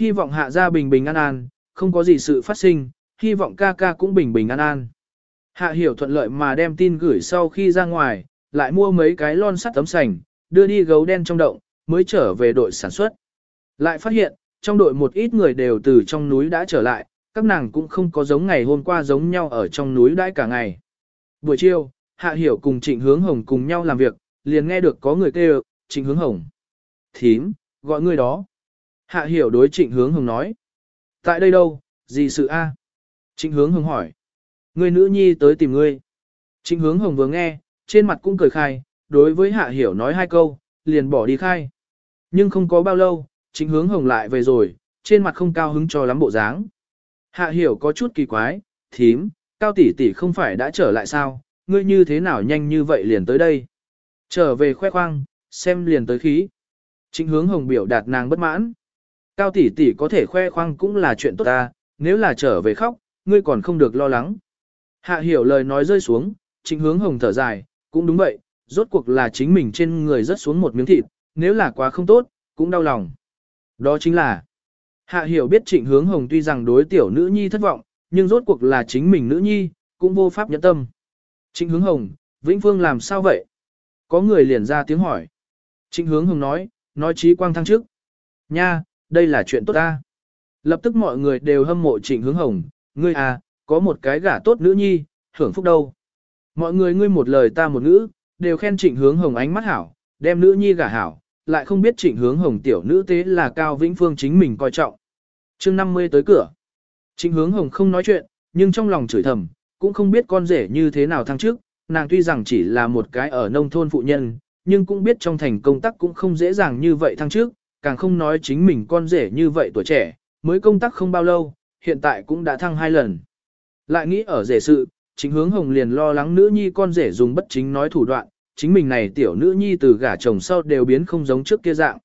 Hy vọng hạ gia bình bình an an, không có gì sự phát sinh, hy vọng ca ca cũng bình bình an an. Hạ hiểu thuận lợi mà đem tin gửi sau khi ra ngoài, lại mua mấy cái lon sắt tấm sành, đưa đi gấu đen trong động, mới trở về đội sản xuất. Lại phát hiện, trong đội một ít người đều từ trong núi đã trở lại, các nàng cũng không có giống ngày hôm qua giống nhau ở trong núi đãi cả ngày. Buổi chiều, Hạ Hiểu cùng Trịnh Hướng Hồng cùng nhau làm việc, liền nghe được có người kêu, Trịnh Hướng Hồng. Thím, gọi người đó. Hạ Hiểu đối Trịnh Hướng Hồng nói. Tại đây đâu, gì sự a? Trịnh Hướng Hồng hỏi. Người nữ nhi tới tìm ngươi. Trịnh Hướng Hồng vừa nghe, trên mặt cũng cười khai, đối với Hạ Hiểu nói hai câu, liền bỏ đi khai. Nhưng không có bao lâu, Trịnh Hướng Hồng lại về rồi, trên mặt không cao hứng cho lắm bộ dáng. Hạ Hiểu có chút kỳ quái, thím, cao tỷ tỷ không phải đã trở lại sao, ngươi như thế nào nhanh như vậy liền tới đây. Trở về khoe khoang, xem liền tới khí. Trịnh hướng hồng biểu đạt nàng bất mãn. Cao tỷ tỷ có thể khoe khoang cũng là chuyện tốt ta, nếu là trở về khóc, ngươi còn không được lo lắng. Hạ hiểu lời nói rơi xuống, trịnh hướng hồng thở dài, cũng đúng vậy, rốt cuộc là chính mình trên người rớt xuống một miếng thịt, nếu là quá không tốt, cũng đau lòng. Đó chính là, hạ hiểu biết trịnh hướng hồng tuy rằng đối tiểu nữ nhi thất vọng, nhưng rốt cuộc là chính mình nữ nhi, cũng vô pháp nhẫn tâm. Trịnh hướng hồng, Vĩnh Phương làm sao vậy? Có người liền ra tiếng hỏi. Trịnh hướng hồng nói, nói trí quang thăng trước. Nha, đây là chuyện tốt ta. Lập tức mọi người đều hâm mộ trịnh hướng hồng, ngươi à, có một cái gả tốt nữ nhi, hưởng phúc đâu. Mọi người ngươi một lời ta một ngữ, đều khen trịnh hướng hồng ánh mắt hảo, đem nữ nhi gả hảo, lại không biết trịnh hướng hồng tiểu nữ tế là Cao Vĩnh Phương chính mình coi trọng. chương 50 tới cửa. Trịnh hướng hồng không nói chuyện, nhưng trong lòng chửi thầm, cũng không biết con rể như thế nào thăng trước, nàng tuy rằng chỉ là một cái ở nông thôn phụ nhân, nhưng cũng biết trong thành công tác cũng không dễ dàng như vậy thăng trước, càng không nói chính mình con rể như vậy tuổi trẻ, mới công tác không bao lâu, hiện tại cũng đã thăng hai lần. Lại nghĩ ở rể sự, chính hướng hồng liền lo lắng nữ nhi con rể dùng bất chính nói thủ đoạn, chính mình này tiểu nữ nhi từ gả chồng sau đều biến không giống trước kia dạng.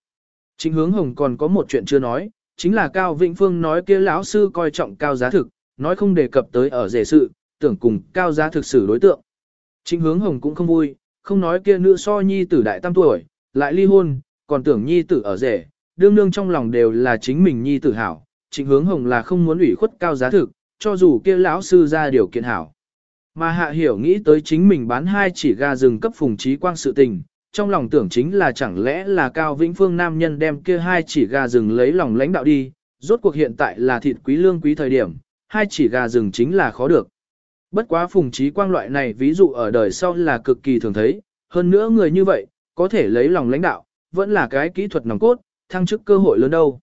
Chính hướng hồng còn có một chuyện chưa nói, chính là Cao Vĩnh Phương nói kia lão sư coi trọng cao giá thực, nói không đề cập tới ở rể sự, tưởng cùng cao giá thực xử đối tượng. chính hướng hồng cũng không vui, không nói kia nữ so nhi tử đại tam tuổi, lại ly hôn, còn tưởng nhi tử ở rể, đương đương trong lòng đều là chính mình nhi tử hảo. Trịnh hướng hồng là không muốn ủy khuất cao giá thực, cho dù kia lão sư ra điều kiện hảo. Mà hạ hiểu nghĩ tới chính mình bán hai chỉ gà rừng cấp phùng trí quang sự tình, trong lòng tưởng chính là chẳng lẽ là Cao Vĩnh Phương nam nhân đem kia hai chỉ gà rừng lấy lòng lãnh đạo đi, rốt cuộc hiện tại là thịt quý lương quý thời điểm, hai chỉ gà rừng chính là khó được. Bất quá phùng trí quang loại này ví dụ ở đời sau là cực kỳ thường thấy, hơn nữa người như vậy, có thể lấy lòng lãnh đạo, vẫn là cái kỹ thuật nòng cốt, thăng chức cơ hội lớn đâu.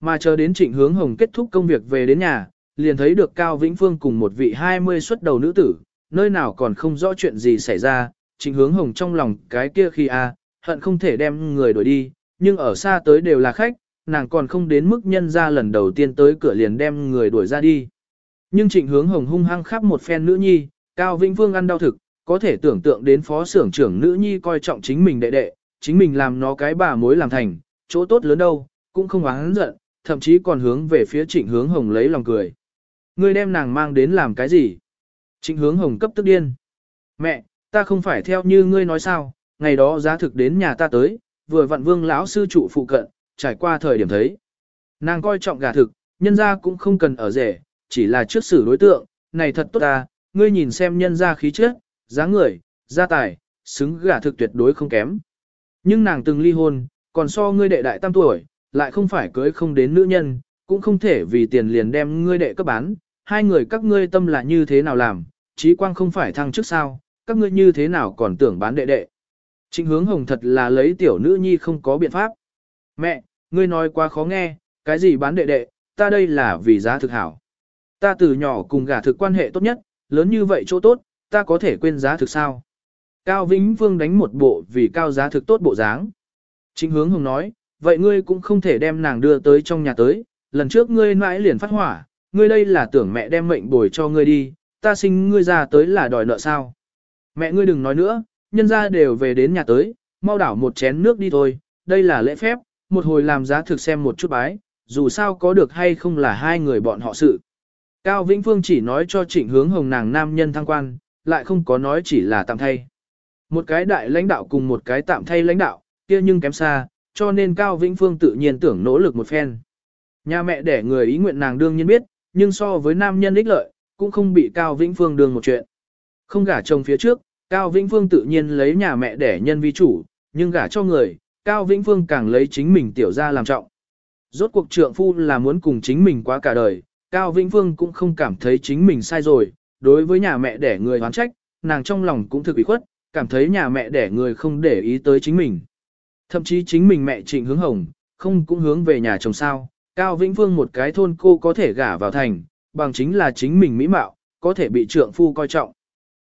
Mà chờ đến trịnh hướng hồng kết thúc công việc về đến nhà, liền thấy được Cao Vĩnh Phương cùng một vị 20 xuất đầu nữ tử, nơi nào còn không rõ chuyện gì xảy ra, trịnh hướng hồng trong lòng cái kia khi a hận không thể đem người đuổi đi, nhưng ở xa tới đều là khách, nàng còn không đến mức nhân ra lần đầu tiên tới cửa liền đem người đuổi ra đi. Nhưng trịnh hướng hồng hung hăng khắp một phen nữ nhi, Cao Vĩnh Phương ăn đau thực, có thể tưởng tượng đến phó xưởng trưởng nữ nhi coi trọng chính mình đệ đệ, chính mình làm nó cái bà mối làm thành, chỗ tốt lớn đâu, cũng không oán giận, thậm chí còn hướng về phía trịnh hướng hồng lấy lòng cười. Ngươi đem nàng mang đến làm cái gì? Trịnh hướng hồng cấp tức điên. Mẹ, ta không phải theo như ngươi nói sao, ngày đó giá thực đến nhà ta tới, vừa vặn vương lão sư trụ phụ cận, trải qua thời điểm thấy. Nàng coi trọng gà thực, nhân ra cũng không cần ở rể, chỉ là trước xử đối tượng, này thật tốt ta, ngươi nhìn xem nhân ra khí chất, dáng người, gia tài, xứng gả thực tuyệt đối không kém. Nhưng nàng từng ly hôn, còn so ngươi đệ đại tam tuổi, lại không phải cưới không đến nữ nhân, cũng không thể vì tiền liền đem ngươi đệ cấp bán, hai người các ngươi tâm là như thế nào làm, trí quang không phải thăng trước sao, các ngươi như thế nào còn tưởng bán đệ đệ. Trịnh hướng hồng thật là lấy tiểu nữ nhi không có biện pháp. Mẹ, ngươi nói quá khó nghe, cái gì bán đệ đệ, ta đây là vì giá thực hảo. Ta từ nhỏ cùng gả thực quan hệ tốt nhất, lớn như vậy chỗ tốt, ta có thể quên giá thực sao? Cao Vĩnh Vương đánh một bộ vì cao giá thực tốt bộ dáng. Trịnh hướng hồng nói, vậy ngươi cũng không thể đem nàng đưa tới trong nhà tới, lần trước ngươi mãi liền phát hỏa, ngươi đây là tưởng mẹ đem mệnh bồi cho ngươi đi, ta sinh ngươi ra tới là đòi nợ sao? Mẹ ngươi đừng nói nữa, nhân ra đều về đến nhà tới, mau đảo một chén nước đi thôi, đây là lễ phép, một hồi làm giá thực xem một chút bái, dù sao có được hay không là hai người bọn họ sự. Cao Vĩnh Phương chỉ nói cho trịnh hướng hồng nàng nam nhân thăng quan, lại không có nói chỉ là tạm thay. Một cái đại lãnh đạo cùng một cái tạm thay lãnh đạo, kia nhưng kém xa, cho nên Cao Vĩnh Phương tự nhiên tưởng nỗ lực một phen. Nhà mẹ đẻ người ý nguyện nàng đương nhiên biết, nhưng so với nam nhân ích lợi, cũng không bị Cao Vĩnh Phương đương một chuyện. Không gả chồng phía trước, Cao Vĩnh Phương tự nhiên lấy nhà mẹ đẻ nhân vi chủ, nhưng gả cho người, Cao Vĩnh Phương càng lấy chính mình tiểu ra làm trọng. Rốt cuộc trượng phu là muốn cùng chính mình quá cả đời, Cao Vĩnh Phương cũng không cảm thấy chính mình sai rồi, đối với nhà mẹ đẻ người hoán trách, nàng trong lòng cũng thực ủy khuất, cảm thấy nhà mẹ đẻ người không để ý tới chính mình. Thậm chí chính mình mẹ trịnh hướng hồng, không cũng hướng về nhà chồng sao, Cao Vĩnh Phương một cái thôn cô có thể gả vào thành, bằng chính là chính mình mỹ mạo, có thể bị trượng phu coi trọng.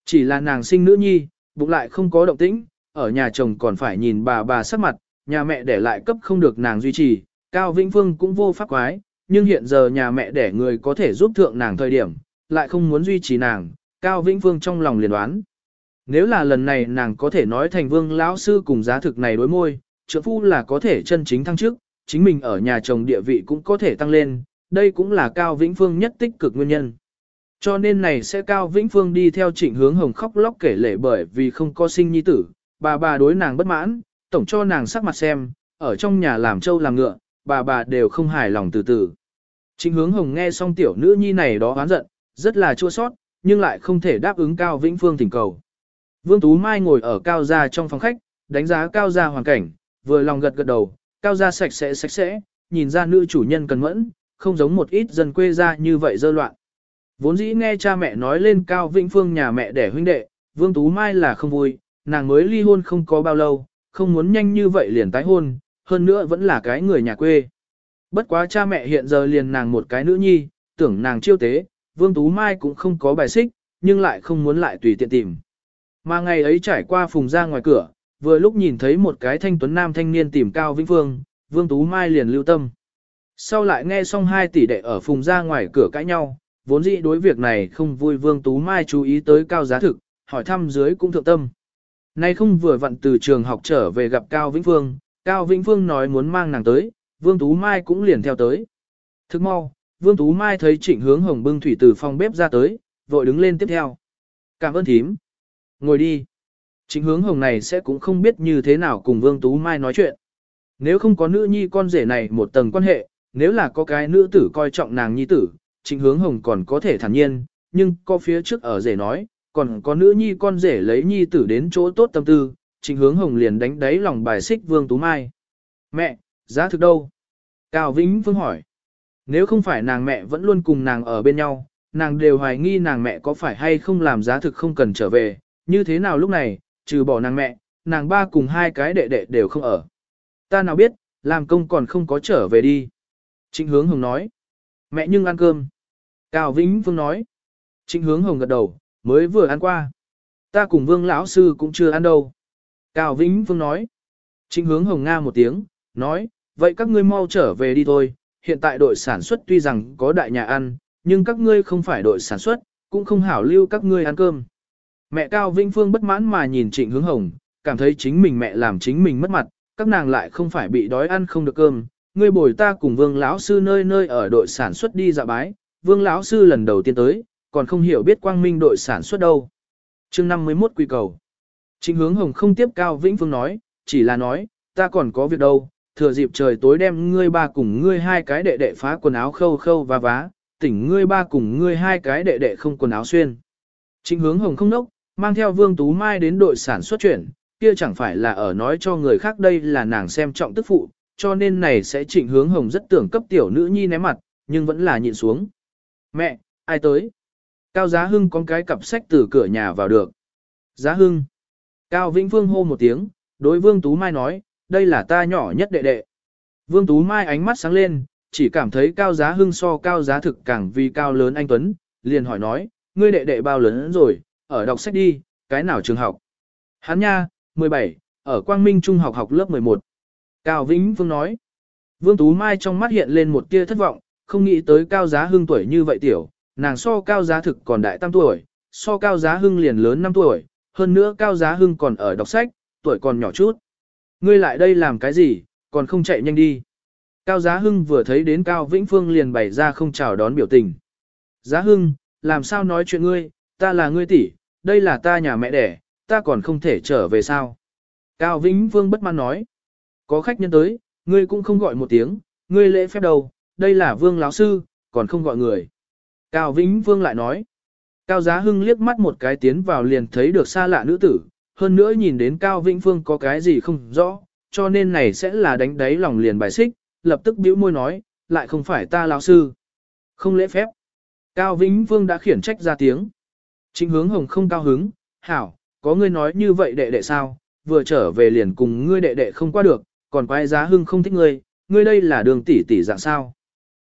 Chỉ là nàng sinh nữ nhi, bụng lại không có động tĩnh, ở nhà chồng còn phải nhìn bà bà sắc mặt, nhà mẹ để lại cấp không được nàng duy trì, Cao Vĩnh Phương cũng vô pháp quái, nhưng hiện giờ nhà mẹ để người có thể giúp thượng nàng thời điểm, lại không muốn duy trì nàng, Cao Vĩnh Phương trong lòng liền đoán. Nếu là lần này nàng có thể nói thành vương lão sư cùng giá thực này đối môi, trượng phu là có thể chân chính thăng chức, chính mình ở nhà chồng địa vị cũng có thể tăng lên, đây cũng là Cao Vĩnh Phương nhất tích cực nguyên nhân. Cho nên này sẽ Cao Vĩnh Phương đi theo trịnh hướng hồng khóc lóc kể lể bởi vì không có sinh nhi tử, bà bà đối nàng bất mãn, tổng cho nàng sắc mặt xem, ở trong nhà làm trâu làm ngựa, bà bà đều không hài lòng từ từ. Trịnh hướng hồng nghe xong tiểu nữ nhi này đó oán giận, rất là chua sót, nhưng lại không thể đáp ứng Cao Vĩnh Phương thỉnh cầu. Vương Tú Mai ngồi ở Cao Gia trong phòng khách, đánh giá Cao Gia hoàn cảnh, vừa lòng gật gật đầu, Cao Gia sạch sẽ sạch sẽ, nhìn ra nữ chủ nhân cần mẫn, không giống một ít dân quê ra như vậy dơ loạn. Vốn dĩ nghe cha mẹ nói lên Cao Vĩnh Phương nhà mẹ đẻ huynh đệ, Vương Tú Mai là không vui, nàng mới ly hôn không có bao lâu, không muốn nhanh như vậy liền tái hôn, hơn nữa vẫn là cái người nhà quê. Bất quá cha mẹ hiện giờ liền nàng một cái nữ nhi, tưởng nàng chiêu tế, Vương Tú Mai cũng không có bài xích, nhưng lại không muốn lại tùy tiện tìm. Mà ngày ấy trải qua phùng ra ngoài cửa, vừa lúc nhìn thấy một cái thanh tuấn nam thanh niên tìm Cao Vĩnh Phương, Vương Tú Mai liền lưu tâm. Sau lại nghe xong hai tỷ đệ ở phùng ra ngoài cửa cãi nhau, vốn dĩ đối việc này không vui Vương Tú Mai chú ý tới Cao Giá Thực, hỏi thăm dưới cũng thượng tâm. Nay không vừa vặn từ trường học trở về gặp Cao Vĩnh Phương, Cao Vĩnh Phương nói muốn mang nàng tới, Vương Tú Mai cũng liền theo tới. Thức mau, Vương Tú Mai thấy trịnh hướng hồng bưng thủy từ phòng bếp ra tới, vội đứng lên tiếp theo. Cảm ơn thím. Ngồi đi. Trịnh hướng hồng này sẽ cũng không biết như thế nào cùng Vương Tú Mai nói chuyện. Nếu không có nữ nhi con rể này một tầng quan hệ, nếu là có cái nữ tử coi trọng nàng nhi tử, trịnh hướng hồng còn có thể thản nhiên, nhưng có phía trước ở rể nói, còn có nữ nhi con rể lấy nhi tử đến chỗ tốt tâm tư, trịnh hướng hồng liền đánh đáy lòng bài xích Vương Tú Mai. Mẹ, giá thực đâu? Cao Vĩnh Phương hỏi. Nếu không phải nàng mẹ vẫn luôn cùng nàng ở bên nhau, nàng đều hoài nghi nàng mẹ có phải hay không làm giá thực không cần trở về, như thế nào lúc này, trừ bỏ nàng mẹ, nàng ba cùng hai cái đệ đệ đều không ở. Ta nào biết, làm công còn không có trở về đi. Trịnh hướng hồng nói. Mẹ nhưng ăn cơm. Cao Vĩnh Vương nói. Trịnh hướng hồng gật đầu, mới vừa ăn qua. Ta cùng vương lão sư cũng chưa ăn đâu. Cao Vĩnh Vương nói. Trịnh hướng hồng nga một tiếng, nói, vậy các ngươi mau trở về đi thôi, hiện tại đội sản xuất tuy rằng có đại nhà ăn, nhưng các ngươi không phải đội sản xuất, cũng không hảo lưu các ngươi ăn cơm. Mẹ Cao Vĩnh Phương bất mãn mà nhìn Trịnh Hướng Hồng, cảm thấy chính mình mẹ làm chính mình mất mặt, các nàng lại không phải bị đói ăn không được cơm. Ngươi bồi ta cùng Vương lão sư nơi nơi ở đội sản xuất đi dạ bái, Vương lão sư lần đầu tiên tới, còn không hiểu biết quang minh đội sản xuất đâu. Chương 51 quy cầu. Trịnh Hướng Hồng không tiếp Cao Vĩnh Phương nói, chỉ là nói, ta còn có việc đâu, thừa dịp trời tối đem ngươi ba cùng ngươi hai cái đệ đệ phá quần áo khâu khâu và vá, tỉnh ngươi ba cùng ngươi hai cái đệ đệ không quần áo xuyên. Trịnh hướng hồng không nốc, mang theo Vương Tú Mai đến đội sản xuất chuyển, kia chẳng phải là ở nói cho người khác đây là nàng xem trọng tức phụ, cho nên này sẽ trịnh hướng hồng rất tưởng cấp tiểu nữ nhi ném mặt, nhưng vẫn là nhịn xuống. Mẹ, ai tới? Cao Giá Hưng con cái cặp sách từ cửa nhà vào được. Giá Hưng. Cao Vĩnh Phương hô một tiếng, đối Vương Tú Mai nói, đây là ta nhỏ nhất đệ đệ. Vương Tú Mai ánh mắt sáng lên, chỉ cảm thấy cao giá hưng so cao giá thực càng vì cao lớn anh Tuấn, liền hỏi nói, ngươi đệ đệ bao lớn rồi, ở đọc sách đi, cái nào trường học? Hắn nha, 17, ở Quang Minh Trung học học lớp 11. Cao Vĩnh Vương nói, Vương Tú Mai trong mắt hiện lên một tia thất vọng, không nghĩ tới cao giá hưng tuổi như vậy tiểu, nàng so cao giá thực còn đại tam tuổi, so cao giá hưng liền lớn 5 tuổi, hơn nữa cao giá hưng còn ở đọc sách, tuổi còn nhỏ chút. Ngươi lại đây làm cái gì, còn không chạy nhanh đi. Cao Giá Hưng vừa thấy đến Cao Vĩnh Phương liền bày ra không chào đón biểu tình. Giá Hưng, làm sao nói chuyện ngươi, ta là ngươi tỷ, đây là ta nhà mẹ đẻ, ta còn không thể trở về sao. Cao Vĩnh Vương bất mãn nói. Có khách nhân tới, ngươi cũng không gọi một tiếng, ngươi lễ phép đâu, đây là Vương lão sư, còn không gọi người. Cao Vĩnh Vương lại nói. Cao Giá Hưng liếc mắt một cái tiến vào liền thấy được xa lạ nữ tử, hơn nữa nhìn đến Cao Vĩnh Vương có cái gì không rõ, cho nên này sẽ là đánh đáy lòng liền bài xích, lập tức bĩu môi nói, lại không phải ta lão sư. Không lễ phép. Cao Vĩnh Vương đã khiển trách ra tiếng. Trịnh hướng hồng không cao hứng, hảo, có ngươi nói như vậy đệ đệ sao, vừa trở về liền cùng ngươi đệ đệ không qua được, còn quái giá hưng không thích ngươi, ngươi đây là đường tỷ tỷ dạng sao.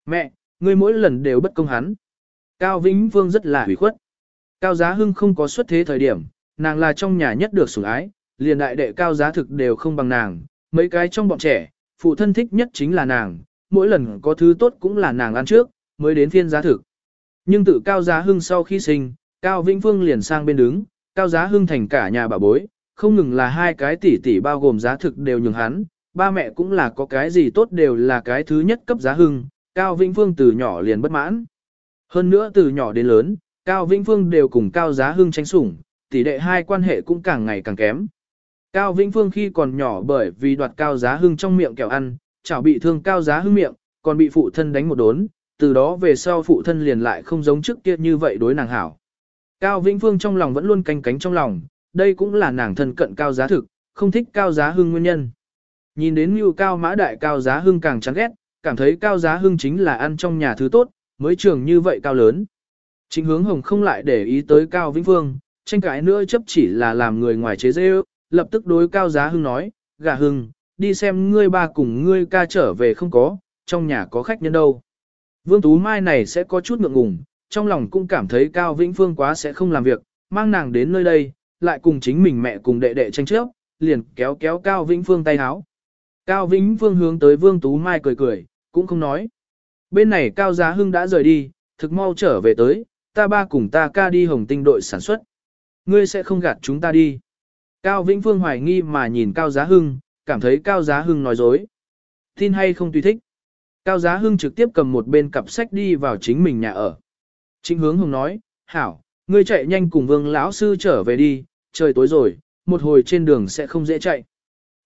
Mẹ, ngươi mỗi lần đều bất công hắn. Cao Vĩnh Vương rất là hủy khuất. Cao Giá Hưng không có xuất thế thời điểm, nàng là trong nhà nhất được sủng ái, liền đại đệ cao giá thực đều không bằng nàng, mấy cái trong bọn trẻ, phụ thân thích nhất chính là nàng, mỗi lần có thứ tốt cũng là nàng ăn trước, mới đến phiên giá thực. Nhưng tự Cao Giá Hưng sau khi sinh, Cao Vĩnh Phương liền sang bên đứng, Cao Giá Hưng thành cả nhà bà bối, không ngừng là hai cái tỷ tỷ bao gồm giá thực đều nhường hắn, ba mẹ cũng là có cái gì tốt đều là cái thứ nhất cấp Giá Hưng, Cao Vĩnh Phương từ nhỏ liền bất mãn. Hơn nữa từ nhỏ đến lớn, Cao Vĩnh Phương đều cùng Cao Giá Hưng tranh sủng, tỷ đệ hai quan hệ cũng càng ngày càng kém. Cao Vĩnh Phương khi còn nhỏ bởi vì đoạt Cao Giá Hưng trong miệng kẹo ăn, chảo bị thương Cao Giá Hưng miệng, còn bị phụ thân đánh một đốn, từ đó về sau phụ thân liền lại không giống trước kia như vậy đối nàng hảo. Cao Vĩnh Phương trong lòng vẫn luôn canh cánh trong lòng, đây cũng là nàng thân cận Cao Giá thực, không thích Cao Giá Hưng nguyên nhân. Nhìn đến như Cao Mã Đại Cao Giá Hưng càng chán ghét, cảm thấy Cao Giá Hưng chính là ăn trong nhà thứ tốt, mới trường như vậy cao lớn. Chính hướng hồng không lại để ý tới Cao Vĩnh Phương, tranh cãi nữa chấp chỉ là làm người ngoài chế dễ lập tức đối Cao Giá Hưng nói, gà hưng, đi xem ngươi ba cùng ngươi ca trở về không có, trong nhà có khách nhân đâu. Vương Tú Mai này sẽ có chút ngượng ngùng, trong lòng cũng cảm thấy Cao Vĩnh Phương quá sẽ không làm việc, mang nàng đến nơi đây, lại cùng chính mình mẹ cùng đệ đệ tranh trước liền kéo kéo Cao Vĩnh Phương tay háo. Cao Vĩnh Phương hướng tới Vương Tú Mai cười cười, cũng không nói. Bên này Cao Giá Hưng đã rời đi, thực mau trở về tới, ta ba cùng ta ca đi hồng tinh đội sản xuất. Ngươi sẽ không gạt chúng ta đi. Cao Vĩnh Phương hoài nghi mà nhìn Cao Giá Hưng, cảm thấy Cao Giá Hưng nói dối. Tin hay không tùy thích. Cao Giá Hưng trực tiếp cầm một bên cặp sách đi vào chính mình nhà ở. Trịnh hướng hùng nói, hảo, ngươi chạy nhanh cùng vương lão sư trở về đi, trời tối rồi, một hồi trên đường sẽ không dễ chạy.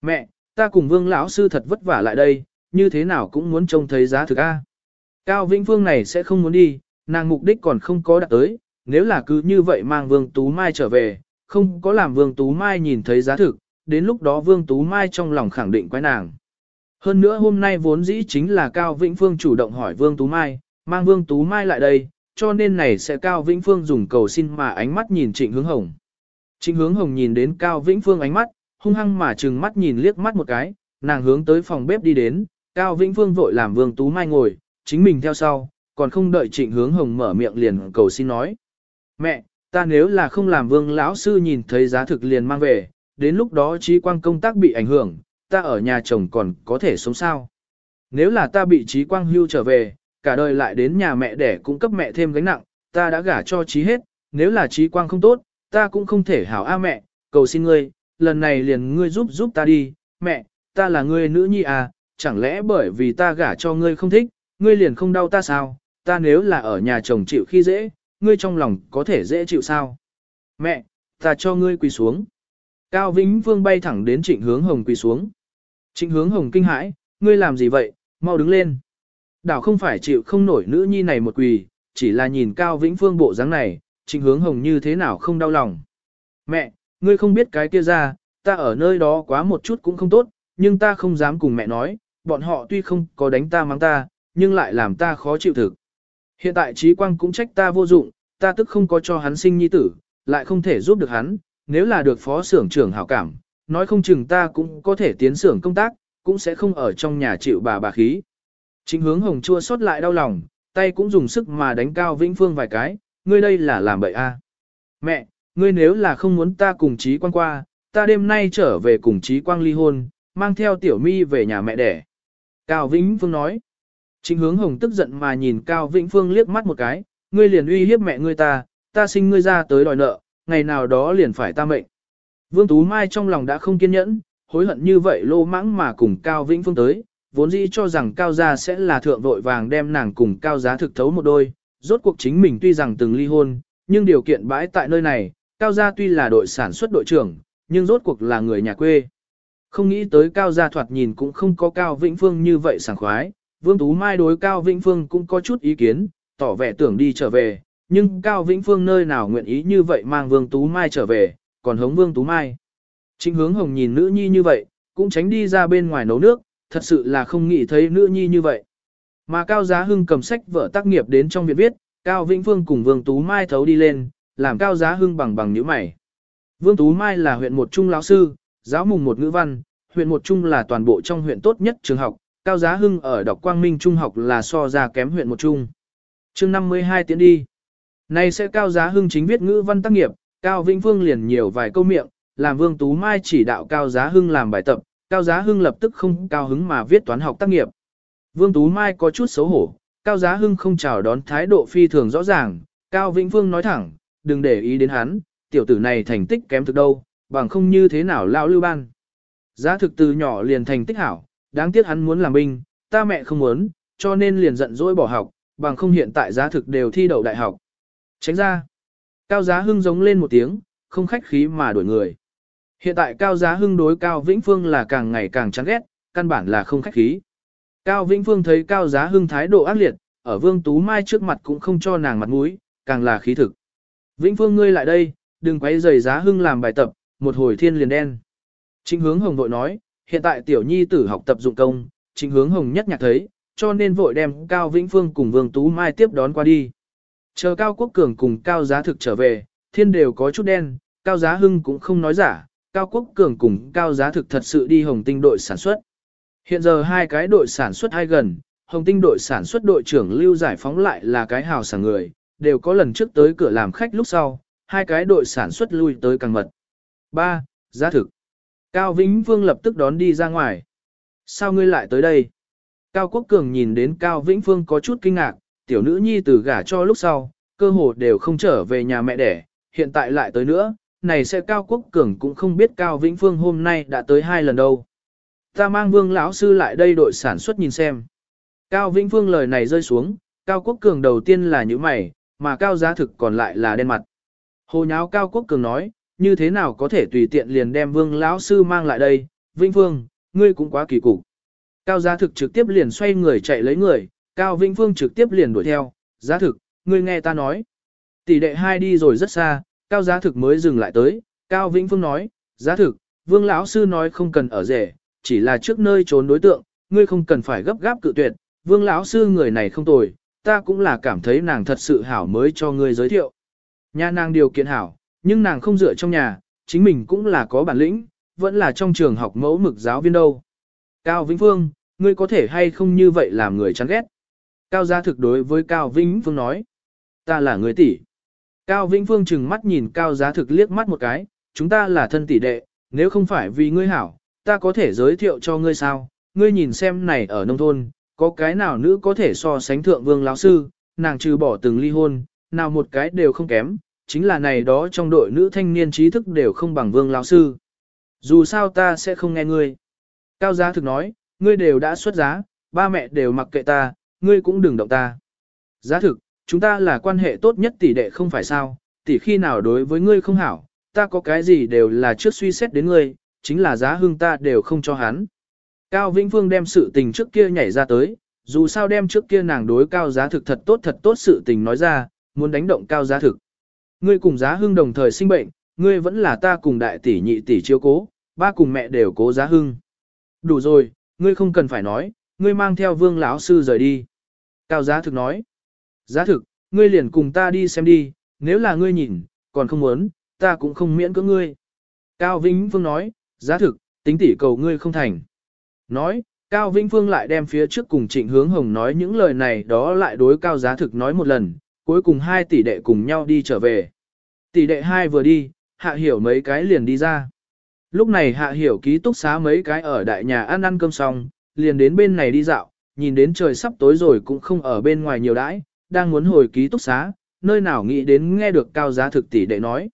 Mẹ, ta cùng vương lão sư thật vất vả lại đây, như thế nào cũng muốn trông thấy giá thực A. Cao Vĩnh Phương này sẽ không muốn đi, nàng mục đích còn không có đạt tới, nếu là cứ như vậy mang Vương Tú Mai trở về, không có làm Vương Tú Mai nhìn thấy giá thực, đến lúc đó Vương Tú Mai trong lòng khẳng định quái nàng. Hơn nữa hôm nay vốn dĩ chính là Cao Vĩnh Phương chủ động hỏi Vương Tú Mai, mang Vương Tú Mai lại đây, cho nên này sẽ Cao Vĩnh Phương dùng cầu xin mà ánh mắt nhìn Trịnh Hướng Hồng. Trịnh Hướng Hồng nhìn đến Cao Vĩnh Phương ánh mắt, hung hăng mà trừng mắt nhìn liếc mắt một cái, nàng hướng tới phòng bếp đi đến, Cao Vĩnh Phương vội làm Vương Tú Mai ngồi, chính mình theo sau, còn không đợi Trịnh Hướng Hồng mở miệng liền cầu xin nói. Mẹ, ta nếu là không làm Vương lão sư nhìn thấy giá thực liền mang về, đến lúc đó trí quang công tác bị ảnh hưởng, ta ở nhà chồng còn có thể sống sao. Nếu là ta bị trí quang hưu trở về, cả đời lại đến nhà mẹ để cung cấp mẹ thêm gánh nặng, ta đã gả cho trí hết, nếu là trí quang không tốt, ta cũng không thể hảo a mẹ, cầu xin ngươi, lần này liền ngươi giúp giúp ta đi, mẹ, ta là ngươi nữ nhi à, chẳng lẽ bởi vì ta gả cho ngươi không thích, ngươi liền không đau ta sao, ta nếu là ở nhà chồng chịu khi dễ, ngươi trong lòng có thể dễ chịu sao. Mẹ, ta cho ngươi quỳ xuống. Cao Vĩnh Vương bay thẳng đến trịnh hướng hồng quỳ xuống. Trịnh hướng hồng kinh hãi, ngươi làm gì vậy, mau đứng lên. Đảo không phải chịu không nổi nữ nhi này một quỳ, chỉ là nhìn Cao Vĩnh Phương bộ dáng này, trịnh hướng hồng như thế nào không đau lòng. Mẹ, ngươi không biết cái kia ra, ta ở nơi đó quá một chút cũng không tốt, nhưng ta không dám cùng mẹ nói, bọn họ tuy không có đánh ta mắng ta, nhưng lại làm ta khó chịu thực. Hiện tại trí quang cũng trách ta vô dụng, ta tức không có cho hắn sinh nhi tử, lại không thể giúp được hắn, nếu là được phó xưởng trưởng hảo cảm, nói không chừng ta cũng có thể tiến xưởng công tác, cũng sẽ không ở trong nhà chịu bà bà khí. Chính hướng hồng chua xót lại đau lòng, tay cũng dùng sức mà đánh cao Vĩnh Phương vài cái, ngươi đây là làm bậy a. À. Mẹ, ngươi nếu là không muốn ta cùng trí quang qua, ta đêm nay trở về cùng trí quang ly hôn, mang theo tiểu mi về nhà mẹ đẻ. Cao Vĩnh Phương nói. Chính hướng hồng tức giận mà nhìn Cao Vĩnh Phương liếc mắt một cái, ngươi liền uy hiếp mẹ ngươi ta, ta sinh ngươi ra tới đòi nợ, ngày nào đó liền phải ta mệnh. Vương Tú Mai trong lòng đã không kiên nhẫn, hối hận như vậy lô mãng mà cùng Cao Vĩnh Phương tới, vốn dĩ cho rằng Cao Gia sẽ là thượng vội vàng đem nàng cùng Cao Giá thực thấu một đôi, rốt cuộc chính mình tuy rằng từng ly hôn, nhưng điều kiện bãi tại nơi này, Cao Gia tuy là đội sản xuất đội trưởng, nhưng rốt cuộc là người nhà quê. Không nghĩ tới Cao Gia thoạt nhìn cũng không có Cao Vĩnh Phương như vậy sảng khoái, Vương Tú Mai đối Cao Vĩnh Phương cũng có chút ý kiến, tỏ vẻ tưởng đi trở về, nhưng Cao Vĩnh Phương nơi nào nguyện ý như vậy mang Vương Tú Mai trở về, còn hống Vương Tú Mai. chính hướng hồng nhìn nữ nhi như vậy, cũng tránh đi ra bên ngoài nấu nước, thật sự là không nghĩ thấy nữ nhi như vậy. Mà Cao Giá Hưng cầm sách vở tác nghiệp đến trong viện viết, Cao Vĩnh Phương cùng Vương Tú Mai thấu đi lên, làm Cao Giá Hưng bằng bằng nhíu mày. Vương Tú Mai là huyện một trung lão sư, giáo mùng một ngữ văn, huyện một trung là toàn bộ trong huyện tốt nhất trường học, Cao Giá Hưng ở đọc Quang Minh Trung học là so ra kém huyện một trung. chương 52 tiến đi. nay sẽ Cao Giá Hưng chính viết ngữ văn tác nghiệp, Cao Vĩnh Phương liền nhiều vài câu miệng, làm Vương Tú Mai chỉ đạo Cao Giá Hưng làm bài tập, Cao Giá Hưng lập tức không cao hứng mà viết toán học tác nghiệp. Vương Tú Mai có chút xấu hổ, Cao Giá Hưng không chào đón thái độ phi thường rõ ràng, Cao Vĩnh Vương nói thẳng, đừng để ý đến hắn, tiểu tử này thành tích kém thực đâu, bằng không như thế nào lao lưu ban. Giá thực từ nhỏ liền thành tích hảo, đáng tiếc hắn muốn làm binh, ta mẹ không muốn, cho nên liền giận dỗi bỏ học, bằng không hiện tại giá thực đều thi đậu đại học. Tránh ra. Cao Giá Hưng giống lên một tiếng, không khách khí mà đuổi người. Hiện tại Cao Giá Hưng đối Cao Vĩnh Phương là càng ngày càng chán ghét, căn bản là không khách khí. Cao Vĩnh Phương thấy Cao Giá Hưng thái độ ác liệt, ở Vương Tú Mai trước mặt cũng không cho nàng mặt mũi, càng là khí thực. Vĩnh Phương ngươi lại đây, đừng quấy rầy Giá Hưng làm bài tập, một hồi thiên liền đen. Trịnh hướng hồng vội nói, hiện tại tiểu nhi tử học tập dụng công, trịnh hướng hồng nhất nhạc thấy, cho nên vội đem Cao Vĩnh Phương cùng Vương Tú Mai tiếp đón qua đi. Chờ Cao Quốc Cường cùng Cao Giá Thực trở về, thiên đều có chút đen, Cao Giá Hưng cũng không nói giả, Cao Quốc Cường cùng Cao Giá Thực thật sự đi Hồng Tinh đội sản xuất. Hiện giờ hai cái đội sản xuất hai gần, Hồng Tinh đội sản xuất đội trưởng Lưu Giải phóng lại là cái hào sảng người, đều có lần trước tới cửa làm khách lúc sau, hai cái đội sản xuất lui tới càng mật. 3. Giá thực. Cao Vĩnh Phương lập tức đón đi ra ngoài. Sao ngươi lại tới đây? Cao Quốc Cường nhìn đến Cao Vĩnh Phương có chút kinh ngạc, tiểu nữ nhi từ gả cho lúc sau, cơ hồ đều không trở về nhà mẹ đẻ, hiện tại lại tới nữa, này sẽ Cao Quốc Cường cũng không biết Cao Vĩnh Phương hôm nay đã tới hai lần đâu. Ta mang Vương lão sư lại đây đội sản xuất nhìn xem. Cao Vĩnh Phương lời này rơi xuống, Cao Quốc Cường đầu tiên là những mày, mà Cao Giá Thực còn lại là đen mặt. Hồ nháo Cao Quốc Cường nói, như thế nào có thể tùy tiện liền đem Vương lão sư mang lại đây, Vĩnh Phương, ngươi cũng quá kỳ cục. Cao Giá Thực trực tiếp liền xoay người chạy lấy người, Cao Vĩnh Phương trực tiếp liền đuổi theo, Giá Thực, ngươi nghe ta nói. Tỷ đệ hai đi rồi rất xa, Cao Giá Thực mới dừng lại tới, Cao Vĩnh Phương nói, Giá Thực, Vương lão sư nói không cần ở rể, chỉ là trước nơi trốn đối tượng, ngươi không cần phải gấp gáp cự tuyệt, Vương lão sư người này không tồi, ta cũng là cảm thấy nàng thật sự hảo mới cho ngươi giới thiệu. Nhà nàng điều kiện hảo, nhưng nàng không dựa trong nhà, chính mình cũng là có bản lĩnh, vẫn là trong trường học mẫu mực giáo viên đâu. Cao Vĩnh Phương, ngươi có thể hay không như vậy làm người chán ghét. Cao gia thực đối với Cao Vĩnh Phương nói, ta là người tỷ. Cao Vĩnh Phương chừng mắt nhìn Cao giá thực liếc mắt một cái, chúng ta là thân tỷ đệ, nếu không phải vì ngươi hảo, ta có thể giới thiệu cho ngươi sao, ngươi nhìn xem này ở nông thôn, có cái nào nữ có thể so sánh thượng vương lão sư, nàng trừ bỏ từng ly hôn, nào một cái đều không kém, chính là này đó trong đội nữ thanh niên trí thức đều không bằng vương lão sư. Dù sao ta sẽ không nghe ngươi. Cao giá thực nói, ngươi đều đã xuất giá, ba mẹ đều mặc kệ ta, ngươi cũng đừng động ta. Giá thực, chúng ta là quan hệ tốt nhất tỷ đệ không phải sao, tỷ khi nào đối với ngươi không hảo, ta có cái gì đều là trước suy xét đến ngươi, chính là giá hương ta đều không cho hắn. Cao Vĩnh Phương đem sự tình trước kia nhảy ra tới, dù sao đem trước kia nàng đối cao giá thực thật tốt thật tốt sự tình nói ra, muốn đánh động cao giá thực. Ngươi cùng giá hưng đồng thời sinh bệnh, ngươi vẫn là ta cùng đại tỷ nhị tỷ chiếu cố, ba cùng mẹ đều cố giá hưng. Đủ rồi, ngươi không cần phải nói, ngươi mang theo vương lão sư rời đi. Cao giá thực nói, giá thực, ngươi liền cùng ta đi xem đi, nếu là ngươi nhìn, còn không muốn, ta cũng không miễn cưỡng ngươi. Cao Vĩnh Phương nói, giá thực, tính tỷ cầu ngươi không thành. Nói, Cao Vĩnh Phương lại đem phía trước cùng trịnh hướng hồng nói những lời này đó lại đối cao giá thực nói một lần, cuối cùng hai tỷ đệ cùng nhau đi trở về. Tỷ đệ hai vừa đi, hạ hiểu mấy cái liền đi ra. Lúc này hạ hiểu ký túc xá mấy cái ở đại nhà ăn ăn cơm xong, liền đến bên này đi dạo, nhìn đến trời sắp tối rồi cũng không ở bên ngoài nhiều đãi, đang muốn hồi ký túc xá, nơi nào nghĩ đến nghe được cao giá thực tỷ đệ nói.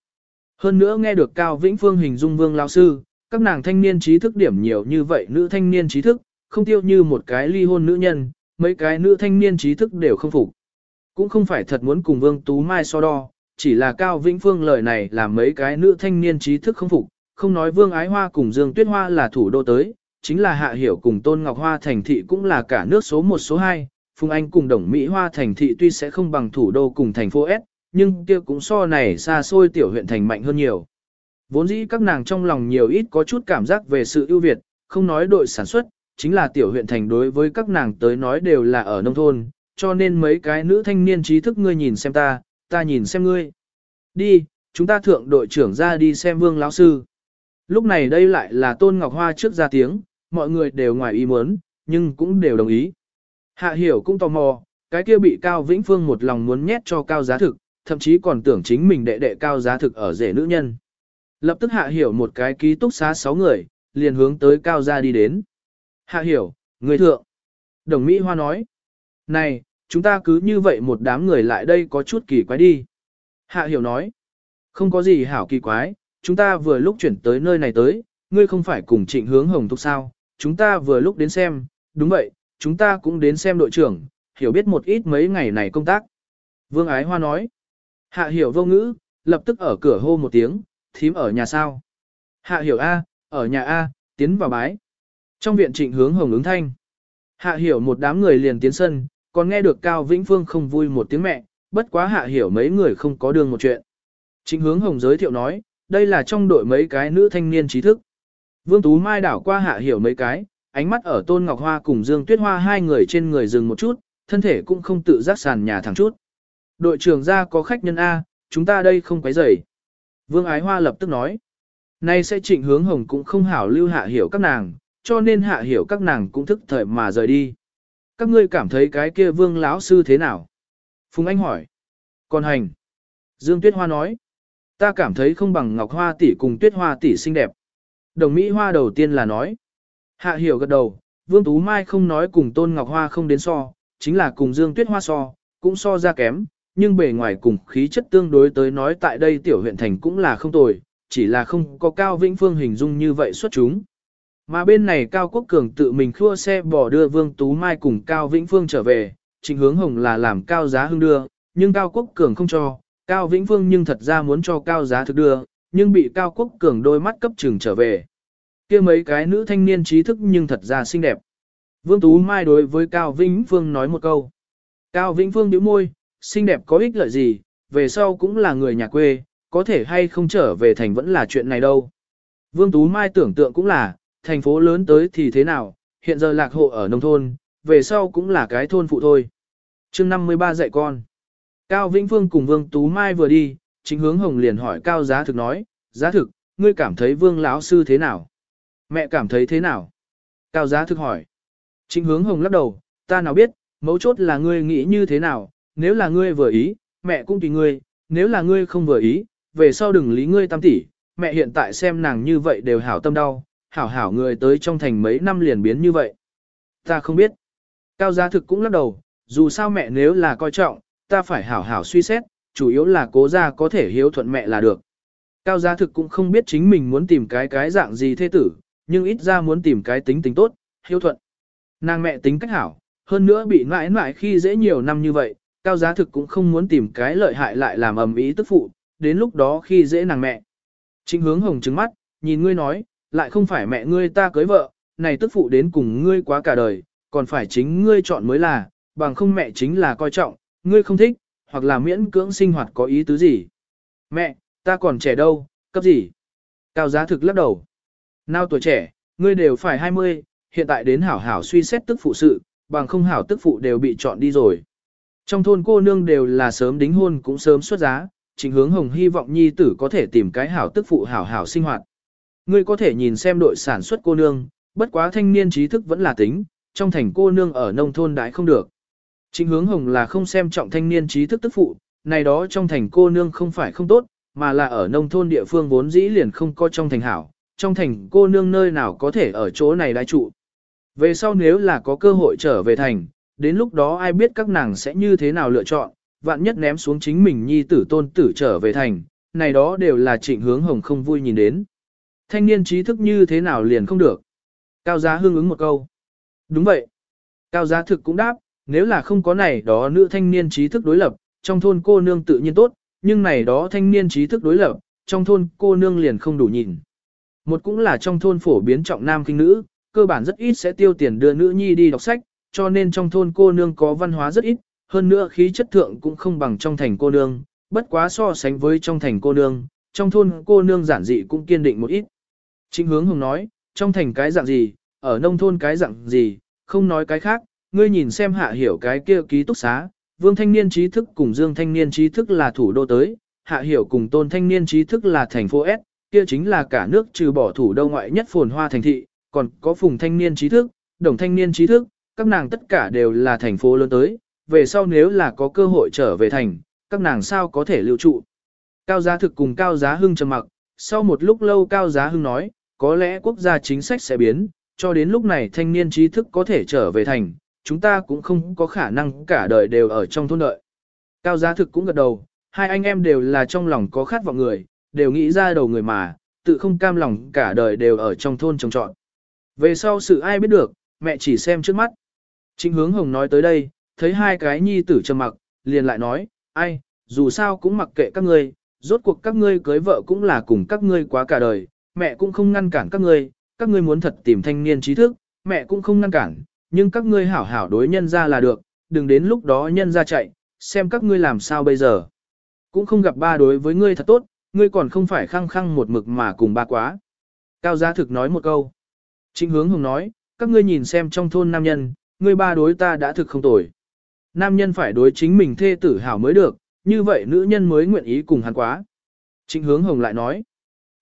Hơn nữa nghe được Cao Vĩnh Phương hình dung vương lao sư, các nàng thanh niên trí thức điểm nhiều như vậy nữ thanh niên trí thức, không tiêu như một cái ly hôn nữ nhân, mấy cái nữ thanh niên trí thức đều không phục. Cũng không phải thật muốn cùng Vương Tú Mai so đo, chỉ là Cao Vĩnh Phương lời này làm mấy cái nữ thanh niên trí thức không phục, không nói Vương Ái Hoa cùng Dương Tuyết Hoa là thủ đô tới, chính là Hạ Hiểu cùng Tôn Ngọc Hoa thành thị cũng là cả nước số 1 số 2, Phùng Anh cùng Đồng Mỹ Hoa thành thị tuy sẽ không bằng thủ đô cùng thành phố S, nhưng kia cũng so này xa xôi tiểu huyện thành mạnh hơn nhiều. Vốn dĩ các nàng trong lòng nhiều ít có chút cảm giác về sự ưu việt, không nói đội sản xuất, chính là tiểu huyện thành đối với các nàng tới nói đều là ở nông thôn, cho nên mấy cái nữ thanh niên trí thức ngươi nhìn xem ta, ta nhìn xem ngươi. Đi, chúng ta thượng đội trưởng ra đi xem vương lão sư. Lúc này đây lại là Tôn Ngọc Hoa trước ra tiếng, mọi người đều ngoài ý muốn, nhưng cũng đều đồng ý. Hạ hiểu cũng tò mò, cái kia bị Cao Vĩnh Phương một lòng muốn nhét cho cao giá thực, thậm chí còn tưởng chính mình đệ đệ cao giá thực ở rể nữ nhân. Lập tức hạ hiểu một cái ký túc xá sáu người, liền hướng tới cao gia đi đến. Hạ hiểu, người thượng. Đồng Mỹ Hoa nói. Này, chúng ta cứ như vậy một đám người lại đây có chút kỳ quái đi. Hạ hiểu nói. Không có gì hảo kỳ quái, chúng ta vừa lúc chuyển tới nơi này tới, ngươi không phải cùng trịnh hướng hồng thúc sao, chúng ta vừa lúc đến xem, đúng vậy, chúng ta cũng đến xem đội trưởng, hiểu biết một ít mấy ngày này công tác. Vương Ái Hoa nói. Hạ hiểu vô ngữ, lập tức ở cửa hô một tiếng, thím ở nhà sao. Hạ hiểu A, ở nhà A, tiến vào bái. Trong viện trịnh hướng hồng ứng thanh. Hạ hiểu một đám người liền tiến sân, còn nghe được Cao Vĩnh Phương không vui một tiếng mẹ, bất quá hạ hiểu mấy người không có đường một chuyện. Trịnh hướng hồng giới thiệu nói, đây là trong đội mấy cái nữ thanh niên trí thức. Vương Tú Mai đảo qua hạ hiểu mấy cái, ánh mắt ở Tôn Ngọc Hoa cùng Dương Tuyết Hoa hai người trên người dừng một chút, thân thể cũng không tự giác sàn nhà thẳng chút. Đội trưởng ra có khách nhân A, chúng ta đây không quấy rầy. Vương Ái Hoa lập tức nói. Nay sẽ trịnh hướng hồng cũng không hảo lưu hạ hiểu các nàng, cho nên hạ hiểu các nàng cũng thức thời mà rời đi. Các ngươi cảm thấy cái kia vương lão sư thế nào? Phùng Anh hỏi. Còn hành. Dương Tuyết Hoa nói. Ta cảm thấy không bằng Ngọc Hoa tỷ cùng Tuyết Hoa tỷ xinh đẹp. Đồng Mỹ Hoa đầu tiên là nói. Hạ hiểu gật đầu, Vương Tú Mai không nói cùng Tôn Ngọc Hoa không đến so, chính là cùng Dương Tuyết Hoa so, cũng so ra kém, nhưng bề ngoài cùng khí chất tương đối tới nói tại đây tiểu huyện thành cũng là không tồi, chỉ là không có Cao Vĩnh Phương hình dung như vậy xuất chúng. Mà bên này Cao Quốc Cường tự mình khua xe bỏ đưa Vương Tú Mai cùng Cao Vĩnh Phương trở về, trình hướng hồng là làm cao giá hưng đưa, nhưng Cao Quốc Cường không cho, Cao Vĩnh Phương nhưng thật ra muốn cho cao giá thực đưa, nhưng bị Cao Quốc Cường đôi mắt cấp trừng trở về kia mấy cái nữ thanh niên trí thức nhưng thật ra xinh đẹp. Vương Tú Mai đối với Cao Vĩnh Phương nói một câu. Cao Vĩnh Phương nhíu môi, xinh đẹp có ích lợi gì, về sau cũng là người nhà quê, có thể hay không trở về thành vẫn là chuyện này đâu. Vương Tú Mai tưởng tượng cũng là, thành phố lớn tới thì thế nào, hiện giờ lạc hộ ở nông thôn, về sau cũng là cái thôn phụ thôi. chương 53 dạy con. Cao Vĩnh Phương cùng Vương Tú Mai vừa đi, chính hướng hồng liền hỏi Cao Giá Thực nói, Giá Thực, ngươi cảm thấy Vương lão sư thế nào? Mẹ cảm thấy thế nào? Cao Giá Thực hỏi. Chính hướng hồng lắc đầu, ta nào biết, mấu chốt là ngươi nghĩ như thế nào, nếu là ngươi vừa ý, mẹ cũng tùy ngươi, nếu là ngươi không vừa ý, về sau đừng lý ngươi tam tỷ, mẹ hiện tại xem nàng như vậy đều hảo tâm đau, hảo hảo người tới trong thành mấy năm liền biến như vậy. Ta không biết. Cao gia thực cũng lắc đầu, dù sao mẹ nếu là coi trọng, ta phải hảo hảo suy xét, chủ yếu là cố gia có thể hiếu thuận mẹ là được. Cao gia thực cũng không biết chính mình muốn tìm cái cái dạng gì thế tử, nhưng ít ra muốn tìm cái tính tình tốt, hiếu thuận. Nàng mẹ tính cách hảo, hơn nữa bị mãi mãi khi dễ nhiều năm như vậy, cao giá thực cũng không muốn tìm cái lợi hại lại làm ầm ý tức phụ, đến lúc đó khi dễ nàng mẹ. Trịnh hướng hồng trứng mắt, nhìn ngươi nói, lại không phải mẹ ngươi ta cưới vợ, này tức phụ đến cùng ngươi quá cả đời, còn phải chính ngươi chọn mới là, bằng không mẹ chính là coi trọng, ngươi không thích, hoặc là miễn cưỡng sinh hoạt có ý tứ gì. Mẹ, ta còn trẻ đâu, cấp gì? Cao giá thực lắc đầu. Nào tuổi trẻ, ngươi đều phải 20, hiện tại đến hảo hảo suy xét tức phụ sự, bằng không hảo tức phụ đều bị chọn đi rồi. Trong thôn cô nương đều là sớm đính hôn cũng sớm xuất giá, trình hướng hồng hy vọng nhi tử có thể tìm cái hảo tức phụ hảo hảo sinh hoạt. Ngươi có thể nhìn xem đội sản xuất cô nương, bất quá thanh niên trí thức vẫn là tính, trong thành cô nương ở nông thôn đãi không được. Trình hướng hồng là không xem trọng thanh niên trí thức tức phụ, này đó trong thành cô nương không phải không tốt, mà là ở nông thôn địa phương vốn dĩ liền không có trong thành hảo, trong thành cô nương nơi nào có thể ở chỗ này đại trụ. Về sau nếu là có cơ hội trở về thành, đến lúc đó ai biết các nàng sẽ như thế nào lựa chọn, vạn nhất ném xuống chính mình nhi tử tôn tử trở về thành, này đó đều là trịnh hướng hồng không vui nhìn đến. Thanh niên trí thức như thế nào liền không được. Cao giá hương ứng một câu. Đúng vậy. Cao giá thực cũng đáp, nếu là không có này đó nữ thanh niên trí thức đối lập, trong thôn cô nương tự nhiên tốt, nhưng này đó thanh niên trí thức đối lập, trong thôn cô nương liền không đủ nhìn. Một cũng là trong thôn phổ biến trọng nam kinh nữ, cơ bản rất ít sẽ tiêu tiền đưa nữ nhi đi đọc sách, cho nên trong thôn cô nương có văn hóa rất ít, hơn nữa khí chất thượng cũng không bằng trong thành cô nương, bất quá so sánh với trong thành cô nương, trong thôn cô nương giản dị cũng kiên định một ít. Trịnh hướng hùng nói, trong thành cái dạng gì, ở nông thôn cái dạng gì, không nói cái khác, ngươi nhìn xem hạ hiểu cái kia ký túc xá, vương thanh niên trí thức cùng dương thanh niên trí thức là thủ đô tới, hạ hiểu cùng tôn thanh niên trí thức là thành phố S, kia chính là cả nước trừ bỏ thủ đô ngoại nhất phồn hoa thành thị, còn có phùng thanh niên trí thức, đồng thanh niên trí thức, các nàng tất cả đều là thành phố lớn tới, về sau nếu là có cơ hội trở về thành, các nàng sao có thể lưu trụ. Cao giá thực cùng cao giá hưng trầm mặc, sau một lúc lâu cao giá hưng nói, có lẽ quốc gia chính sách sẽ biến, cho đến lúc này thanh niên trí thức có thể trở về thành, chúng ta cũng không có khả năng cả đời đều ở trong thôn đợi. Cao giá thực cũng gật đầu, hai anh em đều là trong lòng có khát vọng người, đều nghĩ ra đầu người mà, tự không cam lòng cả đời đều ở trong thôn trồng trọn. Về sau sự ai biết được, mẹ chỉ xem trước mắt. Trịnh hướng hồng nói tới đây, thấy hai cái nhi tử trầm mặc, liền lại nói, ai, dù sao cũng mặc kệ các ngươi, rốt cuộc các ngươi cưới vợ cũng là cùng các ngươi quá cả đời, mẹ cũng không ngăn cản các ngươi, các ngươi muốn thật tìm thanh niên trí thức, mẹ cũng không ngăn cản, nhưng các ngươi hảo hảo đối nhân ra là được, đừng đến lúc đó nhân ra chạy, xem các ngươi làm sao bây giờ. Cũng không gặp ba đối với ngươi thật tốt, ngươi còn không phải khăng khăng một mực mà cùng ba quá. Cao Gia Thực nói một câu. Trịnh hướng hùng nói, các ngươi nhìn xem trong thôn nam nhân, ngươi ba đối ta đã thực không tồi. Nam nhân phải đối chính mình thê tử hảo mới được, như vậy nữ nhân mới nguyện ý cùng hắn quá. Trịnh hướng hồng lại nói.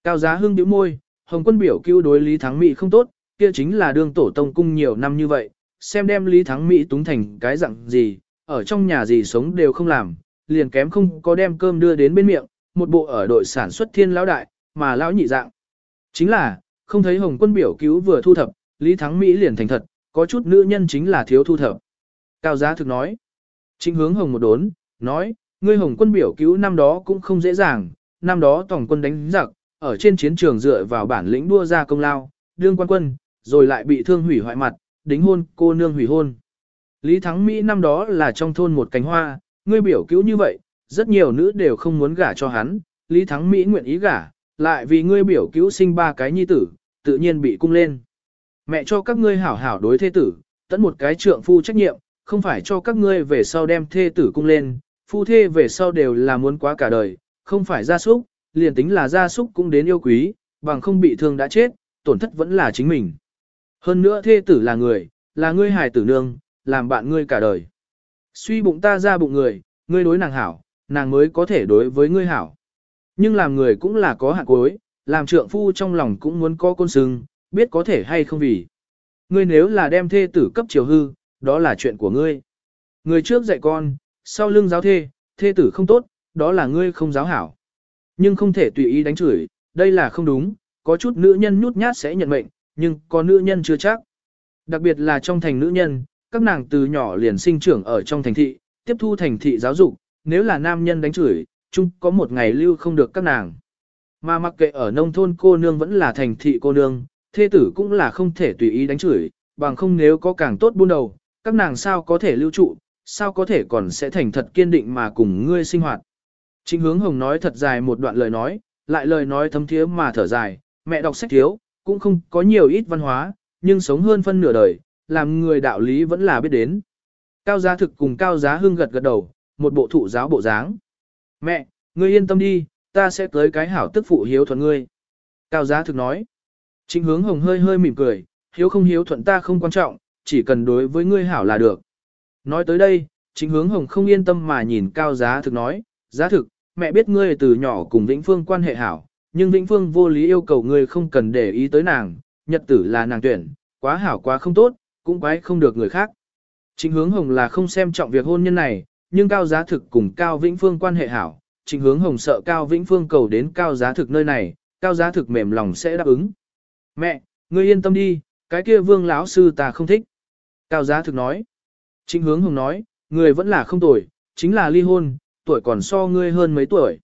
Cao giá hưng điếu môi, hồng quân biểu cứu đối Lý Thắng Mỹ không tốt, kia chính là đương tổ tông cung nhiều năm như vậy, xem đem Lý Thắng Mỹ túng thành cái dạng gì, ở trong nhà gì sống đều không làm, liền kém không có đem cơm đưa đến bên miệng, một bộ ở đội sản xuất thiên lão đại, mà lão nhị dạng. Chính là, không thấy hồng quân biểu cứu vừa thu thập, Lý Thắng Mỹ liền thành thật, có chút nữ nhân chính là thiếu thu thập. Cao giá thực nói. chính hướng hồng một đốn, nói, ngươi hồng quân biểu cứu năm đó cũng không dễ dàng, năm đó tổng quân đánh giặc, ở trên chiến trường dựa vào bản lĩnh đua ra công lao, đương quan quân, rồi lại bị thương hủy hoại mặt, đính hôn, cô nương hủy hôn. Lý Thắng Mỹ năm đó là trong thôn một cánh hoa, ngươi biểu cứu như vậy, rất nhiều nữ đều không muốn gả cho hắn, Lý Thắng Mỹ nguyện ý gả, lại vì ngươi biểu cứu sinh ba cái nhi tử, tự nhiên bị cung lên. Mẹ cho các ngươi hảo hảo đối thế tử, tận một cái trượng phu trách nhiệm, không phải cho các ngươi về sau đem thê tử cung lên, phu thê về sau đều là muốn quá cả đời, không phải gia súc, liền tính là gia súc cũng đến yêu quý, bằng không bị thương đã chết, tổn thất vẫn là chính mình. Hơn nữa thê tử là người, là ngươi hài tử nương, làm bạn ngươi cả đời. Suy bụng ta ra bụng người, ngươi đối nàng hảo, nàng mới có thể đối với ngươi hảo. Nhưng làm người cũng là có hạn cuối, làm trượng phu trong lòng cũng muốn có côn sừng, biết có thể hay không vì. Ngươi nếu là đem thê tử cấp chiều hư, đó là chuyện của ngươi. Người trước dạy con, sau lưng giáo thê, thê tử không tốt, đó là ngươi không giáo hảo. Nhưng không thể tùy ý đánh chửi, đây là không đúng, có chút nữ nhân nhút nhát sẽ nhận mệnh, nhưng có nữ nhân chưa chắc. Đặc biệt là trong thành nữ nhân, các nàng từ nhỏ liền sinh trưởng ở trong thành thị, tiếp thu thành thị giáo dục, nếu là nam nhân đánh chửi, chung có một ngày lưu không được các nàng. Mà mặc kệ ở nông thôn cô nương vẫn là thành thị cô nương, thê tử cũng là không thể tùy ý đánh chửi, bằng không nếu có càng tốt buôn đầu, các nàng sao có thể lưu trụ, sao có thể còn sẽ thành thật kiên định mà cùng ngươi sinh hoạt. Trịnh hướng hồng nói thật dài một đoạn lời nói, lại lời nói thấm thiế mà thở dài, mẹ đọc sách thiếu, cũng không có nhiều ít văn hóa, nhưng sống hơn phân nửa đời, làm người đạo lý vẫn là biết đến. Cao giá thực cùng cao giá hương gật gật đầu, một bộ thụ giáo bộ dáng. Mẹ, ngươi yên tâm đi, ta sẽ tới cái hảo tức phụ hiếu thuận ngươi. Cao giá thực nói. Trịnh hướng hồng hơi hơi mỉm cười, hiếu không hiếu thuận ta không quan trọng, chỉ cần đối với ngươi hảo là được. Nói tới đây, trịnh hướng hồng không yên tâm mà nhìn cao giá thực nói, giá thực, mẹ biết ngươi từ nhỏ cùng Vĩnh Phương quan hệ hảo, nhưng Vĩnh Phương vô lý yêu cầu ngươi không cần để ý tới nàng, nhật tử là nàng tuyển, quá hảo quá không tốt, cũng quái không được người khác. Trịnh hướng hồng là không xem trọng việc hôn nhân này, nhưng cao giá thực cùng cao Vĩnh Phương quan hệ hảo, trịnh hướng hồng sợ cao Vĩnh Phương cầu đến cao giá thực nơi này, cao giá thực mềm lòng sẽ đáp ứng. Mẹ, ngươi yên tâm đi, cái kia vương lão sư ta không thích. Cao giá thực nói. Trịnh hướng hồng nói, người vẫn là không tuổi, chính là ly hôn, tuổi còn so ngươi hơn mấy tuổi.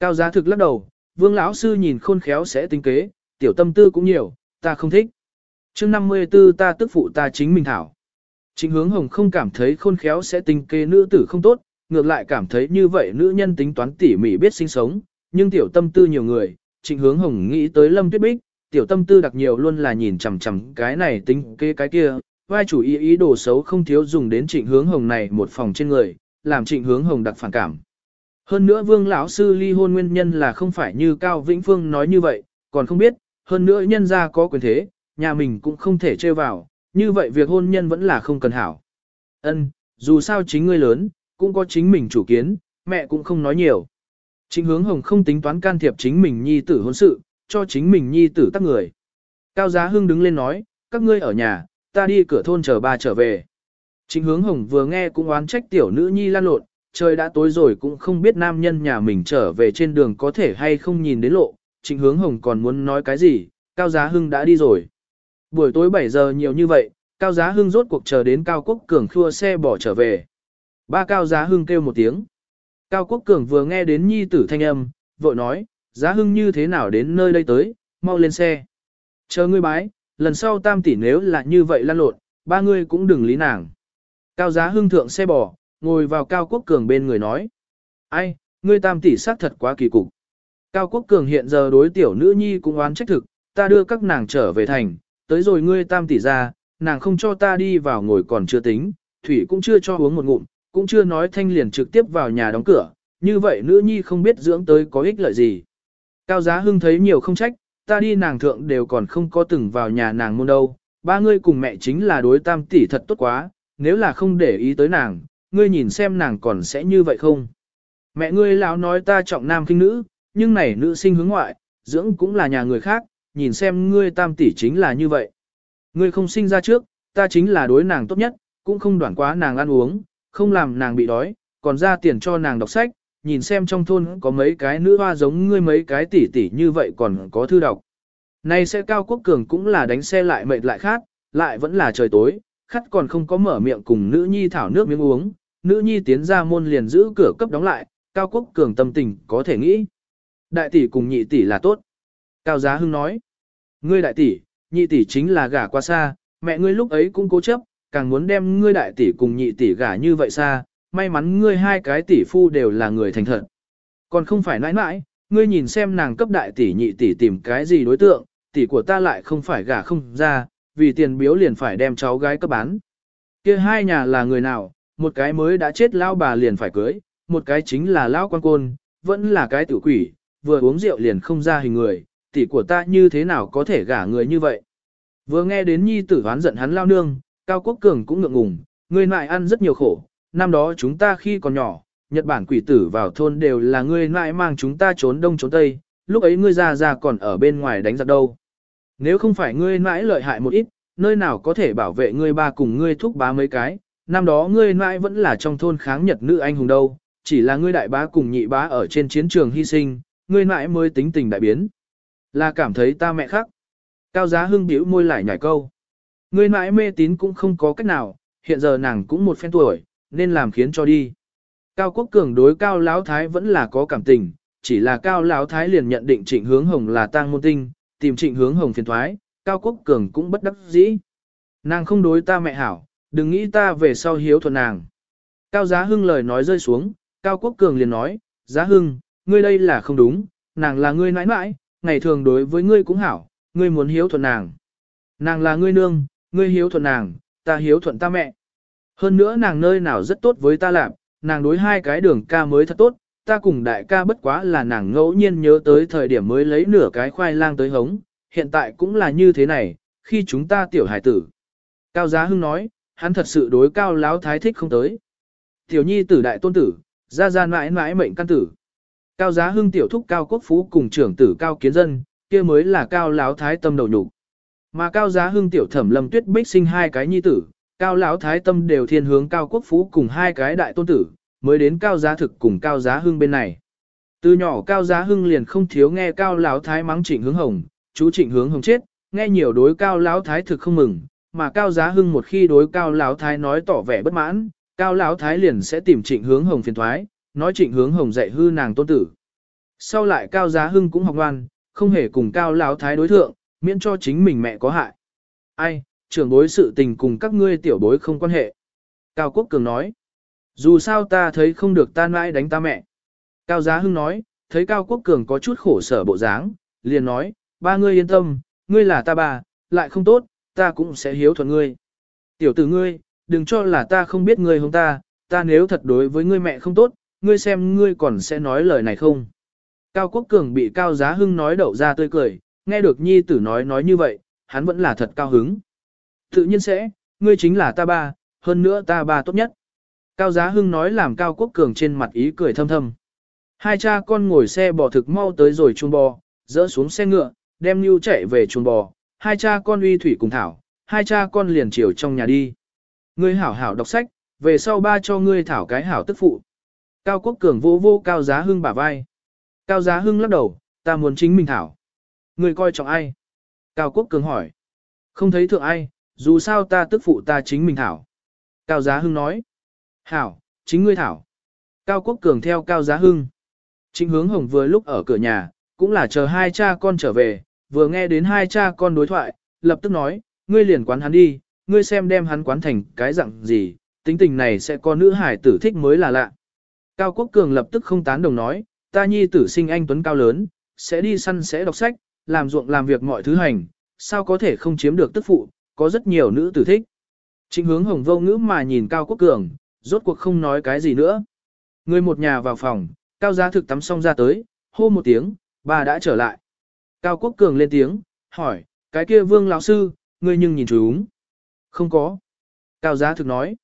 Cao giá thực lắc đầu, vương lão sư nhìn khôn khéo sẽ tính kế, tiểu tâm tư cũng nhiều, ta không thích. chương 54 ta tức phụ ta chính mình thảo. Trịnh hướng hồng không cảm thấy khôn khéo sẽ tính kế nữ tử không tốt, ngược lại cảm thấy như vậy nữ nhân tính toán tỉ mỉ biết sinh sống, nhưng tiểu tâm tư nhiều người, trịnh hướng hồng nghĩ tới lâm tuyết bích, tiểu tâm tư đặc nhiều luôn là nhìn chằm chằm cái này tính kế cái kia, vai chủ ý ý đồ xấu không thiếu dùng đến trịnh hướng hồng này một phòng trên người, làm trịnh hướng hồng đặc phản cảm. Hơn nữa vương lão sư ly hôn nguyên nhân là không phải như Cao Vĩnh Phương nói như vậy, còn không biết, hơn nữa nhân gia có quyền thế, nhà mình cũng không thể trêu vào, như vậy việc hôn nhân vẫn là không cần hảo. Ân, dù sao chính ngươi lớn, cũng có chính mình chủ kiến, mẹ cũng không nói nhiều. chính hướng hồng không tính toán can thiệp chính mình nhi tử hôn sự, cho chính mình nhi tử tắc người. Cao Giá Hưng đứng lên nói, các ngươi ở nhà, ta đi cửa thôn chờ ba trở về. chính hướng hồng vừa nghe cũng oán trách tiểu nữ nhi lan lộn, trời đã tối rồi cũng không biết nam nhân nhà mình trở về trên đường có thể hay không nhìn đến lộ. Trịnh hướng hồng còn muốn nói cái gì, Cao Giá Hưng đã đi rồi. Buổi tối 7 giờ nhiều như vậy, Cao Giá Hưng rốt cuộc chờ đến Cao Quốc Cường khua xe bỏ trở về. Ba Cao Giá Hưng kêu một tiếng. Cao Quốc Cường vừa nghe đến nhi tử thanh âm, vội nói, Giá Hưng như thế nào đến nơi đây tới, mau lên xe. Chờ ngươi bái, lần sau tam tỷ nếu là như vậy lăn lộn, ba ngươi cũng đừng lý nàng. Cao Giá Hưng thượng xe bỏ, ngồi vào Cao Quốc Cường bên người nói. Ai, ngươi tam tỷ xác thật quá kỳ cục. Cao Quốc Cường hiện giờ đối tiểu nữ nhi cũng oán trách thực, ta đưa các nàng trở về thành, tới rồi ngươi tam tỷ ra, nàng không cho ta đi vào ngồi còn chưa tính, thủy cũng chưa cho uống một ngụm, cũng chưa nói thanh liền trực tiếp vào nhà đóng cửa, như vậy nữ nhi không biết dưỡng tới có ích lợi gì. Cao Giá Hưng thấy nhiều không trách, ta đi nàng thượng đều còn không có từng vào nhà nàng môn đâu, ba ngươi cùng mẹ chính là đối tam tỷ thật tốt quá, nếu là không để ý tới nàng, ngươi nhìn xem nàng còn sẽ như vậy không. Mẹ ngươi lão nói ta trọng nam kinh nữ, nhưng này nữ sinh hướng ngoại, dưỡng cũng là nhà người khác, nhìn xem ngươi tam tỷ chính là như vậy. Ngươi không sinh ra trước, ta chính là đối nàng tốt nhất, cũng không đoản quá nàng ăn uống, không làm nàng bị đói, còn ra tiền cho nàng đọc sách, nhìn xem trong thôn có mấy cái nữ hoa giống ngươi mấy cái tỷ tỷ như vậy còn có thư đọc. nay sẽ cao quốc cường cũng là đánh xe lại mệt lại khát, lại vẫn là trời tối, khát còn không có mở miệng cùng nữ nhi thảo nước miếng uống, nữ nhi tiến ra môn liền giữ cửa cấp đóng lại, cao quốc cường tâm tình có thể nghĩ. Đại tỷ cùng nhị tỷ là tốt. Cao Giá Hưng nói, ngươi đại tỷ, nhị tỷ chính là gả qua xa, mẹ ngươi lúc ấy cũng cố chấp, càng muốn đem ngươi đại tỷ cùng nhị tỷ gả như vậy xa, may mắn ngươi hai cái tỷ phu đều là người thành thật. Còn không phải nãi nãi, ngươi nhìn xem nàng cấp đại tỷ nhị tỷ tìm cái gì đối tượng, tỷ của ta lại không phải gả không ra, vì tiền biếu liền phải đem cháu gái cấp bán. kia hai nhà là người nào, một cái mới đã chết lao bà liền phải cưới, một cái chính là lao quan côn, vẫn là cái tử quỷ, vừa uống rượu liền không ra hình người, tỷ của ta như thế nào có thể gả người như vậy. Vừa nghe đến nhi tử hoán giận hắn lao nương, Cao Quốc Cường cũng ngượng ngùng, người nại ăn rất nhiều khổ, năm đó chúng ta khi còn nhỏ, Nhật Bản quỷ tử vào thôn đều là người nại mang chúng ta trốn đông trốn tây, lúc ấy ngươi ra ra còn ở bên ngoài đánh giặc đâu. Nếu không phải ngươi nãi lợi hại một ít, nơi nào có thể bảo vệ ngươi ba cùng ngươi thúc bá mấy cái, năm đó ngươi nãi vẫn là trong thôn kháng Nhật nữ anh hùng đâu, chỉ là ngươi đại bá cùng nhị bá ở trên chiến trường hy sinh, ngươi nãi mới tính tình đại biến. Là cảm thấy ta mẹ khác. Cao giá hưng biểu môi lại nhảy câu. Ngươi mãi mê tín cũng không có cách nào, hiện giờ nàng cũng một phen tuổi, nên làm khiến cho đi. Cao Quốc Cường đối Cao Lão Thái vẫn là có cảm tình, chỉ là Cao Lão Thái liền nhận định Trịnh Hướng Hồng là tang môn tinh, tìm Trịnh Hướng Hồng phiền thoái, Cao Quốc Cường cũng bất đắc dĩ. Nàng không đối ta mẹ hảo, đừng nghĩ ta về sau hiếu thuận nàng. Cao Giá Hưng lời nói rơi xuống, Cao Quốc Cường liền nói, Giá Hưng, ngươi đây là không đúng, nàng là ngươi nãi nãi, ngày thường đối với ngươi cũng hảo, ngươi muốn hiếu thuận nàng. Nàng là ngươi nương, ngươi hiếu thuận nàng, ta hiếu thuận ta mẹ. Hơn nữa nàng nơi nào rất tốt với ta làm, nàng đối hai cái đường ca mới thật tốt, ta cùng đại ca bất quá là nàng ngẫu nhiên nhớ tới thời điểm mới lấy nửa cái khoai lang tới hống, hiện tại cũng là như thế này, khi chúng ta tiểu hải tử. Cao Giá Hưng nói, hắn thật sự đối cao láo thái thích không tới. Tiểu nhi tử đại tôn tử, ra ra mãi mãi mệnh căn tử. Cao Giá Hưng tiểu thúc cao quốc phú cùng trưởng tử cao kiến dân, kia mới là cao láo thái tâm đầu nhục. Mà cao Giá Hưng tiểu thẩm lâm tuyết bích sinh hai cái nhi tử, cao lão thái tâm đều thiên hướng cao quốc phú cùng hai cái đại tôn tử, mới đến cao giá thực cùng cao giá hưng bên này. Từ nhỏ cao giá hưng liền không thiếu nghe cao lão thái mắng trịnh hướng hồng, chú trịnh hướng hồng chết, nghe nhiều đối cao lão thái thực không mừng, mà cao giá hưng một khi đối cao lão thái nói tỏ vẻ bất mãn, cao lão thái liền sẽ tìm trịnh hướng hồng phiền thoái, nói trịnh hướng hồng dạy hư nàng tôn tử. Sau lại cao giá hưng cũng học ngoan, không hề cùng cao lão thái đối thượng, miễn cho chính mình mẹ có hại. Ai, trưởng bối sự tình cùng các ngươi tiểu bối không quan hệ. Cao Quốc Cường nói, dù sao ta thấy không được tan mãi đánh ta mẹ. Cao Giá Hưng nói, thấy Cao Quốc Cường có chút khổ sở bộ dáng, liền nói, ba ngươi yên tâm, ngươi là ta bà, lại không tốt, ta cũng sẽ hiếu thuận ngươi. Tiểu tử ngươi, đừng cho là ta không biết ngươi không ta, ta nếu thật đối với ngươi mẹ không tốt, ngươi xem ngươi còn sẽ nói lời này không. Cao Quốc Cường bị Cao Giá Hưng nói đậu ra tươi cười, nghe được nhi tử nói nói như vậy, hắn vẫn là thật cao hứng. Tự nhiên sẽ, ngươi chính là ta ba, hơn nữa ta ba tốt nhất. Cao Giá Hưng nói làm Cao Quốc Cường trên mặt ý cười thâm thâm. Hai cha con ngồi xe bò thực mau tới rồi chuồng bò, dỡ xuống xe ngựa, đem Nưu chạy về chuồng bò, hai cha con uy thủy cùng thảo, hai cha con liền chiều trong nhà đi. Ngươi hảo hảo đọc sách, về sau ba cho ngươi thảo cái hảo tức phụ. Cao Quốc Cường vô vô Cao Giá Hưng bả vai. Cao Giá Hưng lắc đầu, ta muốn chính mình thảo. Ngươi coi trọng ai? Cao Quốc Cường hỏi. Không thấy thượng ai, dù sao ta tức phụ ta chính mình thảo. Cao Giá Hưng nói. Hảo, chính ngươi thảo. Cao Quốc Cường theo Cao Giá Hưng. Trịnh hướng hồng vừa lúc ở cửa nhà, cũng là chờ hai cha con trở về, vừa nghe đến hai cha con đối thoại, lập tức nói, ngươi liền quán hắn đi, ngươi xem đem hắn quán thành cái dạng gì, tính tình này sẽ có nữ hải tử thích mới là lạ. Cao Quốc Cường lập tức không tán đồng nói, ta nhi tử sinh anh tuấn cao lớn, sẽ đi săn sẽ đọc sách, làm ruộng làm việc mọi thứ hành, sao có thể không chiếm được tức phụ, có rất nhiều nữ tử thích. Trịnh hướng hồng vô ngữ mà nhìn Cao Quốc Cường, rốt cuộc không nói cái gì nữa. Người một nhà vào phòng, Cao Giá thực tắm xong ra tới, hô một tiếng, bà đã trở lại. Cao Quốc Cường lên tiếng, hỏi, cái kia vương lão sư, ngươi nhưng nhìn chúng. Không có. Cao Giá thực nói.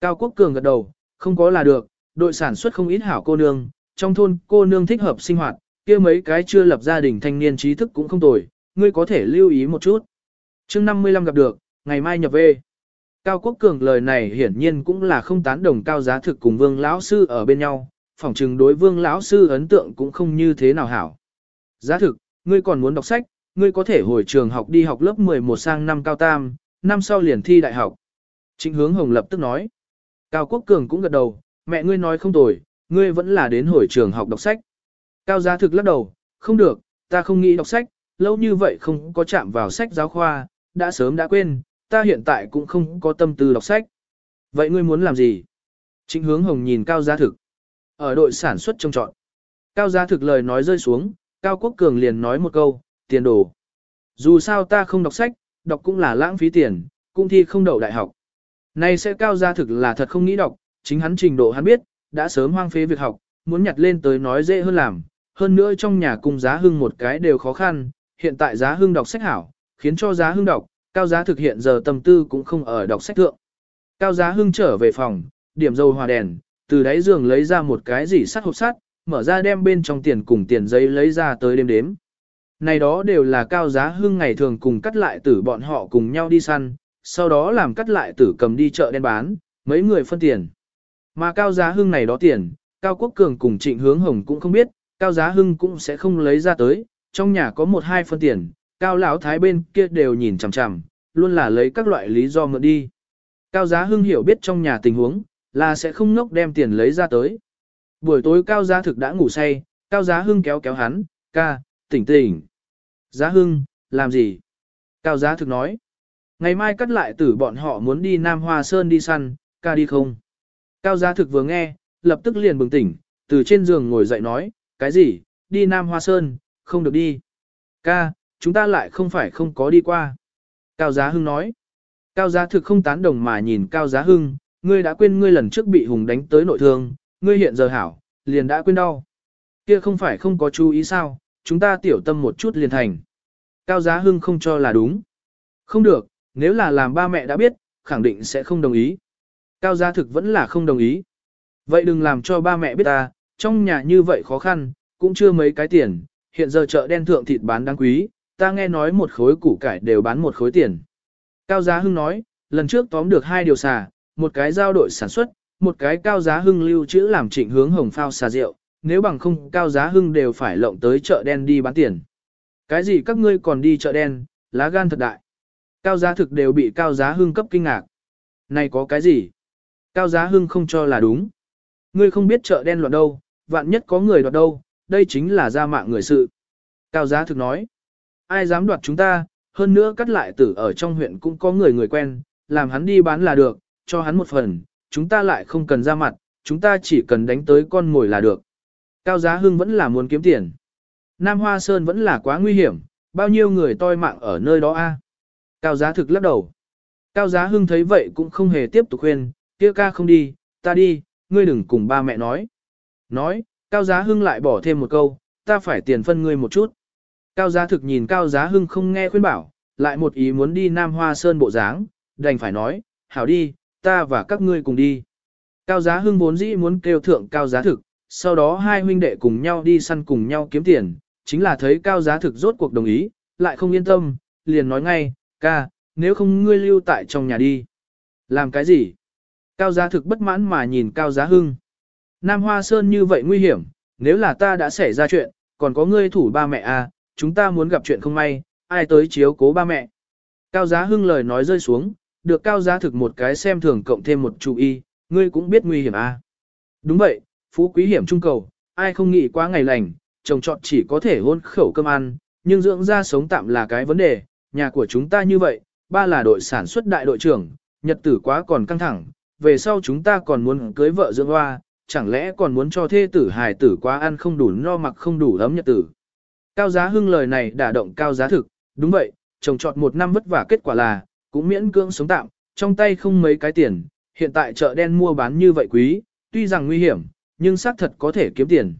Cao Quốc Cường gật đầu, không có là được, đội sản xuất không ít hảo cô nương, trong thôn cô nương thích hợp sinh hoạt, kia mấy cái chưa lập gia đình thanh niên trí thức cũng không tồi, ngươi có thể lưu ý một chút. chương 55 gặp được, ngày mai nhập về. Cao Quốc Cường lời này hiển nhiên cũng là không tán đồng cao giá thực cùng vương lão sư ở bên nhau, phỏng chừng đối vương lão sư ấn tượng cũng không như thế nào hảo. Giá thực, ngươi còn muốn đọc sách, ngươi có thể hồi trường học đi học lớp 11 sang năm cao tam, năm sau liền thi đại học. Trịnh hướng hồng lập tức nói. Cao Quốc Cường cũng gật đầu, mẹ ngươi nói không tồi, ngươi vẫn là đến hồi trường học đọc sách. Cao giá thực lắc đầu, không được, ta không nghĩ đọc sách, lâu như vậy không có chạm vào sách giáo khoa, đã sớm đã quên, ta hiện tại cũng không có tâm tư đọc sách. Vậy ngươi muốn làm gì? Trịnh hướng hồng nhìn Cao giá thực. Ở đội sản xuất trông trọn. Cao giá thực lời nói rơi xuống, Cao Quốc Cường liền nói một câu, tiền đồ. Dù sao ta không đọc sách, đọc cũng là lãng phí tiền, cũng thi không đậu đại học. Này sẽ Cao giá thực là thật không nghĩ đọc, chính hắn trình độ hắn biết, đã sớm hoang phế việc học, muốn nhặt lên tới nói dễ hơn làm. Hơn nữa trong nhà cung giá hưng một cái đều khó khăn, hiện tại giá hưng đọc sách hảo, khiến cho giá hưng đọc, cao giá thực hiện giờ tâm tư cũng không ở đọc sách thượng. Cao giá hưng trở về phòng, điểm dầu hòa đèn, từ đáy giường lấy ra một cái gì sắt hộp sắt, mở ra đem bên trong tiền cùng tiền giấy lấy ra tới đêm đếm. Này đó đều là cao giá hưng ngày thường cùng cắt lại tử bọn họ cùng nhau đi săn, sau đó làm cắt lại tử cầm đi chợ đen bán, mấy người phân tiền. Mà cao giá hưng này đó tiền, cao quốc cường cùng trịnh hướng hồng cũng không biết, cao giá hưng cũng sẽ không lấy ra tới, trong nhà có một hai phân tiền, cao lão thái bên kia đều nhìn chằm chằm, luôn là lấy các loại lý do mượn đi. Cao giá hưng hiểu biết trong nhà tình huống, là sẽ không ngốc đem tiền lấy ra tới. Buổi tối cao giá thực đã ngủ say, cao giá hưng kéo kéo hắn, ca, tỉnh tỉnh. Giá hưng, làm gì? Cao giá thực nói. Ngày mai cắt lại tử bọn họ muốn đi Nam Hoa Sơn đi săn, ca đi không? Cao gia thực vừa nghe, lập tức liền bừng tỉnh, từ trên giường ngồi dậy nói, cái gì, đi Nam Hoa Sơn, không được đi. Ca, chúng ta lại không phải không có đi qua. Cao Giá Hưng nói. Cao Giá thực không tán đồng mà nhìn Cao Giá Hưng, ngươi đã quên ngươi lần trước bị Hùng đánh tới nội thương, ngươi hiện giờ hảo, liền đã quên đau. Kia không phải không có chú ý sao, chúng ta tiểu tâm một chút liền thành. Cao Giá Hưng không cho là đúng. Không được, nếu là làm ba mẹ đã biết, khẳng định sẽ không đồng ý. Cao gia thực vẫn là không đồng ý. Vậy đừng làm cho ba mẹ biết ta, trong nhà như vậy khó khăn, cũng chưa mấy cái tiền, hiện giờ chợ đen thượng thịt bán đáng quý, ta nghe nói một khối củ cải đều bán một khối tiền. Cao Giá Hưng nói, lần trước tóm được hai điều xà, một cái giao đội sản xuất, một cái Cao Giá Hưng lưu trữ làm trịnh hướng hồng phao xà rượu, nếu bằng không Cao Giá Hưng đều phải lộng tới chợ đen đi bán tiền. Cái gì các ngươi còn đi chợ đen, lá gan thật đại. Cao Giá thực đều bị Cao Giá Hưng cấp kinh ngạc. Này có cái gì? Cao Giá Hưng không cho là đúng. Ngươi không biết chợ đen loạn đâu, vạn nhất có người đoạt đâu, đây chính là ra mạng người sự. Cao Giá thực nói ai dám đoạt chúng ta, hơn nữa cắt lại tử ở trong huyện cũng có người người quen, làm hắn đi bán là được, cho hắn một phần, chúng ta lại không cần ra mặt, chúng ta chỉ cần đánh tới con mồi là được. Cao Giá Hưng vẫn là muốn kiếm tiền. Nam Hoa Sơn vẫn là quá nguy hiểm, Bao nhiêu người toi mạng ở nơi đó a? Cao giá thực lắc đầu. Cao giá hưng thấy vậy cũng không hề tiếp tục khuyên, kia ca không đi, ta đi, ngươi đừng cùng ba mẹ nói. Nói, Cao giá hưng lại bỏ thêm một câu, ta phải tiền phân ngươi một chút. Cao giá thực nhìn Cao giá hưng không nghe khuyên bảo, lại một ý muốn đi Nam Hoa Sơn bộ dáng, đành phải nói, hảo đi, ta và các ngươi cùng đi. Cao giá hưng vốn dĩ muốn kêu thượng cao giá thực, sau đó hai huynh đệ cùng nhau đi săn cùng nhau kiếm tiền, chính là thấy cao giá thực rốt cuộc đồng ý, lại không yên tâm, liền nói ngay, ca, nếu không ngươi lưu tại trong nhà đi. Làm cái gì? Cao giá thực bất mãn mà nhìn cao giá hưng. Nam Hoa Sơn như vậy nguy hiểm, nếu là ta đã xảy ra chuyện, còn có ngươi thủ ba mẹ à, chúng ta muốn gặp chuyện không may, ai tới chiếu cố ba mẹ. Cao giá hưng lời nói rơi xuống, được cao giá thực một cái xem thường cộng thêm một chú y, ngươi cũng biết nguy hiểm à. Đúng vậy, phú quý hiểm trung cầu, ai không nghĩ quá ngày lành, chồng chọn chỉ có thể hôn khẩu cơm ăn, nhưng dưỡng ra sống tạm là cái vấn đề, nhà của chúng ta như vậy, ba là đội sản xuất đại đội trưởng, nhật tử quá còn căng thẳng, về sau chúng ta còn muốn cưới vợ dưỡng hoa, chẳng lẽ còn muốn cho thê tử hài tử quá ăn không đủ no mặc không đủ ấm nhật tử. Cao giá hưng lời này đả động cao giá thực, đúng vậy, trồng trọt một năm vất vả kết quả là, cũng miễn cưỡng sống tạm, trong tay không mấy cái tiền, hiện tại chợ đen mua bán như vậy quý, tuy rằng nguy hiểm, nhưng xác thật có thể kiếm tiền.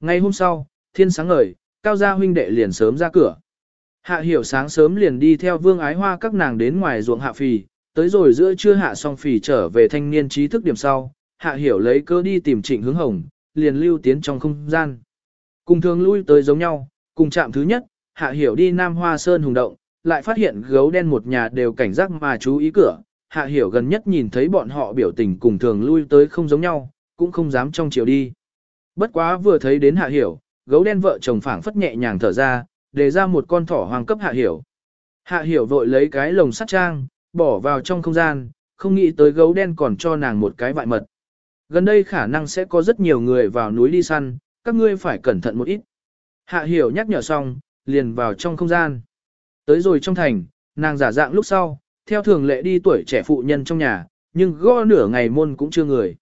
Ngày hôm sau, thiên sáng ngời, cao gia huynh đệ liền sớm ra cửa. Hạ hiểu sáng sớm liền đi theo vương ái hoa các nàng đến ngoài ruộng hạ phì, tới rồi giữa trưa hạ xong phì trở về thanh niên trí thức điểm sau, hạ hiểu lấy cơ đi tìm trịnh hướng hồng, liền lưu tiến trong không gian. Cùng thường lui tới giống nhau, cùng chạm thứ nhất, hạ hiểu đi Nam Hoa Sơn hùng động, lại phát hiện gấu đen một nhà đều cảnh giác mà chú ý cửa, hạ hiểu gần nhất nhìn thấy bọn họ biểu tình cùng thường lui tới không giống nhau, cũng không dám trong chiều đi. Bất quá vừa thấy đến hạ hiểu, gấu đen vợ chồng phảng phất nhẹ nhàng thở ra, để ra một con thỏ hoàng cấp hạ hiểu. Hạ hiểu vội lấy cái lồng sắt trang, bỏ vào trong không gian, không nghĩ tới gấu đen còn cho nàng một cái vại mật. Gần đây khả năng sẽ có rất nhiều người vào núi đi săn, các ngươi phải cẩn thận một ít. Hạ hiểu nhắc nhở xong, liền vào trong không gian. Tới rồi trong thành, nàng giả dạng lúc sau, theo thường lệ đi tuổi trẻ phụ nhân trong nhà, nhưng gõ nửa ngày môn cũng chưa người.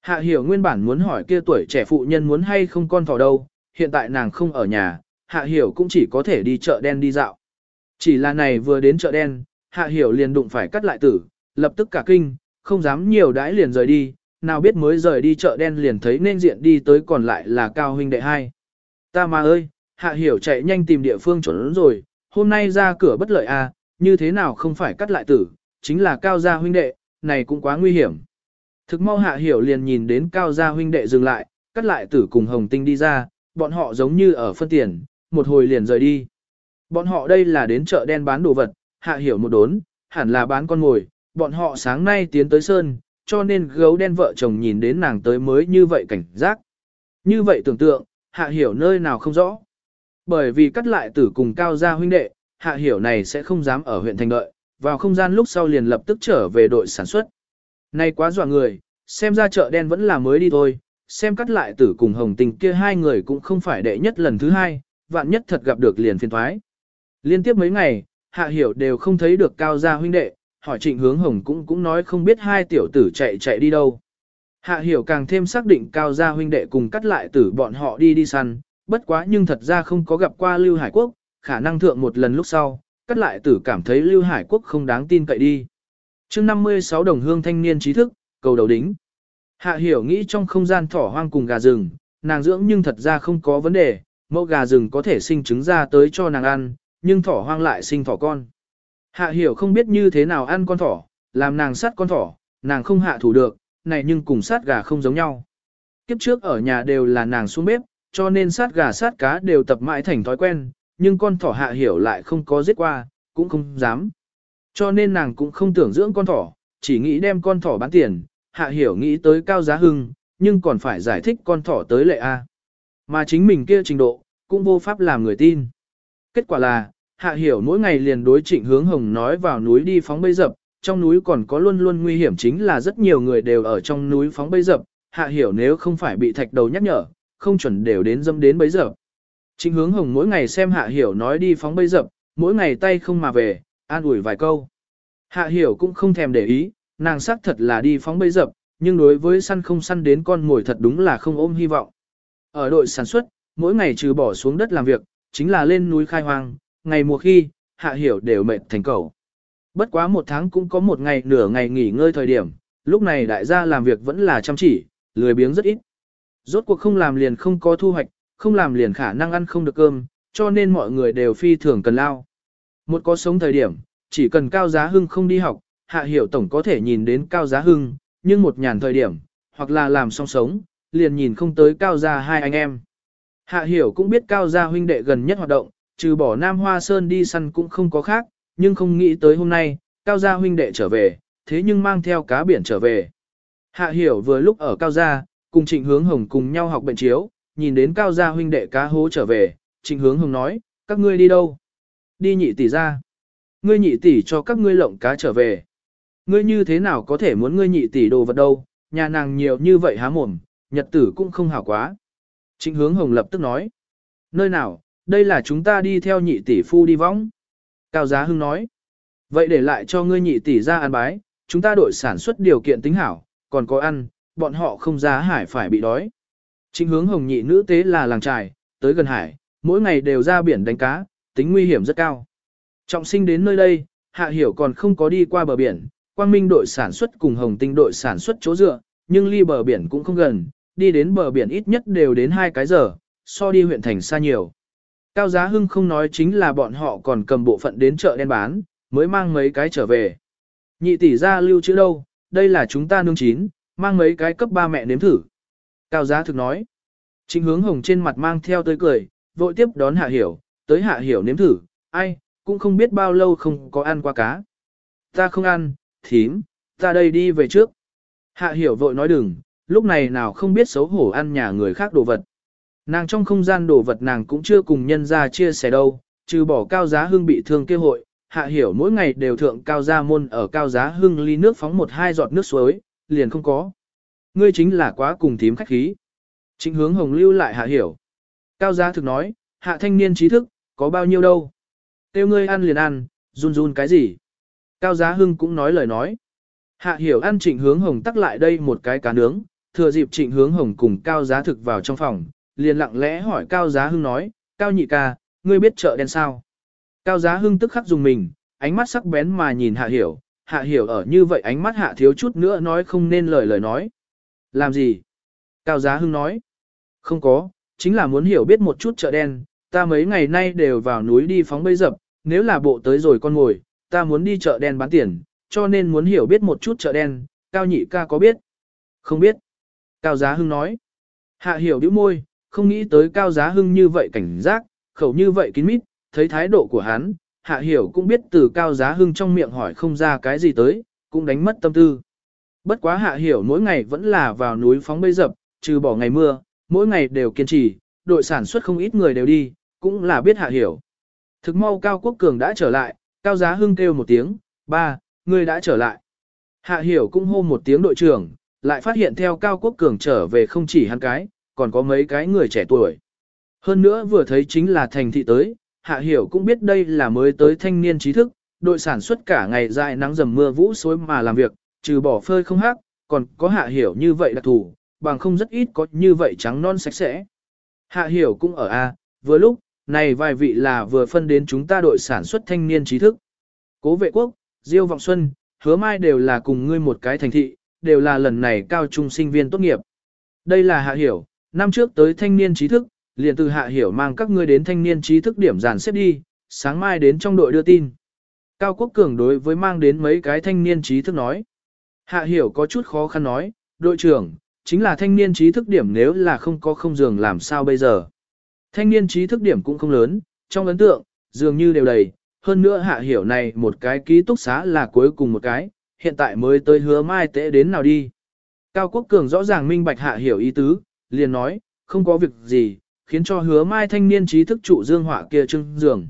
Hạ hiểu nguyên bản muốn hỏi kia tuổi trẻ phụ nhân muốn hay không con thỏ đâu, hiện tại nàng không ở nhà, hạ hiểu cũng chỉ có thể đi chợ đen đi dạo. Chỉ là này vừa đến chợ đen, hạ hiểu liền đụng phải cắt lại tử, lập tức cả kinh, không dám nhiều đãi liền rời đi, nào biết mới rời đi chợ đen liền thấy nên diện đi tới còn lại là cao huynh đệ hai. Ta mà ơi, hạ hiểu chạy nhanh tìm địa phương chuẩn rồi, hôm nay ra cửa bất lợi à, như thế nào không phải cắt lại tử, chính là cao gia huynh đệ, này cũng quá nguy hiểm. Thực mau hạ hiểu liền nhìn đến cao gia huynh đệ dừng lại, cắt lại tử cùng hồng tinh đi ra, bọn họ giống như ở phân tiền, một hồi liền rời đi. Bọn họ đây là đến chợ đen bán đồ vật, hạ hiểu một đốn, hẳn là bán con ngồi. bọn họ sáng nay tiến tới sơn, cho nên gấu đen vợ chồng nhìn đến nàng tới mới như vậy cảnh giác. Như vậy tưởng tượng, hạ hiểu nơi nào không rõ. Bởi vì cắt lại tử cùng cao gia huynh đệ, hạ hiểu này sẽ không dám ở huyện thành đợi, vào không gian lúc sau liền lập tức trở về đội sản xuất. Này quá dọa người, xem ra chợ đen vẫn là mới đi thôi, xem cắt lại tử cùng hồng tình kia hai người cũng không phải đệ nhất lần thứ hai, vạn nhất thật gặp được liền phiền thoái. Liên tiếp mấy ngày, hạ hiểu đều không thấy được cao gia huynh đệ, hỏi trịnh hướng hồng cũng cũng nói không biết hai tiểu tử chạy chạy đi đâu. Hạ hiểu càng thêm xác định cao gia huynh đệ cùng cắt lại tử bọn họ đi đi săn, bất quá nhưng thật ra không có gặp qua Lưu Hải Quốc, khả năng thượng một lần lúc sau, cắt lại tử cảm thấy Lưu Hải Quốc không đáng tin cậy đi. chương 56 đồng hương thanh niên trí thức, cầu đầu đính. Hạ hiểu nghĩ trong không gian thỏ hoang cùng gà rừng, nàng dưỡng nhưng thật ra không có vấn đề, mẫu gà rừng có thể sinh trứng ra tới cho nàng ăn, nhưng thỏ hoang lại sinh thỏ con. Hạ hiểu không biết như thế nào ăn con thỏ, làm nàng sát con thỏ, nàng không hạ thủ được, này nhưng cùng sát gà không giống nhau. Kiếp trước ở nhà đều là nàng xuống bếp, cho nên sát gà sát cá đều tập mãi thành thói quen, nhưng con thỏ hạ hiểu lại không có giết qua, cũng không dám. Cho nên nàng cũng không tưởng dưỡng con thỏ, chỉ nghĩ đem con thỏ bán tiền, hạ hiểu nghĩ tới cao giá hưng, nhưng còn phải giải thích con thỏ tới lệ A. Mà chính mình kia trình độ, cũng vô pháp làm người tin. Kết quả là, hạ hiểu mỗi ngày liền đối trịnh hướng hồng nói vào núi đi phóng bẫy dập, trong núi còn có luôn luôn nguy hiểm chính là rất nhiều người đều ở trong núi phóng bẫy dập, hạ hiểu nếu không phải bị thạch đầu nhắc nhở, không chuẩn đều đến dâm đến bấy giờ. Trịnh hướng hồng mỗi ngày xem hạ hiểu nói đi phóng bẫy dập, mỗi ngày tay không mà về, an ủi vài câu. Hạ hiểu cũng không thèm để ý, nàng xác thật là đi phóng bẫy dập, nhưng đối với săn không săn đến con ngồi thật đúng là không ôm hy vọng. Ở đội sản xuất, mỗi ngày trừ bỏ xuống đất làm việc, chính là lên núi khai hoang, ngày mùa khi, hạ hiểu đều mệt thành cầu. Bất quá một tháng cũng có một ngày nửa ngày nghỉ ngơi thời điểm, lúc này đại gia làm việc vẫn là chăm chỉ, lười biếng rất ít. Rốt cuộc không làm liền không có thu hoạch, không làm liền khả năng ăn không được cơm, cho nên mọi người đều phi thường cần lao. Một có sống thời điểm, chỉ cần Cao Giá Hưng không đi học, Hạ Hiểu Tổng có thể nhìn đến Cao Giá Hưng, nhưng một nhàn thời điểm, hoặc là làm song sống, liền nhìn không tới Cao Gia hai anh em. Hạ Hiểu cũng biết Cao Gia huynh đệ gần nhất hoạt động, trừ bỏ Nam Hoa Sơn đi săn cũng không có khác, nhưng không nghĩ tới hôm nay, Cao Gia huynh đệ trở về, thế nhưng mang theo cá biển trở về. Hạ Hiểu vừa lúc ở Cao Gia, cùng Trịnh Hướng Hồng cùng nhau học bệnh chiếu, nhìn đến Cao Gia huynh đệ cá hố trở về, Trịnh Hướng Hồng nói, các ngươi đi đâu? Đi nhị tỷ ra. Ngươi nhị tỷ cho các ngươi lộng cá trở về. Ngươi như thế nào có thể muốn ngươi nhị tỷ đồ vật đâu, nhà nàng nhiều như vậy há mồm, nhật tử cũng không hảo quá. Trịnh hướng hồng lập tức nói. Nơi nào, đây là chúng ta đi theo nhị tỷ phu đi võng. Cao Giá Hưng nói. Vậy để lại cho ngươi nhị tỷ ra ăn bái, chúng ta đội sản xuất điều kiện tính hảo, còn có ăn, bọn họ không ra hải phải bị đói. Trịnh hướng hồng nhị nữ tế là làng trài, tới gần hải, mỗi ngày đều ra biển đánh cá, tính nguy hiểm rất cao. Trọng sinh đến nơi đây, Hạ Hiểu còn không có đi qua bờ biển, Quang Minh đội sản xuất cùng Hồng Tinh đội sản xuất chỗ dựa, nhưng ly bờ biển cũng không gần, đi đến bờ biển ít nhất đều đến hai cái giờ, so đi huyện thành xa nhiều. Cao Giá Hưng không nói chính là bọn họ còn cầm bộ phận đến chợ đen bán, mới mang mấy cái trở về. Nhị tỷ ra lưu chữ đâu, đây là chúng ta nương chín, mang mấy cái cấp ba mẹ nếm thử. Cao Giá thực nói. Trịnh hướng hồng trên mặt mang theo tới cười, vội tiếp đón Hạ Hiểu, tới Hạ Hiểu nếm thử, ai, cũng không biết bao lâu không có ăn qua cá. Ta không ăn, thím, ta đây đi về trước. Hạ Hiểu vội nói đừng, lúc này nào không biết xấu hổ ăn nhà người khác đồ vật. Nàng trong không gian đồ vật nàng cũng chưa cùng nhân ra chia sẻ đâu, trừ bỏ cao giá hưng bị thương kêu hội, hạ hiểu mỗi ngày đều thượng cao gia môn ở cao giá hưng ly nước phóng một hai giọt nước suối, liền không có. Ngươi chính là quá cùng thím khách khí. Trịnh hướng hồng lưu lại hạ hiểu. Cao giá thực nói, hạ thanh niên trí thức, có bao nhiêu đâu. Tiêu ngươi ăn liền ăn, run run cái gì. Cao giá hưng cũng nói lời nói. Hạ hiểu ăn trịnh hướng hồng tắc lại đây một cái cá nướng, thừa dịp trịnh hướng hồng cùng cao giá thực vào trong phòng, liền lặng lẽ hỏi cao giá hưng nói, cao nhị ca, ngươi biết chợ đen sao? Cao giá hưng tức khắc dùng mình, ánh mắt sắc bén mà nhìn hạ hiểu, hạ hiểu ở như vậy ánh mắt hạ thiếu chút nữa nói không nên lời lời nói. Làm gì? Cao giá hưng nói. Không có, chính là muốn hiểu biết một chút chợ đen, ta mấy ngày nay đều vào núi đi phóng bấy dập, nếu là bộ tới rồi con ngồi, ta muốn đi chợ đen bán tiền, cho nên muốn hiểu biết một chút chợ đen, cao nhị ca có biết? Không biết. Cao Giá Hưng nói. Hạ hiểu đứa môi, không nghĩ tới Cao Giá Hưng như vậy cảnh giác, khẩu như vậy kín mít, thấy thái độ của hắn, Hạ hiểu cũng biết từ Cao Giá Hưng trong miệng hỏi không ra cái gì tới, cũng đánh mất tâm tư. Bất quá Hạ hiểu mỗi ngày vẫn là vào núi phóng bây dập, trừ bỏ ngày mưa, mỗi ngày đều kiên trì, đội sản xuất không ít người đều đi, cũng là biết Hạ hiểu. Thực mau Cao Quốc Cường đã trở lại, Cao Giá Hưng kêu một tiếng, ba, người đã trở lại. Hạ hiểu cũng hô một tiếng đội trưởng, lại phát hiện theo Cao Quốc Cường trở về không chỉ hắn cái, còn có mấy cái người trẻ tuổi. Hơn nữa vừa thấy chính là thành thị tới, Hạ Hiểu cũng biết đây là mới tới thanh niên trí thức, đội sản xuất cả ngày dài nắng dầm mưa vũ xối mà làm việc, trừ bỏ phơi không hát, còn có Hạ Hiểu như vậy đặc thù, bằng không rất ít có như vậy trắng non sạch sẽ. Hạ Hiểu cũng ở A, vừa lúc, này vài vị là vừa phân đến chúng ta đội sản xuất thanh niên trí thức. Cố vệ quốc, Diêu Vọng Xuân, hứa mai đều là cùng ngươi một cái thành thị, đều là lần này cao trung sinh viên tốt nghiệp. Đây là Hạ Hiểu, năm trước tới thanh niên trí thức, liền từ Hạ Hiểu mang các ngươi đến thanh niên trí thức điểm dàn xếp đi, sáng mai đến trong đội đưa tin. Cao Quốc Cường đối với mang đến mấy cái thanh niên trí thức nói. Hạ Hiểu có chút khó khăn nói, đội trưởng, chính là thanh niên trí thức điểm nếu là không có không giường làm sao bây giờ. Thanh niên trí thức điểm cũng không lớn, trong ấn tượng, dường như đều đầy, hơn nữa Hạ Hiểu này một cái ký túc xá là cuối cùng một cái, hiện tại mới tới hứa mai tễ đến nào đi. Cao Quốc Cường rõ ràng minh bạch hạ hiểu ý tứ, liền nói, không có việc gì, khiến cho hứa mai thanh niên trí thức trụ Dương Họa kia trưng giường.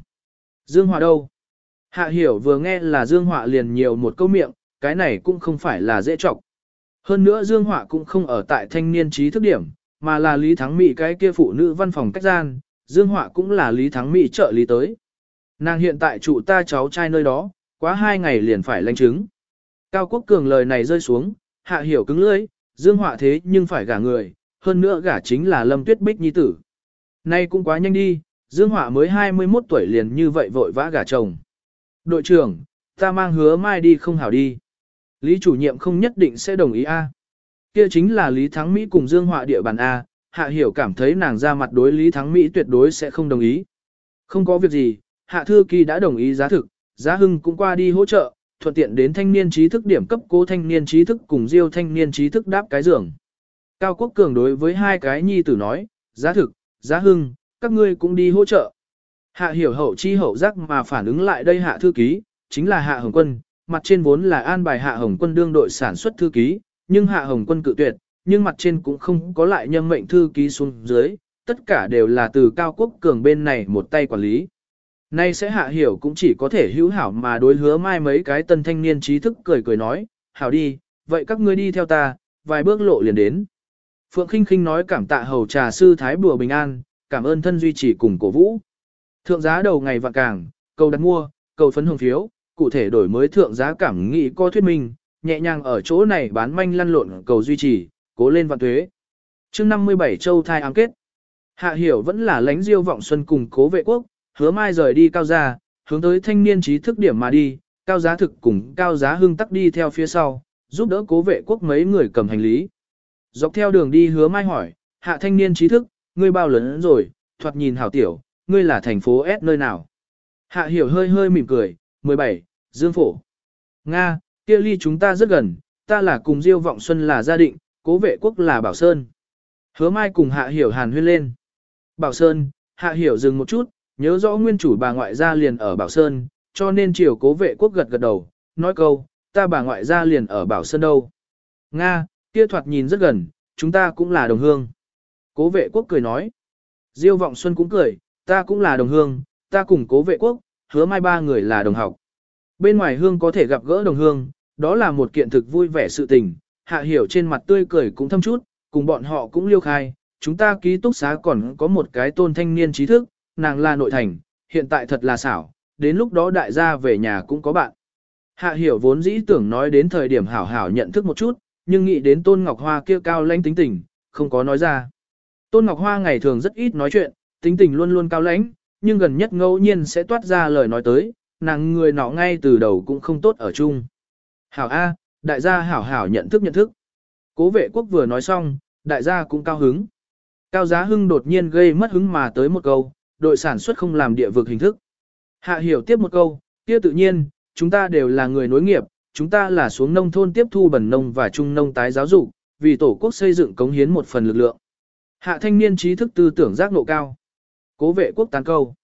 Dương Họa đâu? Hạ hiểu vừa nghe là Dương Họa liền nhiều một câu miệng, cái này cũng không phải là dễ trọng. Hơn nữa Dương Họa cũng không ở tại thanh niên trí thức điểm, mà là Lý Thắng Mỹ cái kia phụ nữ văn phòng cách gian, Dương Họa cũng là Lý Thắng Mỹ trợ lý tới. Nàng hiện tại trụ ta cháu trai nơi đó, quá hai ngày liền phải lãnh chứng. Cao Quốc Cường lời này rơi xuống, hạ hiểu cứng lưỡi, dương họa thế nhưng phải gả người, hơn nữa gả chính là Lâm Tuyết Bích nhi tử. Nay cũng quá nhanh đi, Dương Họa mới 21 tuổi liền như vậy vội vã gả chồng. Đội trưởng, ta mang hứa mai đi không hảo đi. Lý chủ nhiệm không nhất định sẽ đồng ý A. Kia chính là Lý Thắng Mỹ cùng Dương Họa địa bàn A, Hạ Hiểu cảm thấy nàng ra mặt đối Lý Thắng Mỹ tuyệt đối sẽ không đồng ý. Không có việc gì, Hạ Thư Kỳ đã đồng ý giá thực, giá hưng cũng qua đi hỗ trợ, thuận tiện đến thanh niên trí thức điểm cấp cố thanh niên trí thức cùng diêu thanh niên trí thức đáp cái giường. Cao Quốc Cường đối với hai cái nhi tử nói, giá thực, giá hưng, các ngươi cũng đi hỗ trợ. Hạ hiểu hậu chi hậu giác mà phản ứng lại đây hạ thư ký, chính là hạ hồng quân, mặt trên vốn là an bài hạ hồng quân đương đội sản xuất thư ký, nhưng hạ hồng quân cự tuyệt, nhưng mặt trên cũng không có lại nhân mệnh thư ký xuống dưới, tất cả đều là từ cao quốc cường bên này một tay quản lý. Nay sẽ hạ hiểu cũng chỉ có thể hữu hảo mà đối hứa mai mấy cái tân thanh niên trí thức cười cười nói, hảo đi, vậy các ngươi đi theo ta, vài bước lộ liền đến. Phượng khinh khinh nói cảm tạ hầu trà sư Thái Bùa Bình An, cảm ơn thân duy trì cùng cổ vũ. Thượng giá đầu ngày vạn càng, cầu đặt mua, cầu phấn hồng phiếu, cụ thể đổi mới thượng giá cảm nghị co thuyết minh, nhẹ nhàng ở chỗ này bán manh lăn lộn cầu duy trì, cố lên vạn thuế. chương 57 châu thai ám kết. Hạ hiểu vẫn là lánh diêu vọng xuân cùng cố vệ quốc, hứa mai rời đi cao gia, hướng tới thanh niên trí thức điểm mà đi, cao giá thực cùng cao giá hưng tắc đi theo phía sau, giúp đỡ cố vệ quốc mấy người cầm hành lý. Dọc theo đường đi hứa mai hỏi, hạ thanh niên trí thức, ngươi bao lớn rồi, thoạt nhìn hảo tiểu, ngươi là thành phố S nơi nào. Hạ hiểu hơi hơi mỉm cười, 17, Dương Phổ. Nga, kia ly chúng ta rất gần, ta là cùng Diêu Vọng Xuân là gia định, cố vệ quốc là Bảo Sơn. Hứa mai cùng Hạ hiểu hàn huyên lên. Bảo Sơn, Hạ hiểu dừng một chút, nhớ rõ nguyên chủ bà ngoại gia liền ở Bảo Sơn, cho nên chiều cố vệ quốc gật gật đầu, nói câu, ta bà ngoại gia liền ở Bảo Sơn đâu. Nga, kia thoạt nhìn rất gần, chúng ta cũng là đồng hương. Cố vệ quốc cười nói. Diêu vọng xuân cũng cười, ta cũng là đồng hương, ta cùng cố vệ quốc, hứa mai ba người là đồng học. Bên ngoài hương có thể gặp gỡ đồng hương, đó là một kiện thực vui vẻ sự tình, hạ hiểu trên mặt tươi cười cũng thâm chút, cùng bọn họ cũng liêu khai, chúng ta ký túc xá còn có một cái tôn thanh niên trí thức, nàng là nội thành, hiện tại thật là xảo, đến lúc đó đại gia về nhà cũng có bạn. Hạ hiểu vốn dĩ tưởng nói đến thời điểm hảo hảo nhận thức một chút, nhưng nghĩ đến tôn ngọc hoa kia cao lãnh tính tình, không có nói ra. Tôn Ngọc Hoa ngày thường rất ít nói chuyện, tính tình luôn luôn cao lãnh, nhưng gần nhất ngẫu nhiên sẽ toát ra lời nói tới, nàng người nọ ngay từ đầu cũng không tốt ở chung. Hảo A, đại gia hảo hảo nhận thức nhận thức. Cố vệ quốc vừa nói xong, đại gia cũng cao hứng. Cao giá hưng đột nhiên gây mất hứng mà tới một câu, đội sản xuất không làm địa vực hình thức. Hạ hiểu tiếp một câu, kia tự nhiên, chúng ta đều là người nối nghiệp, chúng ta là xuống nông thôn tiếp thu bần nông và trung nông tái giáo dục, vì tổ quốc xây dựng cống hiến một phần lực lượng. Hạ thanh niên trí thức tư tưởng giác ngộ cao. Cố vệ quốc tán câu.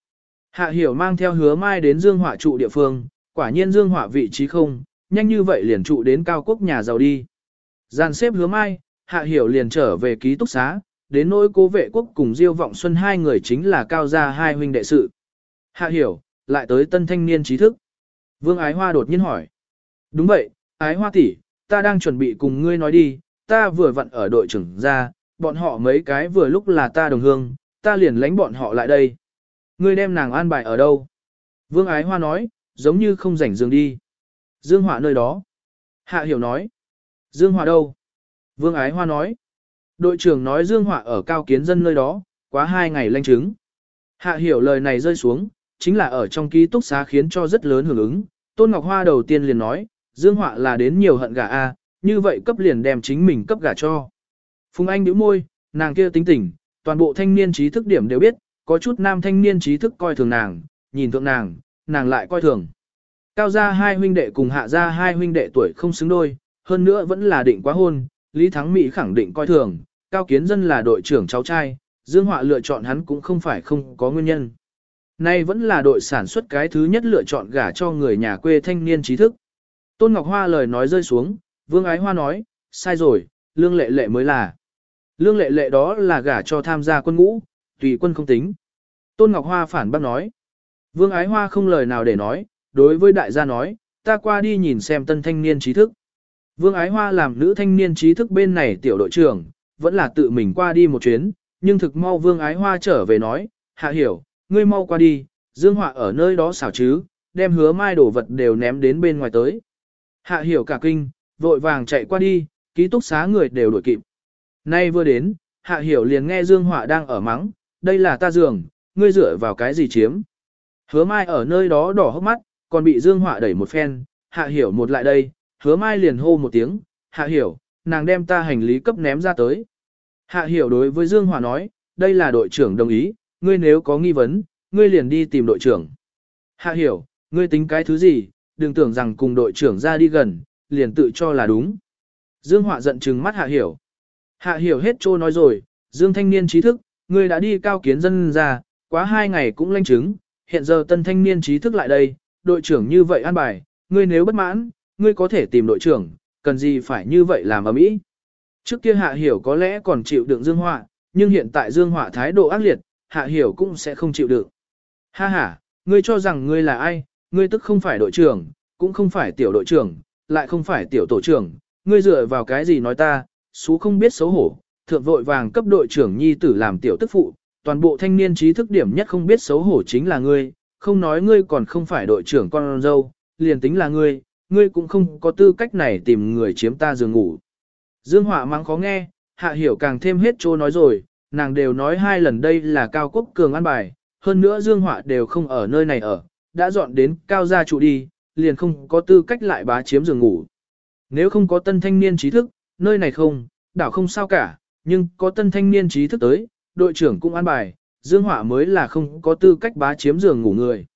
Hạ hiểu mang theo hứa mai đến dương hỏa trụ địa phương, quả nhiên dương hỏa vị trí không, nhanh như vậy liền trụ đến cao quốc nhà giàu đi. Gian xếp hứa mai, hạ hiểu liền trở về ký túc xá, đến nỗi cố vệ quốc cùng diêu vọng xuân hai người chính là cao gia hai huynh đệ sự. Hạ hiểu, lại tới tân thanh niên trí thức. Vương Ái Hoa đột nhiên hỏi. Đúng vậy, Ái Hoa tỷ, ta đang chuẩn bị cùng ngươi nói đi, ta vừa vặn ở đội trưởng ra, bọn họ mấy cái vừa lúc là ta đồng hương, ta liền lánh bọn họ lại đây. Ngươi đem nàng an bài ở đâu? Vương Ái Hoa nói, giống như không rảnh giường đi. Dương Họa nơi đó. Hạ Hiểu nói. Dương Họa đâu? Vương Ái Hoa nói. Đội trưởng nói Dương Họa ở cao kiến dân nơi đó, quá hai ngày lanh chứng. Hạ Hiểu lời này rơi xuống, chính là ở trong ký túc xá khiến cho rất lớn hưởng ứng. Tôn Ngọc Hoa đầu tiên liền nói, Dương Họa là đến nhiều hận gà A, như vậy cấp liền đem chính mình cấp gà cho. Phùng Anh nhíu môi, nàng kia tính tình, toàn bộ thanh niên trí thức điểm đều biết, có chút nam thanh niên trí thức coi thường nàng, nhìn thượng nàng, nàng lại coi thường. Cao gia hai huynh đệ cùng hạ gia hai huynh đệ tuổi không xứng đôi, hơn nữa vẫn là định quá hôn, Lý Thắng Mỹ khẳng định coi thường, Cao Kiến Dân là đội trưởng cháu trai, Dương Họa lựa chọn hắn cũng không phải không có nguyên nhân. Nay vẫn là đội sản xuất cái thứ nhất lựa chọn gả cho người nhà quê thanh niên trí thức. Tôn Ngọc Hoa lời nói rơi xuống, Vương Ái Hoa nói, sai rồi, lương lệ lệ mới là. Lương lệ lệ đó là gả cho tham gia quân ngũ, tùy quân không tính. Tôn Ngọc Hoa phản bác nói. Vương Ái Hoa không lời nào để nói, đối với đại gia nói, ta qua đi nhìn xem tân thanh niên trí thức. Vương Ái Hoa làm nữ thanh niên trí thức bên này tiểu đội trưởng, vẫn là tự mình qua đi một chuyến, nhưng thực mau Vương Ái Hoa trở về nói, hạ hiểu, ngươi mau qua đi, Dương Họa ở nơi đó xảo chứ, đem hứa mai đổ vật đều ném đến bên ngoài tới. Hạ hiểu cả kinh, vội vàng chạy qua đi, ký túc xá người đều đuổi kịp. Nay vừa đến, hạ hiểu liền nghe Dương Họa đang ở mắng, đây là ta giường, ngươi dựa vào cái gì chiếm. Hứa mai ở nơi đó đỏ hốc mắt, còn bị Dương Họa đẩy một phen, hạ hiểu một lại đây, hứa mai liền hô một tiếng, hạ hiểu, nàng đem ta hành lý cấp ném ra tới. Hạ hiểu đối với Dương Họa nói, đây là đội trưởng đồng ý, ngươi nếu có nghi vấn, ngươi liền đi tìm đội trưởng. Hạ hiểu, ngươi tính cái thứ gì, đừng tưởng rằng cùng đội trưởng ra đi gần, liền tự cho là đúng. Dương Họa giận trừng mắt Hạ hiểu. Hạ hiểu hết trô nói rồi, Dương thanh niên trí thức, ngươi đã đi cao kiến dân ra, quá hai ngày cũng lanh chứng, hiện giờ tân thanh niên trí thức lại đây, đội trưởng như vậy an bài, ngươi nếu bất mãn, ngươi có thể tìm đội trưởng, cần gì phải như vậy làm ở mỹ. Trước kia Hạ Hiểu có lẽ còn chịu đựng Dương Họa, nhưng hiện tại Dương Họa thái độ ác liệt, Hạ Hiểu cũng sẽ không chịu đựng. Ha ha, ngươi cho rằng ngươi là ai, ngươi tức không phải đội trưởng, cũng không phải tiểu đội trưởng, lại không phải tiểu tổ trưởng, ngươi dựa vào cái gì nói ta, xú không biết xấu hổ, thượng vội vàng cấp đội trưởng nhi tử làm tiểu tức phụ, toàn bộ thanh niên trí thức điểm nhất không biết xấu hổ chính là ngươi, không nói ngươi còn không phải đội trưởng con dâu, liền tính là ngươi, ngươi cũng không có tư cách này tìm người chiếm ta giường ngủ. Dương Họa mắng khó nghe, hạ hiểu càng thêm hết trô nói rồi, nàng đều nói hai lần đây là cao quốc cường ăn bài, hơn nữa Dương Họa đều không ở nơi này ở, đã dọn đến cao gia trụ đi, liền không có tư cách lại bá chiếm giường ngủ. Nếu không có tân thanh niên trí thức, nơi này không, đảo không sao cả, nhưng có tân thanh niên trí thức tới, đội trưởng cũng ăn bài, Dương Hỏa mới là không có tư cách bá chiếm giường ngủ người.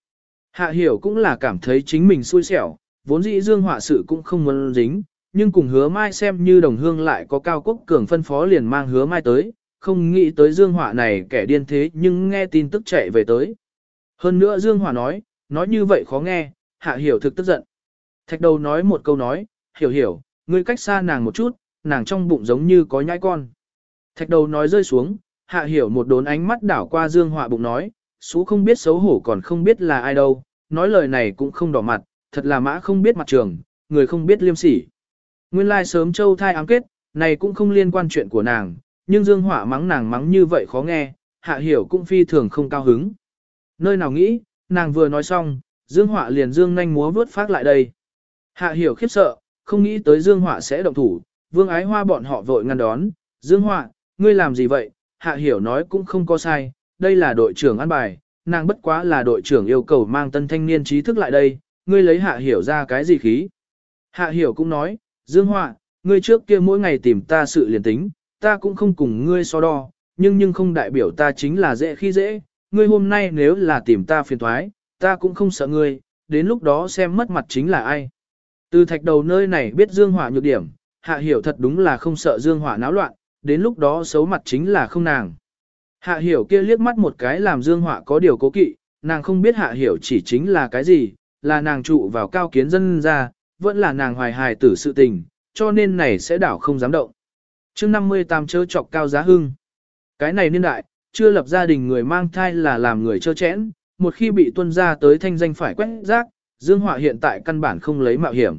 Hạ hiểu cũng là cảm thấy chính mình xui xẻo, vốn dĩ Dương Hỏa sự cũng không muốn dính, nhưng cùng hứa mai xem như đồng hương lại có cao quốc cường phân phó liền mang hứa mai tới, không nghĩ tới Dương Hỏa này kẻ điên thế nhưng nghe tin tức chạy về tới. Hơn nữa Dương Hỏa nói, nói như vậy khó nghe, hạ hiểu thực tức giận. Thạch đầu nói một câu nói, hiểu hiểu, ngươi cách xa nàng một chút, nàng trong bụng giống như có nhãi con. Thạch đầu nói rơi xuống, hạ hiểu một đốn ánh mắt đảo qua Dương Họa bụng nói, xú không biết xấu hổ còn không biết là ai đâu, nói lời này cũng không đỏ mặt, thật là mã không biết mặt trường, người không biết liêm sỉ. Nguyên lai sớm châu thai ám kết, này cũng không liên quan chuyện của nàng, nhưng Dương Họa mắng nàng mắng như vậy khó nghe, hạ hiểu cũng phi thường không cao hứng. Nơi nào nghĩ, nàng vừa nói xong, Dương Họa liền Dương nhanh múa vướt phát lại đây. Hạ hiểu khiếp sợ, không nghĩ tới Dương Họa sẽ động thủ, vương ái hoa bọn họ vội ngăn đón. Dương Họa, ngươi làm gì vậy? Hạ hiểu nói cũng không có sai, đây là đội trưởng ăn bài, nàng bất quá là đội trưởng yêu cầu mang tân thanh niên trí thức lại đây, ngươi lấy hạ hiểu ra cái gì khí. Hạ hiểu cũng nói, Dương Họa, ngươi trước kia mỗi ngày tìm ta sự liền tính, ta cũng không cùng ngươi so đo, nhưng nhưng không đại biểu ta chính là dễ khi dễ, ngươi hôm nay nếu là tìm ta phiền thoái, ta cũng không sợ ngươi, đến lúc đó xem mất mặt chính là ai. Từ thạch đầu nơi này biết Dương Hỏa nhược điểm, hạ hiểu thật đúng là không sợ Dương Hỏa náo loạn, đến lúc đó xấu mặt chính là không nàng. Hạ hiểu kia liếc mắt một cái làm Dương Hỏa có điều cố kỵ, nàng không biết hạ hiểu chỉ chính là cái gì, là nàng trụ vào cao kiến dân ra, vẫn là nàng hoài hài tử sự tình, cho nên này sẽ đảo không dám động. chương 58 chớ chọc cao giá hưng. Cái này niên đại, chưa lập gia đình người mang thai là làm người trơ chẽn, một khi bị tuân ra tới thanh danh phải quét rác, Dương Họa hiện tại căn bản không lấy mạo hiểm.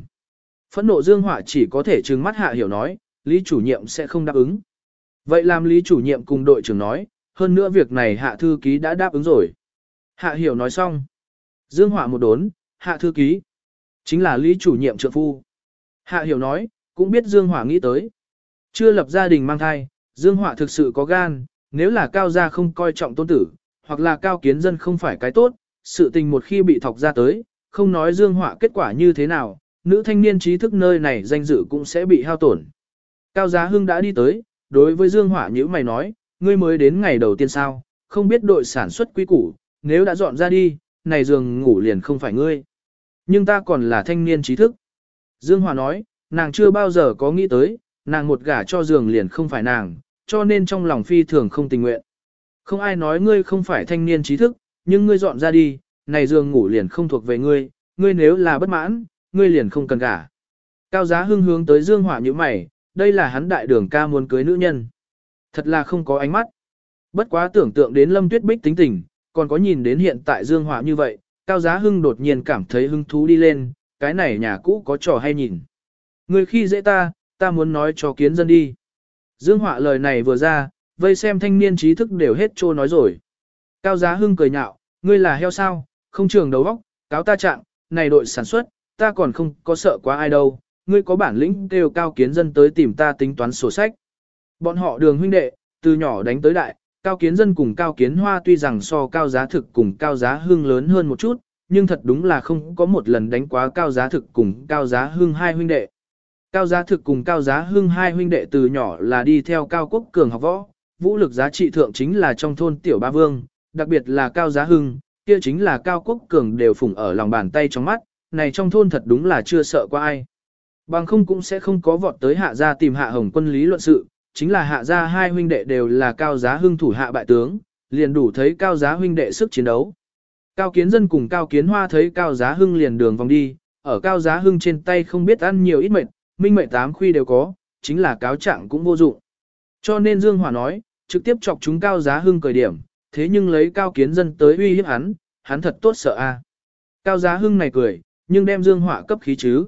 Phẫn nộ Dương Họa chỉ có thể trừng mắt hạ hiểu nói, Lý chủ nhiệm sẽ không đáp ứng. Vậy làm Lý chủ nhiệm cùng đội trưởng nói, hơn nữa việc này hạ thư ký đã đáp ứng rồi. Hạ hiểu nói xong. Dương Họa một đốn, hạ thư ký. Chính là Lý chủ nhiệm trợ phu. Hạ hiểu nói, cũng biết Dương Họa nghĩ tới. Chưa lập gia đình mang thai, Dương Họa thực sự có gan, nếu là cao gia không coi trọng tôn tử, hoặc là cao kiến dân không phải cái tốt, sự tình một khi bị thọc ra tới, không nói Dương Họa kết quả như thế nào, nữ thanh niên trí thức nơi này danh dự cũng sẽ bị hao tổn. Cao Giá Hưng đã đi tới, đối với Dương Họa như mày nói, ngươi mới đến ngày đầu tiên sao, không biết đội sản xuất quý củ, nếu đã dọn ra đi, này giường ngủ liền không phải ngươi. Nhưng ta còn là thanh niên trí thức. Dương Hòa nói, nàng chưa bao giờ có nghĩ tới, nàng một gả cho giường liền không phải nàng, cho nên trong lòng phi thường không tình nguyện. Không ai nói ngươi không phải thanh niên trí thức, nhưng ngươi dọn ra đi, này giường ngủ liền không thuộc về ngươi, ngươi nếu là bất mãn, ngươi liền không cần cả. Cao giá hưng hướng tới Dương Hỏa như mày, đây là hắn đại đường ca muốn cưới nữ nhân. Thật là không có ánh mắt. Bất quá tưởng tượng đến Lâm Tuyết Bích tính tình, còn có nhìn đến hiện tại Dương Hỏa như vậy, Cao Giá Hưng đột nhiên cảm thấy hứng thú đi lên, cái này nhà cũ có trò hay nhìn. Người khi dễ ta, ta muốn nói cho kiến dân đi. Dương Họa lời này vừa ra, vây xem thanh niên trí thức đều hết trô nói rồi. Cao Giá Hưng cười nhạo, ngươi là heo sao, không trường đầu óc, cáo ta trạng, này đội sản xuất, ta còn không có sợ quá ai đâu, ngươi có bản lĩnh kêu cao kiến dân tới tìm ta tính toán sổ sách. Bọn họ đường huynh đệ, từ nhỏ đánh tới đại, Cao kiến dân cùng cao kiến hoa tuy rằng so cao giá thực cùng cao giá hương lớn hơn một chút, nhưng thật đúng là không có một lần đánh quá cao giá thực cùng cao giá hương hai huynh đệ. Cao giá thực cùng cao giá Hưng hai huynh đệ từ nhỏ là đi theo cao quốc cường học võ, vũ lực giá trị thượng chính là trong thôn tiểu ba vương, đặc biệt là cao giá hưng, kia chính là cao quốc cường đều phủng ở lòng bàn tay trong mắt, này trong thôn thật đúng là chưa sợ qua ai. Bằng không cũng sẽ không có vọt tới hạ gia tìm hạ hồng quân lý luận sự, chính là hạ gia hai huynh đệ đều là cao giá hưng thủ hạ bại tướng, liền đủ thấy cao giá huynh đệ sức chiến đấu. Cao kiến dân cùng cao kiến hoa thấy cao giá hưng liền đường vòng đi, ở cao giá hưng trên tay không biết ăn nhiều ít mệt, minh mệnh tám khuy đều có, chính là cáo trạng cũng vô dụng. Cho nên Dương Hòa nói, trực tiếp chọc chúng cao giá hưng cởi điểm, thế nhưng lấy cao kiến dân tới uy hiếp hắn, hắn thật tốt sợ a. À. Cao giá hưng này cười, nhưng đem Dương Họa cấp khí chứ.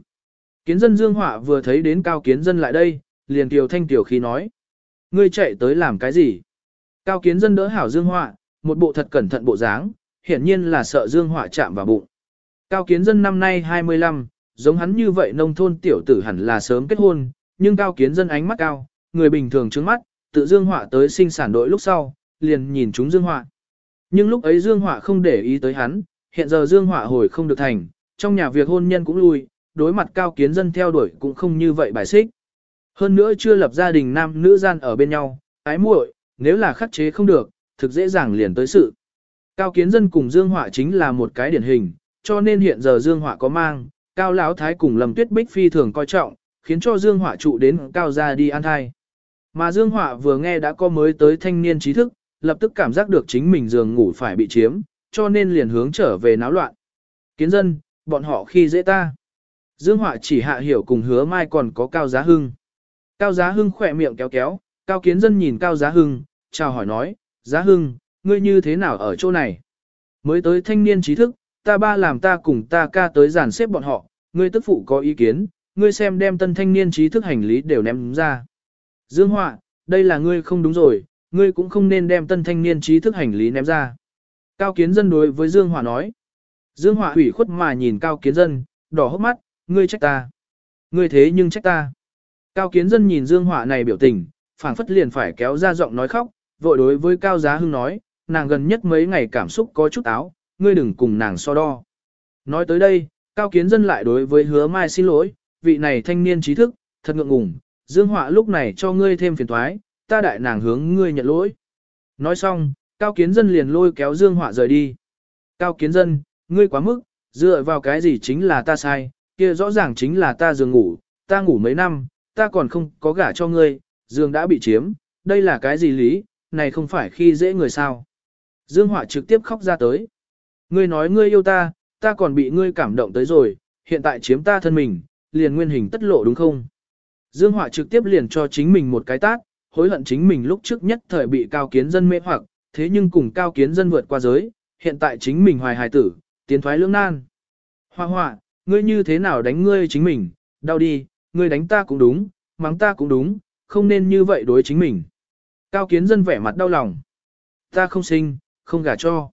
Kiến dân Dương Họa vừa thấy đến cao kiến dân lại đây, liền tiểu thanh tiểu khí nói. Ngươi chạy tới làm cái gì? Cao kiến dân đỡ hảo Dương Họa, một bộ thật cẩn thận bộ dáng, hiển nhiên là sợ Dương Họa chạm vào bụng. Cao kiến dân năm nay 25, giống hắn như vậy nông thôn tiểu tử hẳn là sớm kết hôn, nhưng cao kiến dân ánh mắt cao, người bình thường trứng mắt, tự Dương Họa tới sinh sản đội lúc sau, liền nhìn chúng Dương Họa. Nhưng lúc ấy Dương Họa không để ý tới hắn, hiện giờ Dương Họa hồi không được thành, trong nhà việc hôn nhân cũng lui, đối mặt cao kiến dân theo đuổi cũng không như vậy bài xích. Hơn nữa chưa lập gia đình nam nữ gian ở bên nhau, ái muội, nếu là khắc chế không được, thực dễ dàng liền tới sự. Cao kiến dân cùng Dương Họa chính là một cái điển hình, cho nên hiện giờ Dương Họa có mang, Cao Lão Thái cùng Lâm Tuyết Bích phi thường coi trọng, khiến cho Dương Họa trụ đến Cao gia đi an thai. Mà Dương Họa vừa nghe đã có mới tới thanh niên trí thức, lập tức cảm giác được chính mình giường ngủ phải bị chiếm, cho nên liền hướng trở về náo loạn. Kiến dân, bọn họ khi dễ ta. Dương Họa chỉ hạ hiểu cùng hứa mai còn có Cao Giá Hưng. Cao Giá Hưng khỏe miệng kéo kéo, Cao Kiến dân nhìn Cao Giá Hưng, chào hỏi nói, Giá Hưng, ngươi như thế nào ở chỗ này? Mới tới thanh niên trí thức, ta ba làm ta cùng ta ca tới giàn xếp bọn họ, ngươi tức phụ có ý kiến, ngươi xem đem tân thanh niên trí thức hành lý đều ném ra. Dương Họa, đây là ngươi không đúng rồi, ngươi cũng không nên đem tân thanh niên trí thức hành lý ném ra. Cao Kiến Dân đối với Dương Họa nói. Dương Họa ủy khuất mà nhìn Cao Kiến Dân, đỏ hốc mắt, ngươi trách ta. Ngươi thế nhưng trách ta. Cao Kiến Dân nhìn Dương Họa này biểu tình, phảng phất liền phải kéo ra giọng nói khóc, vội đối với Cao Giá Hưng nói, nàng gần nhất mấy ngày cảm xúc có chút áo, ngươi đừng cùng nàng so đo. Nói tới đây, Cao Kiến Dân lại đối với hứa mai xin lỗi, vị này thanh niên trí thức, thật ngượng ngùng, Dương Họa lúc này cho ngươi thêm phiền toái, ta đại nàng hướng ngươi nhận lỗi. Nói xong, Cao Kiến Dân liền lôi kéo Dương Họa rời đi. Cao Kiến Dân, ngươi quá mức, dựa vào cái gì chính là ta sai, kia rõ ràng chính là ta giường ngủ, ta ngủ mấy năm, ta còn không có gả cho ngươi, giường đã bị chiếm, đây là cái gì lý, này không phải khi dễ người sao. Dương Họa trực tiếp khóc ra tới. Ngươi nói ngươi yêu ta, ta còn bị ngươi cảm động tới rồi, hiện tại chiếm ta thân mình, liền nguyên hình tất lộ đúng không? Dương Họa trực tiếp liền cho chính mình một cái tát, hối hận chính mình lúc trước nhất thời bị cao kiến dân mê hoặc, thế nhưng cùng cao kiến dân vượt qua giới, hiện tại chính mình hoài hài tử, tiến thoái lưỡng nan. Hoa hoa, ngươi như thế nào đánh ngươi chính mình, đau đi, ngươi đánh ta cũng đúng, mắng ta cũng đúng, không nên như vậy đối chính mình. Cao kiến dân vẻ mặt đau lòng. Ta không sinh, không gả cho.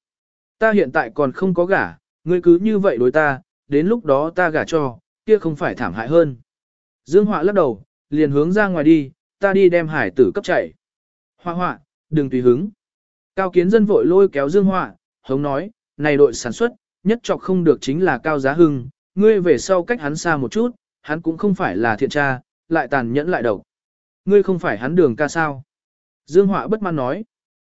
Ta hiện tại còn không có gả, ngươi cứ như vậy đối ta, đến lúc đó ta gả cho, kia không phải thảm hại hơn. Dương Họa lắc đầu, liền hướng ra ngoài đi, ta đi đem hải tử cấp chạy. Hoa họa, đừng tùy hứng. Cao kiến dân vội lôi kéo Dương Họa, hống nói, này đội sản xuất, nhất chọc không được chính là Cao Giá Hưng, ngươi về sau cách hắn xa một chút, hắn cũng không phải là thiện tra, lại tàn nhẫn lại độc. Ngươi không phải hắn đường ca sao? Dương Họa bất mãn nói.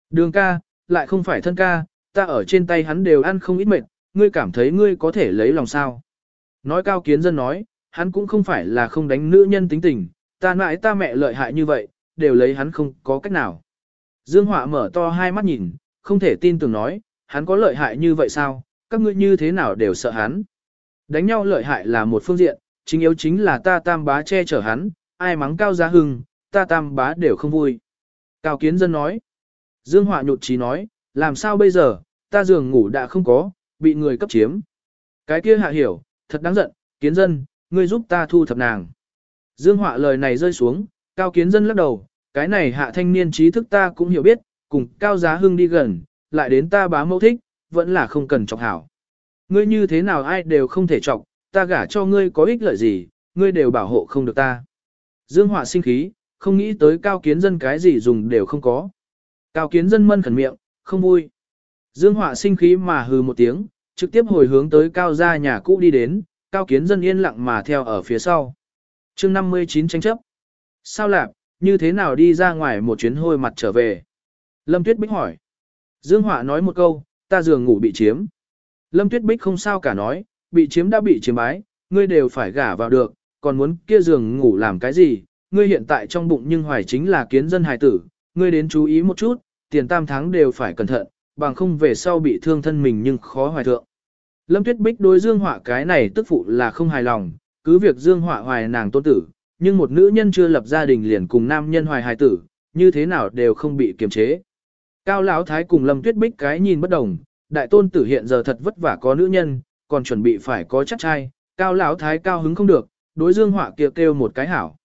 Đường ca, lại không phải thân ca, ta ở trên tay hắn đều ăn không ít mệt, ngươi cảm thấy ngươi có thể lấy lòng sao? Nói Cao Kiến Dân nói, hắn cũng không phải là không đánh nữ nhân tính tình, ta mãi ta mẹ lợi hại như vậy, đều lấy hắn không có cách nào. Dương Họa mở to hai mắt nhìn, không thể tin tưởng nói, hắn có lợi hại như vậy sao, các ngươi như thế nào đều sợ hắn. Đánh nhau lợi hại là một phương diện, chính yếu chính là ta tam bá che chở hắn, ai mắng cao giá hưng, ta tam bá đều không vui. Cao kiến dân nói. Dương Họa nhụt chí nói, làm sao bây giờ, ta giường ngủ đã không có, bị người cấp chiếm. Cái kia hạ hiểu, thật đáng giận, kiến dân, ngươi giúp ta thu thập nàng. Dương Họa lời này rơi xuống, Cao Kiến Dân lắc đầu, cái này hạ thanh niên trí thức ta cũng hiểu biết, cùng Cao Giá Hưng đi gần, lại đến ta bá mẫu thích, vẫn là không cần chọc hảo. Ngươi như thế nào ai đều không thể chọc, ta gả cho ngươi có ích lợi gì, ngươi đều bảo hộ không được ta. Dương Họa sinh khí, không nghĩ tới Cao Kiến Dân cái gì dùng đều không có. Cao kiến dân mân khẩn miệng, không vui. Dương Họa sinh khí mà hừ một tiếng, trực tiếp hồi hướng tới cao gia nhà cũ đi đến, cao kiến dân yên lặng mà theo ở phía sau. chương 59 tranh chấp. Sao lạp, như thế nào đi ra ngoài một chuyến hôi mặt trở về? Lâm Tuyết Bích hỏi. Dương Họa nói một câu, ta giường ngủ bị chiếm. Lâm Tuyết Bích không sao cả nói, bị chiếm đã bị chiếm bái, ngươi đều phải gả vào được, còn muốn kia giường ngủ làm cái gì? Ngươi hiện tại trong bụng nhưng hoài chính là kiến dân hài tử, ngươi đến chú ý một chút, tiền tam tháng đều phải cẩn thận, bằng không về sau bị thương thân mình nhưng khó hoài thượng. Lâm Tuyết Bích đối Dương Họa cái này tức phụ là không hài lòng, cứ việc Dương Họa hoài nàng tôn tử, nhưng một nữ nhân chưa lập gia đình liền cùng nam nhân hoài hài tử, như thế nào đều không bị kiềm chế. Cao Lão Thái cùng Lâm Tuyết Bích cái nhìn bất đồng, đại tôn tử hiện giờ thật vất vả có nữ nhân, còn chuẩn bị phải có chắc trai, Cao Lão Thái cao hứng không được, đối Dương Họa kia kêu, kêu một cái hảo.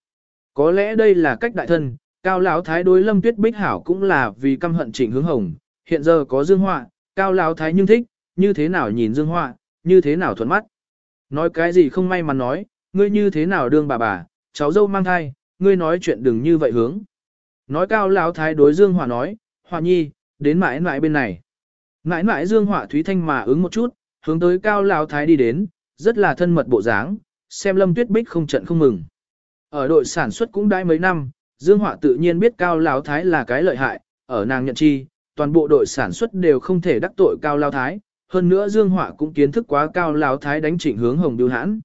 Có lẽ đây là cách đại thân, Cao Lão Thái đối Lâm Tuyết Bích hảo cũng là vì căm hận Trịnh Hướng Hồng, hiện giờ có Dương Họa, Cao Lão Thái nhưng thích, như thế nào nhìn Dương Họa, như thế nào thuận mắt. Nói cái gì không may mà nói, ngươi như thế nào đương bà bà, cháu dâu mang thai, ngươi nói chuyện đừng như vậy hướng. Nói Cao Lão Thái đối Dương Họa nói, Họa nhi, đến mãi mãi bên này. Mãi mãi Dương Họa Thúy Thanh mà ứng một chút, hướng tới Cao Lão Thái đi đến, rất là thân mật bộ dáng, xem Lâm Tuyết Bích không trận không mừng. Ở đội sản xuất cũng đã mấy năm, Dương Họa tự nhiên biết Cao Lão Thái là cái lợi hại, ở nàng nhận chi, toàn bộ đội sản xuất đều không thể đắc tội Cao Lão Thái, hơn nữa Dương Họa cũng kiến thức quá Cao Lão Thái đánh chỉnh hướng Hồng Biêu Hãn.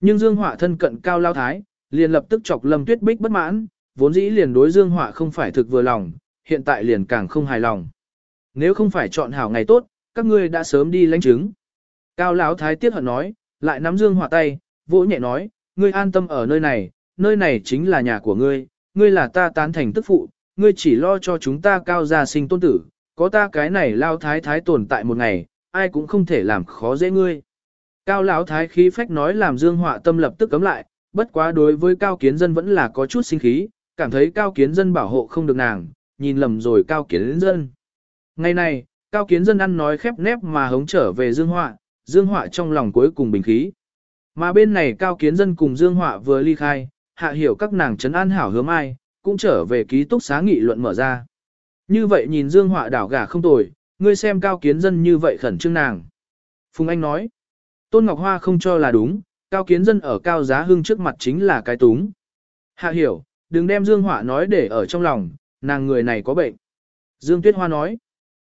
Nhưng Dương Họa thân cận Cao Lão Thái, liền lập tức chọc Lâm Tuyết Bích bất mãn, vốn dĩ liền đối Dương Họa không phải thực vừa lòng, hiện tại liền càng không hài lòng. Nếu không phải chọn hảo ngày tốt, các ngươi đã sớm đi lãnh chứng. Cao Lão Thái tiếc hận nói, lại nắm Dương Họa tay, vỗ nhẹ nói, ngươi an tâm ở nơi này, nơi này chính là nhà của ngươi, ngươi là ta tán thành tức phụ, ngươi chỉ lo cho chúng ta cao gia sinh tôn tử, có ta cái này lao thái thái tồn tại một ngày, ai cũng không thể làm khó dễ ngươi. Cao lão thái khí phách nói làm Dương Họa tâm lập tức cấm lại, bất quá đối với cao kiến dân vẫn là có chút sinh khí, cảm thấy cao kiến dân bảo hộ không được nàng, nhìn lầm rồi cao kiến dân. Ngày này, cao kiến dân ăn nói khép nép mà hống trở về Dương Họa, Dương Họa trong lòng cuối cùng bình khí. Mà bên này cao kiến dân cùng Dương Họa vừa ly khai, hạ hiểu các nàng trấn an hảo hứa mai, cũng trở về ký túc xá nghị luận mở ra. Như vậy nhìn Dương Họa đảo gà không tồi, ngươi xem cao kiến dân như vậy khẩn trương nàng. Phùng Anh nói, Tôn Ngọc Hoa không cho là đúng, cao kiến dân ở cao giá hưng trước mặt chính là cái túng. Hạ hiểu, đừng đem Dương Họa nói để ở trong lòng, nàng người này có bệnh. Dương Tuyết Hoa nói,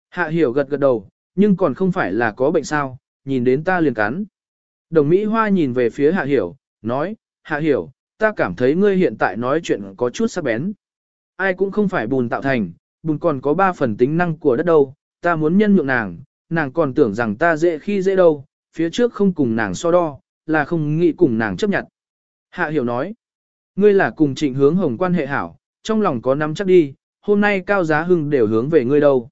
hạ hiểu gật gật đầu, nhưng còn không phải là có bệnh sao, nhìn đến ta liền cắn. Đồng Mỹ Hoa nhìn về phía hạ hiểu, nói, hạ hiểu, ta cảm thấy ngươi hiện tại nói chuyện có chút sắc bén. Ai cũng không phải bùn tạo thành, bùn còn có ba phần tính năng của đất đâu, ta muốn nhân nhượng nàng, nàng còn tưởng rằng ta dễ khi dễ đâu, phía trước không cùng nàng so đo, là không nghĩ cùng nàng chấp nhận. Hạ hiểu nói, ngươi là cùng trịnh hướng hồng quan hệ hảo, trong lòng có nắm chắc đi, hôm nay cao giá hưng đều hướng về ngươi đâu.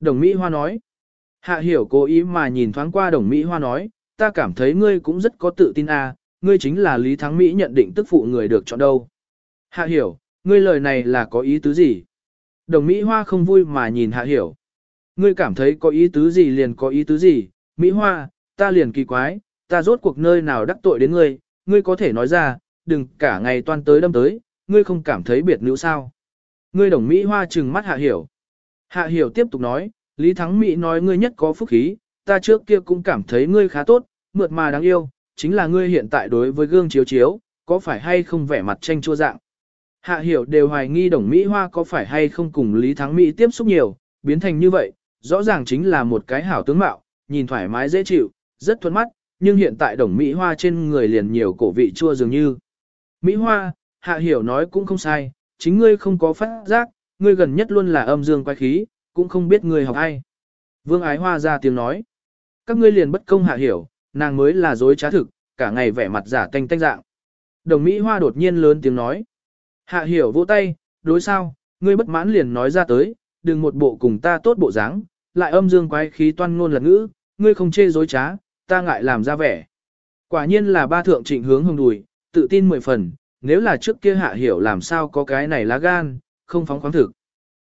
Đồng Mỹ Hoa nói, hạ hiểu cố ý mà nhìn thoáng qua đồng Mỹ Hoa nói, ta cảm thấy ngươi cũng rất có tự tin à, ngươi chính là Lý Thắng Mỹ nhận định tức phụ người được chọn đâu. Hạ hiểu, ngươi lời này là có ý tứ gì? Đồng Mỹ Hoa không vui mà nhìn Hạ hiểu. Ngươi cảm thấy có ý tứ gì liền có ý tứ gì, Mỹ Hoa, ta liền kỳ quái, ta rốt cuộc nơi nào đắc tội đến ngươi, ngươi có thể nói ra, đừng cả ngày toan tới đâm tới, ngươi không cảm thấy biệt nữ sao. Ngươi đồng Mỹ Hoa trừng mắt Hạ hiểu. Hạ hiểu tiếp tục nói, Lý Thắng Mỹ nói ngươi nhất có phúc khí, ta trước kia cũng cảm thấy ngươi khá tốt, mượt mà đáng yêu, chính là ngươi hiện tại đối với gương chiếu chiếu, có phải hay không vẻ mặt tranh chua dạng. Hạ hiểu đều hoài nghi đồng Mỹ Hoa có phải hay không cùng Lý Thắng Mỹ tiếp xúc nhiều, biến thành như vậy, rõ ràng chính là một cái hảo tướng mạo, nhìn thoải mái dễ chịu, rất thuận mắt, nhưng hiện tại đồng Mỹ Hoa trên người liền nhiều cổ vị chua dường như. Mỹ Hoa, Hạ hiểu nói cũng không sai, chính ngươi không có phát giác, ngươi gần nhất luôn là âm dương quái khí, cũng không biết ngươi học ai. Vương Ái Hoa ra tiếng nói. Các ngươi liền bất công Hạ hiểu, nàng mới là dối trá thực, cả ngày vẻ mặt giả tanh tanh dạng. Đồng Mỹ Hoa đột nhiên lớn tiếng nói. Hạ hiểu vỗ tay, đối sao, ngươi bất mãn liền nói ra tới, đừng một bộ cùng ta tốt bộ dáng, lại âm dương quái khí toan ngôn lật ngữ, ngươi không chê dối trá, ta ngại làm ra vẻ. Quả nhiên là ba thượng trịnh hướng hồng đùi, tự tin mười phần, nếu là trước kia hạ hiểu làm sao có cái này lá gan, không phóng khoáng thực.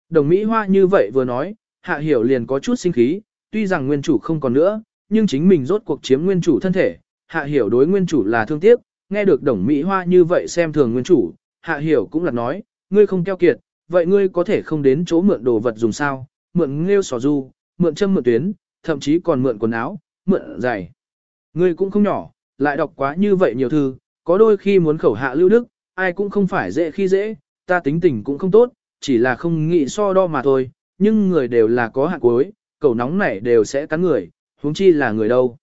Đồng Mỹ Hoa như vậy vừa nói, hạ hiểu liền có chút sinh khí, tuy rằng nguyên chủ không còn nữa, nhưng chính mình rốt cuộc chiếm nguyên chủ thân thể, hạ hiểu đối nguyên chủ là thương tiếc, nghe được đồng Mỹ Hoa như vậy xem thường nguyên chủ, hạ hiểu cũng là nói, ngươi không keo kiệt, vậy ngươi có thể không đến chỗ mượn đồ vật dùng sao, mượn nghêu sò du, mượn châm mượn tuyến, thậm chí còn mượn quần áo, mượn giày. Ngươi cũng không nhỏ, lại đọc quá như vậy nhiều thư, có đôi khi muốn khẩu hạ lưu đức, ai cũng không phải dễ khi dễ, ta tính tình cũng không tốt, chỉ là không nghĩ so đo mà thôi, nhưng người đều là có hạ cuối, cầu nóng này đều sẽ cắn người, huống chi là người đâu.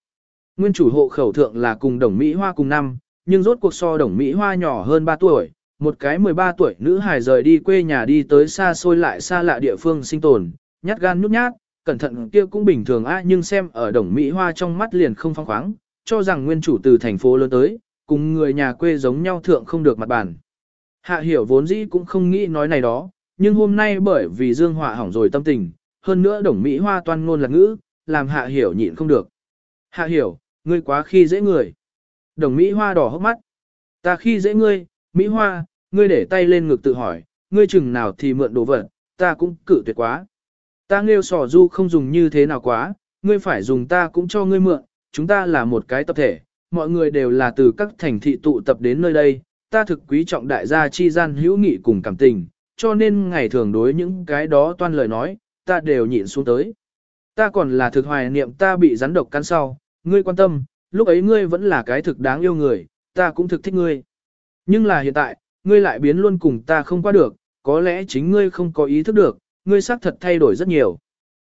Nguyên chủ hộ khẩu thượng là cùng đồng Mỹ Hoa cùng năm, nhưng rốt cuộc so đồng Mỹ Hoa nhỏ hơn 3 tuổi, một cái 13 tuổi nữ hài rời đi quê nhà đi tới xa xôi lại xa lạ địa phương sinh tồn, nhát gan nhút nhát, cẩn thận kia cũng bình thường a nhưng xem ở đồng Mỹ Hoa trong mắt liền không phong khoáng, cho rằng nguyên chủ từ thành phố lớn tới, cùng người nhà quê giống nhau thượng không được mặt bàn. Hạ hiểu vốn dĩ cũng không nghĩ nói này đó, nhưng hôm nay bởi vì Dương Họa hỏng rồi tâm tình, hơn nữa đồng Mỹ Hoa toan ngôn là ngữ, làm hạ hiểu nhịn không được. Hạ hiểu, ngươi quá khi dễ người. Đồng Mỹ Hoa đỏ hốc mắt. Ta khi dễ ngươi, Mỹ Hoa, ngươi để tay lên ngực tự hỏi, ngươi chừng nào thì mượn đồ vật, ta cũng cự tuyệt quá. Ta nghêu sỏ du không dùng như thế nào quá, ngươi phải dùng ta cũng cho ngươi mượn, chúng ta là một cái tập thể, mọi người đều là từ các thành thị tụ tập đến nơi đây, ta thực quý trọng đại gia chi gian hữu nghị cùng cảm tình, cho nên ngày thường đối những cái đó toan lời nói, ta đều nhịn xuống tới. Ta còn là thực hoài niệm ta bị rắn độc cắn sau, ngươi quan tâm, lúc ấy ngươi vẫn là cái thực đáng yêu người, ta cũng thực thích ngươi. Nhưng là hiện tại, ngươi lại biến luôn cùng ta không qua được, có lẽ chính ngươi không có ý thức được, ngươi xác thật thay đổi rất nhiều.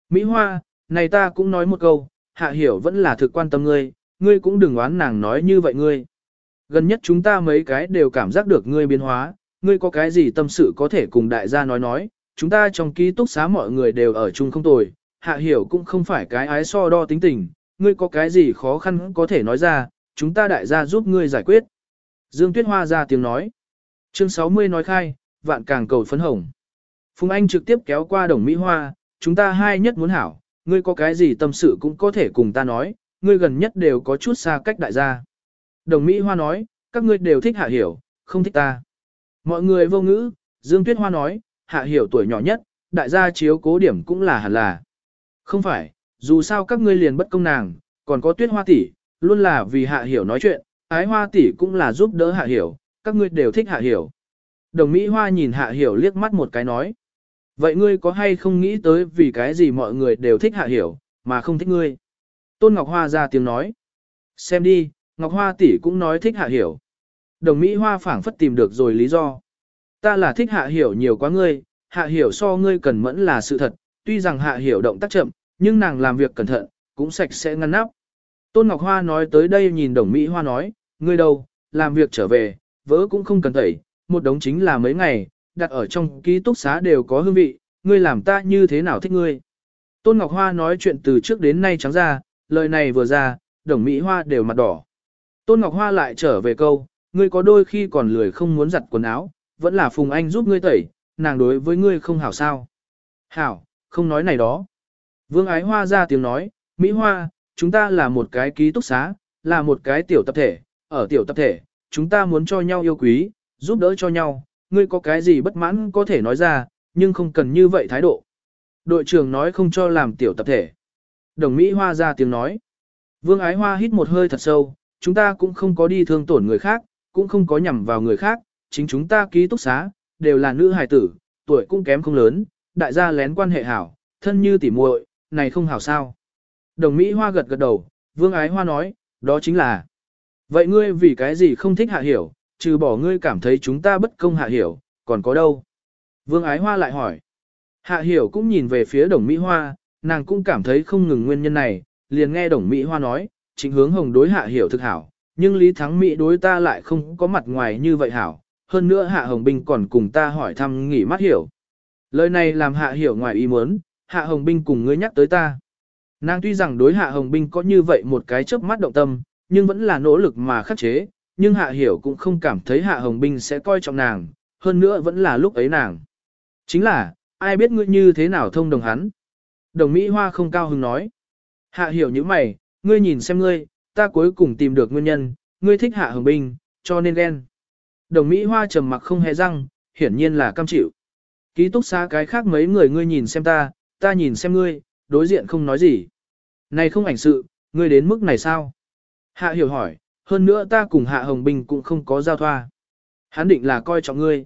Mỹ Hoa, này ta cũng nói một câu, hạ hiểu vẫn là thực quan tâm ngươi, ngươi cũng đừng oán nàng nói như vậy ngươi. Gần nhất chúng ta mấy cái đều cảm giác được ngươi biến hóa, ngươi có cái gì tâm sự có thể cùng đại gia nói nói, chúng ta trong ký túc xá mọi người đều ở chung không tồi, hạ hiểu cũng không phải cái ái so đo tính tình, ngươi có cái gì khó khăn có thể nói ra, chúng ta đại gia giúp ngươi giải quyết. Dương Tuyết Hoa ra tiếng nói. Chương 60 nói khai, vạn càng cầu phấn hồng. Phùng Anh trực tiếp kéo qua đồng Mỹ Hoa, chúng ta hai nhất muốn hảo, ngươi có cái gì tâm sự cũng có thể cùng ta nói, ngươi gần nhất đều có chút xa cách đại gia. Đồng Mỹ Hoa nói, các ngươi đều thích hạ hiểu, không thích ta. Mọi người vô ngữ, Dương Tuyết Hoa nói, hạ hiểu tuổi nhỏ nhất, đại gia chiếu cố điểm cũng là hẳn là. Không phải, dù sao các ngươi liền bất công nàng, còn có Tuyết Hoa tỷ, luôn là vì hạ hiểu nói chuyện, ái Hoa tỷ cũng là giúp đỡ hạ hiểu, các ngươi đều thích hạ hiểu. Đồng Mỹ Hoa nhìn hạ hiểu liếc mắt một cái nói. Vậy ngươi có hay không nghĩ tới vì cái gì mọi người đều thích hạ hiểu, mà không thích ngươi? Tôn Ngọc Hoa ra tiếng nói. Xem đi, Ngọc Hoa tỷ cũng nói thích hạ hiểu. Đồng Mỹ Hoa phảng phất tìm được rồi lý do. Ta là thích hạ hiểu nhiều quá ngươi, hạ hiểu so ngươi cần mẫn là sự thật, tuy rằng hạ hiểu động tác chậm, nhưng nàng làm việc cẩn thận, cũng sạch sẽ ngăn nắp. Tôn Ngọc Hoa nói tới đây nhìn đồng Mỹ Hoa nói, ngươi đâu, làm việc trở về, vỡ cũng không cần tẩy, một đống chính là mấy ngày, đặt ở trong ký túc xá đều có hương vị, ngươi làm ta như thế nào thích ngươi. Tôn Ngọc Hoa nói chuyện từ trước đến nay trắng ra, lời này vừa ra, đồng Mỹ Hoa đều mặt đỏ. Tôn Ngọc Hoa lại trở về câu, ngươi có đôi khi còn lười không muốn giặt quần áo, vẫn là Phùng Anh giúp ngươi tẩy, nàng đối với ngươi không hảo sao. Hảo, không nói này đó. Vương Ái Hoa ra tiếng nói, Mỹ Hoa, chúng ta là một cái ký túc xá, là một cái tiểu tập thể, ở tiểu tập thể, chúng ta muốn cho nhau yêu quý, giúp đỡ cho nhau, ngươi có cái gì bất mãn có thể nói ra, nhưng không cần như vậy thái độ. Đội trưởng nói không cho làm tiểu tập thể. Đồng Mỹ Hoa ra tiếng nói. Vương Ái Hoa hít một hơi thật sâu, chúng ta cũng không có đi thương tổn người khác, cũng không có nhằm vào người khác, chính chúng ta ký túc xá, đều là nữ hài tử, tuổi cũng kém không lớn, đại gia lén quan hệ hảo, thân như tỉ muội, này không hảo sao. Đồng Mỹ Hoa gật gật đầu, Vương Ái Hoa nói, đó chính là. Vậy ngươi vì cái gì không thích hạ hiểu, trừ bỏ ngươi cảm thấy chúng ta bất công hạ hiểu, còn có đâu? Vương Ái Hoa lại hỏi. Hạ hiểu cũng nhìn về phía đồng Mỹ Hoa, nàng cũng cảm thấy không ngừng nguyên nhân này, liền nghe đồng Mỹ Hoa nói, chính hướng hồng đối hạ hiểu thực hảo, nhưng Lý Thắng Mỹ đối ta lại không có mặt ngoài như vậy hảo, hơn nữa hạ hồng binh còn cùng ta hỏi thăm nghỉ mắt hiểu. Lời này làm hạ hiểu ngoài ý muốn, hạ hồng binh cùng ngươi nhắc tới ta. Nàng tuy rằng đối hạ hồng binh có như vậy một cái chớp mắt động tâm, nhưng vẫn là nỗ lực mà khắc chế, nhưng hạ hiểu cũng không cảm thấy hạ hồng binh sẽ coi trọng nàng, hơn nữa vẫn là lúc ấy nàng. Chính là, ai biết ngươi như thế nào thông đồng hắn. Đồng Mỹ Hoa không cao hứng nói. Hạ hiểu như mày, ngươi nhìn xem ngươi, ta cuối cùng tìm được nguyên nhân, ngươi thích hạ hồng binh, cho nên ghen. Đồng Mỹ Hoa trầm mặc không hề răng, hiển nhiên là cam chịu. Ký túc xá cái khác mấy người ngươi nhìn xem ta, ta nhìn xem ngươi, đối diện không nói gì. Này không ảnh sự, ngươi đến mức này sao? Hạ hiểu hỏi, hơn nữa ta cùng Hạ Hồng Bình cũng không có giao thoa. Hắn định là coi trọng ngươi.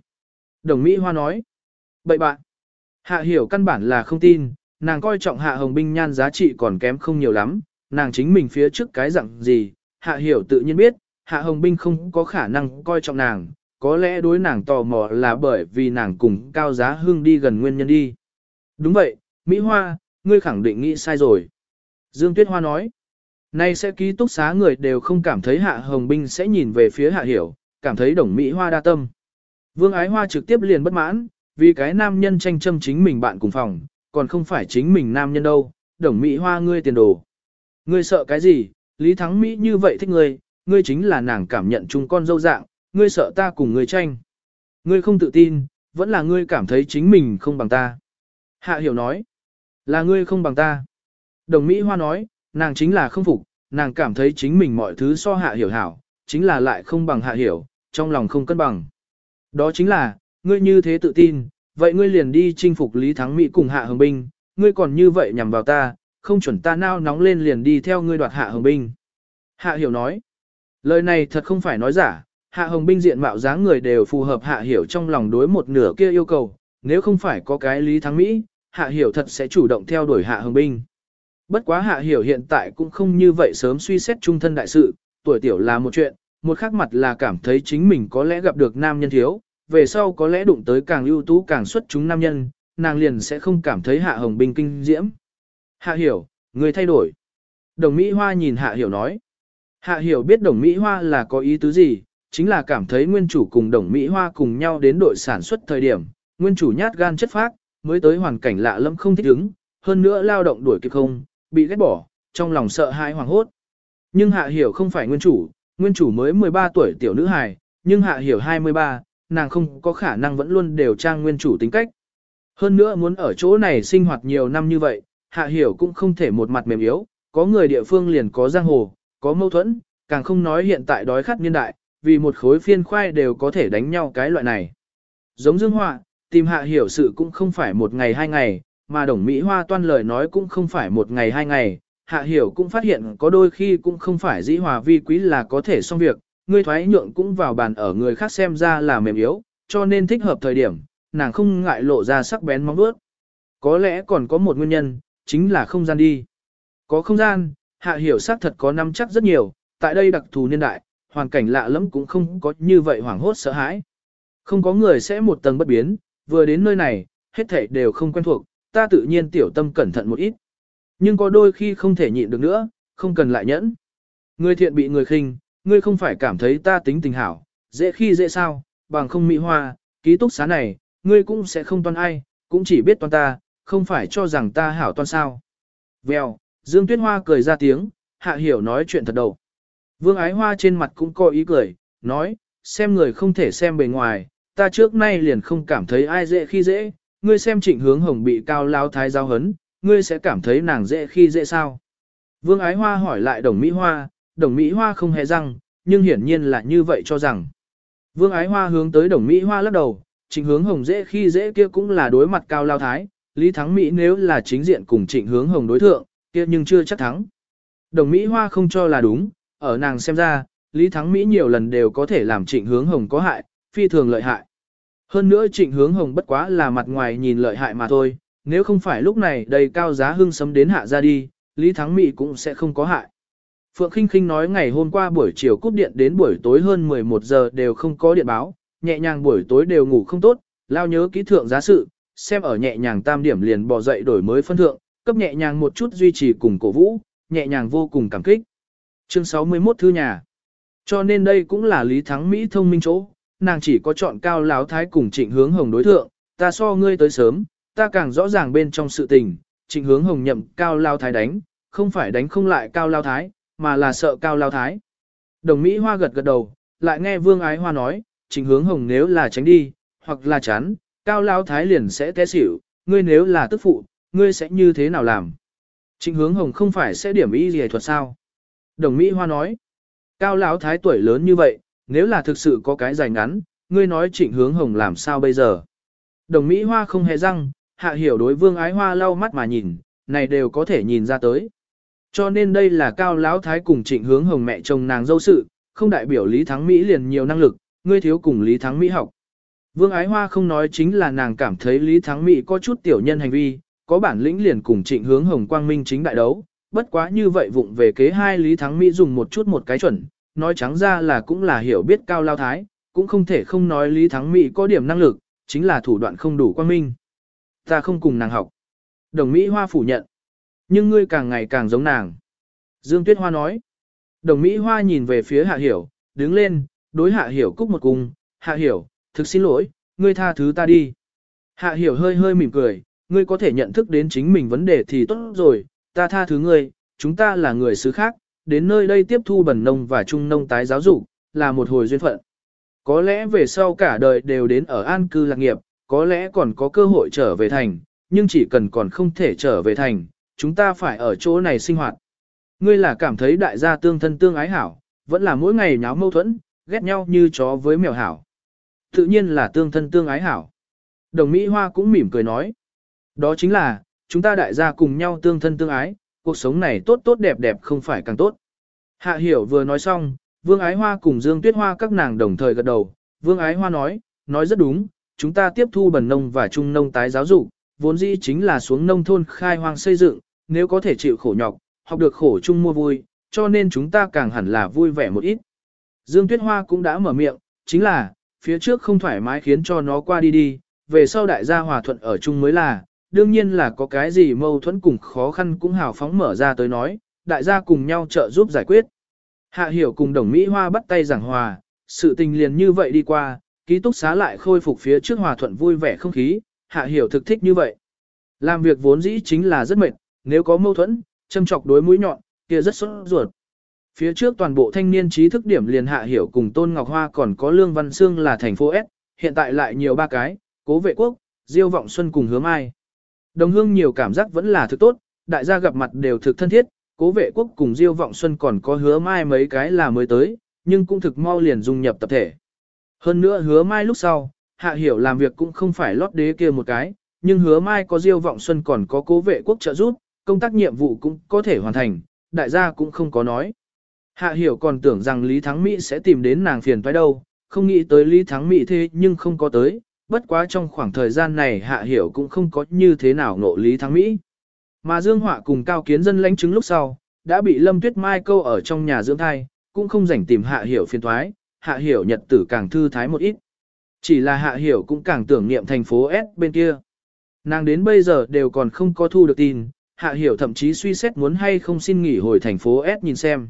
Đồng Mỹ Hoa nói. Bậy bạn, hạ hiểu căn bản là không tin, nàng coi trọng hạ hồng Bình nhan giá trị còn kém không nhiều lắm, nàng chính mình phía trước cái dạng gì, hạ hiểu tự nhiên biết, hạ hồng binh không có khả năng coi trọng nàng, có lẽ đối nàng tò mò là bởi vì nàng cùng cao giá hương đi gần nguyên nhân đi. Đúng vậy, Mỹ Hoa, ngươi khẳng định nghĩ sai rồi. Dương Tuyết Hoa nói, nay sẽ ký túc xá người đều không cảm thấy hạ hồng binh sẽ nhìn về phía hạ hiểu, cảm thấy đồng Mỹ Hoa đa tâm. Vương Ái Hoa trực tiếp liền bất mãn, vì cái nam nhân tranh châm chính mình bạn cùng phòng, còn không phải chính mình nam nhân đâu, đồng Mỹ Hoa ngươi tiền đồ. Ngươi sợ cái gì, Lý Thắng Mỹ như vậy thích ngươi, ngươi chính là nàng cảm nhận chung con dâu dạng, ngươi sợ ta cùng ngươi tranh. Ngươi không tự tin, vẫn là ngươi cảm thấy chính mình không bằng ta. Hạ hiểu nói, là ngươi không bằng ta. Đồng Mỹ Hoa nói, nàng chính là không phục, nàng cảm thấy chính mình mọi thứ so hạ hiểu hảo, chính là lại không bằng hạ hiểu, trong lòng không cân bằng. Đó chính là, ngươi như thế tự tin, vậy ngươi liền đi chinh phục Lý Thắng Mỹ cùng hạ hồng binh, ngươi còn như vậy nhằm vào ta, không chuẩn ta nao nóng lên liền đi theo ngươi đoạt hạ hồng binh. Hạ hiểu nói, lời này thật không phải nói giả, hạ hồng binh diện mạo dáng người đều phù hợp hạ hiểu trong lòng đối một nửa kia yêu cầu, nếu không phải có cái lý thắng Mỹ, hạ hiểu thật sẽ chủ động theo đuổi hạ hồng binh. Bất quá hạ hiểu hiện tại cũng không như vậy sớm suy xét trung thân đại sự, tuổi tiểu là một chuyện, một khác mặt là cảm thấy chính mình có lẽ gặp được nam nhân thiếu, về sau có lẽ đụng tới càng ưu tú càng xuất chúng nam nhân, nàng liền sẽ không cảm thấy hạ hồng binh kinh diễm. Hạ hiểu, người thay đổi. Đồng Mỹ Hoa nhìn Hạ hiểu nói. Hạ hiểu biết đồng Mỹ Hoa là có ý tứ gì, chính là cảm thấy nguyên chủ cùng đồng Mỹ Hoa cùng nhau đến đội sản xuất thời điểm, nguyên chủ nhát gan chất phác, mới tới hoàn cảnh lạ lẫm không thích ứng, hơn nữa lao động đuổi kịp không, bị ghét bỏ, trong lòng sợ hãi hoàng hốt. Nhưng Hạ hiểu không phải nguyên chủ, nguyên chủ mới 13 tuổi tiểu nữ hài, nhưng Hạ hiểu 23, nàng không có khả năng vẫn luôn đều trang nguyên chủ tính cách. Hơn nữa muốn ở chỗ này sinh hoạt nhiều năm như vậy, hạ hiểu cũng không thể một mặt mềm yếu, có người địa phương liền có giang hồ, có mâu thuẫn, càng không nói hiện tại đói khát niên đại, vì một khối phiên khoai đều có thể đánh nhau cái loại này. Giống Dương Họa, tìm hạ hiểu sự cũng không phải một ngày hai ngày, mà đồng Mỹ Hoa toan lời nói cũng không phải một ngày hai ngày, hạ hiểu cũng phát hiện có đôi khi cũng không phải dĩ hòa vi quý là có thể xong việc, người thoái nhượng cũng vào bàn ở người khác xem ra là mềm yếu, cho nên thích hợp thời điểm, nàng không ngại lộ ra sắc bén móng vuốt. Có lẽ còn có một nguyên nhân, chính là không gian đi. Có không gian, hạ hiểu xác thật có năm chắc rất nhiều, tại đây đặc thù niên đại, hoàn cảnh lạ lẫm cũng không có như vậy hoảng hốt sợ hãi. Không có người sẽ một tầng bất biến, vừa đến nơi này, hết thảy đều không quen thuộc, ta tự nhiên tiểu tâm cẩn thận một ít. Nhưng có đôi khi không thể nhịn được nữa, không cần lại nhẫn. Người thiện bị người khinh, ngươi không phải cảm thấy ta tính tình hảo, dễ khi dễ sao, bằng không mỹ hoa, ký túc xá này, ngươi cũng sẽ không toan ai, cũng chỉ biết toan ta, không phải cho rằng ta hảo toan sao. Vèo, Dương Tuyết Hoa cười ra tiếng, hạ hiểu nói chuyện thật đầu. Vương Ái Hoa trên mặt cũng có ý cười, nói, xem người không thể xem bề ngoài, ta trước nay liền không cảm thấy ai dễ khi dễ, ngươi xem trịnh hướng hồng bị cao lao thái giao hấn, ngươi sẽ cảm thấy nàng dễ khi dễ sao. Vương Ái Hoa hỏi lại đồng Mỹ Hoa, đồng Mỹ Hoa không hề răng, nhưng hiển nhiên là như vậy cho rằng. Vương Ái Hoa hướng tới đồng Mỹ Hoa lắc đầu, trịnh hướng hồng dễ khi dễ kia cũng là đối mặt cao lao thái, Lý Thắng Mỹ nếu là chính diện cùng trịnh hướng hồng đối thượng, kia nhưng chưa chắc thắng. Đồng Mỹ Hoa không cho là đúng, ở nàng xem ra, Lý Thắng Mỹ nhiều lần đều có thể làm trịnh hướng hồng có hại, phi thường lợi hại. Hơn nữa trịnh hướng hồng bất quá là mặt ngoài nhìn lợi hại mà thôi, nếu không phải lúc này đầy cao giá hưng sấm đến hạ ra đi, Lý Thắng Mỹ cũng sẽ không có hại. Phượng Kinh Kinh nói ngày hôm qua buổi chiều cúp điện đến buổi tối hơn 11 giờ đều không có điện báo, nhẹ nhàng buổi tối đều ngủ không tốt, lao nhớ kỹ thượng giá sự, xem ở nhẹ nhàng tam điểm liền bỏ dậy đổi mới phân thượng, cấp nhẹ nhàng một chút duy trì cùng cổ vũ, nhẹ nhàng vô cùng cảm kích. Chương 61 thư nhà. Cho nên đây cũng là Lý Thắng Mỹ thông minh chỗ, nàng chỉ có chọn cao láo thái cùng trịnh hướng hồng đối thượng, ta so ngươi tới sớm, ta càng rõ ràng bên trong sự tình, trịnh hướng hồng nhậm cao lao thái đánh, không phải đánh không lại cao lao thái, mà là sợ cao lao thái. Đồng Mỹ Hoa gật gật đầu, lại nghe Vương Ái Hoa nói, trịnh hướng hồng nếu là tránh đi, hoặc là chán, cao lao thái liền sẽ té xỉu, ngươi nếu là tức phụ, ngươi sẽ như thế nào làm? Trịnh hướng hồng không phải sẽ điểm y gì thuật sao? Đồng Mỹ Hoa nói, cao lão thái tuổi lớn như vậy, nếu là thực sự có cái dài ngắn, ngươi nói trịnh hướng hồng làm sao bây giờ? Đồng Mỹ Hoa không hề răng, hạ hiểu đối vương ái hoa lau mắt mà nhìn, này đều có thể nhìn ra tới. Cho nên đây là cao lão thái cùng trịnh hướng hồng mẹ chồng nàng dâu sự, không đại biểu Lý Thắng Mỹ liền nhiều năng lực, ngươi thiếu cùng Lý Thắng Mỹ học. Vương Ái Hoa không nói chính là nàng cảm thấy Lý Thắng Mỹ có chút tiểu nhân hành vi, có bản lĩnh liền cùng trịnh hướng Hồng Quang Minh chính đại đấu, bất quá như vậy vụng về kế hai Lý Thắng Mỹ dùng một chút một cái chuẩn, nói trắng ra là cũng là hiểu biết cao lao thái, cũng không thể không nói Lý Thắng Mỹ có điểm năng lực, chính là thủ đoạn không đủ quang minh. Ta không cùng nàng học. Đồng Mỹ Hoa phủ nhận. Nhưng ngươi càng ngày càng giống nàng. Dương Tuyết Hoa nói. Đồng Mỹ Hoa nhìn về phía Hạ Hiểu, đứng lên, đối Hạ Hiểu cúc một cung. Hạ Hiểu, thực xin lỗi, ngươi tha thứ ta đi. Hạ Hiểu hơi hơi mỉm cười, ngươi có thể nhận thức đến chính mình vấn đề thì tốt rồi, ta tha thứ ngươi, chúng ta là người xứ khác, đến nơi đây tiếp thu bẩn nông và trung nông tái giáo dục, là một hồi duyên phận. Có lẽ về sau cả đời đều đến ở an cư lạc nghiệp, có lẽ còn có cơ hội trở về thành, nhưng chỉ cần còn không thể trở về thành, chúng ta phải ở chỗ này sinh hoạt. Ngươi là cảm thấy đại gia tương thân tương ái hảo, vẫn là mỗi ngày nháo mâu thuẫn, ghét nhau như chó với mèo hảo. Tự nhiên là tương thân tương ái hảo. Đồng Mỹ Hoa cũng mỉm cười nói. Đó chính là, chúng ta đại gia cùng nhau tương thân tương ái, cuộc sống này tốt tốt đẹp đẹp không phải càng tốt. Hạ hiểu vừa nói xong, Vương Ái Hoa cùng Dương Tuyết Hoa các nàng đồng thời gật đầu. Vương Ái Hoa nói, nói rất đúng, chúng ta tiếp thu bần nông và trung nông tái giáo dục, vốn dĩ chính là xuống nông thôn khai hoang xây dựng, nếu có thể chịu khổ nhọc, học được khổ chung mua vui, cho nên chúng ta càng hẳn là vui vẻ một ít. Dương Tuyết Hoa cũng đã mở miệng, chính là, phía trước không thoải mái khiến cho nó qua đi đi, về sau đại gia hòa thuận ở chung mới là, đương nhiên là có cái gì mâu thuẫn cùng khó khăn cũng hào phóng mở ra tới nói, đại gia cùng nhau trợ giúp giải quyết. Hạ hiểu cùng đồng Mỹ Hoa bắt tay giảng hòa, sự tình liền như vậy đi qua, ký túc xá lại khôi phục phía trước hòa thuận vui vẻ không khí, hạ hiểu thực thích như vậy. Làm việc vốn dĩ chính là rất mệt, nếu có mâu thuẫn, châm chọc đối mũi nhọn, kia rất sốt ruột. Phía trước toàn bộ thanh niên trí thức điểm liền hạ hiểu cùng Tôn Ngọc Hoa còn có Lương Văn Sương là thành phố S, hiện tại lại nhiều ba cái, cố vệ quốc, diêu vọng xuân cùng hướng ai. Đồng hương nhiều cảm giác vẫn là thực tốt, đại gia gặp mặt đều thực thân thiết, cố vệ quốc cùng diêu vọng xuân còn có hứa mai mấy cái là mới tới, nhưng cũng thực mau liền dung nhập tập thể. Hơn nữa hứa mai lúc sau, hạ hiểu làm việc cũng không phải lót đế kia một cái, nhưng hứa mai có diêu vọng xuân còn có cố vệ quốc trợ giúp, công tác nhiệm vụ cũng có thể hoàn thành, đại gia cũng không có nói. Hạ hiểu còn tưởng rằng Lý Thắng Mỹ sẽ tìm đến nàng phiền toái đâu, không nghĩ tới Lý Thắng Mỹ thế nhưng không có tới, bất quá trong khoảng thời gian này Hạ hiểu cũng không có như thế nào ngộ Lý Thắng Mỹ. Mà Dương Họa cùng Cao Kiến dân lãnh chứng lúc sau, đã bị Lâm Tuyết Mai câu ở trong nhà dưỡng thai, cũng không rảnh tìm Hạ hiểu phiền toái, Hạ hiểu nhật tử càng thư thái một ít. Chỉ là Hạ hiểu cũng càng tưởng niệm thành phố S bên kia. Nàng đến bây giờ đều còn không có thu được tin, Hạ Hiểu thậm chí suy xét muốn hay không xin nghỉ hồi thành phố S nhìn xem.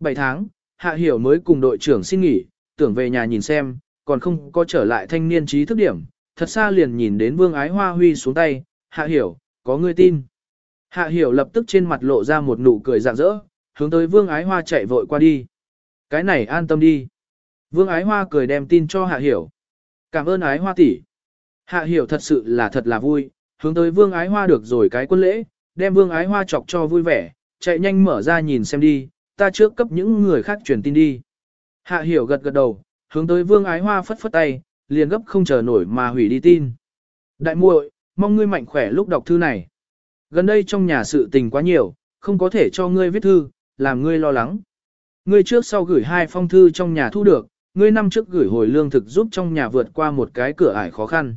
7 tháng, Hạ Hiểu mới cùng đội trưởng xin nghỉ, tưởng về nhà nhìn xem, còn không có trở lại thanh niên trí thức điểm, thật xa liền nhìn đến Vương Ái Hoa Huy xuống tay, Hạ Hiểu, có người tin. Hạ Hiểu lập tức trên mặt lộ ra một nụ cười rạng rỡ, hướng tới Vương Ái Hoa chạy vội qua đi. Cái này an tâm đi. Vương Ái Hoa cười đem tin cho Hạ Hiểu. Cảm ơn Ái Hoa tỷ. Hạ Hiểu thật sự là thật là vui, hướng tới Vương Ái Hoa được rồi cái quân lễ, đem vương ái hoa chọc cho vui vẻ, chạy nhanh mở ra nhìn xem đi, ta trước cấp những người khác truyền tin đi. Hạ hiểu gật gật đầu, hướng tới vương ái hoa phất phất tay, liền gấp không chờ nổi mà hủy đi tin. Đại muội, mong ngươi mạnh khỏe lúc đọc thư này. Gần đây trong nhà sự tình quá nhiều, không có thể cho ngươi viết thư, làm ngươi lo lắng. Ngươi trước sau gửi hai phong thư trong nhà thu được, ngươi năm trước gửi hồi lương thực giúp trong nhà vượt qua một cái cửa ải khó khăn.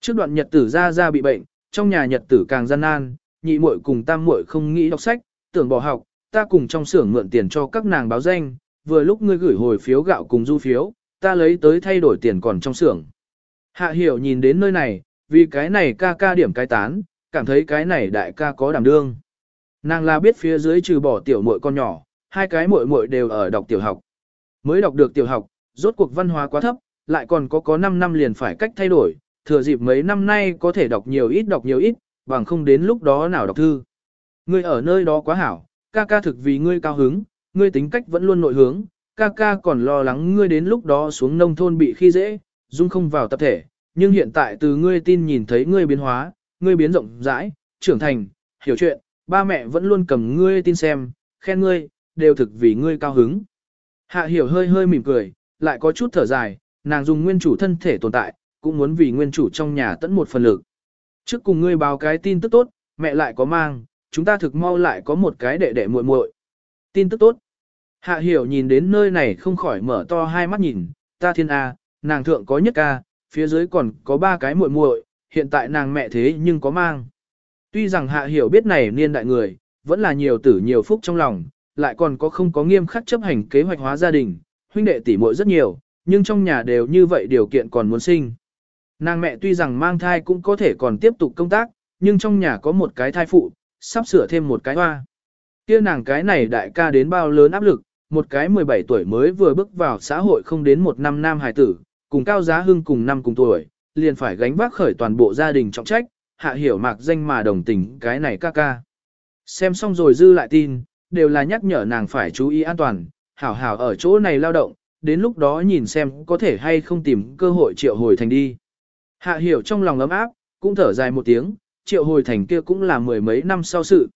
Trước đoạn nhật tử ra ra bị bệnh, trong nhà nhật tử càng gian nan, nhị muội cùng tam muội không nghĩ đọc sách, tưởng bỏ học, ta cùng trong xưởng mượn tiền cho các nàng báo danh, vừa lúc ngươi gửi hồi phiếu gạo cùng du phiếu, ta lấy tới thay đổi tiền còn trong xưởng. Hạ hiểu nhìn đến nơi này, vì cái này ca ca điểm cái tán, cảm thấy cái này đại ca có đảm đương. Nàng là biết phía dưới trừ bỏ tiểu muội con nhỏ, hai cái muội muội đều ở đọc tiểu học. Mới đọc được tiểu học, rốt cuộc văn hóa quá thấp, lại còn có có 5 năm liền phải cách thay đổi, thừa dịp mấy năm nay có thể đọc nhiều ít đọc nhiều ít, bằng không đến lúc đó nào đọc thư. Ngươi ở nơi đó quá hảo, ca ca thực vì ngươi cao hứng, ngươi tính cách vẫn luôn nội hướng, ca ca còn lo lắng ngươi đến lúc đó xuống nông thôn bị khi dễ, dung không vào tập thể, nhưng hiện tại từ ngươi tin nhìn thấy ngươi biến hóa, ngươi biến rộng rãi, trưởng thành, hiểu chuyện, ba mẹ vẫn luôn cầm ngươi tin xem, khen ngươi, đều thực vì ngươi cao hứng. Hạ hiểu hơi hơi mỉm cười, lại có chút thở dài, nàng dùng nguyên chủ thân thể tồn tại, cũng muốn vì nguyên chủ trong nhà tận một phần lực. Trước cùng ngươi báo cái tin tức tốt, mẹ lại có mang, chúng ta thực mau lại có một cái đệ đệ muội muội. Tin tức tốt. Hạ hiểu nhìn đến nơi này không khỏi mở to hai mắt nhìn, ta thiên A, nàng thượng có nhất ca, phía dưới còn có ba cái muội muội, hiện tại nàng mẹ thế nhưng có mang. Tuy rằng hạ hiểu biết này niên đại người, vẫn là nhiều tử nhiều phúc trong lòng, lại còn có không có nghiêm khắc chấp hành kế hoạch hóa gia đình, huynh đệ tỷ muội rất nhiều, nhưng trong nhà đều như vậy điều kiện còn muốn sinh. Nàng mẹ tuy rằng mang thai cũng có thể còn tiếp tục công tác, nhưng trong nhà có một cái thai phụ, sắp sửa thêm một cái hoa. kia nàng cái này đại ca đến bao lớn áp lực, một cái 17 tuổi mới vừa bước vào xã hội không đến một năm nam hài tử, cùng cao giá hưng cùng năm cùng tuổi, liền phải gánh vác khởi toàn bộ gia đình trọng trách, hạ hiểu mạc danh mà đồng tình cái này ca ca. Xem xong rồi dư lại tin, đều là nhắc nhở nàng phải chú ý an toàn, hảo hảo ở chỗ này lao động, đến lúc đó nhìn xem có thể hay không tìm cơ hội triệu hồi thành đi. Hạ hiểu trong lòng ấm áp, cũng thở dài một tiếng, triệu hồi thành kia cũng là mười mấy năm sau sự.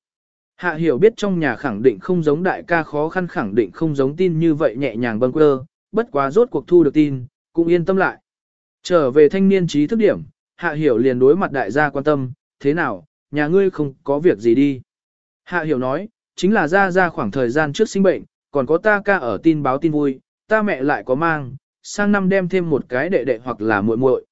Hạ hiểu biết trong nhà khẳng định không giống đại ca khó khăn khẳng định không giống tin như vậy nhẹ nhàng bâng quơ, bất quá rốt cuộc thu được tin, cũng yên tâm lại. Trở về thanh niên trí thức điểm, hạ hiểu liền đối mặt đại gia quan tâm, thế nào, nhà ngươi không có việc gì đi. Hạ hiểu nói, chính là ra ra khoảng thời gian trước sinh bệnh, còn có ta ca ở tin báo tin vui, ta mẹ lại có mang, sang năm đem thêm một cái đệ đệ hoặc là muội muội.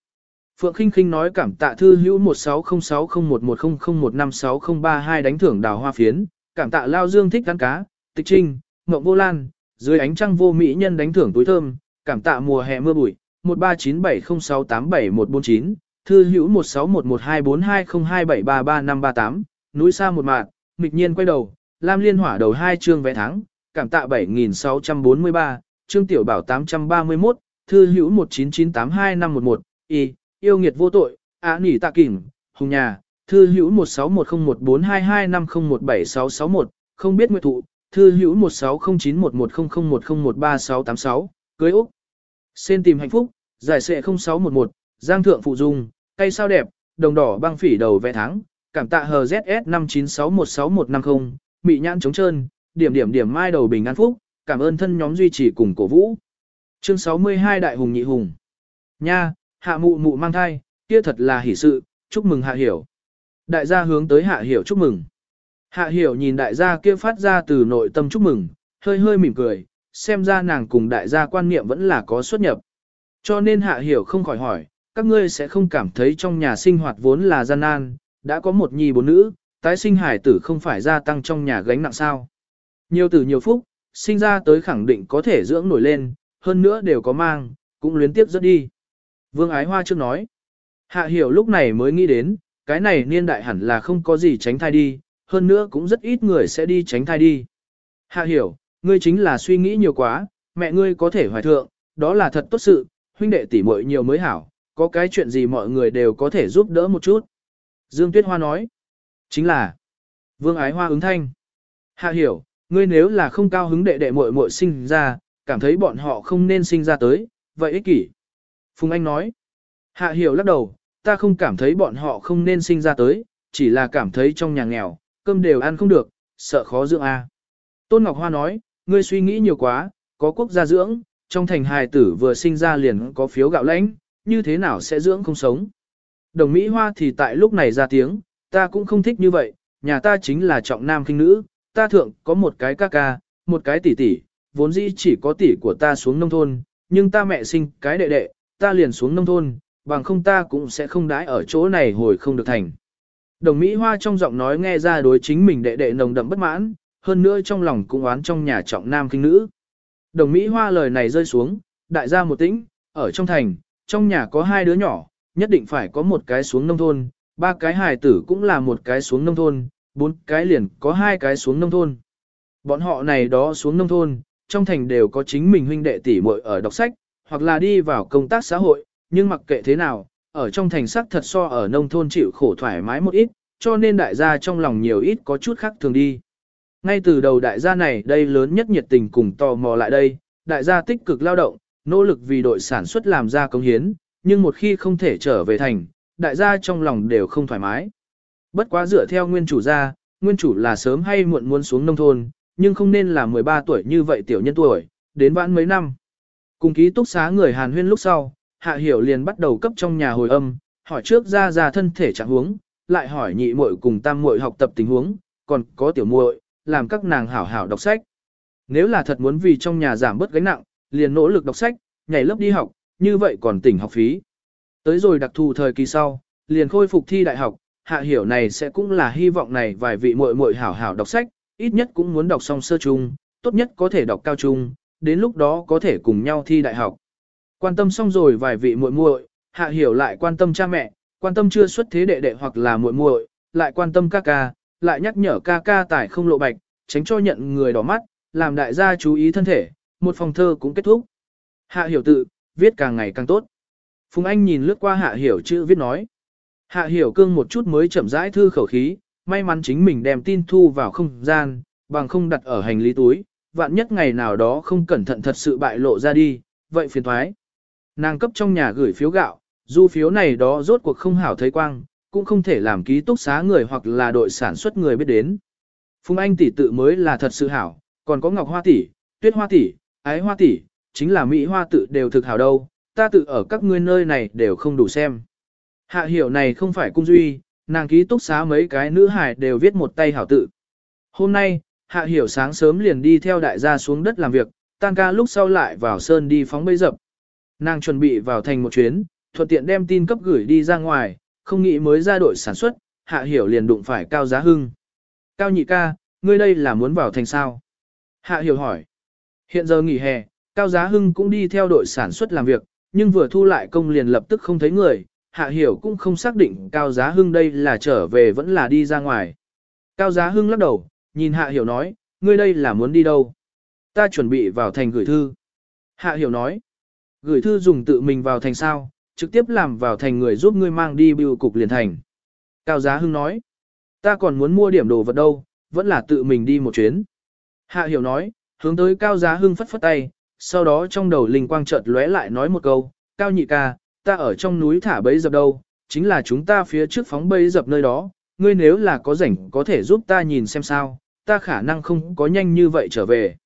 Phượng Khinh Khinh nói cảm tạ thư hữu 16060110156032 đánh thưởng đào hoa phiến, cảm tạ Lao Dương thích ăn cá, tịch trinh, ngộng vô lan, dưới ánh trăng vô mỹ nhân đánh thưởng túi thơm, cảm tạ mùa hè mưa bụi, 139706871149, thư hữu 1611242027333538, núi xa một mạng, mịch nhiên quay đầu, Lam Liên hỏa đầu hai chương vé thắng, cảm tạ 7643, chương tiểu bảo 831, thư hữu 199825511, y, yêu nghiệt vô tội, á nỉ tạ kỉnh, hùng nhà, thư hữu 1610142250176661, không biết nguyện thụ, thư hữu 1609110010136686, cưới Úc. Xin tìm hạnh phúc, giải sệ 0611, Giang Thượng Phụ Dung, cây sao đẹp, đồng đỏ băng phỉ đầu vẽ thắng, cảm tạ hờ ZS 59616150, mị nhãn trống trơn, điểm điểm điểm mai đầu bình an phúc, cảm ơn thân nhóm duy trì cùng cổ vũ. Chương 62 Đại Hùng Nhị Hùng Nha, hạ mụ mụ mang thai, kia thật là hỷ sự, chúc mừng hạ hiểu. Đại gia hướng tới hạ hiểu chúc mừng. Hạ hiểu nhìn đại gia kia phát ra từ nội tâm chúc mừng, hơi hơi mỉm cười, xem ra nàng cùng đại gia quan niệm vẫn là có xuất nhập. Cho nên hạ hiểu không khỏi hỏi, các ngươi sẽ không cảm thấy trong nhà sinh hoạt vốn là gian nan, đã có một nhi bốn nữ, tái sinh hải tử không phải gia tăng trong nhà gánh nặng sao. Nhiều tử nhiều phúc, sinh ra tới khẳng định có thể dưỡng nổi lên, hơn nữa đều có mang, cũng luyến tiếp rất đi. Vương Ái Hoa trước nói, hạ hiểu lúc này mới nghĩ đến, cái này niên đại hẳn là không có gì tránh thai đi, hơn nữa cũng rất ít người sẽ đi tránh thai đi. Hạ hiểu, ngươi chính là suy nghĩ nhiều quá, mẹ ngươi có thể hoài thượng, đó là thật tốt sự, huynh đệ tỷ muội nhiều mới hảo, có cái chuyện gì mọi người đều có thể giúp đỡ một chút. Dương Tuyết Hoa nói, chính là, Vương Ái Hoa ứng thanh. Hạ hiểu, ngươi nếu là không cao hứng đệ đệ muội muội sinh ra, cảm thấy bọn họ không nên sinh ra tới, vậy ích kỷ. Phùng Anh nói, Hạ hiểu lắc đầu, ta không cảm thấy bọn họ không nên sinh ra tới, chỉ là cảm thấy trong nhà nghèo, cơm đều ăn không được, sợ khó dưỡng a. Tôn Ngọc Hoa nói, ngươi suy nghĩ nhiều quá, có quốc gia dưỡng, trong thành hài tử vừa sinh ra liền có phiếu gạo lãnh, như thế nào sẽ dưỡng không sống. Đồng Mỹ Hoa thì tại lúc này ra tiếng, ta cũng không thích như vậy, nhà ta chính là trọng nam kinh nữ, ta thượng có một cái ca ca, một cái tỷ tỷ, vốn dĩ chỉ có tỷ của ta xuống nông thôn, nhưng ta mẹ sinh cái đệ đệ, ta liền xuống nông thôn, bằng không ta cũng sẽ không đãi ở chỗ này hồi không được thành. Đồng Mỹ Hoa trong giọng nói nghe ra đối chính mình đệ đệ nồng đậm bất mãn, hơn nữa trong lòng cũng oán trong nhà trọng nam kinh nữ. Đồng Mỹ Hoa lời này rơi xuống, đại gia một tĩnh, ở trong thành, trong nhà có hai đứa nhỏ, nhất định phải có một cái xuống nông thôn, ba cái hài tử cũng là một cái xuống nông thôn, bốn cái liền có hai cái xuống nông thôn. Bọn họ này đó xuống nông thôn, trong thành đều có chính mình huynh đệ tỷ muội ở đọc sách, hoặc là đi vào công tác xã hội, nhưng mặc kệ thế nào, ở trong thành sắc thật so ở nông thôn chịu khổ thoải mái một ít, cho nên đại gia trong lòng nhiều ít có chút khác thường đi. Ngay từ đầu đại gia này đây lớn nhất nhiệt tình cùng tò mò lại đây, đại gia tích cực lao động, nỗ lực vì đội sản xuất làm ra công hiến, nhưng một khi không thể trở về thành, đại gia trong lòng đều không thoải mái. Bất quá dựa theo nguyên chủ gia, nguyên chủ là sớm hay muộn muốn xuống nông thôn, nhưng không nên là 13 tuổi như vậy tiểu nhân tuổi, đến vãn mấy năm. Cùng ký túc xá người Hàn huyên lúc sau, Hạ Hiểu liền bắt đầu cấp trong nhà hồi âm, hỏi trước ra ra thân thể trạng huống, lại hỏi nhị muội cùng tam muội học tập tình huống, còn có tiểu muội, làm các nàng hảo hảo đọc sách. Nếu là thật muốn vì trong nhà giảm bớt gánh nặng, liền nỗ lực đọc sách, nhảy lớp đi học, như vậy còn tỉnh học phí. Tới rồi đặc thù thời kỳ sau, liền khôi phục thi đại học, hạ hiểu này sẽ cũng là hy vọng này vài vị muội muội hảo hảo đọc sách, ít nhất cũng muốn đọc xong sơ trung, tốt nhất có thể đọc cao trung, đến lúc đó có thể cùng nhau thi đại học. Quan tâm xong rồi vài vị muội muội, hạ hiểu lại quan tâm cha mẹ, quan tâm chưa xuất thế đệ đệ hoặc là muội muội, lại quan tâm ca ca, lại nhắc nhở ca ca tải không lộ bạch, tránh cho nhận người đỏ mắt, làm đại gia chú ý thân thể, một phòng thơ cũng kết thúc. Hạ hiểu tự, viết càng ngày càng tốt. Phùng Anh nhìn lướt qua hạ hiểu chữ viết nói. Hạ hiểu cương một chút mới chậm rãi thư khẩu khí, may mắn chính mình đem tin thu vào không gian, bằng không đặt ở hành lý túi, vạn nhất ngày nào đó không cẩn thận thật sự bại lộ ra đi, vậy phiền thoái. Nàng cấp trong nhà gửi phiếu gạo, dù phiếu này đó rốt cuộc không hảo thấy quang, cũng không thể làm ký túc xá người hoặc là đội sản xuất người biết đến. Phùng Anh tỷ tự mới là thật sự hảo, còn có Ngọc Hoa tỷ, Tuyết Hoa tỷ, Ái Hoa tỷ, chính là Mỹ Hoa tự đều thực hảo đâu, ta tự ở các ngươi nơi này đều không đủ xem. Hạ hiểu này không phải cung duy, nàng ký túc xá mấy cái nữ hài đều viết một tay hảo tự. Hôm nay, hạ hiểu sáng sớm liền đi theo đại gia xuống đất làm việc, tan ca lúc sau lại vào sơn đi phóng bấy dập. Nàng chuẩn bị vào thành một chuyến, thuận tiện đem tin cấp gửi đi ra ngoài, không nghĩ mới ra đội sản xuất, hạ hiểu liền đụng phải cao giá hưng. Cao nhị ca, ngươi đây là muốn vào thành sao? Hạ hiểu hỏi. Hiện giờ nghỉ hè, cao giá hưng cũng đi theo đội sản xuất làm việc, nhưng vừa thu lại công liền lập tức không thấy người, hạ hiểu cũng không xác định cao giá hưng đây là trở về vẫn là đi ra ngoài. Cao giá hưng lắc đầu, nhìn hạ hiểu nói, ngươi đây là muốn đi đâu? Ta chuẩn bị vào thành gửi thư. Hạ hiểu nói, gửi thư dùng tự mình vào thành sao, trực tiếp làm vào thành người giúp ngươi mang đi bưu cục liền thành. Cao giá hưng nói, ta còn muốn mua điểm đồ vật đâu, vẫn là tự mình đi một chuyến. Hạ hiểu nói, hướng tới cao giá hưng phất phất tay, sau đó trong đầu linh quang chợt lóe lại nói một câu, cao nhị ca, ta ở trong núi thả bẫy dập đâu, chính là chúng ta phía trước phóng bẫy dập nơi đó, ngươi nếu là có rảnh có thể giúp ta nhìn xem sao, ta khả năng không có nhanh như vậy trở về.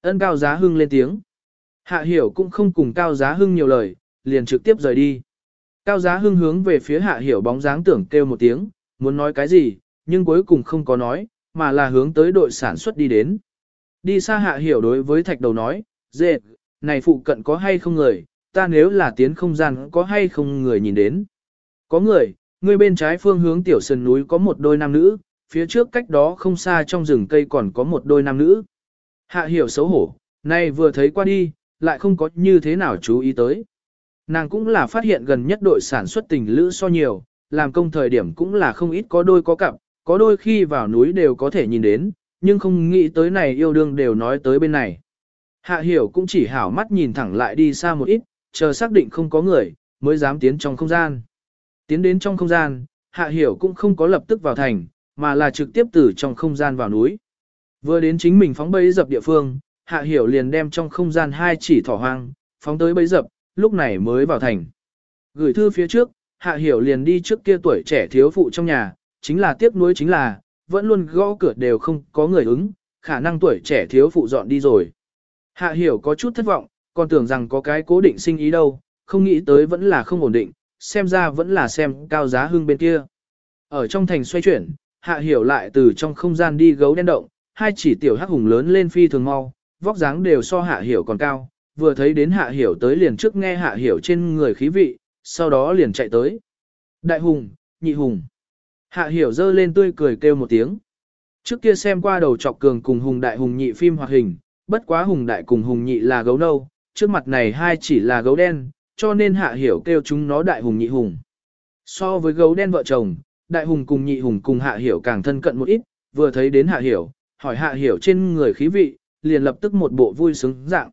Ân cao giá hưng lên tiếng. Hạ hiểu cũng không cùng cao giá hưng nhiều lời, liền trực tiếp rời đi. Cao giá hưng hướng về phía hạ hiểu bóng dáng tưởng kêu một tiếng, muốn nói cái gì, nhưng cuối cùng không có nói, mà là hướng tới đội sản xuất đi đến. Đi xa hạ hiểu đối với thạch đầu nói, dệt, này phụ cận có hay không người, ta nếu là tiến không gian có hay không người nhìn đến. Có người, người bên trái phương hướng tiểu sườn núi có một đôi nam nữ, phía trước cách đó không xa trong rừng cây còn có một đôi nam nữ. Hạ hiểu xấu hổ, nay vừa thấy qua đi, lại không có như thế nào chú ý tới. Nàng cũng là phát hiện gần nhất đội sản xuất tình lữ so nhiều, làm công thời điểm cũng là không ít có đôi có cặp, có đôi khi vào núi đều có thể nhìn đến, nhưng không nghĩ tới này yêu đương đều nói tới bên này. Hạ hiểu cũng chỉ hảo mắt nhìn thẳng lại đi xa một ít, chờ xác định không có người, mới dám tiến trong không gian. Tiến đến trong không gian, hạ hiểu cũng không có lập tức vào thành, mà là trực tiếp từ trong không gian vào núi. Vừa đến chính mình phóng bẫy dập địa phương, hạ hiểu liền đem trong không gian hai chỉ thỏ hoang, phóng tới bẫy dập, lúc này mới vào thành. Gửi thư phía trước, hạ hiểu liền đi trước kia tuổi trẻ thiếu phụ trong nhà, chính là tiếc nuối chính là, vẫn luôn gõ cửa đều không có người ứng, khả năng tuổi trẻ thiếu phụ dọn đi rồi. Hạ hiểu có chút thất vọng, còn tưởng rằng có cái cố định sinh ý đâu, không nghĩ tới vẫn là không ổn định, xem ra vẫn là xem cao giá hưng bên kia. Ở trong thành xoay chuyển, hạ hiểu lại từ trong không gian đi gấu đen động, hai chỉ tiểu hắc hùng lớn lên phi thường mau, vóc dáng đều so hạ hiểu còn cao, vừa thấy đến hạ hiểu tới liền trước nghe hạ hiểu trên người khí vị, sau đó liền chạy tới. Đại hùng, nhị hùng. Hạ hiểu dơ lên tươi cười kêu một tiếng. Trước kia xem qua đầu trọc cường cùng hùng đại hùng nhị phim hoạt hình, bất quá hùng đại cùng hùng nhị là gấu nâu, trước mặt này hai chỉ là gấu đen, cho nên hạ hiểu kêu chúng nó đại hùng nhị hùng. So với gấu đen vợ chồng, đại hùng cùng nhị hùng cùng hạ hiểu càng thân cận một ít, vừa thấy đến hạ hiểu, hỏi hạ hiểu trên người khí vị, liền lập tức một bộ vui sướng dạng.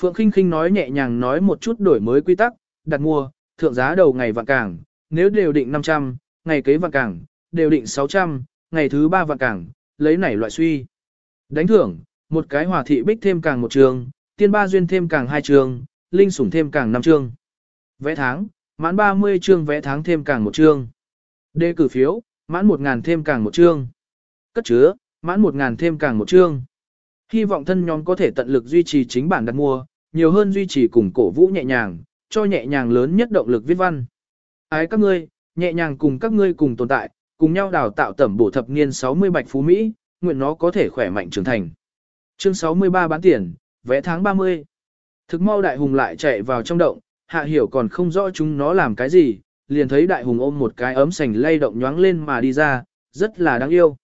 Phượng Kinh Kinh nói nhẹ nhàng nói một chút đổi mới quy tắc, đặt mua, thượng giá đầu ngày vạn cảng, nếu đều định 500, ngày kế vạn cảng, đều định 600, ngày thứ ba vạn cảng, lấy nảy loại suy. Đánh thưởng, một cái hòa thị bích thêm càng một trường, tiên ba duyên thêm càng hai trường, linh sủng thêm càng năm trường. Vẽ tháng, mãn 30 chương vẽ tháng thêm càng một chương. Đề cử phiếu, mãn 1.000 thêm càng một chương. Cất chứa, mãn 1.000 thêm càng một chương. Hy vọng thân nhóm có thể tận lực duy trì chính bản đặt mua, nhiều hơn duy trì cùng cổ vũ nhẹ nhàng, cho nhẹ nhàng lớn nhất động lực viết văn. Ái các ngươi, nhẹ nhàng cùng các ngươi cùng tồn tại, cùng nhau đào tạo tẩm bổ thập niên 60 bạch phú Mỹ, nguyện nó có thể khỏe mạnh trưởng thành. Chương 63 bán tiền, vẽ tháng 30. Thực mau đại hùng lại chạy vào trong động, hạ hiểu còn không rõ chúng nó làm cái gì, liền thấy đại hùng ôm một cái ấm sành lay động nhoáng lên mà đi ra, rất là đáng yêu.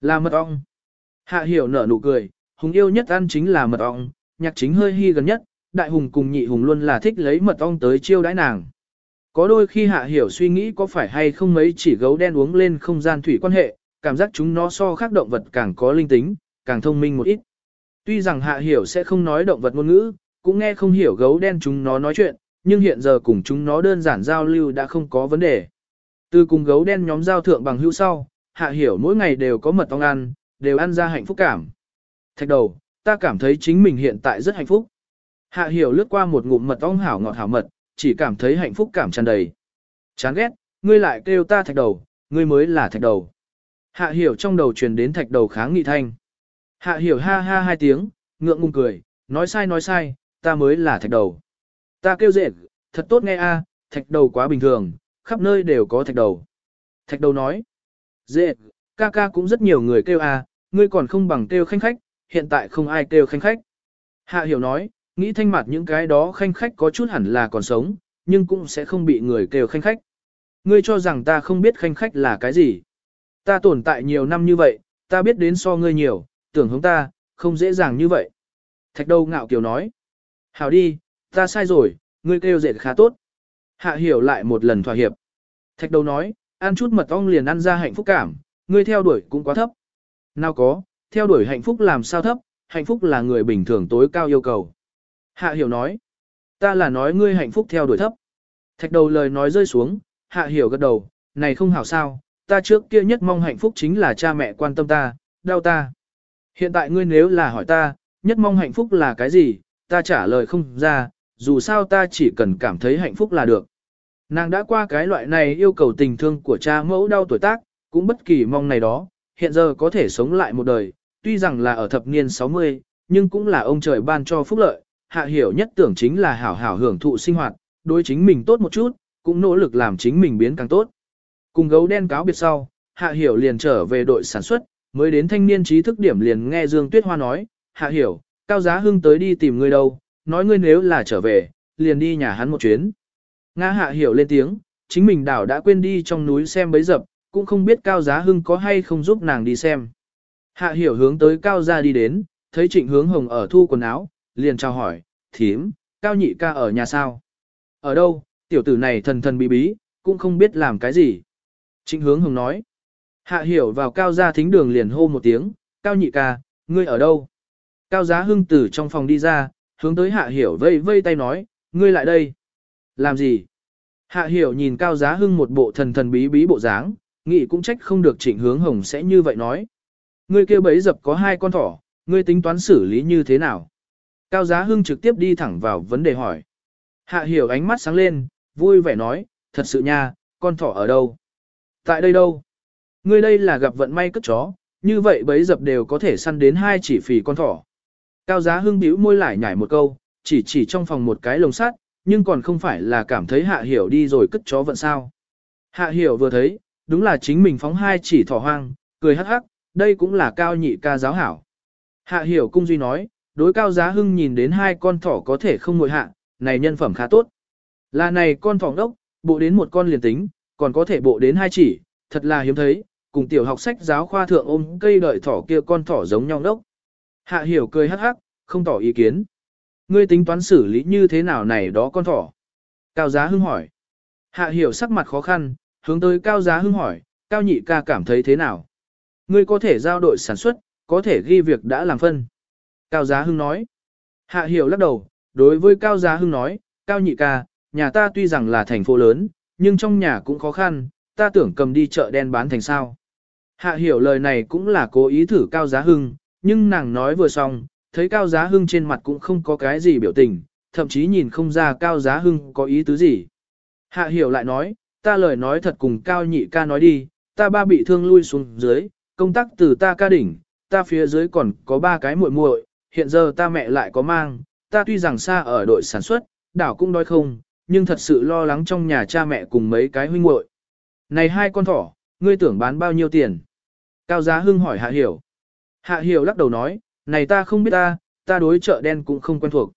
Là mật ong. Hạ hiểu nở nụ cười, hùng yêu nhất ăn chính là mật ong, nhạc chính hơi hy gần nhất, đại hùng cùng nhị hùng luôn là thích lấy mật ong tới chiêu đãi nàng. Có đôi khi hạ hiểu suy nghĩ có phải hay không mấy chỉ gấu đen uống lên không gian thủy quan hệ, cảm giác chúng nó so khác động vật càng có linh tính, càng thông minh một ít. Tuy rằng hạ hiểu sẽ không nói động vật ngôn ngữ, cũng nghe không hiểu gấu đen chúng nó nói chuyện, nhưng hiện giờ cùng chúng nó đơn giản giao lưu đã không có vấn đề. Từ cùng gấu đen nhóm giao thượng bằng hữu sau, hạ hiểu mỗi ngày đều có mật ong ăn, đều ăn ra hạnh phúc cảm. Thạch đầu, ta cảm thấy chính mình hiện tại rất hạnh phúc. Hạ hiểu lướt qua một ngụm mật ong hảo ngọt hảo mật, chỉ cảm thấy hạnh phúc cảm tràn đầy. Chán ghét, ngươi lại kêu ta thạch đầu, ngươi mới là thạch đầu. Hạ hiểu trong đầu truyền đến thạch đầu kháng nghị thanh. Hạ hiểu ha ha hai tiếng, ngượng ngùng cười, nói sai nói sai, ta mới là thạch đầu. Ta kêu dễ, thật tốt nghe a, thạch đầu quá bình thường, khắp nơi đều có thạch đầu. Thạch đầu nói, dễ, ca ca cũng rất nhiều người kêu a, ngươi còn không bằng kêu khanh khách, hiện tại không ai kêu khanh khách. Hạ hiểu nói, nghĩ thanh mặt những cái đó khanh khách có chút hẳn là còn sống, nhưng cũng sẽ không bị người kêu khanh khách. Ngươi cho rằng ta không biết khanh khách là cái gì. Ta tồn tại nhiều năm như vậy, ta biết đến so ngươi nhiều, tưởng hướng ta, không dễ dàng như vậy. Thạch đầu ngạo kiều nói. Hảo đi, ta sai rồi, ngươi kêu dệt khá tốt. Hạ hiểu lại một lần thỏa hiệp. Thạch đầu nói, ăn chút mật ong liền ăn ra hạnh phúc cảm, ngươi theo đuổi cũng quá thấp. Nào có, theo đuổi hạnh phúc làm sao thấp, hạnh phúc là người bình thường tối cao yêu cầu. Hạ hiểu nói, ta là nói ngươi hạnh phúc theo đuổi thấp. Thạch đầu lời nói rơi xuống, hạ hiểu gật đầu, này không hảo sao, ta trước kia nhất mong hạnh phúc chính là cha mẹ quan tâm ta, đau ta. Hiện tại ngươi nếu là hỏi ta, nhất mong hạnh phúc là cái gì, ta trả lời không ra, dù sao ta chỉ cần cảm thấy hạnh phúc là được. Nàng đã qua cái loại này yêu cầu tình thương của cha mẫu đau tuổi tác, cũng bất kỳ mong này đó, hiện giờ có thể sống lại một đời, tuy rằng là ở thập niên 60, nhưng cũng là ông trời ban cho phúc lợi, hạ hiểu nhất tưởng chính là hảo hảo hưởng thụ sinh hoạt, đối chính mình tốt một chút, cũng nỗ lực làm chính mình biến càng tốt. Cùng gấu đen cáo biệt sau, hạ hiểu liền trở về đội sản xuất, mới đến thanh niên trí thức điểm liền nghe Dương Tuyết Hoa nói, hạ hiểu, cao giá hưng tới đi tìm ngươi đâu, nói ngươi nếu là trở về, liền đi nhà hắn một chuyến. Nga hạ hiểu lên tiếng, chính mình đảo đã quên đi trong núi xem bấy dập, cũng không biết cao giá hưng có hay không giúp nàng đi xem. Hạ hiểu hướng tới cao gia đi đến, thấy trịnh hướng hồng ở thu quần áo, liền chào hỏi, thím, cao nhị ca ở nhà sao? Ở đâu, tiểu tử này thần thần bí bí, cũng không biết làm cái gì. Trịnh hướng hồng nói, hạ hiểu vào cao gia thính đường liền hô một tiếng, cao nhị ca, ngươi ở đâu? Cao giá hưng từ trong phòng đi ra, hướng tới hạ hiểu vây vây tay nói, ngươi lại đây. Làm gì? Hạ hiểu nhìn cao giá hưng một bộ thần thần bí bí bộ dáng, nghĩ cũng trách không được trịnh hướng hồng sẽ như vậy nói. Ngươi kêu bấy dập có hai con thỏ, ngươi tính toán xử lý như thế nào? Cao giá hưng trực tiếp đi thẳng vào vấn đề hỏi. Hạ hiểu ánh mắt sáng lên, vui vẻ nói, thật sự nha, con thỏ ở đâu? Tại đây đâu? Ngươi đây là gặp vận may cất chó, như vậy bấy dập đều có thể săn đến hai chỉ phì con thỏ. Cao giá hưng bĩu môi lại nhảy một câu, chỉ chỉ trong phòng một cái lồng sắt, nhưng còn không phải là cảm thấy hạ hiểu đi rồi cất chó vận sao. Hạ hiểu vừa thấy, đúng là chính mình phóng hai chỉ thỏ hoang, cười hắc hắc, đây cũng là cao nhị ca giáo hảo. Hạ hiểu cung duy nói, đối cao giá hưng nhìn đến hai con thỏ có thể không ngồi hạ, này nhân phẩm khá tốt. Là này con thỏ đốc, bộ đến một con liền tính, còn có thể bộ đến hai chỉ, thật là hiếm thấy, cùng tiểu học sách giáo khoa thượng ôm cây đợi thỏ kia con thỏ giống nhau đốc. Hạ hiểu cười hắc hắc, không tỏ ý kiến. Ngươi tính toán xử lý như thế nào này đó con thỏ? Cao giá hưng hỏi. Hạ hiểu sắc mặt khó khăn, hướng tới cao giá hưng hỏi, cao nhị ca cảm thấy thế nào? Ngươi có thể giao đội sản xuất, có thể ghi việc đã làm phân. Cao giá hưng nói. Hạ hiểu lắc đầu, đối với cao giá hưng nói, cao nhị ca, nhà ta tuy rằng là thành phố lớn, nhưng trong nhà cũng khó khăn, ta tưởng cầm đi chợ đen bán thành sao. Hạ hiểu lời này cũng là cố ý thử cao giá hưng, nhưng nàng nói vừa xong, thấy cao giá hưng trên mặt cũng không có cái gì biểu tình, thậm chí nhìn không ra cao giá hưng có ý tứ gì. Hạ hiểu lại nói, ta lời nói thật cùng cao nhị ca nói đi, ta ba bị thương lui xuống dưới, công tác từ ta ca đỉnh, ta phía dưới còn có ba cái muội muội, hiện giờ ta mẹ lại có mang, ta tuy rằng xa ở đội sản xuất, đảo cũng đói không, nhưng thật sự lo lắng trong nhà cha mẹ cùng mấy cái huynh muội. Này hai con thỏ, ngươi tưởng bán bao nhiêu tiền? Cao giá hưng hỏi hạ hiểu. Hạ hiểu lắc đầu nói, này ta không biết ta, ta đối chợ đen cũng không quen thuộc.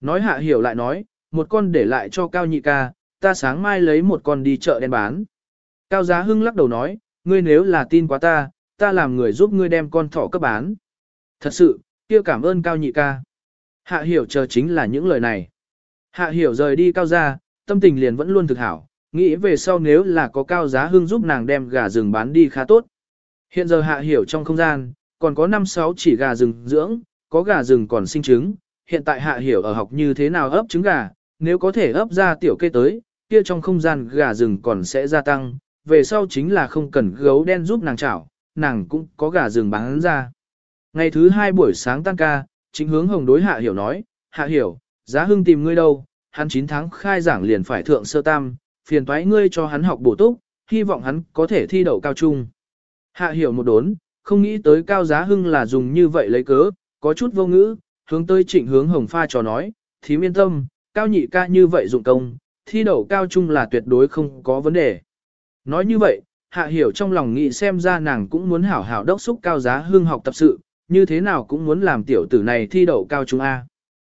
Nói hạ hiểu lại nói, một con để lại cho Cao nhị ca, ta sáng mai lấy một con đi chợ đen bán. Cao Giá Hưng lắc đầu nói, ngươi nếu là tin quá ta, ta làm người giúp ngươi đem con thỏ cấp bán. Thật sự, kia cảm ơn Cao nhị ca. Hạ hiểu chờ chính là những lời này. Hạ hiểu rời đi Cao gia, tâm tình liền vẫn luôn thực hảo, nghĩ về sau nếu là có Cao Giá Hưng giúp nàng đem gà rừng bán đi khá tốt. Hiện giờ Hạ hiểu trong không gian, còn có 5-6 chỉ gà rừng dưỡng, có gà rừng còn sinh trứng, hiện tại hạ hiểu ở học như thế nào ấp trứng gà, nếu có thể ấp ra tiểu kê tới, kia trong không gian gà rừng còn sẽ gia tăng, về sau chính là không cần gấu đen giúp nàng chảo, nàng cũng có gà rừng bán ra. Ngày thứ hai buổi sáng tăng ca, chính hướng hồng đối hạ hiểu nói, hạ hiểu, giá hưng tìm ngươi đâu, hắn 9 tháng khai giảng liền phải thượng sơ tam, phiền toái ngươi cho hắn học bổ túc, hy vọng hắn có thể thi đậu cao trung. Hạ hiểu một đốn, không nghĩ tới cao giá hưng là dùng như vậy lấy cớ, có chút vô ngữ, hướng tới trịnh hướng hồng pha trò nói, thím yên tâm, cao nhị ca như vậy dụng công, thi đậu cao trung là tuyệt đối không có vấn đề. Nói như vậy, hạ hiểu trong lòng nghĩ xem ra nàng cũng muốn hảo hảo đốc xúc cao giá hưng học tập sự, như thế nào cũng muốn làm tiểu tử này thi đậu cao trung A.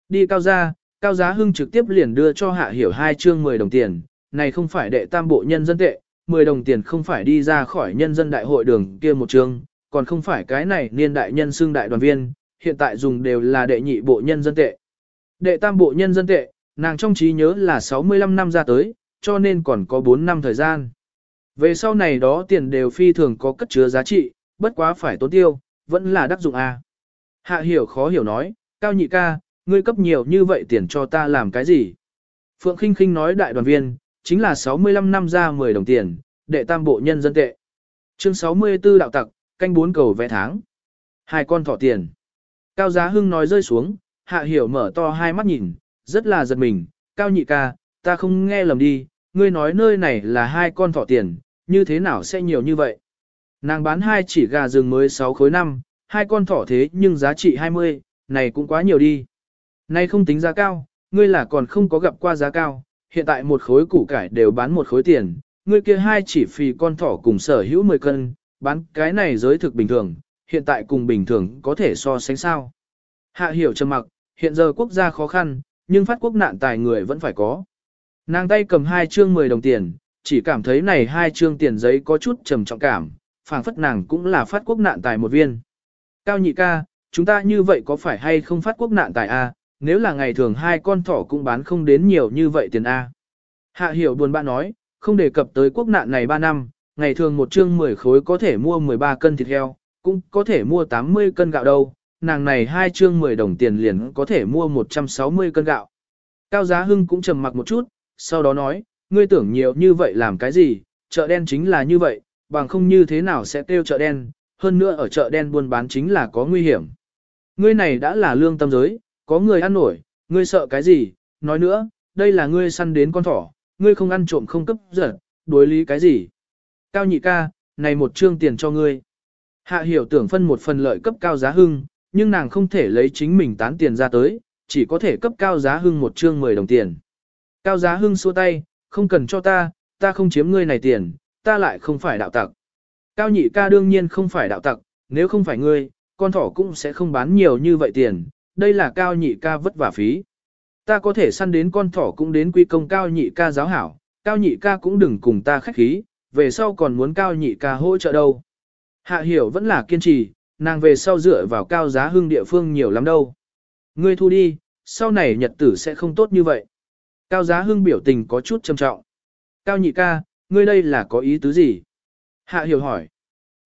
Đi cao gia, cao giá hưng trực tiếp liền đưa cho hạ hiểu hai chương 10 đồng tiền, này không phải đệ tam bộ nhân dân tệ, 10 đồng tiền không phải đi ra khỏi nhân dân đại hội đường kia một chương, còn không phải cái này niên đại nhân xương đại đoàn viên, hiện tại dùng đều là đệ nhị bộ nhân dân tệ. Đệ tam bộ nhân dân tệ, nàng trong trí nhớ là 65 năm ra tới, cho nên còn có 4 năm thời gian. Về sau này đó tiền đều phi thường có cất chứa giá trị, bất quá phải tốn tiêu, vẫn là đắc dụng A. Hạ hiểu khó hiểu nói, cao nhị ca, ngươi cấp nhiều như vậy tiền cho ta làm cái gì? Phượng khinh khinh nói đại đoàn viên, chính là 65 năm ra 10 đồng tiền, đệ tam bộ nhân dân tệ. Chương 64 đạo tặc, canh bốn cầu vẽ tháng. Hai con thỏ tiền. Cao Giá Hưng nói rơi xuống, Hạ Hiểu mở to hai mắt nhìn, rất là giật mình, Cao nhị ca, ta không nghe lầm đi, ngươi nói nơi này là hai con thỏ tiền, như thế nào sẽ nhiều như vậy? Nàng bán hai chỉ gà rừng mới 6 khối năm, hai con thỏ thế nhưng giá trị 20, này cũng quá nhiều đi. Nay không tính giá cao, ngươi là còn không có gặp qua giá cao, hiện tại một khối củ cải đều bán một khối tiền, ngươi kia hai chỉ phì con thỏ cùng sở hữu 10 cân, bán cái này giới thực bình thường, hiện tại cùng bình thường có thể so sánh sao. Hạ hiểu trầm mặc, hiện giờ quốc gia khó khăn, nhưng phát quốc nạn tài người vẫn phải có. Nàng tay cầm hai chương 10 đồng tiền, chỉ cảm thấy này hai chương tiền giấy có chút trầm trọng cảm, phảng phất nàng cũng là phát quốc nạn tài một viên. Cao nhị ca, chúng ta như vậy có phải hay không phát quốc nạn tài a? Nếu là ngày thường hai con thỏ cũng bán không đến nhiều như vậy tiền a. Hạ hiểu buồn bã nói, không đề cập tới quốc nạn này 3 năm, ngày thường một chương 10 khối có thể mua 13 cân thịt heo, cũng có thể mua 80 cân gạo đâu, nàng này hai chương 10 đồng tiền liền có thể mua 160 cân gạo. Cao Giá Hưng cũng trầm mặc một chút, sau đó nói, ngươi tưởng nhiều như vậy làm cái gì, chợ đen chính là như vậy, bằng không như thế nào sẽ tiêu chợ đen, hơn nữa ở chợ đen buôn bán chính là có nguy hiểm. Ngươi này đã là lương tâm giới, có người ăn nổi, ngươi sợ cái gì, nói nữa, đây là ngươi săn đến con thỏ, ngươi không ăn trộm không cấp giật, đối lý cái gì. Cao nhị ca, này một trương tiền cho ngươi. Hạ hiểu tưởng phân một phần lợi cấp cao giá hưng, nhưng nàng không thể lấy chính mình tán tiền ra tới, chỉ có thể cấp cao giá hưng một trương 10 đồng tiền. Cao giá hưng xua tay, không cần cho ta, ta không chiếm ngươi này tiền, ta lại không phải đạo tặc. Cao nhị ca đương nhiên không phải đạo tặc, nếu không phải ngươi, con thỏ cũng sẽ không bán nhiều như vậy tiền, đây là cao nhị ca vất vả phí. Ta có thể săn đến con thỏ cũng đến quy công cao nhị ca giáo hảo, cao nhị ca cũng đừng cùng ta khách khí, về sau còn muốn cao nhị ca hỗ trợ đâu. Hạ hiểu vẫn là kiên trì, nàng về sau dựa vào cao giá hưng địa phương nhiều lắm đâu. Ngươi thu đi, sau này nhật tử sẽ không tốt như vậy. Cao giá hưng biểu tình có chút trầm trọng. Cao nhị ca, ngươi đây là có ý tứ gì? Hạ hiểu hỏi.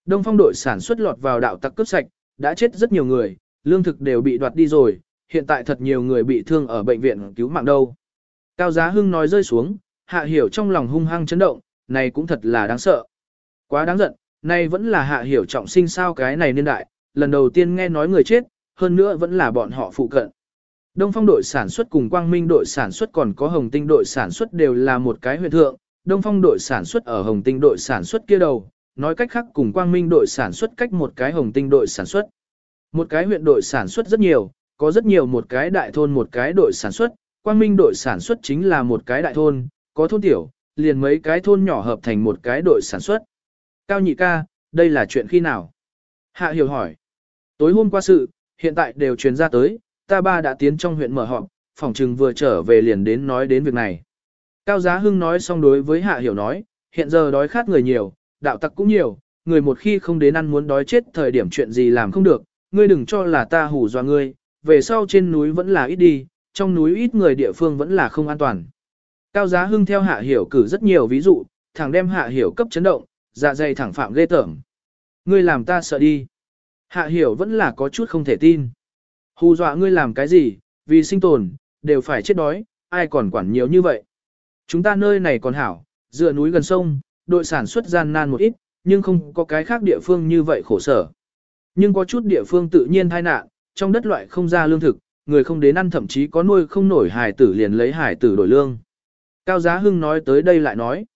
Đông phong đội sản xuất lọt vào đạo tặc cướp sạch, đã chết rất nhiều người, lương thực đều bị đoạt đi rồi, hiện tại thật nhiều người bị thương ở bệnh viện cứu mạng đâu. Cao giá hưng nói rơi xuống, hạ hiểu trong lòng hung hăng chấn động, này cũng thật là đáng sợ. Quá đáng giận, nay vẫn là hạ hiểu trọng sinh sao cái này niên đại, lần đầu tiên nghe nói người chết, hơn nữa vẫn là bọn họ phụ cận. Đông phong đội sản xuất cùng quang minh đội sản xuất còn có hồng tinh đội sản xuất đều là một cái huyện thượng, đông phong đội sản xuất ở hồng tinh đội sản xuất kia đầu, nói cách khác cùng quang minh đội sản xuất cách một cái hồng tinh đội sản xuất. Một cái huyện đội sản xuất rất nhiều, có rất nhiều một cái đại thôn một cái đội sản xuất, quang minh đội sản xuất chính là một cái đại thôn, có thôn tiểu, liền mấy cái thôn nhỏ hợp thành một cái đội sản xuất. Cao nhị ca, đây là chuyện khi nào? Hạ hiểu hỏi. Tối hôm qua sự, hiện tại đều truyền ra tới, ta ba đã tiến trong huyện mở họp, phòng trừng vừa trở về liền đến nói đến việc này. Cao Giá Hưng nói xong đối với Hạ Hiểu nói, hiện giờ đói khát người nhiều, đạo tặc cũng nhiều, người một khi không đến ăn muốn đói chết thời điểm chuyện gì làm không được, ngươi đừng cho là ta hù dọa ngươi, về sau trên núi vẫn là ít đi, trong núi ít người địa phương vẫn là không an toàn. Cao Giá Hưng theo Hạ Hiểu cử rất nhiều ví dụ, thẳng đem Hạ Hiểu cấp chấn động, dạ dày thẳng phạm ghê tởm. Ngươi làm ta sợ đi. Hạ Hiểu vẫn là có chút không thể tin. Hù dọa ngươi làm cái gì, vì sinh tồn, đều phải chết đói, ai còn quản nhiều như vậy. Chúng ta nơi này còn hảo, dựa núi gần sông, đội sản xuất gian nan một ít, nhưng không có cái khác địa phương như vậy khổ sở. Nhưng có chút địa phương tự nhiên tai nạn, trong đất loại không ra lương thực, người không đến ăn thậm chí có nuôi không nổi hải tử liền lấy hải tử đổi lương. Cao Giá Hưng nói tới đây lại nói,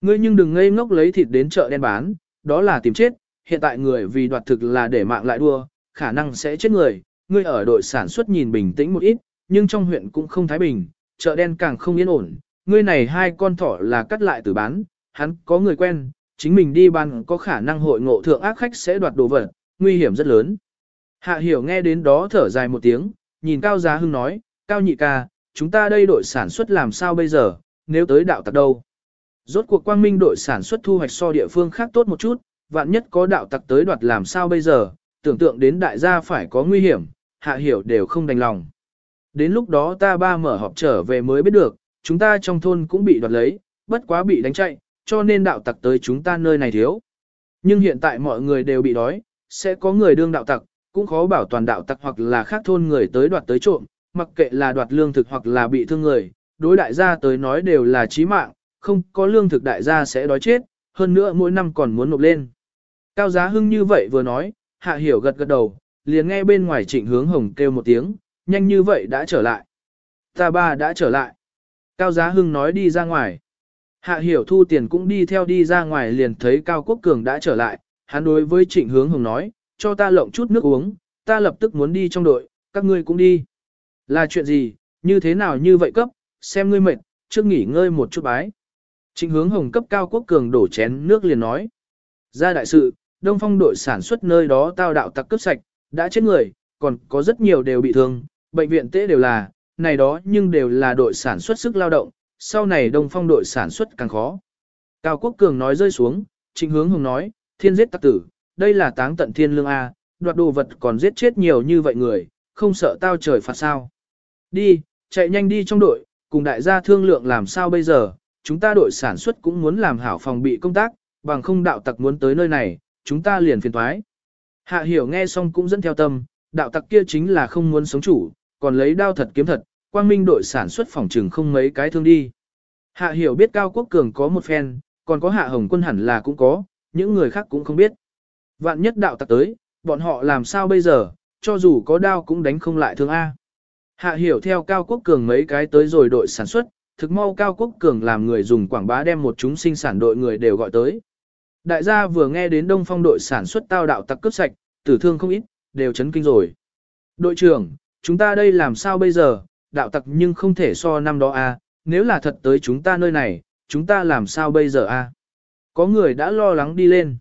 ngươi nhưng đừng ngây ngốc lấy thịt đến chợ đen bán, đó là tìm chết, hiện tại người vì đoạt thực là để mạng lại đua, khả năng sẽ chết người, ngươi ở đội sản xuất nhìn bình tĩnh một ít, nhưng trong huyện cũng không thái bình, chợ đen càng không yên ổn, ngươi này hai con thỏ là cắt lại từ bán, hắn có người quen, chính mình đi bán có khả năng hội ngộ thượng ác khách sẽ đoạt đồ vật, nguy hiểm rất lớn. Hạ hiểu nghe đến đó thở dài một tiếng, nhìn Cao Giá Hưng nói, Cao nhị ca, chúng ta đây đội sản xuất làm sao bây giờ, nếu tới đạo tặc đâu. Rốt cuộc quang minh đội sản xuất thu hoạch so địa phương khác tốt một chút, vạn nhất có đạo tặc tới đoạt làm sao bây giờ, tưởng tượng đến đại gia phải có nguy hiểm, hạ hiểu đều không đành lòng. Đến lúc đó ta ba mở họp trở về mới biết được, chúng ta trong thôn cũng bị đoạt lấy, bất quá bị đánh chạy, cho nên đạo tặc tới chúng ta nơi này thiếu. Nhưng hiện tại mọi người đều bị đói, sẽ có người đương đạo tặc, cũng khó bảo toàn đạo tặc hoặc là khác thôn người tới đoạt tới trộm, mặc kệ là đoạt lương thực hoặc là bị thương người, đối đại gia tới nói đều là chí mạng, không có lương thực đại gia sẽ đói chết, hơn nữa mỗi năm còn muốn nộp lên. Cao Giá Hưng như vậy vừa nói, Hạ Hiểu gật gật đầu, liền nghe bên ngoài trịnh hướng hồng kêu một tiếng, nhanh như vậy đã trở lại. Ta ba đã trở lại. Cao Giá Hưng nói đi ra ngoài. Hạ Hiểu thu tiền cũng đi theo đi ra ngoài liền thấy Cao Quốc Cường đã trở lại, hắn đối với trịnh hướng hồng nói, cho ta lộng chút nước uống, ta lập tức muốn đi trong đội, các ngươi cũng đi. Là chuyện gì, như thế nào như vậy cấp, xem ngươi mệt, trước nghỉ ngơi một chút bái. Trịnh hướng hồng cấp Cao Quốc Cường đổ chén nước liền nói. Ra đại sự, Đông Phong đội sản xuất nơi đó tao đạo tặc cấp sạch, đã chết người, còn có rất nhiều đều bị thương, bệnh viện tế đều là, này đó nhưng đều là đội sản xuất sức lao động, sau này Đông Phong đội sản xuất càng khó. Cao Quốc Cường nói rơi xuống, Trịnh Hướng Hồng nói, thiên giết tặc tử, đây là táng tận thiên lương A, đoạt đồ vật còn giết chết nhiều như vậy người, không sợ tao trời phạt sao. Đi, chạy nhanh đi trong đội, cùng đại gia thương lượng làm sao bây giờ, chúng ta đội sản xuất cũng muốn làm hảo phòng bị công tác, bằng không đạo tặc muốn tới nơi này, chúng ta liền phiền thoái. Hạ hiểu nghe xong cũng dẫn theo tâm, đạo tặc kia chính là không muốn sống chủ, còn lấy đao thật kiếm thật, quang minh đội sản xuất phòng trừng không mấy cái thương đi. Hạ hiểu biết Cao Quốc Cường có một phen, còn có Hạ Hồng Quân hẳn là cũng có, những người khác cũng không biết. Vạn nhất đạo tặc tới, bọn họ làm sao bây giờ, cho dù có đao cũng đánh không lại thương A. Hạ hiểu theo Cao Quốc Cường mấy cái tới rồi đội sản xuất, thực mau Cao Quốc Cường làm người dùng quảng bá đem một chúng sinh sản đội người đều gọi tới. Đại gia vừa nghe đến Đông Phong đội sản xuất tao đạo tặc cướp sạch, tử thương không ít, đều chấn kinh rồi. Đội trưởng, chúng ta đây làm sao bây giờ, đạo tặc nhưng không thể so năm đó a, nếu là thật tới chúng ta nơi này, chúng ta làm sao bây giờ a? Có người đã lo lắng đi lên.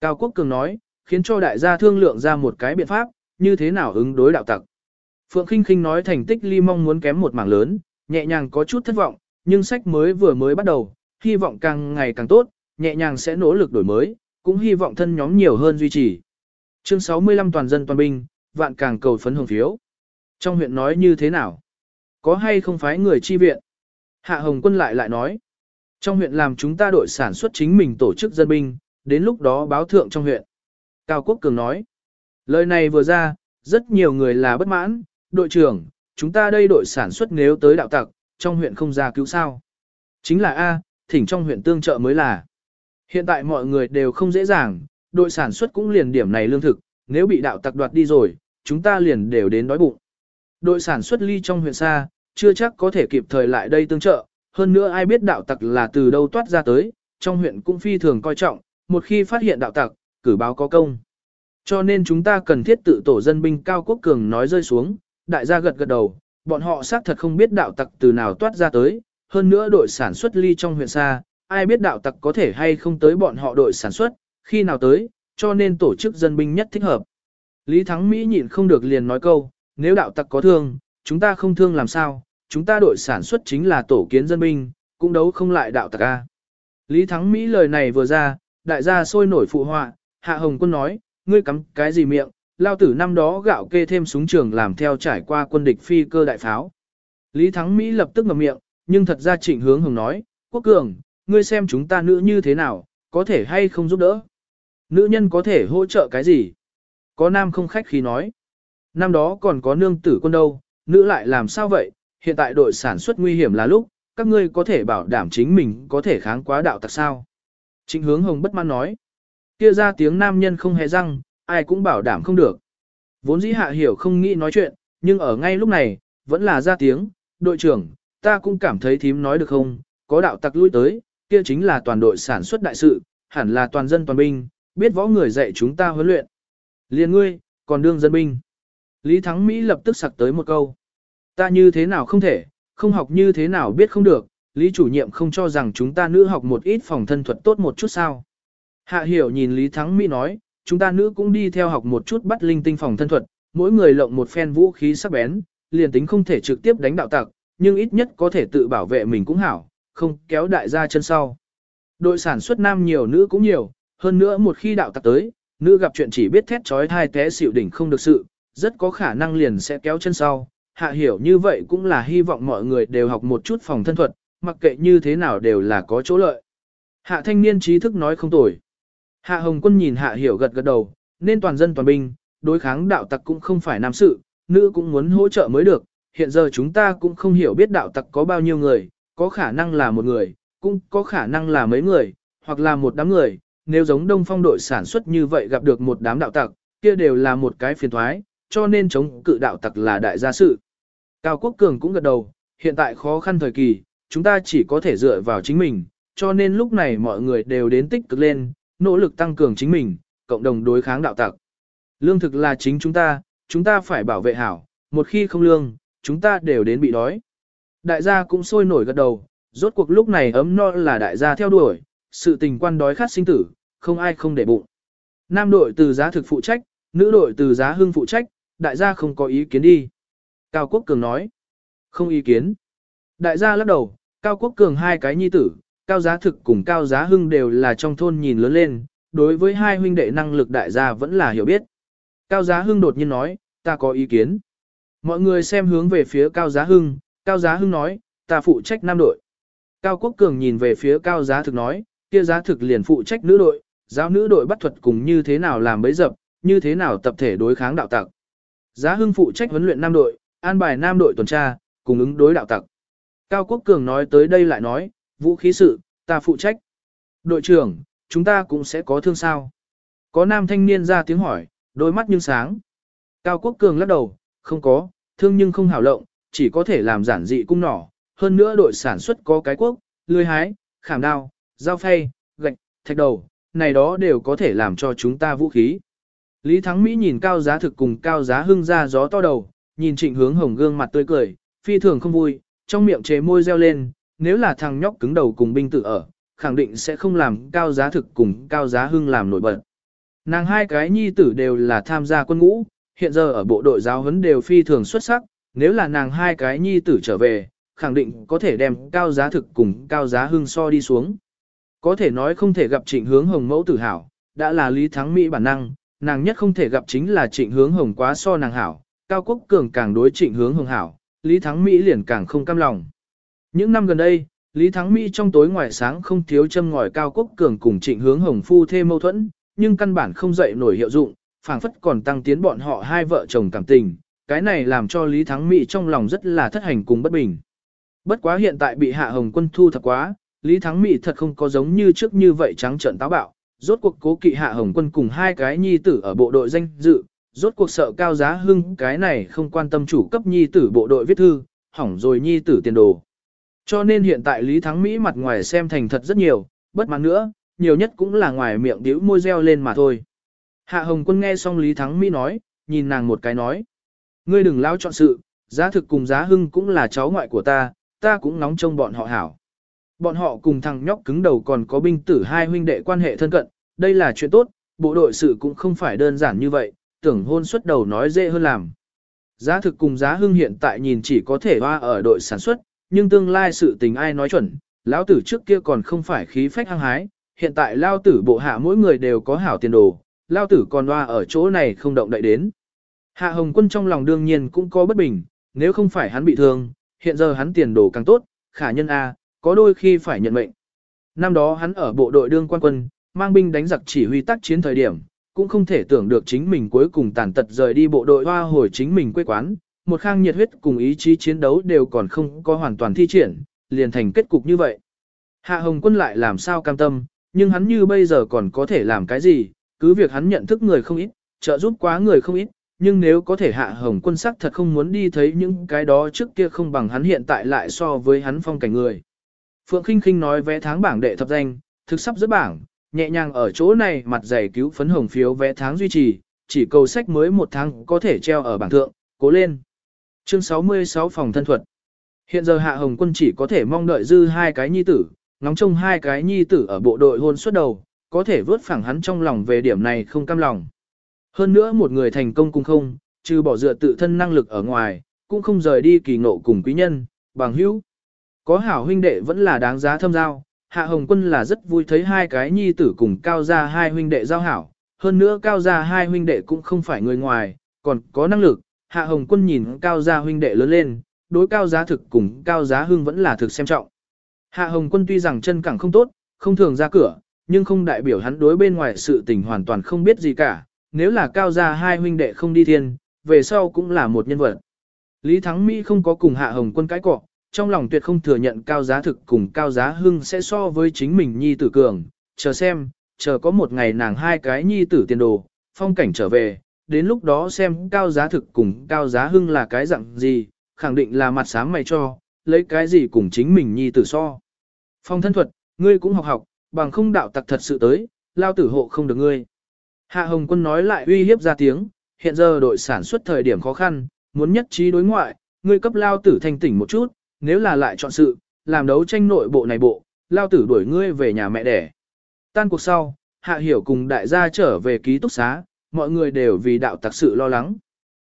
Cao Quốc Cường nói, khiến cho đại gia thương lượng ra một cái biện pháp, như thế nào ứng đối đạo tặc. Phượng Khinh Khinh nói thành tích ly mong muốn kém một mảng lớn, nhẹ nhàng có chút thất vọng, nhưng sách mới vừa mới bắt đầu, hy vọng càng ngày càng tốt, nhẹ nhàng sẽ nỗ lực đổi mới, cũng hy vọng thân nhóm nhiều hơn duy trì. Chương 65 toàn dân toàn binh, vạn càng cầu phấn hồng phiếu. Trong huyện nói như thế nào? Có hay không phái người chi viện? Hạ Hồng Quân lại lại nói. Trong huyện làm chúng ta đội sản xuất chính mình tổ chức dân binh, đến lúc đó báo thượng trong huyện. Cao Quốc Cường nói. Lời này vừa ra, rất nhiều người là bất mãn, đội trưởng, chúng ta đây đội sản xuất nếu tới đạo tặc, trong huyện không ra cứu sao. Chính là A, thỉnh trong huyện tương trợ mới là. Hiện tại mọi người đều không dễ dàng, đội sản xuất cũng liền điểm này lương thực, nếu bị đạo tặc đoạt đi rồi, chúng ta liền đều đến đói bụng. Đội sản xuất ly trong huyện xa, chưa chắc có thể kịp thời lại đây tương trợ, hơn nữa ai biết đạo tặc là từ đâu toát ra tới, trong huyện cũng phi thường coi trọng, một khi phát hiện đạo tặc, cử báo có công. Cho nên chúng ta cần thiết tự tổ dân binh cao quốc cường nói rơi xuống, đại gia gật gật đầu, bọn họ xác thật không biết đạo tặc từ nào toát ra tới, hơn nữa đội sản xuất ly trong huyện xa, ai biết đạo tặc có thể hay không tới bọn họ đội sản xuất, khi nào tới, cho nên tổ chức dân binh nhất thích hợp. Lý Thắng Mỹ nhịn không được liền nói câu, nếu đạo tặc có thương, chúng ta không thương làm sao, chúng ta đội sản xuất chính là tổ kiến dân binh, cũng đấu không lại đạo tặc A. Lý Thắng Mỹ lời này vừa ra, đại gia sôi nổi phụ họa, Hạ Hồng Quân nói, ngươi cắm cái gì miệng, lao tử năm đó gạo kê thêm súng trường làm theo trải qua quân địch phi cơ đại pháo. Lý Thắng Mỹ lập tức ngậm miệng, nhưng thật ra trịnh hướng hồng nói, Quốc Cường, ngươi xem chúng ta nữ như thế nào, có thể hay không giúp đỡ. Nữ nhân có thể hỗ trợ cái gì? Có nam không khách khí nói. Năm đó còn có nương tử quân đâu, nữ lại làm sao vậy? Hiện tại đội sản xuất nguy hiểm là lúc, các ngươi có thể bảo đảm chính mình có thể kháng quá đạo tặc sao? Trịnh hướng hồng bất mãn nói. Kia ra tiếng nam nhân không hề răng, ai cũng bảo đảm không được. Vốn dĩ hạ hiểu không nghĩ nói chuyện, nhưng ở ngay lúc này, vẫn là ra tiếng, đội trưởng, ta cũng cảm thấy thím nói được không, có đạo tặc lui tới, kia chính là toàn đội sản xuất đại sự, hẳn là toàn dân toàn binh, biết võ người dạy chúng ta huấn luyện. Liên ngươi, còn đương dân binh. Lý Thắng Mỹ lập tức sặc tới một câu. Ta như thế nào không thể, không học như thế nào biết không được, Lý chủ nhiệm không cho rằng chúng ta nữ học một ít phòng thân thuật tốt một chút sao. Hạ hiểu nhìn Lý Thắng Mỹ nói, chúng ta nữ cũng đi theo học một chút bắt linh tinh phòng thân thuật, mỗi người lộng một phen vũ khí sắc bén, liền tính không thể trực tiếp đánh đạo tặc, nhưng ít nhất có thể tự bảo vệ mình cũng hảo, không kéo đại gia chân sau. Đội sản xuất nam nhiều nữ cũng nhiều, hơn nữa một khi đạo tặc tới, nữ gặp chuyện chỉ biết thét trói thai té xỉu đỉnh không được sự, rất có khả năng liền sẽ kéo chân sau. Hạ hiểu như vậy cũng là hy vọng mọi người đều học một chút phòng thân thuật, mặc kệ như thế nào đều là có chỗ lợi. Hạ thanh niên trí thức nói không tồi. Hạ Hồng Quân nhìn Hạ Hiểu gật gật đầu, nên toàn dân toàn binh, đối kháng đạo tặc cũng không phải nam sự, nữ cũng muốn hỗ trợ mới được. Hiện giờ chúng ta cũng không hiểu biết đạo tặc có bao nhiêu người, có khả năng là một người, cũng có khả năng là mấy người, hoặc là một đám người. Nếu giống Đông Phong đội sản xuất như vậy gặp được một đám đạo tặc, kia đều là một cái phiền thoái, cho nên chống cự đạo tặc là đại gia sự. Cao Quốc Cường cũng gật đầu, hiện tại khó khăn thời kỳ, chúng ta chỉ có thể dựa vào chính mình, cho nên lúc này mọi người đều đến tích cực lên, nỗ lực tăng cường chính mình, cộng đồng đối kháng đạo tặc. Lương thực là chính chúng ta, chúng ta phải bảo vệ hảo, một khi không lương, chúng ta đều đến bị đói. Đại gia cũng sôi nổi gật đầu, rốt cuộc lúc này ấm no là đại gia theo đuổi, sự tình quan đói khát sinh tử, không ai không để bụng. Nam đội từ giá thực phụ trách, nữ đội từ giá hưng phụ trách, đại gia không có ý kiến đi. Cao Quốc Cường nói, không ý kiến. Đại gia lắc đầu, Cao Quốc Cường hai cái nhi tử, Cao Giá Thực cùng Cao Giá Hưng đều là trong thôn nhìn lớn lên, đối với hai huynh đệ năng lực đại gia vẫn là hiểu biết. Cao Giá Hưng đột nhiên nói, ta có ý kiến. Mọi người xem hướng về phía Cao Giá Hưng, Cao Giá Hưng nói, ta phụ trách nam đội. Cao Quốc Cường nhìn về phía Cao Giá Thực nói, kia Giá Thực liền phụ trách nữ đội, giáo nữ đội bắt thuật cùng như thế nào làm bấy dập, như thế nào tập thể đối kháng đạo tặc. Giá Hưng phụ trách huấn luyện nam đội, an bài nam đội tuần tra, cùng ứng đối đạo tặc. Cao Quốc Cường nói tới đây lại nói, vũ khí sự, ta phụ trách. Đội trưởng, chúng ta cũng sẽ có thương sao. Có nam thanh niên ra tiếng hỏi, đôi mắt nhưng sáng. Cao Quốc Cường lắc đầu, không có, thương nhưng không hảo lộng, chỉ có thể làm giản dị cung nỏ. Hơn nữa đội sản xuất có cái quốc, lươi hái, khảm đao, dao phay, gạch, thạch đầu, này đó đều có thể làm cho chúng ta vũ khí. Lý Thắng Mỹ nhìn cao giá thực cùng cao giá hưng ra gió to đầu, nhìn trịnh hướng hồng gương mặt tươi cười, phi thường không vui, trong miệng chế môi reo lên, nếu là thằng nhóc cứng đầu cùng binh tự ở, khẳng định sẽ không làm cao giá thực cùng cao giá hưng làm nổi bật. Nàng hai cái nhi tử đều là tham gia quân ngũ, hiện giờ ở bộ đội giáo huấn đều phi thường xuất sắc, nếu là nàng hai cái nhi tử trở về, khẳng định có thể đem cao giá thực cùng cao giá hưng so đi xuống. Có thể nói không thể gặp trịnh hướng hồng mẫu tử hảo, đã là lý thắng Mỹ bản năng, nàng nhất không thể gặp chính là trịnh hướng hồng quá so nàng hảo, cao quốc cường càng đối trịnh hướng hồng hảo, lý thắng Mỹ liền càng không cam lòng. Những năm gần đây, Lý Thắng Mỹ trong tối ngoài sáng không thiếu châm ngòi cao quốc cường cùng trịnh hướng hồng phu thê mâu thuẫn, nhưng căn bản không dậy nổi hiệu dụng, phảng phất còn tăng tiến bọn họ hai vợ chồng cảm tình, cái này làm cho Lý Thắng Mỹ trong lòng rất là thất hành cùng bất bình. Bất quá hiện tại bị hạ hồng quân thu thật quá, Lý Thắng Mỹ thật không có giống như trước như vậy trắng trợn táo bạo, rốt cuộc cố kỵ hạ hồng quân cùng hai cái nhi tử ở bộ đội danh dự, rốt cuộc sợ cao giá hưng cái này không quan tâm chủ cấp nhi tử bộ đội viết thư, hỏng rồi nhi tử tiền đồ. Cho nên hiện tại Lý Thắng Mỹ mặt ngoài xem thành thật rất nhiều, bất mãn nữa, nhiều nhất cũng là ngoài miệng điếu môi reo lên mà thôi. Hạ Hồng Quân nghe xong Lý Thắng Mỹ nói, nhìn nàng một cái nói. Ngươi đừng lao chọn sự, giá thực cùng giá hưng cũng là cháu ngoại của ta, ta cũng nóng trông bọn họ hảo. Bọn họ cùng thằng nhóc cứng đầu còn có binh tử hai huynh đệ quan hệ thân cận, đây là chuyện tốt, bộ đội sự cũng không phải đơn giản như vậy, tưởng hôn xuất đầu nói dễ hơn làm. Giá thực cùng giá hưng hiện tại nhìn chỉ có thể hoa ở đội sản xuất, nhưng tương lai sự tình ai nói chuẩn, lão tử trước kia còn không phải khí phách hăng hái, hiện tại lao tử bộ hạ mỗi người đều có hảo tiền đồ, lao tử còn loa ở chỗ này không động đậy đến. Hạ Hồng Quân trong lòng đương nhiên cũng có bất bình, nếu không phải hắn bị thương, hiện giờ hắn tiền đồ càng tốt, khả nhân A, có đôi khi phải nhận mệnh. Năm đó hắn ở bộ đội đương quan quân, mang binh đánh giặc chỉ huy tác chiến thời điểm, cũng không thể tưởng được chính mình cuối cùng tàn tật rời đi bộ đội hoa hồi chính mình quê quán, một khang nhiệt huyết cùng ý chí chiến đấu đều còn không có hoàn toàn thi triển, liền thành kết cục như vậy. Hạ Hồng Quân lại làm sao cam tâm, nhưng hắn như bây giờ còn có thể làm cái gì, cứ việc hắn nhận thức người không ít, trợ giúp quá người không ít, nhưng nếu có thể Hạ Hồng Quân sắc thật không muốn đi thấy những cái đó trước kia không bằng hắn hiện tại lại so với hắn phong cảnh người. Phượng Kinh Kinh nói vé tháng bảng đệ thập danh, thực sắp rất bảng, nhẹ nhàng ở chỗ này mặt giày cứu phấn hồng phiếu vé tháng duy trì, chỉ cầu sách mới một tháng có thể treo ở bảng thượng, cố lên. Chương 66 phòng thân thuật. Hiện giờ Hạ Hồng Quân chỉ có thể mong đợi dư hai cái nhi tử, ngóng trông hai cái nhi tử ở bộ đội hôn suốt đầu, có thể vớt phẳng hắn trong lòng về điểm này không cam lòng. Hơn nữa một người thành công cũng không, trừ bỏ dựa tự thân năng lực ở ngoài, cũng không rời đi kỳ ngộ cùng quý nhân, bằng hữu. Có hảo huynh đệ vẫn là đáng giá thâm giao, Hạ Hồng Quân là rất vui thấy hai cái nhi tử cùng cao gia hai huynh đệ giao hảo, hơn nữa cao gia hai huynh đệ cũng không phải người ngoài, còn có năng lực, Hạ Hồng Quân nhìn cao gia huynh đệ lớn lên, đối cao giá thực cùng cao giá hưng vẫn là thực xem trọng. Hạ Hồng Quân tuy rằng chân cẳng không tốt, không thường ra cửa, nhưng không đại biểu hắn đối bên ngoài sự tình hoàn toàn không biết gì cả, nếu là cao gia hai huynh đệ không đi thiên, về sau cũng là một nhân vật. Lý Thắng Mỹ không có cùng Hạ Hồng Quân cãi cọ, trong lòng tuyệt không thừa nhận cao giá thực cùng cao giá hưng sẽ so với chính mình nhi tử cường, chờ xem, chờ có một ngày nàng hai cái nhi tử tiền đồ, phong cảnh trở về, đến lúc đó xem cao giá thực cùng cao giá hưng là cái dạng gì, khẳng định là mặt sáng mày cho, lấy cái gì cùng chính mình nhi tử so. Phong thân thuật, ngươi cũng học học, bằng không đạo tặc thật sự tới, lao tử hộ không được ngươi. Hạ Hồng Quân nói lại uy hiếp ra tiếng, hiện giờ đội sản xuất thời điểm khó khăn, muốn nhất trí đối ngoại, ngươi cấp lao tử thanh tỉnh một chút, nếu là lại chọn sự, làm đấu tranh nội bộ này bộ, lao tử đuổi ngươi về nhà mẹ đẻ. Tan cuộc sau, Hạ Hiểu cùng đại gia trở về ký túc xá, mọi người đều vì đạo tặc sự lo lắng.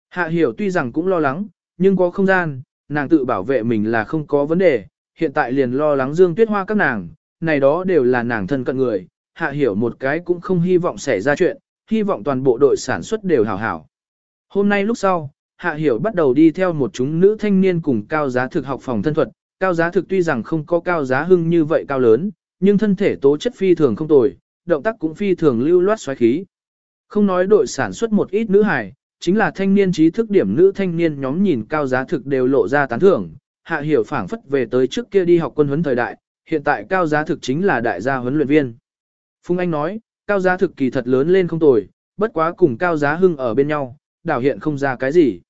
Hạ Hiểu tuy rằng cũng lo lắng, nhưng có không gian, nàng tự bảo vệ mình là không có vấn đề, hiện tại liền lo lắng Dương Tuyết Hoa các nàng, này đó đều là nàng thân cận người, Hạ Hiểu một cái cũng không hy vọng xảy ra chuyện, hy vọng toàn bộ đội sản xuất đều hảo hảo. Hôm nay lúc sau, Hạ Hiểu bắt đầu đi theo một chúng nữ thanh niên cùng cao giá thực học phòng thân thuật, cao giá thực tuy rằng không có cao giá hưng như vậy cao lớn, nhưng thân thể tố chất phi thường không tồi, động tác cũng phi thường lưu loát xoáy khí. Không nói đội sản xuất một ít nữ hài, chính là thanh niên trí thức điểm nữ thanh niên nhóm nhìn cao giá thực đều lộ ra tán thưởng, Hạ Hiểu phảng phất về tới trước kia đi học quân huấn thời đại, hiện tại cao giá thực chính là đại gia huấn luyện viên. Phung Anh nói, cao giá thực kỳ thật lớn lên không tồi, bất quá cùng cao giá hưng ở bên nhau, đảo hiện không ra cái gì.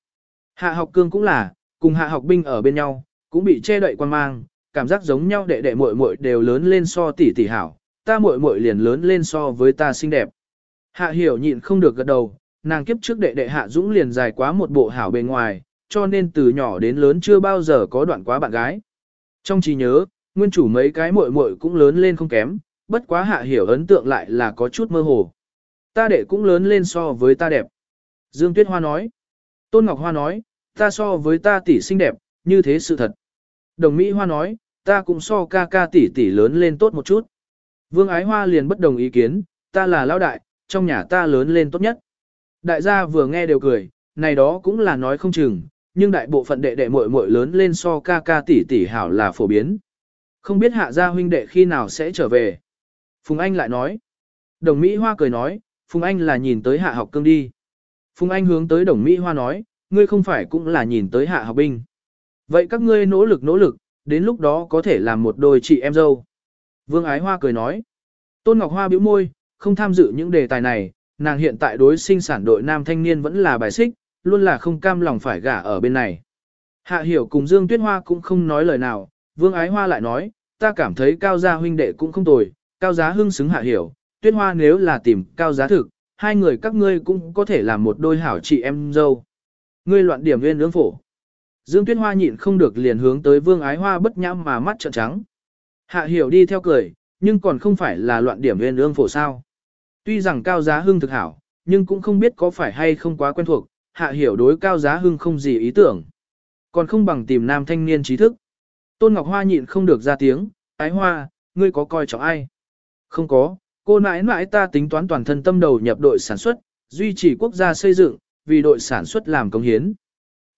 Hạ học cương cũng là, cùng hạ học binh ở bên nhau, cũng bị che đậy quan mang, cảm giác giống nhau đệ đệ muội muội đều lớn lên so tỷ tỷ hảo, ta muội muội liền lớn lên so với ta xinh đẹp. Hạ hiểu nhịn không được gật đầu, nàng kiếp trước đệ đệ hạ dũng liền dài quá một bộ hảo bề ngoài, cho nên từ nhỏ đến lớn chưa bao giờ có đoạn quá bạn gái. Trong trí nhớ, nguyên chủ mấy cái muội muội cũng lớn lên không kém, bất quá hạ hiểu ấn tượng lại là có chút mơ hồ. Ta đệ cũng lớn lên so với ta đẹp. Dương Tuyết Hoa nói. Tôn Ngọc Hoa nói, ta so với ta tỷ xinh đẹp, như thế sự thật. Đồng Mỹ Hoa nói, ta cũng so ca ca tỷ tỷ lớn lên tốt một chút. Vương Ái Hoa liền bất đồng ý kiến, ta là lão đại, trong nhà ta lớn lên tốt nhất. Đại gia vừa nghe đều cười, này đó cũng là nói không chừng, nhưng đại bộ phận đệ đệ muội muội lớn lên so ca ca tỷ tỷ hảo là phổ biến. Không biết hạ gia huynh đệ khi nào sẽ trở về. Phùng Anh lại nói. Đồng Mỹ Hoa cười nói, Phùng Anh là nhìn tới hạ học cương đi. Phùng Anh hướng tới Đồng Mỹ Hoa nói, ngươi không phải cũng là nhìn tới hạ học binh. Vậy các ngươi nỗ lực nỗ lực, đến lúc đó có thể làm một đôi chị em dâu. Vương Ái Hoa cười nói. Tôn Ngọc Hoa bĩu môi, không tham dự những đề tài này, nàng hiện tại đối sinh sản đội nam thanh niên vẫn là bài xích, luôn là không cam lòng phải gả ở bên này. Hạ Hiểu cùng Dương Tuyết Hoa cũng không nói lời nào, Vương Ái Hoa lại nói, ta cảm thấy cao gia huynh đệ cũng không tồi, cao giá hưng xứng Hạ Hiểu, Tuyết Hoa nếu là tìm cao giá thực, hai người các ngươi cũng có thể làm một đôi hảo chị em dâu. Ngươi loạn điểm nguyên ướng phổ. Dương Tuyết Hoa nhịn không được liền hướng tới Vương Ái Hoa bất nhãm mà mắt trợn trắng. Hạ Hiểu đi theo cười, nhưng còn không phải là loạn điểm viên ương phổ sao. Tuy rằng cao giá hưng thực hảo, nhưng cũng không biết có phải hay không quá quen thuộc, hạ hiểu đối cao giá hưng không gì ý tưởng. Còn không bằng tìm nam thanh niên trí thức. Tôn Ngọc Hoa nhịn không được ra tiếng, ái hoa, ngươi có coi trọng ai? Không có, cô nãi nãi ta tính toán toàn thân tâm đầu nhập đội sản xuất, duy trì quốc gia xây dựng, vì đội sản xuất làm công hiến.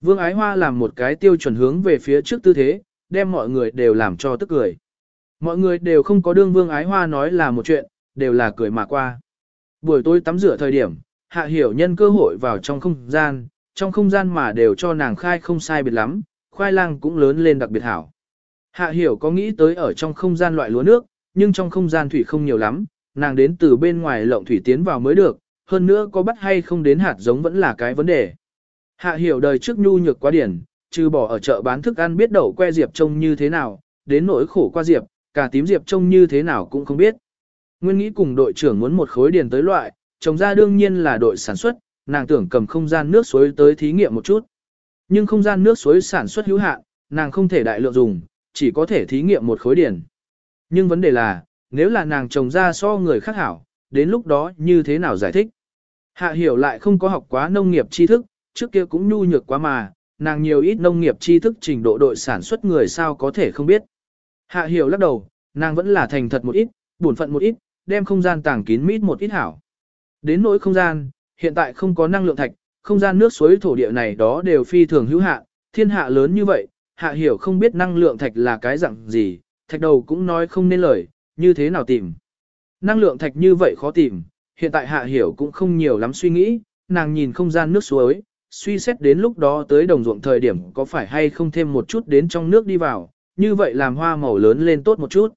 Vương Ái Hoa làm một cái tiêu chuẩn hướng về phía trước tư thế, đem mọi người đều làm cho tức cười. Mọi người đều không có đương Vương Ái Hoa nói là một chuyện, đều là cười mà qua. Buổi tối tắm rửa thời điểm, Hạ Hiểu nhân cơ hội vào trong không gian, trong không gian mà đều cho nàng khai không sai biệt lắm, khoai lang cũng lớn lên đặc biệt hảo. Hạ Hiểu có nghĩ tới ở trong không gian loại lúa nước, nhưng trong không gian thủy không nhiều lắm, nàng đến từ bên ngoài lộng thủy tiến vào mới được, hơn nữa có bắt hay không đến hạt giống vẫn là cái vấn đề. Hạ Hiểu đời trước nhu nhược quá điển, trừ bỏ ở chợ bán thức ăn biết đậu que diệp trông như thế nào, đến nỗi khổ qua diệp, cả tím diệp trông như thế nào cũng không biết. Nguyên nghĩ cùng đội trưởng muốn một khối điền tới loại, trồng ra đương nhiên là đội sản xuất, nàng tưởng cầm không gian nước suối tới thí nghiệm một chút. Nhưng không gian nước suối sản xuất hữu hạn, nàng không thể đại lượng dùng, chỉ có thể thí nghiệm một khối điền. Nhưng vấn đề là, nếu là nàng trồng ra so người khác hảo, đến lúc đó như thế nào giải thích? Hạ hiểu lại không có học quá nông nghiệp tri thức, trước kia cũng nhu nhược quá mà, nàng nhiều ít nông nghiệp tri thức trình độ đội sản xuất người sao có thể không biết. Hạ hiểu lắc đầu, nàng vẫn là thành thật một ít, bổn phận một ít, đem không gian tàng kín mít một ít hảo. Đến nỗi không gian, hiện tại không có năng lượng thạch, không gian nước suối thổ địa này đó đều phi thường hữu hạn, thiên hạ lớn như vậy, hạ hiểu không biết năng lượng thạch là cái dạng gì, thạch đầu cũng nói không nên lời, như thế nào tìm. Năng lượng thạch như vậy khó tìm, hiện tại hạ hiểu cũng không nhiều lắm suy nghĩ, nàng nhìn không gian nước suối, suy xét đến lúc đó tới đồng ruộng thời điểm có phải hay không thêm một chút đến trong nước đi vào, như vậy làm hoa màu lớn lên tốt một chút.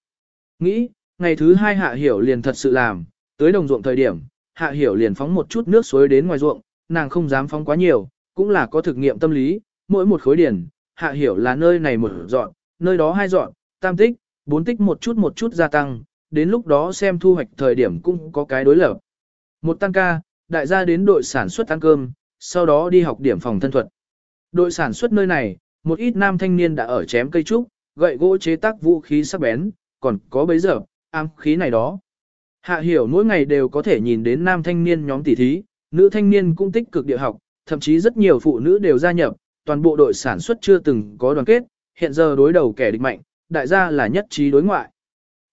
Nghĩ, ngày thứ hai hạ hiểu liền thật sự làm, tới đồng ruộng thời điểm, hạ hiểu liền phóng một chút nước suối đến ngoài ruộng, nàng không dám phóng quá nhiều, cũng là có thực nghiệm tâm lý, mỗi một khối điển, hạ hiểu là nơi này một dọn, nơi đó hai dọn, tam tích, bốn tích một chút một chút gia tăng, đến lúc đó xem thu hoạch thời điểm cũng có cái đối lập. Một tăng ca, đại gia đến đội sản xuất ăn cơm, sau đó đi học điểm phòng thân thuật. Đội sản xuất nơi này, một ít nam thanh niên đã ở chém cây trúc, gậy gỗ chế tác vũ khí sắc bén, còn có bấy giờ, ám khí này đó. Hạ hiểu mỗi ngày đều có thể nhìn đến nam thanh niên nhóm tỷ thí, nữ thanh niên cũng tích cực địa học, thậm chí rất nhiều phụ nữ đều gia nhập, toàn bộ đội sản xuất chưa từng có đoàn kết, hiện giờ đối đầu kẻ địch mạnh, đại gia là nhất trí đối ngoại.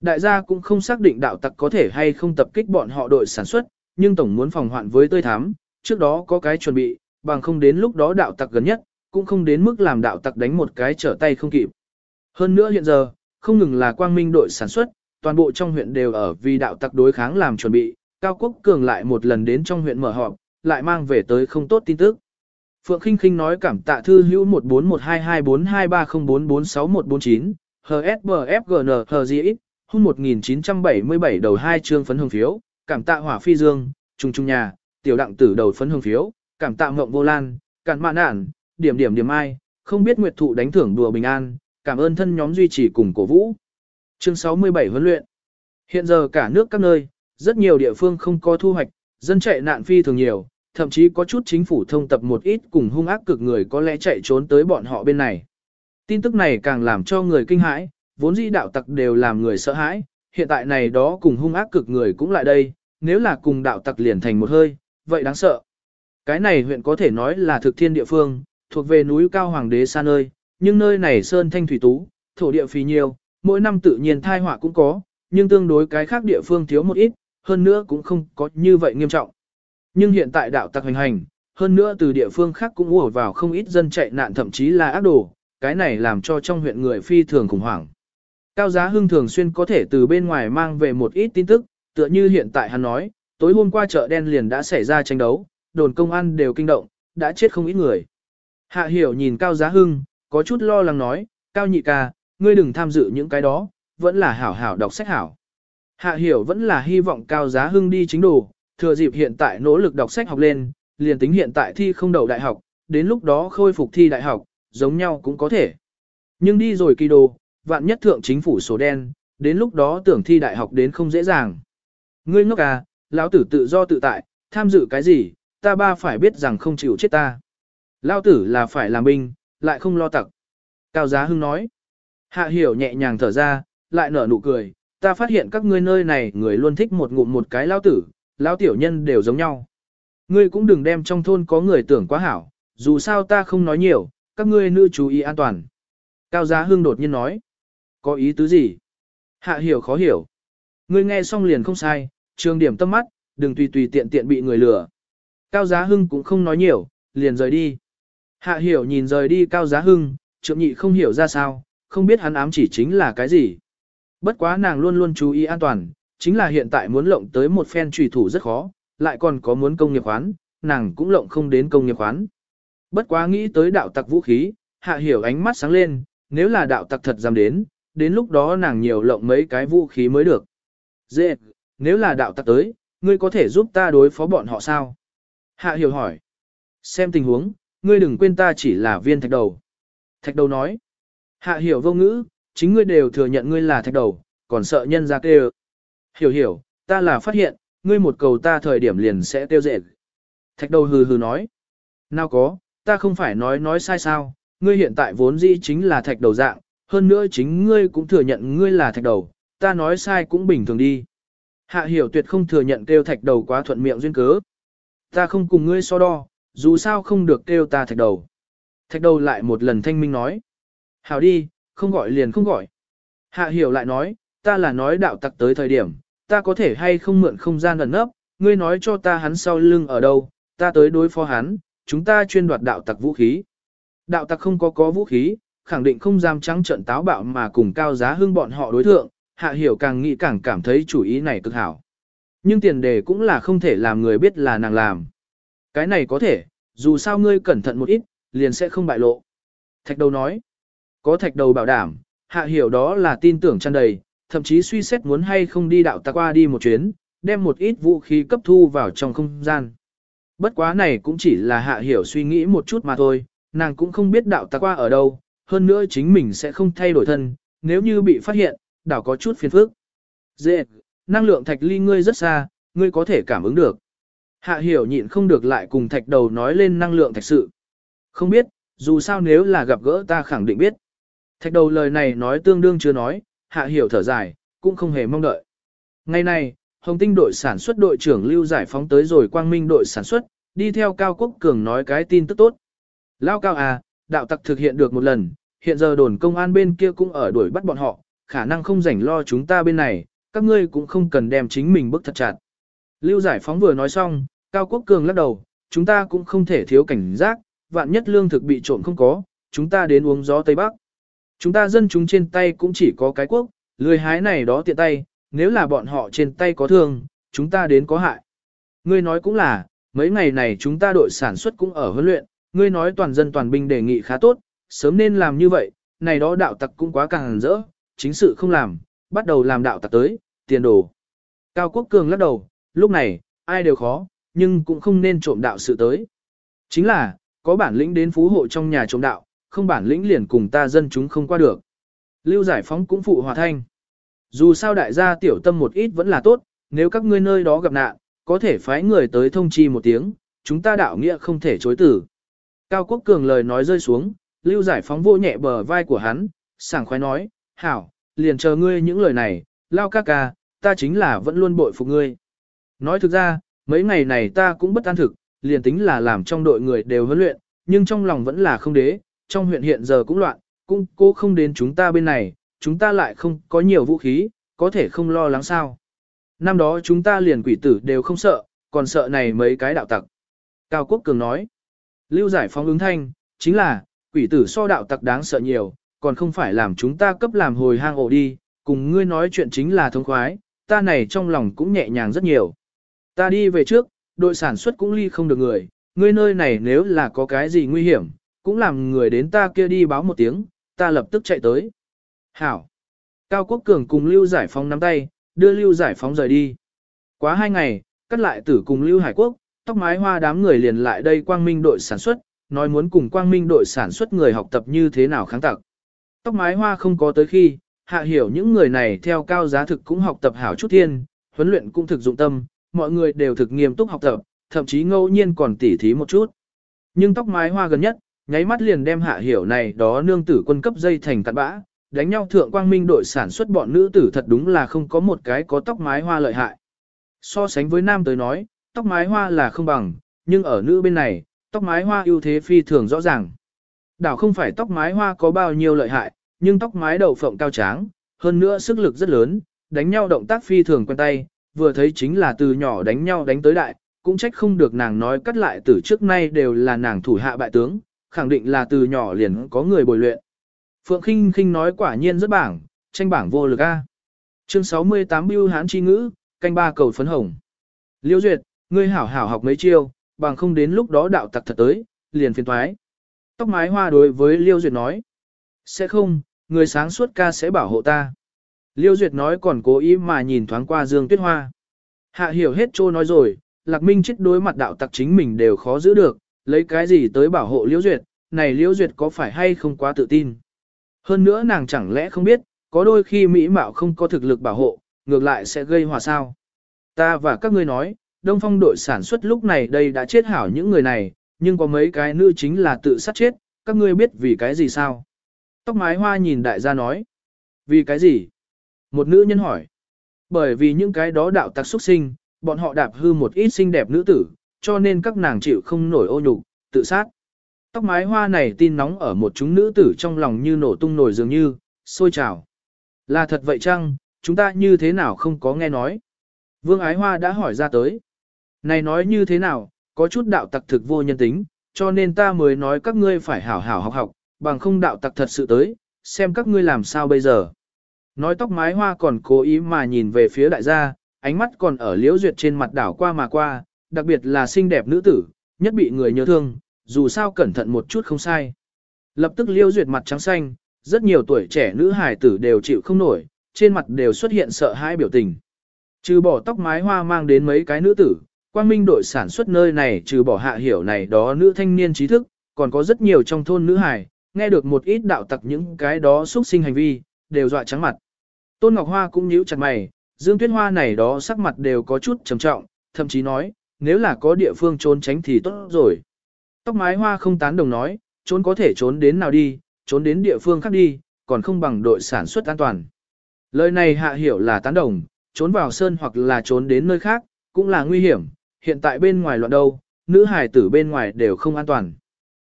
Đại gia cũng không xác định đạo tặc có thể hay không tập kích bọn họ đội sản xuất, nhưng tổng muốn phòng hoạn với tươi thám, trước đó có cái chuẩn bị, bằng không đến lúc đó đạo tặc gần nhất, cũng không đến mức làm đạo tặc đánh một cái trở tay không kịp. Hơn nữa hiện giờ, không ngừng là quang minh đội sản xuất, toàn bộ trong huyện đều ở vì đạo tặc đối kháng làm chuẩn bị, Cao Quốc Cường lại một lần đến trong huyện mở họp, lại mang về tới không tốt tin tức. Phượng Kinh Kinh nói cảm tạ thư hữu 1412242304464149, HSBFGNHGX, hun 1977 đầu hai chương phấn hương phiếu, cảm tạ hỏa phi dương, trung trung nhà, tiểu đặng tử đầu phấn hương phiếu, cảm tạ mộng vô lan, cản mạn ản điểm điểm điểm ai, không biết nguyệt thụ đánh thưởng đùa bình an, cảm ơn thân nhóm duy trì cùng cổ vũ. Chương 67 huấn luyện. Hiện giờ cả nước các nơi, rất nhiều địa phương không có thu hoạch, dân chạy nạn phi thường nhiều, thậm chí có chút chính phủ thông tập một ít cùng hung ác cực người có lẽ chạy trốn tới bọn họ bên này. Tin tức này càng làm cho người kinh hãi, vốn dĩ đạo tặc đều làm người sợ hãi, hiện tại này đó cùng hung ác cực người cũng lại đây, nếu là cùng đạo tặc liền thành một hơi, vậy đáng sợ. Cái này huyện có thể nói là thực thiên địa phương, thuộc về núi cao hoàng đế xa nơi, nhưng nơi này sơn thanh thủy tú, thổ địa phì nhiều, mỗi năm tự nhiên thai họa cũng có, nhưng tương đối cái khác địa phương thiếu một ít, hơn nữa cũng không có như vậy nghiêm trọng. Nhưng hiện tại đạo tặc hành hành, hơn nữa từ địa phương khác cũng ùa vào không ít dân chạy nạn thậm chí là ác đồ, cái này làm cho trong huyện người phi thường khủng hoảng. Cao Giá Hưng thường xuyên có thể từ bên ngoài mang về một ít tin tức, tựa như hiện tại hắn nói, tối hôm qua chợ đen liền đã xảy ra tranh đấu, đồn công an đều kinh động, đã chết không ít người. Hạ hiểu nhìn Cao Giá Hưng, có chút lo lắng nói, Cao nhị ca, ngươi đừng tham dự những cái đó, vẫn là hảo hảo đọc sách hảo. Hạ hiểu vẫn là hy vọng Cao Giá Hưng đi chính đồ, thừa dịp hiện tại nỗ lực đọc sách học lên, liền tính hiện tại thi không đậu đại học, đến lúc đó khôi phục thi đại học, giống nhau cũng có thể. Nhưng đi rồi kỳ đồ, vạn nhất thượng chính phủ số đen, đến lúc đó tưởng thi đại học đến không dễ dàng. Ngươi ngốc à, lão tử tự do tự tại, tham dự cái gì, ta ba phải biết rằng không chịu chết ta. Lão tử là phải làm binh, lại không lo tặc. Cao Giá Hưng nói. Hạ hiểu nhẹ nhàng thở ra, lại nở nụ cười, ta phát hiện các ngươi nơi này người luôn thích một ngụm một cái lão tử, lão tiểu nhân đều giống nhau. Ngươi cũng đừng đem trong thôn có người tưởng quá hảo, dù sao ta không nói nhiều, các ngươi nữ chú ý an toàn. Cao Giá Hưng đột nhiên nói. Có ý tứ gì? Hạ hiểu khó hiểu. Ngươi nghe xong liền không sai, trường điểm tâm mắt, đừng tùy tùy tiện tiện bị người lừa. Cao Giá Hưng cũng không nói nhiều, liền rời đi. Hạ hiểu nhìn rời đi Cao Giá Hưng, trượng nhị không hiểu ra sao, không biết hắn ám chỉ chính là cái gì. Bất quá nàng luôn luôn chú ý an toàn, chính là hiện tại muốn lộng tới một phen trùy thủ rất khó, lại còn có muốn công nghiệp khoán, nàng cũng lộng không đến công nghiệp khoán. Bất quá nghĩ tới đạo tặc vũ khí, hạ hiểu ánh mắt sáng lên, nếu là đạo tặc thật dám đến, đến lúc đó nàng nhiều lộng mấy cái vũ khí mới được. Dễ, nếu là đạo tặc tới, ngươi có thể giúp ta đối phó bọn họ sao? Hạ hiểu hỏi. Xem tình huống, ngươi đừng quên ta chỉ là viên thạch đầu. Thạch đầu nói. Hạ hiểu vô ngữ, chính ngươi đều thừa nhận ngươi là thạch đầu, còn sợ nhân ra kêu. Hiểu hiểu, ta là phát hiện, ngươi một cầu ta thời điểm liền sẽ tiêu dệt. Thạch đầu hừ hừ nói. Nào có, ta không phải nói nói sai sao, ngươi hiện tại vốn dĩ chính là thạch đầu dạng, hơn nữa chính ngươi cũng thừa nhận ngươi là thạch đầu, ta nói sai cũng bình thường đi. Hạ hiểu tuyệt không thừa nhận kêu thạch đầu quá thuận miệng duyên cớ. Ta không cùng ngươi so đo, dù sao không được kêu ta thạch đầu. Thạch đầu lại một lần thanh minh nói. Hảo đi, không gọi liền không gọi. Hạ hiểu lại nói, ta là nói đạo tặc tới thời điểm, ta có thể hay không mượn không gian ẩn nấp, ngươi nói cho ta hắn sau lưng ở đâu, ta tới đối phó hắn, chúng ta chuyên đoạt đạo tặc vũ khí. Đạo tặc không có có vũ khí, khẳng định không dám trắng trận táo bạo mà cùng cao giá hưng bọn họ đối thượng, hạ hiểu càng nghĩ càng cảm thấy chủ ý này cực hảo. Nhưng tiền đề cũng là không thể làm người biết là nàng làm. Cái này có thể, dù sao ngươi cẩn thận một ít, liền sẽ không bại lộ. Thạch đầu nói, có thạch đầu bảo đảm, hạ hiểu đó là tin tưởng tràn đầy, thậm chí suy xét muốn hay không đi đạo ta qua đi một chuyến, đem một ít vũ khí cấp thu vào trong không gian. Bất quá này cũng chỉ là hạ hiểu suy nghĩ một chút mà thôi, nàng cũng không biết đạo ta qua ở đâu, hơn nữa chính mình sẽ không thay đổi thân, nếu như bị phát hiện, đảo có chút phiền phức. Dễ, năng lượng thạch ly ngươi rất xa, ngươi có thể cảm ứng được. Hạ hiểu nhịn không được lại cùng thạch đầu nói lên năng lượng thạch sự. Không biết, dù sao nếu là gặp gỡ ta khẳng định biết. Thạch đầu lời này nói tương đương chưa nói, hạ hiểu thở dài, cũng không hề mong đợi. Ngày nay Hồng Tinh đội sản xuất đội trưởng Lưu Giải phóng tới rồi Quang Minh đội sản xuất, đi theo Cao Quốc Cường nói cái tin tức tốt. Lao Cao à, đạo tặc thực hiện được một lần, hiện giờ đồn công an bên kia cũng ở đuổi bắt bọn họ, khả năng không rảnh lo chúng ta bên này, các ngươi cũng không cần đem chính mình bức thật chặt. Lưu Giải phóng vừa nói xong, Cao Quốc Cường lắc đầu, chúng ta cũng không thể thiếu cảnh giác, vạn nhất lương thực bị trộm không có, chúng ta đến uống gió Tây Bắc. Chúng ta dân chúng trên tay cũng chỉ có cái quốc, lười hái này đó tiện tay, nếu là bọn họ trên tay có thương, chúng ta đến có hại. Ngươi nói cũng là, mấy ngày này chúng ta đội sản xuất cũng ở huấn luyện, ngươi nói toàn dân toàn binh đề nghị khá tốt, sớm nên làm như vậy, này đó đạo tặc cũng quá càng rỡ, chính sự không làm, bắt đầu làm đạo tặc tới, tiền đồ. Cao Quốc Cường lắc đầu, lúc này, ai đều khó, nhưng cũng không nên trộm đạo sự tới. Chính là, có bản lĩnh đến phú hộ trong nhà trộm đạo, không bản lĩnh liền cùng ta dân chúng không qua được. Lưu giải phóng cũng phụ hòa thanh. Dù sao đại gia tiểu tâm một ít vẫn là tốt, nếu các ngươi nơi đó gặp nạn, có thể phái người tới thông chi một tiếng, chúng ta đạo nghĩa không thể chối tử. Cao Quốc Cường lời nói rơi xuống, Lưu giải phóng vô nhẹ bờ vai của hắn, sảng khoái nói, hảo, liền chờ ngươi những lời này, lao ca ca, ta chính là vẫn luôn bội phục ngươi. Nói thực ra, mấy ngày này ta cũng bất an thực, liền tính là làm trong đội người đều huấn luyện, nhưng trong lòng vẫn là không đế, trong huyện hiện giờ cũng loạn, cũng cố không đến chúng ta bên này, chúng ta lại không có nhiều vũ khí, có thể không lo lắng sao. Năm đó chúng ta liền quỷ tử đều không sợ, còn sợ này mấy cái đạo tặc. Cao Quốc Cường nói, lưu giải phóng ứng thanh, chính là, quỷ tử so đạo tặc đáng sợ nhiều, còn không phải làm chúng ta cấp làm hồi hang ổ đi, cùng ngươi nói chuyện chính là thông khoái, ta này trong lòng cũng nhẹ nhàng rất nhiều. Ta đi về trước, đội sản xuất cũng ly không được người, ngươi nơi này nếu là có cái gì nguy hiểm, cũng làm người đến ta kia đi báo một tiếng, ta lập tức chạy tới. Hảo. Cao Quốc Cường cùng Lưu Giải Phóng nắm tay, đưa Lưu Giải Phóng rời đi. Quá hai ngày, cắt lại tử cùng Lưu Hải Quốc, tóc mái hoa đám người liền lại đây quang minh đội sản xuất, nói muốn cùng quang minh đội sản xuất người học tập như thế nào kháng tặc. Tóc mái hoa không có tới khi, hạ hiểu những người này theo cao giá thực cũng học tập hảo chút thiên, huấn luyện cũng thực dụng tâm, mọi người đều thực nghiêm túc học tập, thậm chí ngẫu nhiên còn tỉ thí một chút. Nhưng tóc mái hoa gần nhất, nháy mắt liền đem hạ hiểu này đó nương tử quân cấp dây thành cặn bã, đánh nhau thượng quang minh đội sản xuất bọn nữ tử thật đúng là không có một cái có tóc mái hoa lợi hại. So sánh với nam tới nói, tóc mái hoa là không bằng, nhưng ở nữ bên này, tóc mái hoa ưu thế phi thường rõ ràng. Đảo không phải tóc mái hoa có bao nhiêu lợi hại, nhưng tóc mái đầu phộng cao tráng, hơn nữa sức lực rất lớn, đánh nhau động tác phi thường quen tay, vừa thấy chính là từ nhỏ đánh nhau đánh tới đại, cũng trách không được nàng nói cắt lại từ trước nay đều là nàng thủ hạ bại tướng, khẳng định là từ nhỏ liền có người bồi luyện. Phượng Kinh Kinh nói quả nhiên rất bảng, tranh bảng vô lực A. Chương 68 Bưu Hán Chi Ngữ, canh ba cầu phấn hồng. Liêu Duyệt, ngươi hảo hảo học mấy chiêu, bằng không đến lúc đó đạo tặc thật tới, liền phiền thoái. Tóc mái hoa đối với Liêu Duyệt nói. Sẽ không, người sáng suốt ca sẽ bảo hộ ta. Liêu Duyệt nói còn cố ý mà nhìn thoáng qua Dương Tuyết Hoa. Hạ hiểu hết trô nói rồi, Lạc Minh chết đối mặt đạo tặc chính mình đều khó giữ được, lấy cái gì tới bảo hộ Liêu Duyệt, này Liêu Duyệt có phải hay không quá tự tin. Hơn nữa nàng chẳng lẽ không biết, có đôi khi Mỹ Mạo không có thực lực bảo hộ, ngược lại sẽ gây hòa sao. Ta và các ngươi nói, Đông Phong đội sản xuất lúc này đây đã chết hảo những người này, nhưng có mấy cái nữ chính là tự sát chết, các ngươi biết vì cái gì sao? Tóc mái hoa nhìn đại gia nói. Vì cái gì? Một nữ nhân hỏi. Bởi vì những cái đó đạo tặc xuất sinh, bọn họ đạp hư một ít xinh đẹp nữ tử, cho nên các nàng chịu không nổi ô nhục, tự sát. Tóc mái hoa này tin nóng ở một chúng nữ tử trong lòng như nổ tung nổi dường như, sôi trào. Là thật vậy chăng, chúng ta như thế nào không có nghe nói? Vương Ái Hoa đã hỏi ra tới. Này nói như thế nào, có chút đạo tặc thực vô nhân tính, cho nên ta mới nói các ngươi phải hảo hảo học học, bằng không đạo tặc thật sự tới, xem các ngươi làm sao bây giờ. Nói tóc mái hoa còn cố ý mà nhìn về phía đại gia, ánh mắt còn ở liễu duyệt trên mặt đảo qua mà qua, đặc biệt là xinh đẹp nữ tử, nhất bị người nhớ thương, dù sao cẩn thận một chút không sai. Lập tức liễu duyệt mặt trắng xanh, rất nhiều tuổi trẻ nữ hài tử đều chịu không nổi, trên mặt đều xuất hiện sợ hãi biểu tình. Trừ bỏ tóc mái hoa mang đến mấy cái nữ tử, quang minh đội sản xuất nơi này trừ bỏ hạ hiểu này đó nữ thanh niên trí thức, còn có rất nhiều trong thôn nữ hài, nghe được một ít đạo tặc những cái đó xuất sinh hành vi, đều dọa trắng mặt. Tôn Ngọc Hoa cũng nhíu chặt mày, Dương Tuyết Hoa này đó sắc mặt đều có chút trầm trọng, thậm chí nói, nếu là có địa phương trốn tránh thì tốt rồi. Tóc mái hoa không tán đồng nói, trốn có thể trốn đến nào đi, trốn đến địa phương khác đi, còn không bằng đội sản xuất an toàn. Lời này hạ hiểu là tán đồng, trốn vào sơn hoặc là trốn đến nơi khác, cũng là nguy hiểm, hiện tại bên ngoài loạn đâu, nữ hài tử bên ngoài đều không an toàn.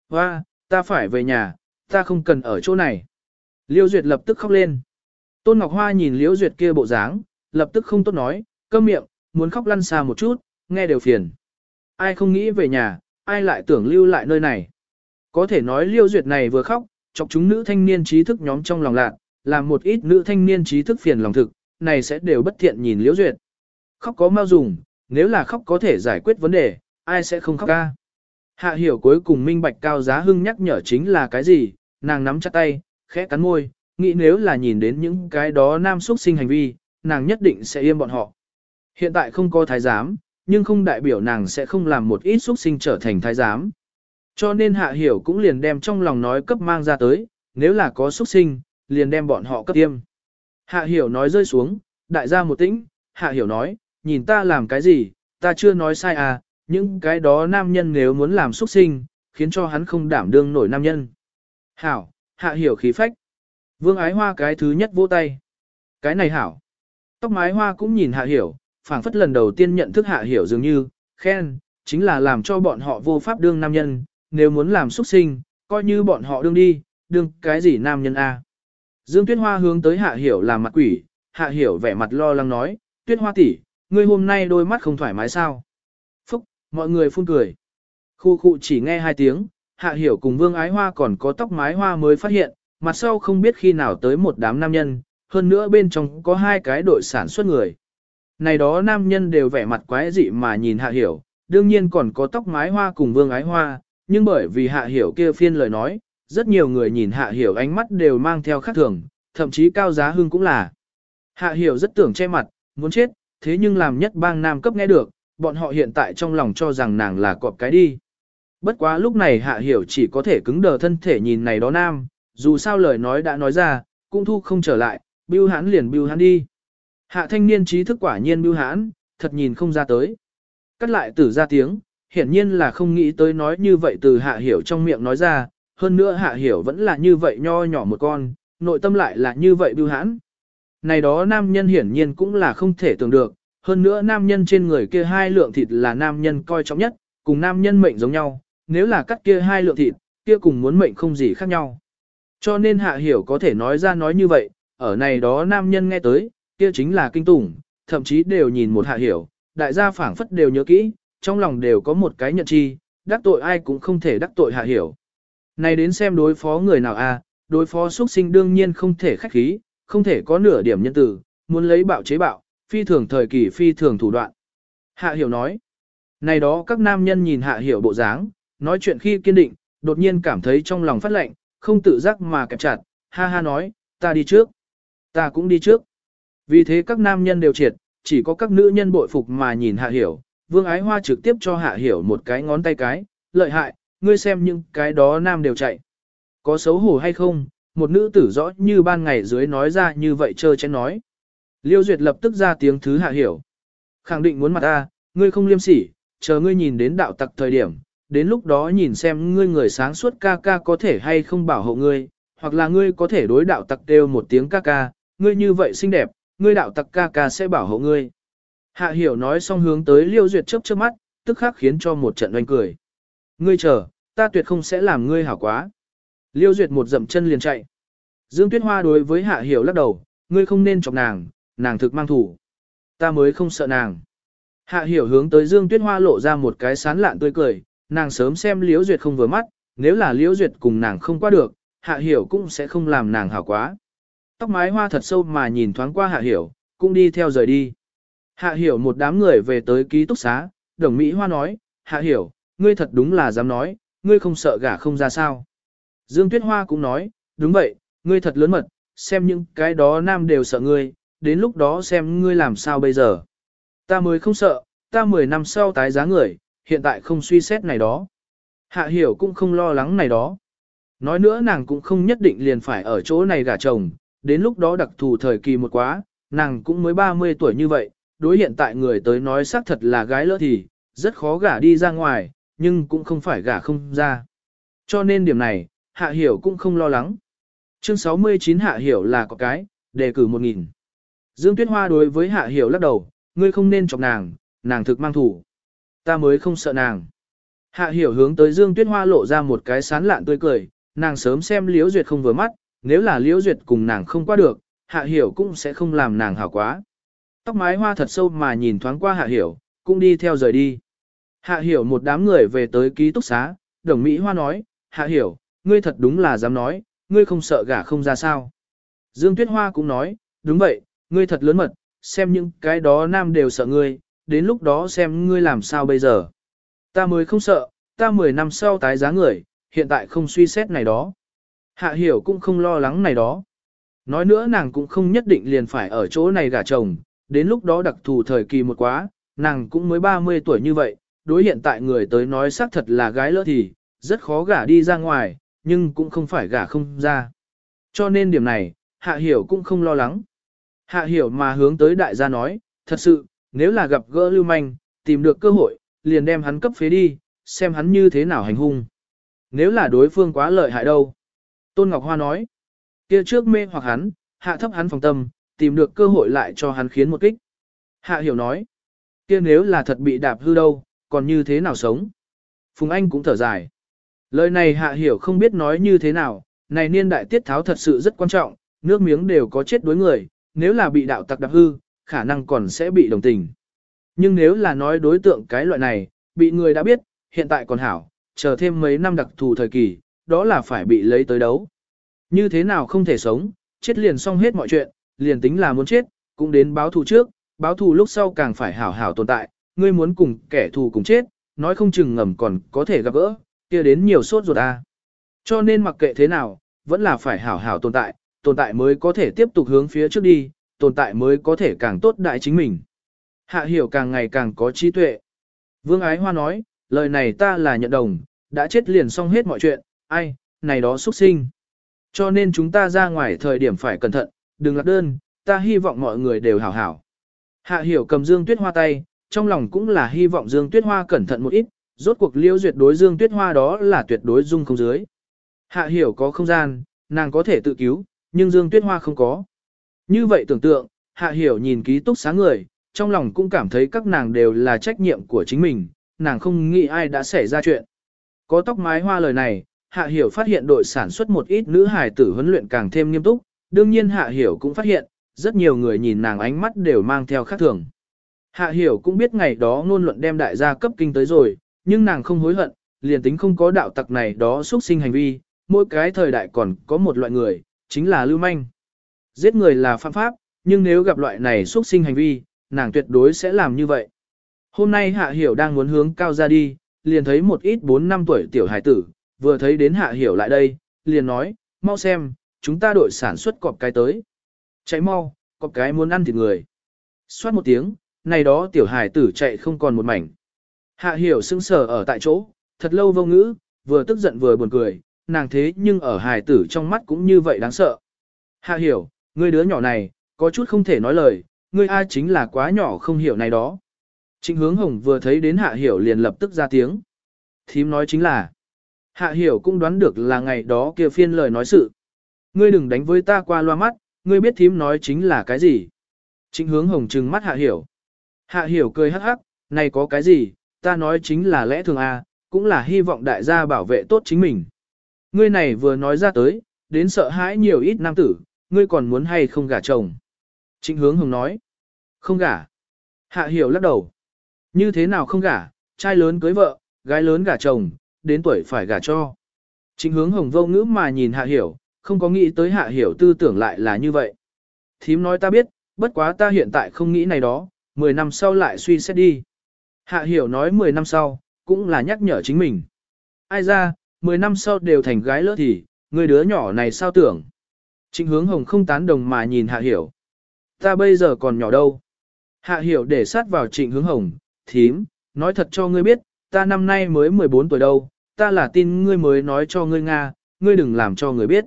Hoa, ta phải về nhà, ta không cần ở chỗ này. Liêu Duyệt lập tức khóc lên. Tôn Ngọc Hoa nhìn Liễu Duyệt kia bộ dáng, lập tức không tốt nói, câm miệng, muốn khóc lăn xa một chút, nghe đều phiền. Ai không nghĩ về nhà, ai lại tưởng lưu lại nơi này. Có thể nói Liễu Duyệt này vừa khóc, chọc chúng nữ thanh niên trí thức nhóm trong lòng lạc, làm một ít nữ thanh niên trí thức phiền lòng thực, này sẽ đều bất thiện nhìn Liễu Duyệt. Khóc có mau dùng, nếu là khóc có thể giải quyết vấn đề, ai sẽ không khóc ca. Hạ hiểu cuối cùng minh bạch cao giá hưng nhắc nhở chính là cái gì, nàng nắm chặt tay, khẽ cắn môi, nghĩ nếu là nhìn đến những cái đó nam xuất sinh hành vi, nàng nhất định sẽ yêm bọn họ. Hiện tại không có thái giám, nhưng không đại biểu nàng sẽ không làm một ít xuất sinh trở thành thái giám. Cho nên hạ hiểu cũng liền đem trong lòng nói cấp mang ra tới, nếu là có xuất sinh, liền đem bọn họ cấp tiêm. Hạ hiểu nói rơi xuống, đại gia một tĩnh, hạ hiểu nói, nhìn ta làm cái gì, ta chưa nói sai à, những cái đó nam nhân nếu muốn làm xuất sinh, khiến cho hắn không đảm đương nổi nam nhân. Hảo, hạ hiểu khí phách. Vương ái hoa cái thứ nhất vỗ tay. Cái này hảo. Tóc mái hoa cũng nhìn hạ hiểu, phảng phất lần đầu tiên nhận thức hạ hiểu dường như, khen, chính là làm cho bọn họ vô pháp đương nam nhân, nếu muốn làm xuất sinh, coi như bọn họ đương đi, đương cái gì nam nhân a. Dương Tuyết Hoa hướng tới Hạ Hiểu làm mặt quỷ, Hạ Hiểu vẻ mặt lo lắng nói, Tuyết Hoa tỷ, ngươi hôm nay đôi mắt không thoải mái sao? Phúc, mọi người phun cười. Khu khu chỉ nghe hai tiếng, Hạ Hiểu cùng Vương Ái Hoa còn có tóc mái hoa mới phát hiện, mặt sau không biết khi nào tới một đám nam nhân, hơn nữa bên trong có hai cái đội sản xuất người. Này đó nam nhân đều vẻ mặt quái dị mà nhìn Hạ Hiểu, đương nhiên còn có tóc mái hoa cùng Vương Ái Hoa, nhưng bởi vì Hạ Hiểu kia phiên lời nói, rất nhiều người nhìn Hạ Hiểu ánh mắt đều mang theo khác thường, thậm chí cao giá hưng cũng là. Hạ Hiểu rất tưởng che mặt, muốn chết, thế nhưng làm nhất bang nam cấp nghe được, bọn họ hiện tại trong lòng cho rằng nàng là cọp cái đi. Bất quá lúc này Hạ Hiểu chỉ có thể cứng đờ thân thể nhìn này đó nam, dù sao lời nói đã nói ra, cũng thu không trở lại, bưu hãn liền bưu hãn đi. Hạ thanh niên trí thức quả nhiên bưu hãn, thật nhìn không ra tới. Cắt lại tử ra tiếng, hiển nhiên là không nghĩ tới nói như vậy từ Hạ Hiểu trong miệng nói ra, hơn nữa hạ hiểu vẫn là như vậy nho nhỏ một con, nội tâm lại là như vậy bưu hãn. Này đó nam nhân hiển nhiên cũng là không thể tưởng được, hơn nữa nam nhân trên người kia hai lượng thịt là nam nhân coi trọng nhất, cùng nam nhân mệnh giống nhau, nếu là cắt kia hai lượng thịt, kia cùng muốn mệnh không gì khác nhau. Cho nên hạ hiểu có thể nói ra nói như vậy, ở này đó nam nhân nghe tới, kia chính là kinh tủng, thậm chí đều nhìn một hạ hiểu, đại gia phảng phất đều nhớ kỹ, trong lòng đều có một cái nhận chi, đắc tội ai cũng không thể đắc tội hạ hiểu. Này đến xem đối phó người nào a, đối phó xuất sinh đương nhiên không thể khách khí, không thể có nửa điểm nhân tử, muốn lấy bạo chế bạo, phi thường thời kỳ phi thường thủ đoạn. Hạ hiểu nói, này đó các nam nhân nhìn hạ hiểu bộ dáng, nói chuyện khi kiên định, đột nhiên cảm thấy trong lòng phát lạnh, không tự giác mà kẹp chặt, ha ha nói, ta đi trước, ta cũng đi trước. Vì thế các nam nhân đều triệt, chỉ có các nữ nhân bội phục mà nhìn hạ hiểu, vương ái hoa trực tiếp cho hạ hiểu một cái ngón tay cái, lợi hại, ngươi xem những cái đó nam đều chạy. Có xấu hổ hay không, một nữ tử rõ như ban ngày dưới nói ra như vậy chơ chén nói. Liêu Duyệt lập tức ra tiếng thứ hạ hiểu. Khẳng định muốn mặt ta, ngươi không liêm sỉ, chờ ngươi nhìn đến đạo tặc thời điểm, đến lúc đó nhìn xem ngươi người sáng suốt ca ca có thể hay không bảo hộ ngươi, hoặc là ngươi có thể đối đạo tặc đều một tiếng ca ca, ngươi như vậy xinh đẹp, ngươi đạo tặc ca ca sẽ bảo hộ ngươi. Hạ hiểu nói xong hướng tới Liêu Duyệt chớp chớp mắt, tức khắc khiến cho một trận oanh cười. Ngươi chờ, ta tuyệt không sẽ làm ngươi hảo quá. Liêu Duyệt một dậm chân liền chạy. Dương Tuyết Hoa đối với Hạ Hiểu lắc đầu, ngươi không nên chọc nàng, nàng thực mang thủ. Ta mới không sợ nàng. Hạ Hiểu hướng tới Dương Tuyết Hoa lộ ra một cái sán lạn tươi cười, nàng sớm xem Liễu Duyệt không vừa mắt, nếu là Liễu Duyệt cùng nàng không qua được, Hạ Hiểu cũng sẽ không làm nàng hảo quá. Tóc mái hoa thật sâu mà nhìn thoáng qua Hạ Hiểu, cũng đi theo rời đi. Hạ Hiểu một đám người về tới ký túc xá, đồng Mỹ Hoa nói, Hạ Hiểu, ngươi thật đúng là dám nói, ngươi không sợ gả không ra sao. Dương Tuyết Hoa cũng nói, đúng vậy, ngươi thật lớn mật, xem những cái đó nam đều sợ ngươi, đến lúc đó xem ngươi làm sao bây giờ. Ta mới không sợ, ta 10 năm sau tái giá người, hiện tại không suy xét này đó. Hạ hiểu cũng không lo lắng này đó. Nói nữa nàng cũng không nhất định liền phải ở chỗ này gả chồng, đến lúc đó đặc thù thời kỳ một quá, nàng cũng mới 30 tuổi như vậy, đối hiện tại người tới nói xác thật là gái lỡ thì, rất khó gả đi ra ngoài, nhưng cũng không phải gả không ra. Cho nên điểm này, Hạ Hiểu cũng không lo lắng. Chương 69 Hạ Hiểu là có cái, đề cử 1.000. Dương Tuyết Hoa đối với Hạ Hiểu lắc đầu, ngươi không nên chọc nàng, nàng thực mang thủ. Ta mới không sợ nàng. Hạ Hiểu hướng tới Dương Tuyết Hoa lộ ra một cái sán lạn tươi cười, nàng sớm xem Liễu Duyệt không vừa mắt, nếu là Liễu Duyệt cùng nàng không qua được, Hạ Hiểu cũng sẽ không làm nàng hảo quá. Tóc mái hoa thật sâu mà nhìn thoáng qua Hạ Hiểu, cũng đi theo rời đi. Hạ Hiểu một đám người về tới ký túc xá, đồng Mỹ Hoa nói, Hạ Hiểu, ngươi thật đúng là dám nói, ngươi không sợ gả không ra sao. Dương Tuyết Hoa cũng nói, đúng vậy, ngươi thật lớn mật, xem những cái đó nam đều sợ ngươi, đến lúc đó xem ngươi làm sao bây giờ. Ta mới không sợ, ta 10 năm sau tái giá người, hiện tại không suy xét này đó. Hạ hiểu cũng không lo lắng này đó. Nói nữa nàng cũng không nhất định liền phải ở chỗ này gả chồng, đến lúc đó đặc thù thời kỳ một quá, nàng cũng mới 30 tuổi như vậy, đối hiện tại người tới nói xác thật là gái lỡ thì, rất khó gả đi ra ngoài, nhưng cũng không phải gả không ra. Cho nên điểm này, Hạ Hiểu cũng không lo lắng. Hạ Hiểu mà hướng tới đại gia nói, thật sự, nếu là gặp gỡ lưu manh, tìm được cơ hội, liền đem hắn cấp phế đi, xem hắn như thế nào hành hung. Nếu là đối phương quá lợi hại đâu. Tôn Ngọc Hoa nói, kia trước mê hoặc hắn, hạ thấp hắn phòng tâm, tìm được cơ hội lại cho hắn khiến một kích. Hạ Hiểu nói, kia nếu là thật bị đạp hư đâu, còn như thế nào sống? Phùng Anh cũng thở dài. Lời này hạ hiểu không biết nói như thế nào, này niên đại tiết tháo thật sự rất quan trọng, nước miếng đều có chết đối người, nếu là bị đạo tặc đạp hư, khả năng còn sẽ bị đồng tình. Nhưng nếu là nói đối tượng cái loại này, bị người đã biết, hiện tại còn hảo, chờ thêm mấy năm đặc thù thời kỳ, đó là phải bị lấy tới đấu. Như thế nào không thể sống, chết liền xong hết mọi chuyện, liền tính là muốn chết, cũng đến báo thù trước, báo thù lúc sau càng phải hảo hảo tồn tại, ngươi muốn cùng kẻ thù cùng chết, nói không chừng ngầm còn có thể gặp gỡ, kia đến nhiều sốt ruột a. Cho nên mặc kệ thế nào, vẫn là phải hảo hảo tồn tại, tồn tại mới có thể tiếp tục hướng phía trước đi, tồn tại mới có thể càng tốt đại chính mình. Hạ hiểu càng ngày càng có trí tuệ. Vương Ái Hoa nói, lời này ta là nhận đồng, đã chết liền xong hết mọi chuyện, ai, này đó xuất sinh. Cho nên chúng ta ra ngoài thời điểm phải cẩn thận, đừng lạc đơn, ta hy vọng mọi người đều hảo hảo. Hạ hiểu cầm Dương Tuyết Hoa tay, trong lòng cũng là hy vọng Dương Tuyết Hoa cẩn thận một ít, rốt cuộc liêu duyệt đối Dương Tuyết Hoa đó là tuyệt đối dung không dưới. Hạ hiểu có không gian, nàng có thể tự cứu, nhưng Dương Tuyết Hoa không có. Như vậy tưởng tượng, Hạ hiểu nhìn ký túc xá người, trong lòng cũng cảm thấy các nàng đều là trách nhiệm của chính mình, nàng không nghĩ ai đã xảy ra chuyện. Có tóc mái hoa lời này, Hạ Hiểu phát hiện đội sản xuất một ít nữ hài tử huấn luyện càng thêm nghiêm túc, đương nhiên Hạ Hiểu cũng phát hiện, rất nhiều người nhìn nàng ánh mắt đều mang theo khác thường. Hạ Hiểu cũng biết ngày đó ngôn luận đem đại gia cấp kinh tới rồi, nhưng nàng không hối hận, liền tính không có đạo tặc này đó xuất sinh hành vi, mỗi cái thời đại còn có một loại người, chính là lưu manh. Giết người là phạm pháp, nhưng nếu gặp loại này xuất sinh hành vi, nàng tuyệt đối sẽ làm như vậy. Hôm nay Hạ Hiểu đang muốn hướng cao ra đi, liền thấy một ít 4 năm tuổi tiểu hải tử, vừa thấy đến Hạ Hiểu lại đây, liền nói, mau xem, chúng ta đội sản xuất cọp cái tới. Chạy mau, cọp cái muốn ăn thịt người. Xoát một tiếng, này đó tiểu hải tử chạy không còn một mảnh. Hạ Hiểu sững sờ ở tại chỗ, thật lâu vô ngữ, vừa tức giận vừa buồn cười, nàng thế nhưng ở hải tử trong mắt cũng như vậy đáng sợ. Hạ Hiểu, ngươi đứa nhỏ này, có chút không thể nói lời, ngươi ai chính là quá nhỏ không hiểu này đó. Trịnh hướng hồng vừa thấy đến hạ hiểu liền lập tức ra tiếng. Thím nói chính là, hạ hiểu cũng đoán được là ngày đó kia phiên lời nói sự. Ngươi đừng đánh với ta qua loa mắt, ngươi biết thím nói chính là cái gì. Trịnh hướng hồng trừng mắt hạ hiểu. Hạ hiểu cười hắc hắc, này có cái gì, ta nói chính là lẽ thường a, cũng là hy vọng đại gia bảo vệ tốt chính mình. Ngươi này vừa nói ra tới, đến sợ hãi nhiều ít nam tử, ngươi còn muốn hay không gả chồng. Trịnh hướng hồng nói, không gả. Hạ hiểu lắc đầu. Như thế nào không gả, trai lớn cưới vợ, gái lớn gả chồng, đến tuổi phải gả cho. Trịnh hướng hồng vô ngữ mà nhìn hạ hiểu, không có nghĩ tới hạ hiểu tư tưởng lại là như vậy. Thím nói ta biết, bất quá ta hiện tại không nghĩ này đó, 10 năm sau lại suy xét đi. Hạ hiểu nói 10 năm sau, cũng là nhắc nhở chính mình. Ai ra, 10 năm sau đều thành gái lỡ thì, người đứa nhỏ này sao tưởng. Trịnh hướng hồng không tán đồng mà nhìn hạ hiểu. Ta bây giờ còn nhỏ đâu. Hạ hiểu để sát vào trịnh hướng hồng, thím, nói thật cho ngươi biết, ta năm nay mới 14 tuổi đâu, ta là tin ngươi mới nói cho ngươi Nga, ngươi đừng làm cho người biết.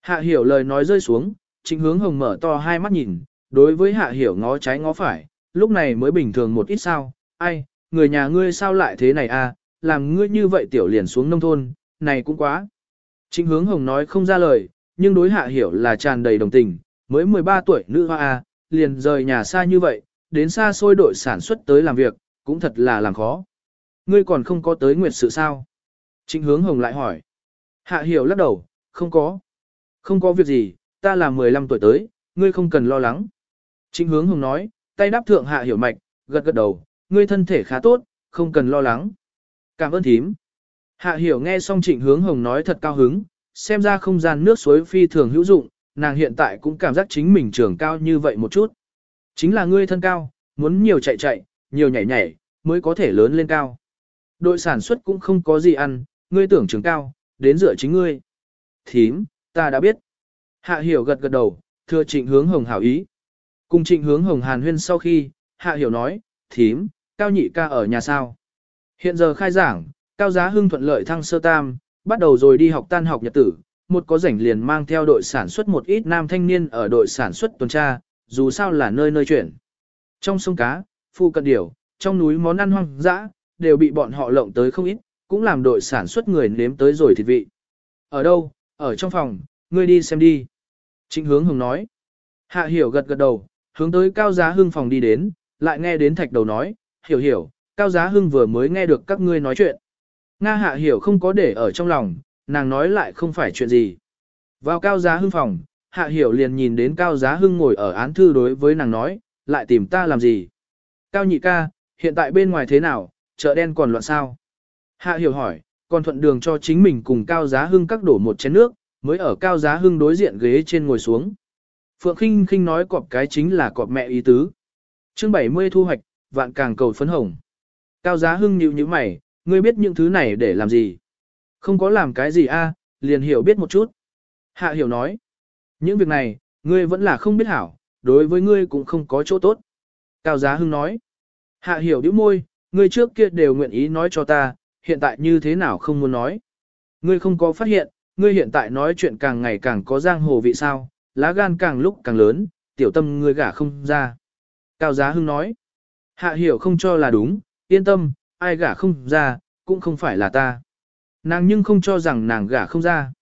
Hạ hiểu lời nói rơi xuống, trịnh hướng hồng mở to hai mắt nhìn, đối với hạ hiểu ngó trái ngó phải, lúc này mới bình thường một ít sao, ai, người nhà ngươi sao lại thế này à, làm ngươi như vậy tiểu liền xuống nông thôn, này cũng quá. Trịnh hướng hồng nói không ra lời, nhưng đối hạ hiểu là tràn đầy đồng tình, mới 13 tuổi nữ hoa a liền rời nhà xa như vậy, đến xa xôi đội sản xuất tới làm việc, cũng thật là làm khó. Ngươi còn không có tới nguyệt sự sao? Trịnh hướng hồng lại hỏi. Hạ hiểu lắc đầu, không có. Không có việc gì, ta là 15 tuổi tới, ngươi không cần lo lắng. Trịnh hướng hồng nói, tay đáp thượng hạ hiểu mạch, gật gật đầu, ngươi thân thể khá tốt, không cần lo lắng. Cảm ơn thím. Hạ hiểu nghe xong trịnh hướng hồng nói thật cao hứng, xem ra không gian nước suối phi thường hữu dụng, nàng hiện tại cũng cảm giác chính mình trưởng cao như vậy một chút. Chính là ngươi thân cao, muốn nhiều chạy chạy, nhiều nhảy nhảy, mới có thể lớn lên cao. Đội sản xuất cũng không có gì ăn, ngươi tưởng trưởng cao, đến dựa chính ngươi. Thím, ta đã biết. Hạ hiểu gật gật đầu, thưa trịnh hướng hồng hảo ý. Cùng trịnh hướng hồng hàn huyên sau khi, hạ hiểu nói, thím, cao nhị ca ở nhà sao. Hiện giờ khai giảng, cao giá hưng thuận lợi thăng sơ tam, bắt đầu rồi đi học tan học nhật tử, một có rảnh liền mang theo đội sản xuất một ít nam thanh niên ở đội sản xuất tuần tra, dù sao là nơi nơi chuyển. Trong sông cá, phu cận điểu, trong núi món ăn hoang dã, đều bị bọn họ lộng tới không ít, cũng làm đội sản xuất người nếm tới rồi thịt vị. Ở đâu? Ở trong phòng, ngươi đi xem đi. Trịnh hướng hùng nói. Hạ hiểu gật gật đầu, hướng tới cao giá hưng phòng đi đến, lại nghe đến thạch đầu nói, hiểu hiểu, cao giá hưng vừa mới nghe được các ngươi nói chuyện. Nga hạ hiểu không có để ở trong lòng, nàng nói lại không phải chuyện gì. Vào cao giá hưng phòng, hạ hiểu liền nhìn đến cao giá hưng ngồi ở án thư đối với nàng nói, lại tìm ta làm gì. Cao nhị ca, hiện tại bên ngoài thế nào, chợ đen còn loạn sao? Hạ hiểu hỏi, còn thuận đường cho chính mình cùng cao giá hưng các đổ một chén nước, mới ở cao giá hưng đối diện ghế trên ngồi xuống. Phượng khinh khinh nói cọp cái chính là cọp mẹ ý tứ. chương 70 thu hoạch, vạn càng cầu phấn hồng. Cao giá hưng nhíu như mày, ngươi biết những thứ này để làm gì? Không có làm cái gì a, liền hiểu biết một chút. Hạ hiểu nói, những việc này, ngươi vẫn là không biết hảo, đối với ngươi cũng không có chỗ tốt. Cao Giá Hưng nói, hạ hiểu đứa môi, ngươi trước kia đều nguyện ý nói cho ta, hiện tại như thế nào không muốn nói. Ngươi không có phát hiện, ngươi hiện tại nói chuyện càng ngày càng có giang hồ vị sao, lá gan càng lúc càng lớn, tiểu tâm ngươi gả không ra. Cao Giá Hưng nói, hạ hiểu không cho là đúng, yên tâm, ai gả không ra, cũng không phải là ta. Nàng nhưng không cho rằng nàng gả không ra.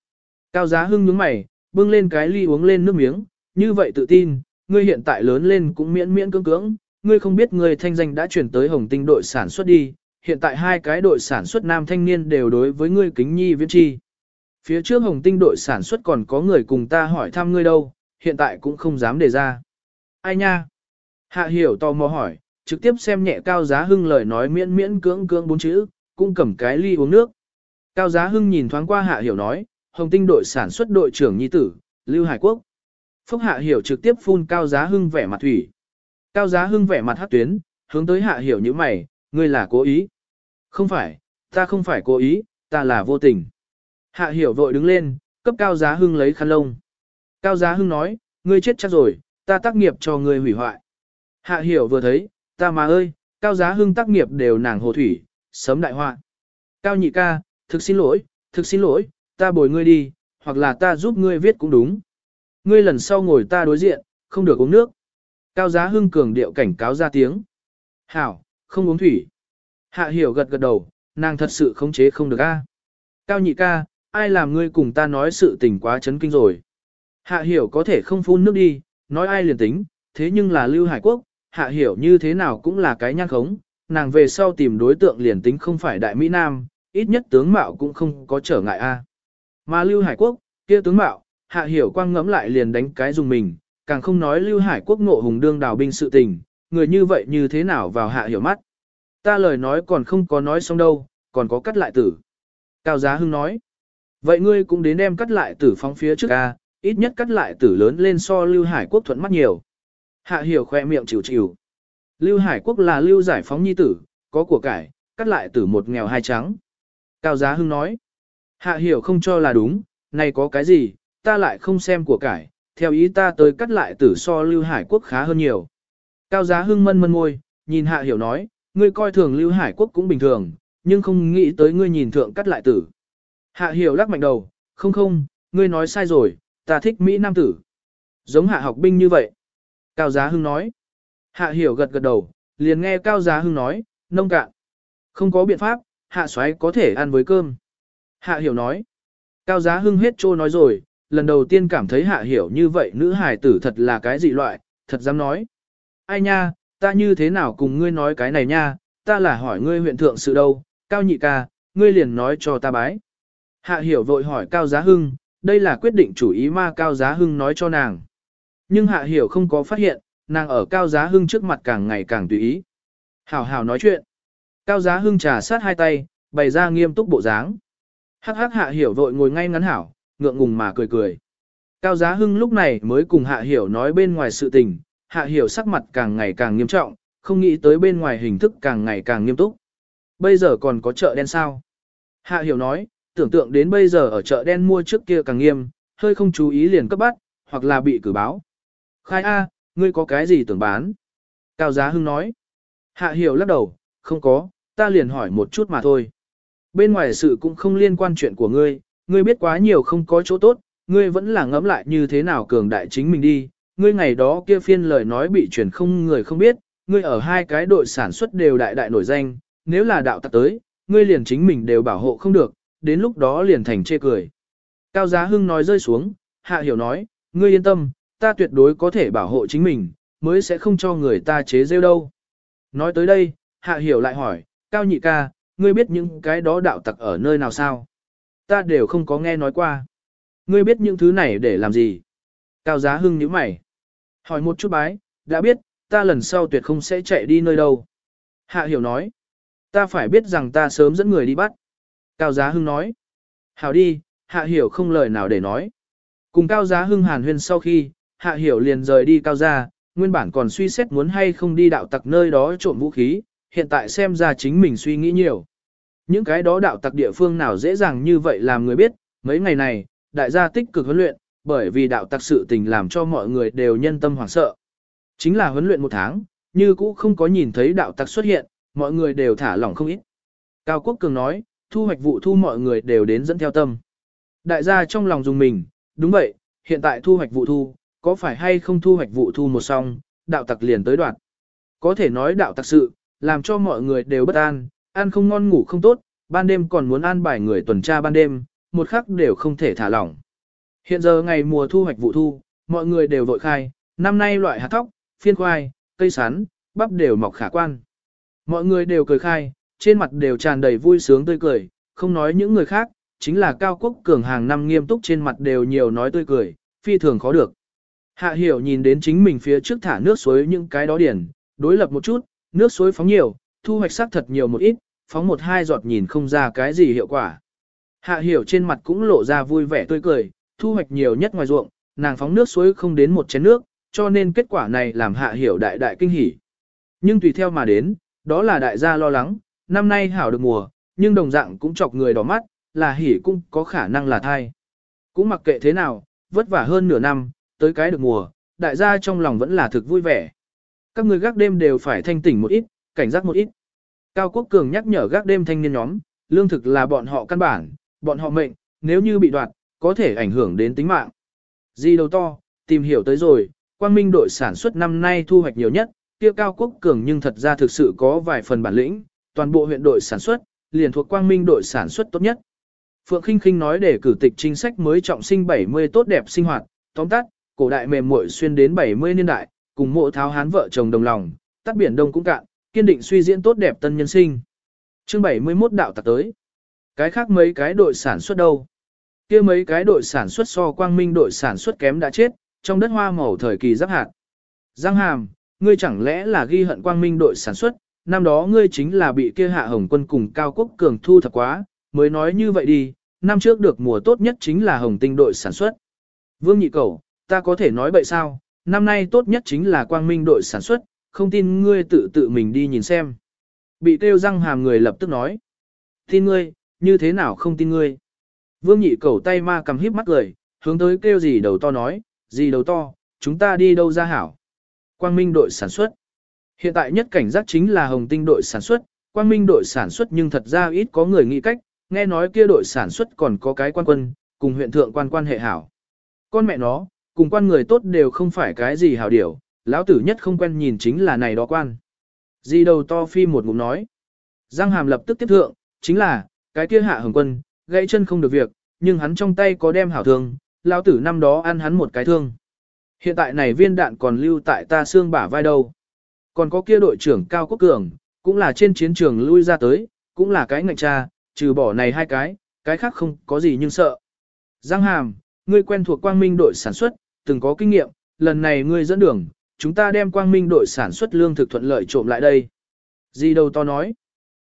Cao Giá Hưng nhướng mày, bưng lên cái ly uống lên nước miếng, như vậy tự tin, ngươi hiện tại lớn lên cũng miễn miễn cưỡng cưỡng, ngươi không biết ngươi thanh danh đã chuyển tới hồng tinh đội sản xuất đi, hiện tại hai cái đội sản xuất nam thanh niên đều đối với ngươi kính nhi viễn chi. Phía trước hồng tinh đội sản xuất còn có người cùng ta hỏi thăm ngươi đâu, hiện tại cũng không dám đề ra. Ai nha? Hạ hiểu tò mò hỏi, trực tiếp xem nhẹ cao giá hưng lời nói miễn miễn cưỡng cưỡng bốn chữ, cũng cầm cái ly uống nước. Cao giá hưng nhìn thoáng qua hạ hiểu nói, hồng tinh đội sản xuất đội trưởng nhi tử, Lưu Hải Quốc. Phúc hạ hiểu trực tiếp phun cao giá hưng vẻ mặt thủy. Cao giá hưng vẻ mặt hát tuyến, hướng tới hạ hiểu như mày, ngươi là cố ý. Không phải, ta không phải cố ý, ta là vô tình. Hạ hiểu vội đứng lên, cấp cao giá hưng lấy khăn lông. Cao giá hưng nói, ngươi chết chắc rồi, ta tác nghiệp cho ngươi hủy hoại. Hạ hiểu vừa thấy, ta mà ơi, cao giá hưng tác nghiệp đều nàng hồ thủy, sớm đại họa. Cao nhị ca, thực xin lỗi, thực xin lỗi, ta bồi ngươi đi, hoặc là ta giúp ngươi viết cũng đúng. Ngươi lần sau ngồi ta đối diện, không được uống nước. Cao giá hưng cường điệu cảnh cáo ra tiếng. Hảo, không uống thủy. Hạ hiểu gật gật đầu, nàng thật sự khống chế không được a. Cao nhị ca, ai làm ngươi cùng ta nói sự tình quá chấn kinh rồi. Hạ hiểu có thể không phun nước đi, nói ai liền tính, thế nhưng là Lưu Hải Quốc, hạ hiểu như thế nào cũng là cái nhang khống, nàng về sau tìm đối tượng liền tính không phải đại Mỹ Nam, ít nhất tướng mạo cũng không có trở ngại a. Mà Lưu Hải Quốc, kia tướng mạo, hạ hiểu quang ngẫm lại liền đánh cái dùng mình, càng không nói Lưu Hải Quốc ngộ hùng đương đào binh sự tình, người như vậy như thế nào vào hạ hiểu mắt. Ta lời nói còn không có nói xong đâu, còn có cắt lại tử. Cao Giá Hưng nói, vậy ngươi cũng đến đem cắt lại tử phóng phía trước a, ít nhất cắt lại tử lớn lên so Lưu Hải Quốc thuận mắt nhiều. Hạ hiểu khoe miệng chịu chịu. Lưu Hải Quốc là Lưu giải phóng nhi tử, có của cải, cắt lại tử một nghèo hai trắng. Cao Giá Hưng nói, hạ hiểu không cho là đúng, này có cái gì, ta lại không xem của cải, theo ý ta tới cắt lại tử so Lưu Hải Quốc khá hơn nhiều. Cao Giá Hưng mân mân môi, nhìn hạ hiểu nói, ngươi coi thường Lưu Hải Quốc cũng bình thường, nhưng không nghĩ tới ngươi nhìn thượng cắt lại tử. Hạ hiểu lắc mạnh đầu, không không, ngươi nói sai rồi, ta thích Mỹ Nam tử. Giống hạ học binh như vậy. Cao Giá Hưng nói. Hạ hiểu gật gật đầu, liền nghe Cao Giá Hưng nói, nông cạn. Không có biện pháp, hạ xoáy có thể ăn với cơm. Hạ hiểu nói. Cao Giá Hưng hết trô nói rồi, lần đầu tiên cảm thấy hạ hiểu như vậy nữ hài tử thật là cái dị loại, thật dám nói. Ai nha, ta như thế nào cùng ngươi nói cái này nha, ta là hỏi ngươi huyện thượng sự đâu, Cao nhị ca, ngươi liền nói cho ta bái. Hạ hiểu vội hỏi Cao Giá Hưng, đây là quyết định chủ ý ma Cao Giá Hưng nói cho nàng. Nhưng Hạ hiểu không có phát hiện, nàng ở Cao Giá Hưng trước mặt càng ngày càng tùy ý. Hảo hảo nói chuyện. Cao Giá Hưng trà sát hai tay, bày ra nghiêm túc bộ dáng. Hắc hắc Hạ hiểu vội ngồi ngay ngắn hảo, ngượng ngùng mà cười cười. Cao Giá Hưng lúc này mới cùng Hạ hiểu nói bên ngoài sự tình, Hạ hiểu sắc mặt càng ngày càng nghiêm trọng, không nghĩ tới bên ngoài hình thức càng ngày càng nghiêm túc. Bây giờ còn có chợ đen sao? Hạ hiểu nói, tưởng tượng đến bây giờ ở chợ đen mua trước kia càng nghiêm, hơi không chú ý liền cấp bắt, hoặc là bị cử báo. Khai A, ngươi có cái gì tưởng bán? Cao Giá Hưng nói. Hạ hiểu lắc đầu, không có, ta liền hỏi một chút mà thôi. Bên ngoài sự cũng không liên quan chuyện của ngươi, ngươi biết quá nhiều không có chỗ tốt, ngươi vẫn là ngẫm lại như thế nào cường đại chính mình đi. Ngươi ngày đó kia phiên lời nói bị truyền không người không biết, ngươi ở hai cái đội sản xuất đều đại đại nổi danh, nếu là đạo tặc tới, ngươi liền chính mình đều bảo hộ không được, đến lúc đó liền thành chê cười. Cao Giá Hưng nói rơi xuống, Hạ Hiểu nói, ngươi yên tâm, ta tuyệt đối có thể bảo hộ chính mình, mới sẽ không cho người ta chế rêu đâu. Nói tới đây, Hạ Hiểu lại hỏi, Cao Nhị ca, ngươi biết những cái đó đạo tặc ở nơi nào sao? Ta đều không có nghe nói qua. Ngươi biết những thứ này để làm gì? Cao Giá Hưng nhíu mày. Hỏi một chút bái, đã biết, ta lần sau tuyệt không sẽ chạy đi nơi đâu. Hạ Hiểu nói, ta phải biết rằng ta sớm dẫn người đi bắt. Cao Giá Hưng nói, hảo đi, Hạ Hiểu không lời nào để nói. Cùng Cao Giá Hưng hàn huyên sau khi, Hạ Hiểu liền rời đi Cao Gia, nguyên bản còn suy xét muốn hay không đi đạo tặc nơi đó trộm vũ khí, hiện tại xem ra chính mình suy nghĩ nhiều. Những cái đó đạo tặc địa phương nào dễ dàng như vậy làm người biết, mấy ngày này, đại gia tích cực huấn luyện, bởi vì đạo tặc sự tình làm cho mọi người đều nhân tâm hoảng sợ. Chính là huấn luyện một tháng, như cũ không có nhìn thấy đạo tặc xuất hiện, mọi người đều thả lỏng không ít. Cao Quốc Cường nói, thu hoạch vụ thu mọi người đều đến dẫn theo tâm. Đại gia trong lòng dùng mình, đúng vậy, hiện tại thu hoạch vụ thu, có phải hay không thu hoạch vụ thu một xong, đạo tặc liền tới đoạn. Có thể nói đạo tặc sự, làm cho mọi người đều bất an, ăn không ngon ngủ không tốt, ban đêm còn muốn an bài người tuần tra ban đêm, một khắc đều không thể thả lỏng. Hiện giờ ngày mùa thu hoạch vụ thu, mọi người đều vội khai, năm nay loại hạt thóc, phiên khoai, cây sắn, bắp đều mọc khả quan. Mọi người đều cười khai, trên mặt đều tràn đầy vui sướng tươi cười, không nói những người khác, chính là cao quốc cường hàng năm nghiêm túc trên mặt đều nhiều nói tươi cười, phi thường khó được. Hạ hiểu nhìn đến chính mình phía trước thả nước suối những cái đó điển, đối lập một chút, nước suối phóng nhiều, thu hoạch sắc thật nhiều một ít, phóng một hai giọt nhìn không ra cái gì hiệu quả. Hạ hiểu trên mặt cũng lộ ra vui vẻ tươi cười, thu hoạch nhiều nhất ngoài ruộng, nàng phóng nước suối không đến một chén nước, cho nên kết quả này làm hạ hiểu đại đại kinh hỉ. Nhưng tùy theo mà đến, đó là đại gia lo lắng, năm nay hảo được mùa, nhưng đồng dạng cũng chọc người đỏ mắt, là hỉ cũng có khả năng là thai. Cũng mặc kệ thế nào, vất vả hơn nửa năm, tới cái được mùa, đại gia trong lòng vẫn là thực vui vẻ. Các người gác đêm đều phải thanh tỉnh một ít, cảnh giác một ít. Cao Quốc Cường nhắc nhở gác đêm thanh niên nhóm, lương thực là bọn họ căn bản, bọn họ mệnh, nếu như bị đoạt, có thể ảnh hưởng đến tính mạng. Di đầu to, tìm hiểu tới rồi, quang minh đội sản xuất năm nay thu hoạch nhiều nhất, kia Cao Quốc Cường nhưng thật ra thực sự có vài phần bản lĩnh, toàn bộ huyện đội sản xuất, liền thuộc quang minh đội sản xuất tốt nhất. Phượng Kinh Kinh nói để cử tịch chính sách mới trọng sinh 70 tốt đẹp sinh hoạt, tóm tắt, cổ đại mềm muội xuyên đến 70 niên đại, cùng mộ tháo hán vợ chồng đồng lòng, tắt biển đông cũng cạn, kiên định suy diễn tốt đẹp tân nhân sinh. Chương 71 đạo tạc tới. Cái khác mấy cái đội sản xuất đâu? kia mấy cái đội sản xuất so quang minh đội sản xuất kém đã chết, trong đất hoa màu thời kỳ giáp hạt. Giang hàm, ngươi chẳng lẽ là ghi hận quang minh đội sản xuất, năm đó ngươi chính là bị kia hạ hồng quân cùng cao quốc cường thu thập quá, mới nói như vậy đi, năm trước được mùa tốt nhất chính là hồng tinh đội sản xuất. Vương nhị cầu, ta có thể nói vậy sao, năm nay tốt nhất chính là quang minh đội sản xuất, không tin ngươi tự tự mình đi nhìn xem. Bị tiêu răng hàm người lập tức nói. Tin ngươi, như thế nào không tin ngươi. Vương nhị cầu tay ma cầm híp mắt cười, hướng tới kêu gì đầu to nói, gì đầu to, chúng ta đi đâu ra hảo. Quang minh đội sản xuất. Hiện tại nhất cảnh giác chính là hồng tinh đội sản xuất, quang minh đội sản xuất nhưng thật ra ít có người nghĩ cách, nghe nói kia đội sản xuất còn có cái quan quân, cùng huyện thượng quan quan hệ hảo. Con mẹ nó, cùng quan người tốt đều không phải cái gì hảo điều, lão tử nhất không quen nhìn chính là này đó quan. Di đầu to phi một ngụm nói. Giang hàm lập tức tiếp thượng, chính là, cái kia hạ hồng quân, gãy chân không được việc, nhưng hắn trong tay có đem hảo thương, lão tử năm đó ăn hắn một cái thương. Hiện tại này viên đạn còn lưu tại ta xương bả vai đâu. Còn có kia đội trưởng Cao Quốc Cường, cũng là trên chiến trường lui ra tới, cũng là cái ngạnh cha, trừ bỏ này hai cái, cái khác không có gì nhưng sợ. Giang Hàm, ngươi quen thuộc quang minh đội sản xuất, từng có kinh nghiệm, lần này ngươi dẫn đường, chúng ta đem quang minh đội sản xuất lương thực thuận lợi trộm lại đây. Di đầu to nói.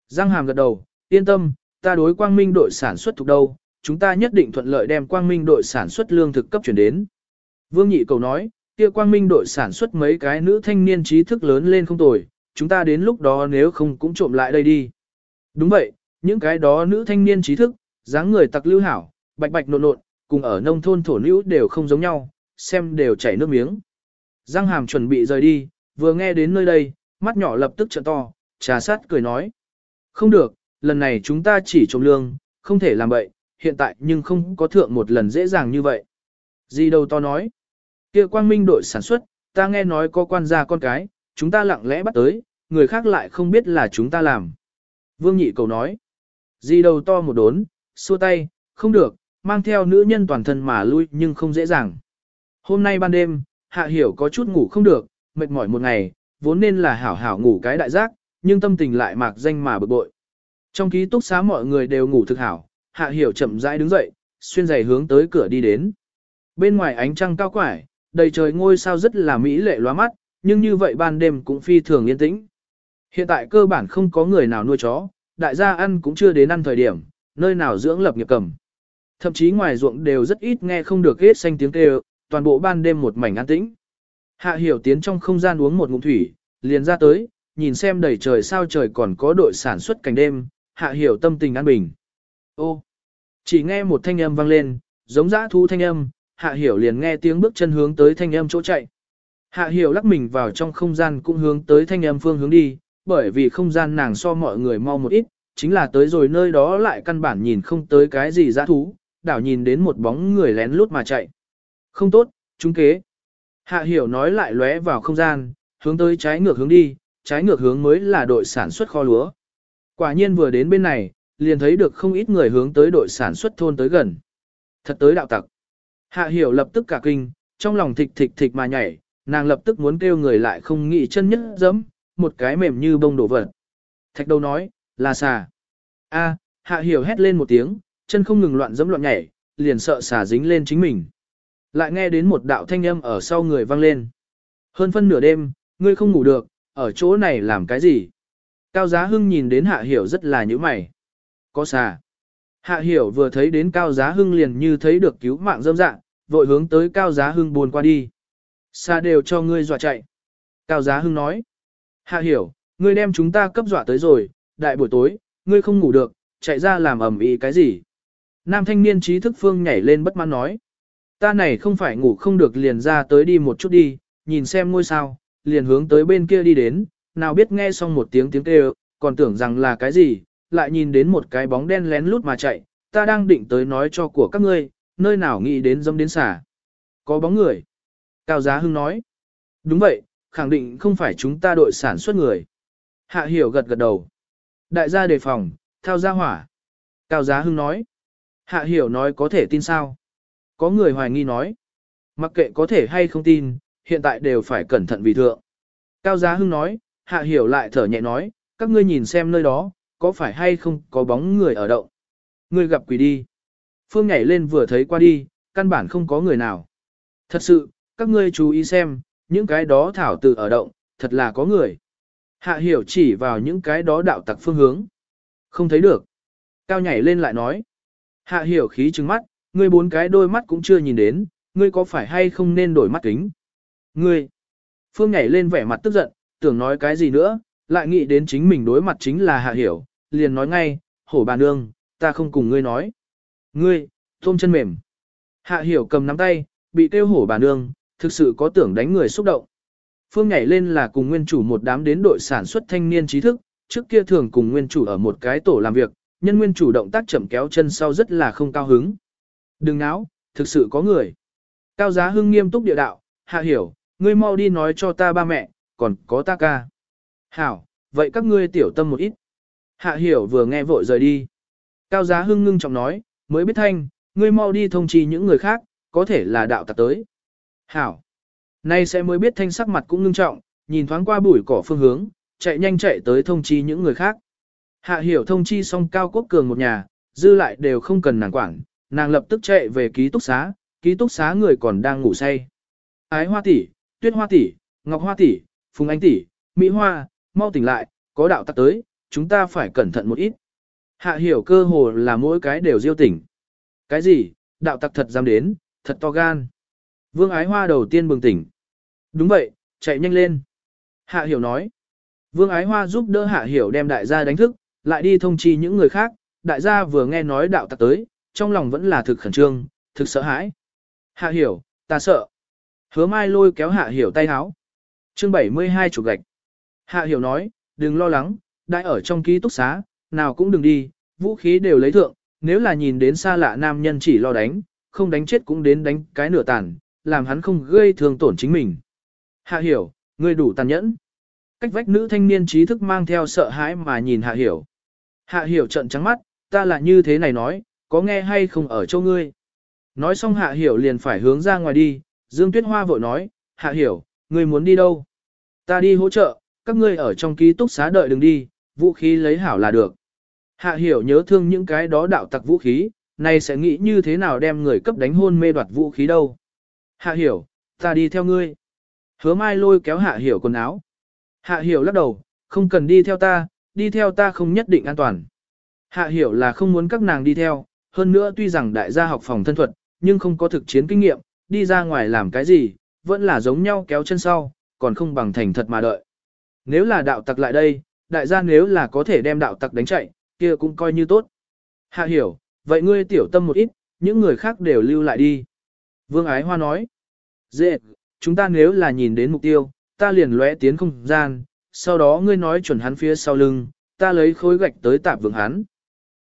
Giang Hàm gật đầu, yên tâm, ta đối quang minh đội sản xuất thuộc đâu, chúng ta nhất định thuận lợi đem quang minh đội sản xuất lương thực cấp chuyển đến. Vương Nhị Cầu nói, kia quang minh đội sản xuất mấy cái nữ thanh niên trí thức lớn lên không tồi, chúng ta đến lúc đó nếu không cũng trộm lại đây đi. Đúng vậy, những cái đó nữ thanh niên trí thức, dáng người tặc lưu hảo, bạch bạch nộn nộn, cùng ở nông thôn thổ nữ đều không giống nhau, xem đều chảy nước miếng. Giang hàm chuẩn bị rời đi, vừa nghe đến nơi đây, mắt nhỏ lập tức trợn to, trà sát cười nói. Không được, lần này chúng ta chỉ trồng lương, không thể làm vậy, hiện tại nhưng không có thượng một lần dễ dàng như vậy. Di đầu to nói, kia quang minh đội sản xuất, ta nghe nói có quan gia con cái, chúng ta lặng lẽ bắt tới, người khác lại không biết là chúng ta làm. Vương nhị cầu nói, di đầu to một đốn, xua tay, không được, mang theo nữ nhân toàn thân mà lui nhưng không dễ dàng. Hôm nay ban đêm, hạ hiểu có chút ngủ không được, mệt mỏi một ngày, vốn nên là hảo hảo ngủ cái đại giác, nhưng tâm tình lại mạc danh mà bực bội. Trong ký túc xá mọi người đều ngủ thực hảo, hạ hiểu chậm rãi đứng dậy, xuyên giày hướng tới cửa đi đến. Bên ngoài ánh trăng cao quải, đầy trời ngôi sao rất là mỹ lệ lóa mắt, nhưng như vậy ban đêm cũng phi thường yên tĩnh. Hiện tại cơ bản không có người nào nuôi chó, đại gia ăn cũng chưa đến ăn thời điểm, nơi nào dưỡng lập nghiệp cầm. Thậm chí ngoài ruộng đều rất ít nghe không được hết xanh tiếng kêu, toàn bộ ban đêm một mảnh an tĩnh. Hạ hiểu tiến trong không gian uống một ngụm thủy, liền ra tới, nhìn xem đầy trời sao trời còn có đội sản xuất cảnh đêm, hạ hiểu tâm tình an bình. Ô, chỉ nghe một thanh âm vang lên, giống dã thu thanh âm, hạ hiểu liền nghe tiếng bước chân hướng tới thanh âm chỗ chạy. Hạ hiểu lắc mình vào trong không gian cũng hướng tới thanh âm phương hướng đi, bởi vì không gian nàng so mọi người mau một ít, chính là tới rồi nơi đó lại căn bản nhìn không tới cái gì dã thú, đảo nhìn đến một bóng người lén lút mà chạy. Không tốt, chúng kế. Hạ hiểu nói lại lóe vào không gian, hướng tới trái ngược hướng đi, trái ngược hướng mới là đội sản xuất kho lúa. Quả nhiên vừa đến bên này, liền thấy được không ít người hướng tới đội sản xuất thôn tới gần. Thật tới đạo tặc. Hạ hiểu lập tức cả kinh, trong lòng thịch thịch thịch mà nhảy, nàng lập tức muốn kêu người lại không nghĩ chân nhất dẫm, một cái mềm như bông đổ vật. Thạch đầu nói, là xà. A, hạ hiểu hét lên một tiếng, chân không ngừng loạn dẫm loạn nhảy, liền sợ xà dính lên chính mình. Lại nghe đến một đạo thanh âm ở sau người vang lên. Hơn phân nửa đêm, ngươi không ngủ được, ở chỗ này làm cái gì? Cao Giá Hưng nhìn đến Hạ Hiểu rất là nhíu mày. Có xà. Hạ Hiểu vừa thấy đến Cao Giá Hưng liền như thấy được cứu mạng dâm dạng, vội hướng tới Cao Giá Hưng buồn qua đi. Xà đều cho ngươi dọa chạy. Cao Giá Hưng nói. Hạ Hiểu, ngươi đem chúng ta cấp dọa tới rồi, đại buổi tối, ngươi không ngủ được, chạy ra làm ầm ĩ cái gì? Nam thanh niên trí thức phương nhảy lên bất mãn nói. Ta này không phải ngủ không được liền ra tới đi một chút đi, nhìn xem ngôi sao, liền hướng tới bên kia đi đến, nào biết nghe xong một tiếng tiếng kêu, còn tưởng rằng là cái gì, lại nhìn đến một cái bóng đen lén lút mà chạy, ta đang định tới nói cho của các ngươi, nơi nào nghĩ đến dâm đến xả. Có bóng người. Cao Giá Hưng nói. Đúng vậy, khẳng định không phải chúng ta đội sản xuất người. Hạ Hiểu gật gật đầu. Đại gia đề phòng, thao gia hỏa. Cao Giá Hưng nói. Hạ Hiểu nói có thể tin sao? Có người hoài nghi nói. Mặc kệ có thể hay không tin, hiện tại đều phải cẩn thận vì thượng. Cao Giá Hưng nói, Hạ Hiểu lại thở nhẹ nói, các ngươi nhìn xem nơi đó, có phải hay không có bóng người ở động. Ngươi gặp quỷ đi. Phương nhảy lên vừa thấy qua đi, căn bản không có người nào. Thật sự, các ngươi chú ý xem, những cái đó thảo tự ở động, thật là có người. Hạ Hiểu chỉ vào những cái đó đạo tặc phương hướng. Không thấy được. Cao nhảy lên lại nói. Hạ Hiểu khí trừng mắt, ngươi bốn cái đôi mắt cũng chưa nhìn đến, ngươi có phải hay không nên đổi mắt kính. Ngươi. Phương nhảy lên vẻ mặt tức giận, tưởng nói cái gì nữa, lại nghĩ đến chính mình đối mặt chính là hạ hiểu, liền nói ngay, hổ bà nương, ta không cùng ngươi nói. Ngươi, tôm chân mềm. Hạ hiểu cầm nắm tay, bị tiêu hổ bà nương, thực sự có tưởng đánh người xúc động. Phương nhảy lên là cùng nguyên chủ một đám đến đội sản xuất thanh niên trí thức, trước kia thường cùng nguyên chủ ở một cái tổ làm việc, nhân nguyên chủ động tác chậm kéo chân sau rất là không cao hứng. Đừng náo, thực sự có người. Cao giá hưng nghiêm túc địa đạo, hạ hiểu, ngươi mau đi nói cho ta ba mẹ, còn có ta ca. Hảo, vậy các ngươi tiểu tâm một ít. Hạ hiểu vừa nghe vội rời đi. Cao giá hưng ngưng trọng nói, mới biết thanh, ngươi mau đi thông trì những người khác, có thể là đạo tặc tới. Hảo. Nay sẽ mới biết thanh sắc mặt cũng ngưng trọng, nhìn thoáng qua bụi cỏ phương hướng, chạy nhanh chạy tới thông chi những người khác. Hạ hiểu thông chi xong cao quốc cường một nhà, dư lại đều không cần nàng quản, nàng lập tức chạy về ký túc xá, ký túc xá người còn đang ngủ say. Ái hoa tỷ, tuyết hoa tỷ, ngọc hoa tỷ, phùng anh tỷ, mỹ hoa, mau tỉnh lại, có đạo tặc tới, chúng ta phải cẩn thận một ít. Hạ hiểu cơ hồ là mỗi cái đều diêu tỉnh. Cái gì, đạo tặc thật dám đến, thật to gan. Vương ái hoa đầu tiên bừng tỉnh. Đúng vậy, chạy nhanh lên. Hạ hiểu nói. Vương ái hoa giúp đỡ hạ hiểu đem đại gia đánh thức, lại đi thông chi những người khác. Đại gia vừa nghe nói đạo tặc tới, trong lòng vẫn là thực khẩn trương, thực sợ hãi. Hạ hiểu, ta sợ. Hứa mai lôi kéo hạ hiểu tay háo. Chương 72 chủ gạch. Hạ hiểu nói, đừng lo lắng, đại ở trong ký túc xá, nào cũng đừng đi, vũ khí đều lấy thượng, nếu là nhìn đến xa lạ nam nhân chỉ lo đánh, không đánh chết cũng đến đánh cái nửa tàn, làm hắn không gây thương tổn chính mình. Hạ hiểu, ngươi đủ tàn nhẫn. Cách vách nữ thanh niên trí thức mang theo sợ hãi mà nhìn hạ hiểu. Hạ hiểu trận trắng mắt, ta là như thế này nói, có nghe hay không ở châu ngươi. Nói xong hạ hiểu liền phải hướng ra ngoài đi, Dương Tuyết Hoa vội nói, hạ hiểu, ngươi muốn đi đâu? Ta đi hỗ trợ, các ngươi ở trong ký túc xá đợi đừng đi, vũ khí lấy hảo là được. Hạ hiểu nhớ thương những cái đó đạo tặc vũ khí, này sẽ nghĩ như thế nào đem người cấp đánh hôn mê đoạt vũ khí đâu. Hạ hiểu, ta đi theo ngươi. Hứa mai lôi kéo hạ hiểu quần áo. Hạ hiểu lắc đầu, không cần đi theo ta, đi theo ta không nhất định an toàn. Hạ hiểu là không muốn các nàng đi theo, hơn nữa tuy rằng đại gia học phòng thân thuật, nhưng không có thực chiến kinh nghiệm, đi ra ngoài làm cái gì, vẫn là giống nhau kéo chân sau, còn không bằng thành thật mà đợi. Nếu là đạo tặc lại đây, đại gia nếu là có thể đem đạo tặc đánh chạy, kia cũng coi như tốt. Hạ hiểu, vậy ngươi tiểu tâm một ít, những người khác đều lưu lại đi. Vương Ái Hoa nói, dễ, chúng ta nếu là nhìn đến mục tiêu, ta liền lóe tiến không gian, sau đó ngươi nói chuẩn hắn phía sau lưng, ta lấy khối gạch tới tạp vượng hắn.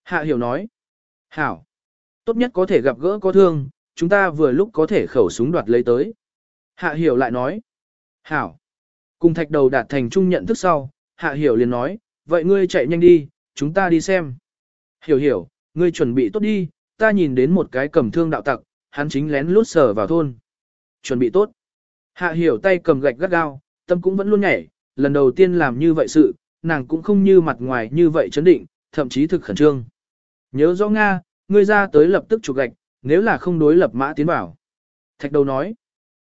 Hạ hiểu nói, hảo, tốt nhất có thể gặp gỡ có thương, chúng ta vừa lúc có thể khẩu súng đoạt lấy tới. Hạ hiểu lại nói, hảo, cùng thạch đầu đạt thành trung nhận thức sau, hạ hiểu liền nói, vậy ngươi chạy nhanh đi, chúng ta đi xem. Hiểu hiểu, ngươi chuẩn bị tốt đi, ta nhìn đến một cái cầm thương đạo tặc, hắn chính lén lút sờ vào thôn. Chuẩn bị tốt. Hạ hiểu tay cầm gạch gắt gao, tâm cũng vẫn luôn nhảy, lần đầu tiên làm như vậy sự, nàng cũng không như mặt ngoài như vậy chấn định, thậm chí thực khẩn trương. Nhớ rõ Nga, ngươi ra tới lập tức chụp gạch, nếu là không đối lập mã tiến bảo. Thạch đầu nói.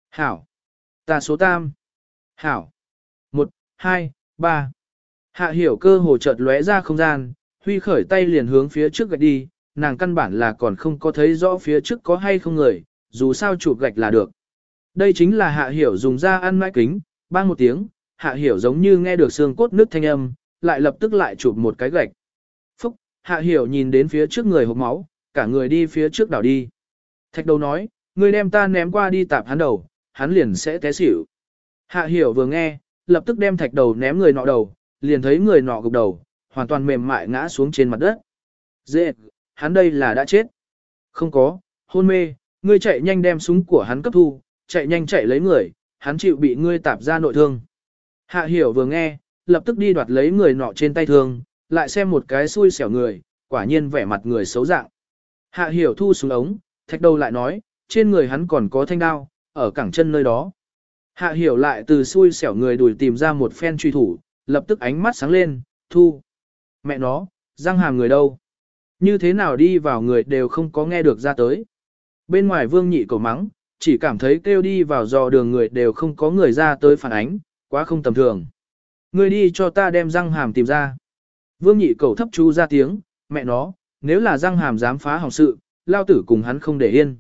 Hảo. Ta số tam. Hảo. Một, hai, ba. Hạ hiểu cơ hồ chợt lóe ra không gian, huy khởi tay liền hướng phía trước gạch đi, nàng căn bản là còn không có thấy rõ phía trước có hay không người, dù sao chụp gạch là được. Đây chính là hạ hiểu dùng ra ăn mãi kính, bang một tiếng, hạ hiểu giống như nghe được xương cốt nứt thanh âm, lại lập tức lại chụp một cái gạch. Phúc, hạ hiểu nhìn đến phía trước người hộp máu, cả người đi phía trước đảo đi. Thạch đầu nói, người đem ta ném qua đi tạp hắn đầu, hắn liền sẽ té xỉu. Hạ hiểu vừa nghe, lập tức đem thạch đầu ném người nọ đầu, liền thấy người nọ gục đầu, hoàn toàn mềm mại ngã xuống trên mặt đất. Dễ, hắn đây là đã chết. Không có, hôn mê, ngươi chạy nhanh đem súng của hắn cấp thu, chạy nhanh chạy lấy người, hắn chịu bị ngươi tạp ra nội thương. Hạ hiểu vừa nghe, lập tức đi đoạt lấy người nọ trên tay thương, lại xem một cái xui xẻo người, quả nhiên vẻ mặt người xấu dạng. Hạ hiểu thu xuống ống, thạch đầu lại nói, trên người hắn còn có thanh đao, ở cẳng chân nơi đó. Hạ hiểu lại từ xui xẻo người đuổi tìm ra một phen truy thủ, lập tức ánh mắt sáng lên, thu. Mẹ nó, răng hàm người đâu? Như thế nào đi vào người đều không có nghe được ra tới. Bên ngoài vương nhị cầu mắng, chỉ cảm thấy kêu đi vào dò đường người đều không có người ra tới phản ánh, quá không tầm thường. Ngươi đi cho ta đem răng hàm tìm ra. Vương nhị cầu thấp chú ra tiếng, mẹ nó, nếu là răng hàm dám phá hỏng sự, lao tử cùng hắn không để yên.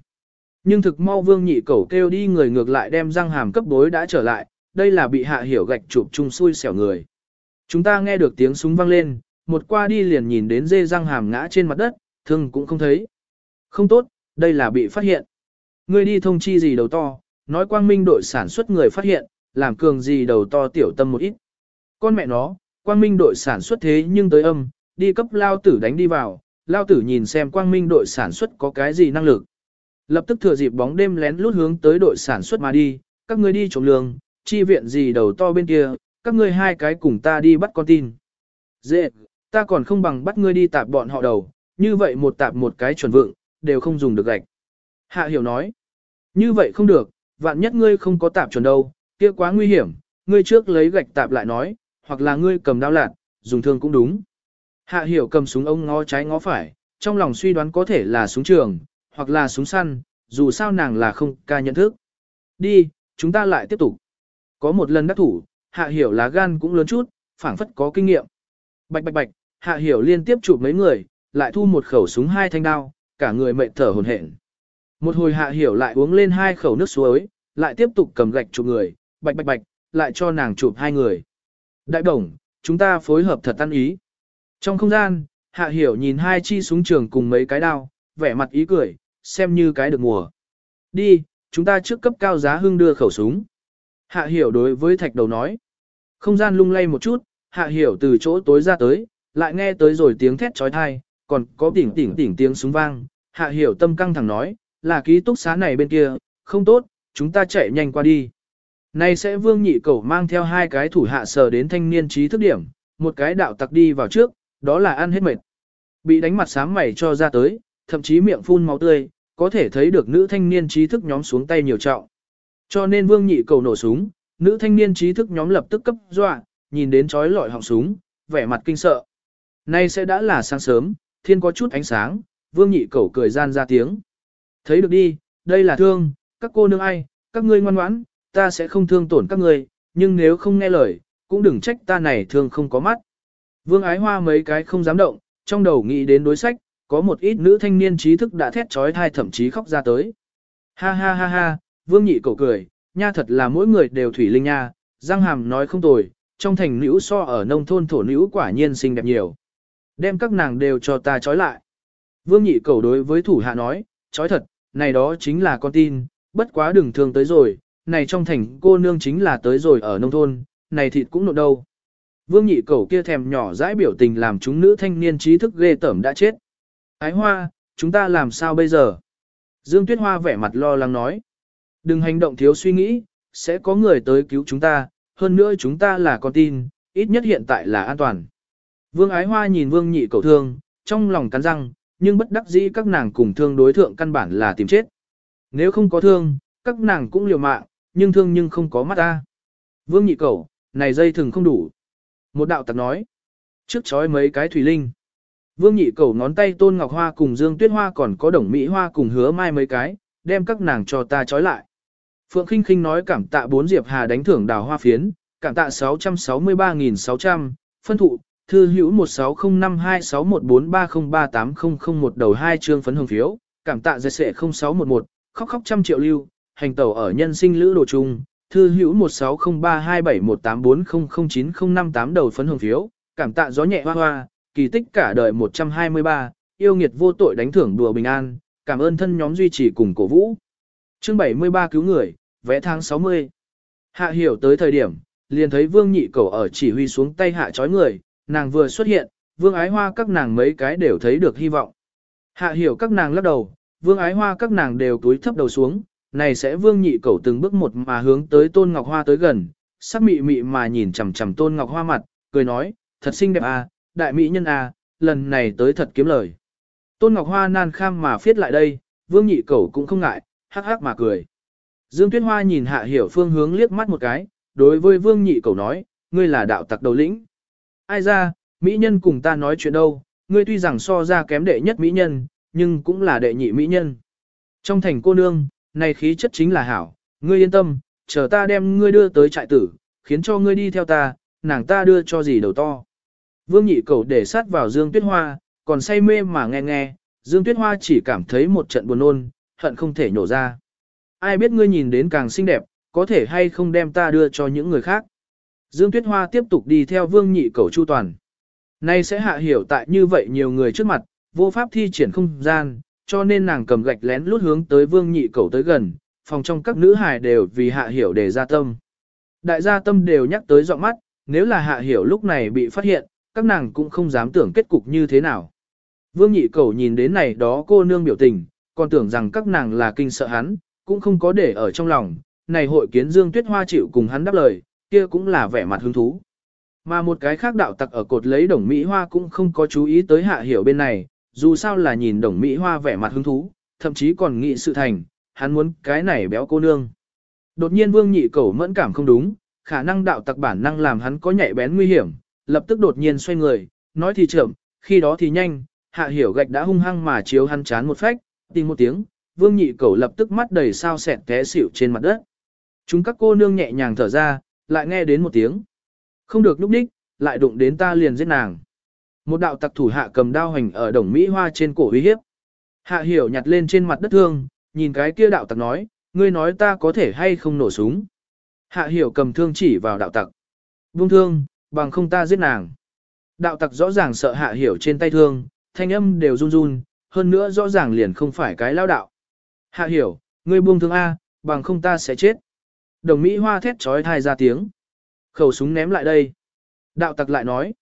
Nhưng thực mau vương nhị cầu kêu đi người ngược lại đem răng hàm cấp bối đã trở lại, đây là bị hạ hiểu gạch chụp chung xui xẻo người. Chúng ta nghe được tiếng súng vang lên, một qua đi liền nhìn đến dê răng hàm ngã trên mặt đất, thương cũng không thấy. Không tốt, đây là bị phát hiện. Ngươi đi thông chi gì đầu to, nói quang minh đội sản xuất người phát hiện, làm cường gì đầu to tiểu tâm một ít. Con mẹ nó, quang minh đội sản xuất thế nhưng tới âm, đi cấp lao tử đánh đi vào, lao tử nhìn xem quang minh đội sản xuất có cái gì năng lực. Lập tức thừa dịp bóng đêm lén lút hướng tới đội sản xuất mà đi, các ngươi đi trộm lương, chi viện gì đầu to bên kia, các ngươi hai cái cùng ta đi bắt con tin. Dễ, ta còn không bằng bắt ngươi đi tạp bọn họ đầu, như vậy một tạp một cái chuẩn vượng, đều không dùng được gạch. Hạ hiểu nói, như vậy không được, vạn nhất ngươi không có tạp chuẩn đâu, kia quá nguy hiểm, ngươi trước lấy gạch tạp lại nói, hoặc là ngươi cầm đao lạt, dùng thương cũng đúng. Hạ hiểu cầm súng ông ngó trái ngó phải, trong lòng suy đoán có thể là súng trường, hoặc là súng săn, dù sao nàng là không ca nhận thức. Đi, chúng ta lại tiếp tục. Có một lần đắc thủ, hạ hiểu lá gan cũng lớn chút, phảng phất có kinh nghiệm. Bạch bạch bạch, hạ hiểu liên tiếp chụp mấy người, lại thu một khẩu súng hai thanh đao, cả người mệt thở hổn hển. Một hồi hạ hiểu lại uống lên hai khẩu nước suối, lại tiếp tục cầm gạch chụp người, bạch bạch bạch, lại cho nàng chụp hai người. Đại đồng, chúng ta phối hợp thật ăn ý. Trong không gian, hạ hiểu nhìn hai chi súng trường cùng mấy cái đao, vẻ mặt ý cười, xem như cái được mùa. Đi, chúng ta trước cấp cao giá hưng đưa khẩu súng. Hạ hiểu đối với thạch đầu nói. Không gian lung lay một chút, hạ hiểu từ chỗ tối ra tới, lại nghe tới rồi tiếng thét trói thai, còn có tỉnh tỉnh tỉnh tiếng súng vang. Hạ hiểu tâm căng thẳng nói, là ký túc xá này bên kia, không tốt, chúng ta chạy nhanh qua đi nay sẽ vương nhị cầu mang theo hai cái thủ hạ sở đến thanh niên trí thức điểm, một cái đạo tặc đi vào trước, đó là ăn hết mệt. Bị đánh mặt sám mày cho ra tới, thậm chí miệng phun máu tươi, có thể thấy được nữ thanh niên trí thức nhóm xuống tay nhiều trọng. Cho nên vương nhị cầu nổ súng, nữ thanh niên trí thức nhóm lập tức cấp dọa, nhìn đến chói lọi họng súng, vẻ mặt kinh sợ. Nay sẽ đã là sáng sớm, thiên có chút ánh sáng, vương nhị cầu cười gian ra tiếng. Thấy được đi, đây là thương, các cô nương ai, các ngươi ngoan ngoãn, ta sẽ không thương tổn các ngươi, nhưng nếu không nghe lời, cũng đừng trách ta này thương không có mắt. Vương ái hoa mấy cái không dám động, trong đầu nghĩ đến đối sách, có một ít nữ thanh niên trí thức đã thét trói thai thậm chí khóc ra tới. Ha ha ha ha, vương nhị cầu cười, nha thật là mỗi người đều thủy linh nha, Giang Hàm nói không tồi, trong thành nữ so ở nông thôn thổ nữ quả nhiên xinh đẹp nhiều. Đem các nàng đều cho ta trói lại. Vương nhị cầu đối với thủ hạ nói, trói thật, này đó chính là con tin, bất quá đừng thương tới rồi, này trong thành cô nương chính là tới rồi ở nông thôn, này thịt cũng nộn đâu. Vương nhị cầu kia thèm nhỏ dãi biểu tình làm chúng nữ thanh niên trí thức ghê tởm đã chết. Ái hoa, chúng ta làm sao bây giờ? Dương Tuyết Hoa vẻ mặt lo lắng nói. Đừng hành động thiếu suy nghĩ, sẽ có người tới cứu chúng ta, hơn nữa chúng ta là con tin, ít nhất hiện tại là an toàn. Vương Ái Hoa nhìn Vương Nhị cầu thương, trong lòng cắn răng, nhưng bất đắc dĩ các nàng cùng thương đối thượng căn bản là tìm chết. Nếu không có thương, các nàng cũng liều mạng, nhưng thương nhưng không có mắt ta. Vương Nhị cầu, này dây thừng không đủ. Một đạo tặc nói. Trước chói mấy cái thủy linh. Vương nhị cầu ngón tay tôn ngọc hoa cùng dương tuyết hoa còn có đồng mỹ hoa cùng hứa mai mấy cái, đem các nàng cho ta chói lại. Phượng khinh khinh nói cảm tạ bốn diệp hà đánh thưởng đào hoa phiến, cảm tạ 663.600, phân thụ, thư hữu 16052614303800 đầu hai chương phấn hồng phiếu, cảm tạ dệt sệ 0611, khóc khóc trăm triệu lưu, hành tẩu ở nhân sinh lữ đồ chung, thư hữu 16032718400905 đầu phấn hồng phiếu, cảm tạ gió nhẹ hoa hoa, kỳ tích cả đời 123, yêu nghiệt vô tội đánh thưởng đùa bình an, cảm ơn thân nhóm duy trì cùng cổ vũ. Chương 73 cứu người, vẽ tháng 60. Hạ hiểu tới thời điểm, liền thấy vương nhị cầu ở chỉ huy xuống tay hạ chói người, nàng vừa xuất hiện, vương ái hoa các nàng mấy cái đều thấy được hy vọng. Hạ hiểu các nàng lắc đầu, vương ái hoa các nàng đều túi thấp đầu xuống, này sẽ vương nhị cẩu từng bước một mà hướng tới tôn ngọc hoa tới gần, sắc mị mị mà nhìn chằm chằm tôn ngọc hoa mặt, cười nói, thật xinh đẹp à, đại mỹ nhân à, lần này tới thật kiếm lời. Tôn ngọc hoa nan kham mà phiết lại đây, vương nhị cẩu cũng không ngại, hắc hắc mà cười. Dương Tuyết Hoa nhìn hạ hiểu phương hướng liếc mắt một cái, đối với vương nhị cẩu nói, ngươi là đạo tặc đầu lĩnh. Ai ra, mỹ nhân cùng ta nói chuyện đâu, ngươi tuy rằng so ra kém đệ nhất mỹ nhân, nhưng cũng là đệ nhị mỹ nhân. Trong thành cô nương, này khí chất chính là hảo, ngươi yên tâm, chờ ta đem ngươi đưa tới trại tử, khiến cho ngươi đi theo ta, nàng ta đưa cho gì đầu to. Vương nhị cầu để sát vào Dương Tuyết Hoa, còn say mê mà nghe nghe, Dương Tuyết Hoa chỉ cảm thấy một trận buồn nôn, hận không thể nhổ ra. Ai biết ngươi nhìn đến càng xinh đẹp, có thể hay không đem ta đưa cho những người khác. Dương Tuyết Hoa tiếp tục đi theo vương nhị cầu chu toàn. Nay sẽ hạ hiểu tại như vậy nhiều người trước mặt, vô pháp thi triển không gian, cho nên nàng cầm gạch lén lút hướng tới vương nhị cầu tới gần, phòng trong các nữ hài đều vì hạ hiểu để ra tâm. Đại gia tâm đều nhắc tới giọng mắt, nếu là hạ hiểu lúc này bị phát hiện, các nàng cũng không dám tưởng kết cục như thế nào. Vương nhị cầu nhìn đến này đó cô nương biểu tình, còn tưởng rằng các nàng là kinh sợ hắn, cũng không có để ở trong lòng, này hội kiến Dương Tuyết Hoa chịu cùng hắn đáp lời, kia cũng là vẻ mặt hứng thú. Mà một cái khác đạo tặc ở cột lấy đồng Mỹ Hoa cũng không có chú ý tới hạ hiểu bên này, dù sao là nhìn đồng Mỹ Hoa vẻ mặt hứng thú, thậm chí còn nghĩ sự thành, hắn muốn cái này béo cô nương. Đột nhiên vương nhị Cẩu mẫn cảm không đúng, khả năng đạo tặc bản năng làm hắn có nhạy bén nguy hiểm, lập tức đột nhiên xoay người, nói thì chậm, khi đó thì nhanh, hạ hiểu gạch đã hung hăng mà chiếu hắn chán một phách, tìm một tiếng, vương nhị Cẩu lập tức mắt đầy sao sẹt té xỉu trên mặt đất. Chúng các cô nương nhẹ nhàng thở ra, lại nghe đến một tiếng. Không được lúc đích, lại đụng đến ta liền giết nàng. Một đạo tặc thủ hạ cầm đao hành ở đồng Mỹ Hoa trên cổ uy hiếp. Hạ hiểu nhặt lên trên mặt đất thương, nhìn cái kia đạo tặc nói, ngươi nói ta có thể hay không nổ súng. Hạ hiểu cầm thương chỉ vào đạo tặc. Vung thương, bằng không ta giết nàng. Đạo tặc rõ ràng sợ hạ hiểu trên tay thương, thanh âm đều run run, hơn nữa rõ ràng liền không phải cái lao đạo. Hạ hiểu, ngươi buông thương A, bằng không ta sẽ chết. Đồng Mỹ Hoa thét trói thai ra tiếng. Khẩu súng ném lại đây. Đạo tặc lại nói.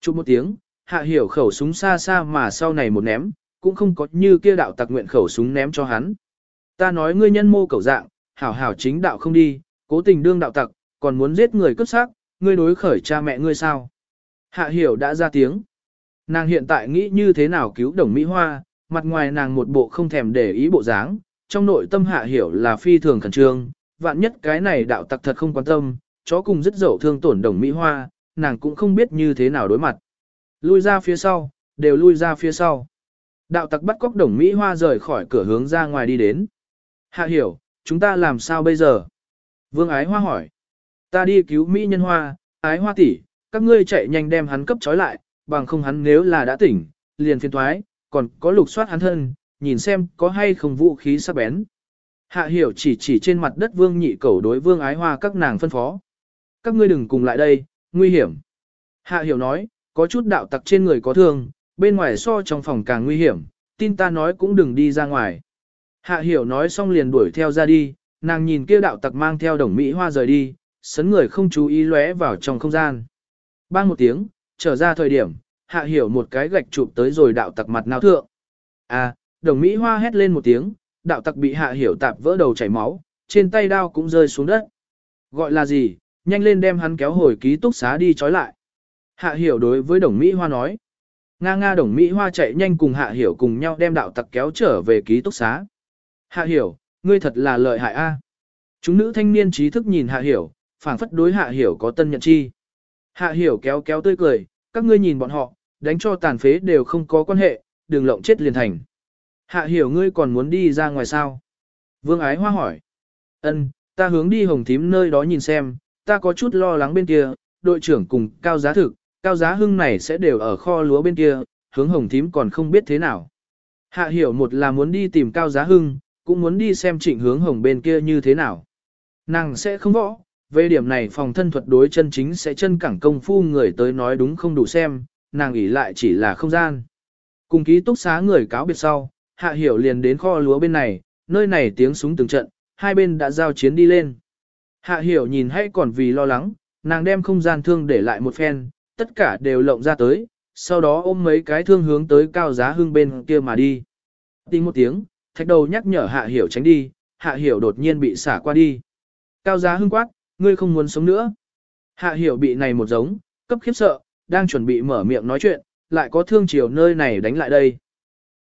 Chụp một tiếng, hạ hiểu khẩu súng xa xa mà sau này một ném, cũng không có như kia đạo tặc nguyện khẩu súng ném cho hắn. Ta nói ngươi nhân mô cầu dạng, hảo hảo chính đạo không đi, cố tình đương đạo tặc, còn muốn giết người cướp xác, ngươi đối khởi cha mẹ ngươi sao? Hạ hiểu đã ra tiếng. Nàng hiện tại nghĩ như thế nào cứu đồng Mỹ Hoa, mặt ngoài nàng một bộ không thèm để ý bộ dáng, trong nội tâm hạ hiểu là phi thường khẩn trương, vạn nhất cái này đạo tặc thật không quan tâm, chó cùng rất dậu thương tổn đồng Mỹ Hoa, nàng cũng không biết như thế nào đối mặt. Lui ra phía sau, đều lui ra phía sau. Đạo tặc bắt cóc đồng Mỹ Hoa rời khỏi cửa hướng ra ngoài đi đến. Hạ hiểu, chúng ta làm sao bây giờ? Vương Ái Hoa hỏi. Ta đi cứu Mỹ nhân Hoa, Ái Hoa tỷ, các ngươi chạy nhanh đem hắn cấp trói lại, bằng không hắn nếu là đã tỉnh, liền phiền thoái, còn có lục soát hắn thân, nhìn xem có hay không vũ khí sắc bén. Hạ hiểu chỉ chỉ trên mặt đất vương nhị cầu đối vương ái hoa các nàng phân phó. Các ngươi đừng cùng lại đây, nguy hiểm. Hạ hiểu nói, có chút đạo tặc trên người có thương, bên ngoài so trong phòng càng nguy hiểm, tin ta nói cũng đừng đi ra ngoài. Hạ hiểu nói xong liền đuổi theo ra đi, nàng nhìn kia đạo tặc mang theo đồng Mỹ hoa rời đi, sấn người không chú ý lóe vào trong không gian. Bang một tiếng, trở ra thời điểm, hạ hiểu một cái gạch chụp tới rồi đạo tặc mặt nào thượng. À, đồng Mỹ hoa hét lên một tiếng, đạo tặc bị hạ hiểu tạp vỡ đầu chảy máu, trên tay đao cũng rơi xuống đất. Gọi là gì, nhanh lên đem hắn kéo hồi ký túc xá đi trói lại. Hạ hiểu đối với đồng Mỹ Hoa nói. Nga Nga đồng Mỹ Hoa chạy nhanh cùng hạ hiểu cùng nhau đem đạo tặc kéo trở về ký túc xá. Hạ hiểu, ngươi thật là lợi hại a. Chúng nữ thanh niên trí thức nhìn hạ hiểu, phảng phất đối hạ hiểu có tân nhận chi. Hạ hiểu kéo kéo tươi cười, các ngươi nhìn bọn họ, đánh cho tàn phế đều không có quan hệ, đừng lộng chết liền thành. Hạ hiểu ngươi còn muốn đi ra ngoài sao? Vương ái hoa hỏi. Ân, ta hướng đi hồng thím nơi đó nhìn xem, ta có chút lo lắng bên kia, đội trưởng cùng cao giá thực, cao giá hưng này sẽ đều ở kho lúa bên kia, hướng hồng thím còn không biết thế nào. Hạ hiểu một là muốn đi tìm cao giá hưng, cũng muốn đi xem trịnh hướng hồng bên kia như thế nào. Nàng sẽ không võ, về điểm này phòng thân thuật đối chân chính sẽ chân cẳng công phu người tới nói đúng không đủ xem, nàng ỉ lại chỉ là không gian. Cùng ký túc xá người cáo biệt sau, hạ hiểu liền đến kho lúa bên này, nơi này tiếng súng từng trận, hai bên đã giao chiến đi lên. Hạ hiểu nhìn hay còn vì lo lắng, nàng đem không gian thương để lại một phen, tất cả đều lộng ra tới, sau đó ôm mấy cái thương hướng tới cao giá hương bên kia mà đi. Tiếng một tiếng, thạch đầu nhắc nhở hạ hiểu tránh đi, hạ hiểu đột nhiên bị xả qua đi. Cao giá hưng quát, ngươi không muốn sống nữa. Hạ hiểu bị này một giống, cấp khiếp sợ, đang chuẩn bị mở miệng nói chuyện, lại có thương chiều nơi này đánh lại đây.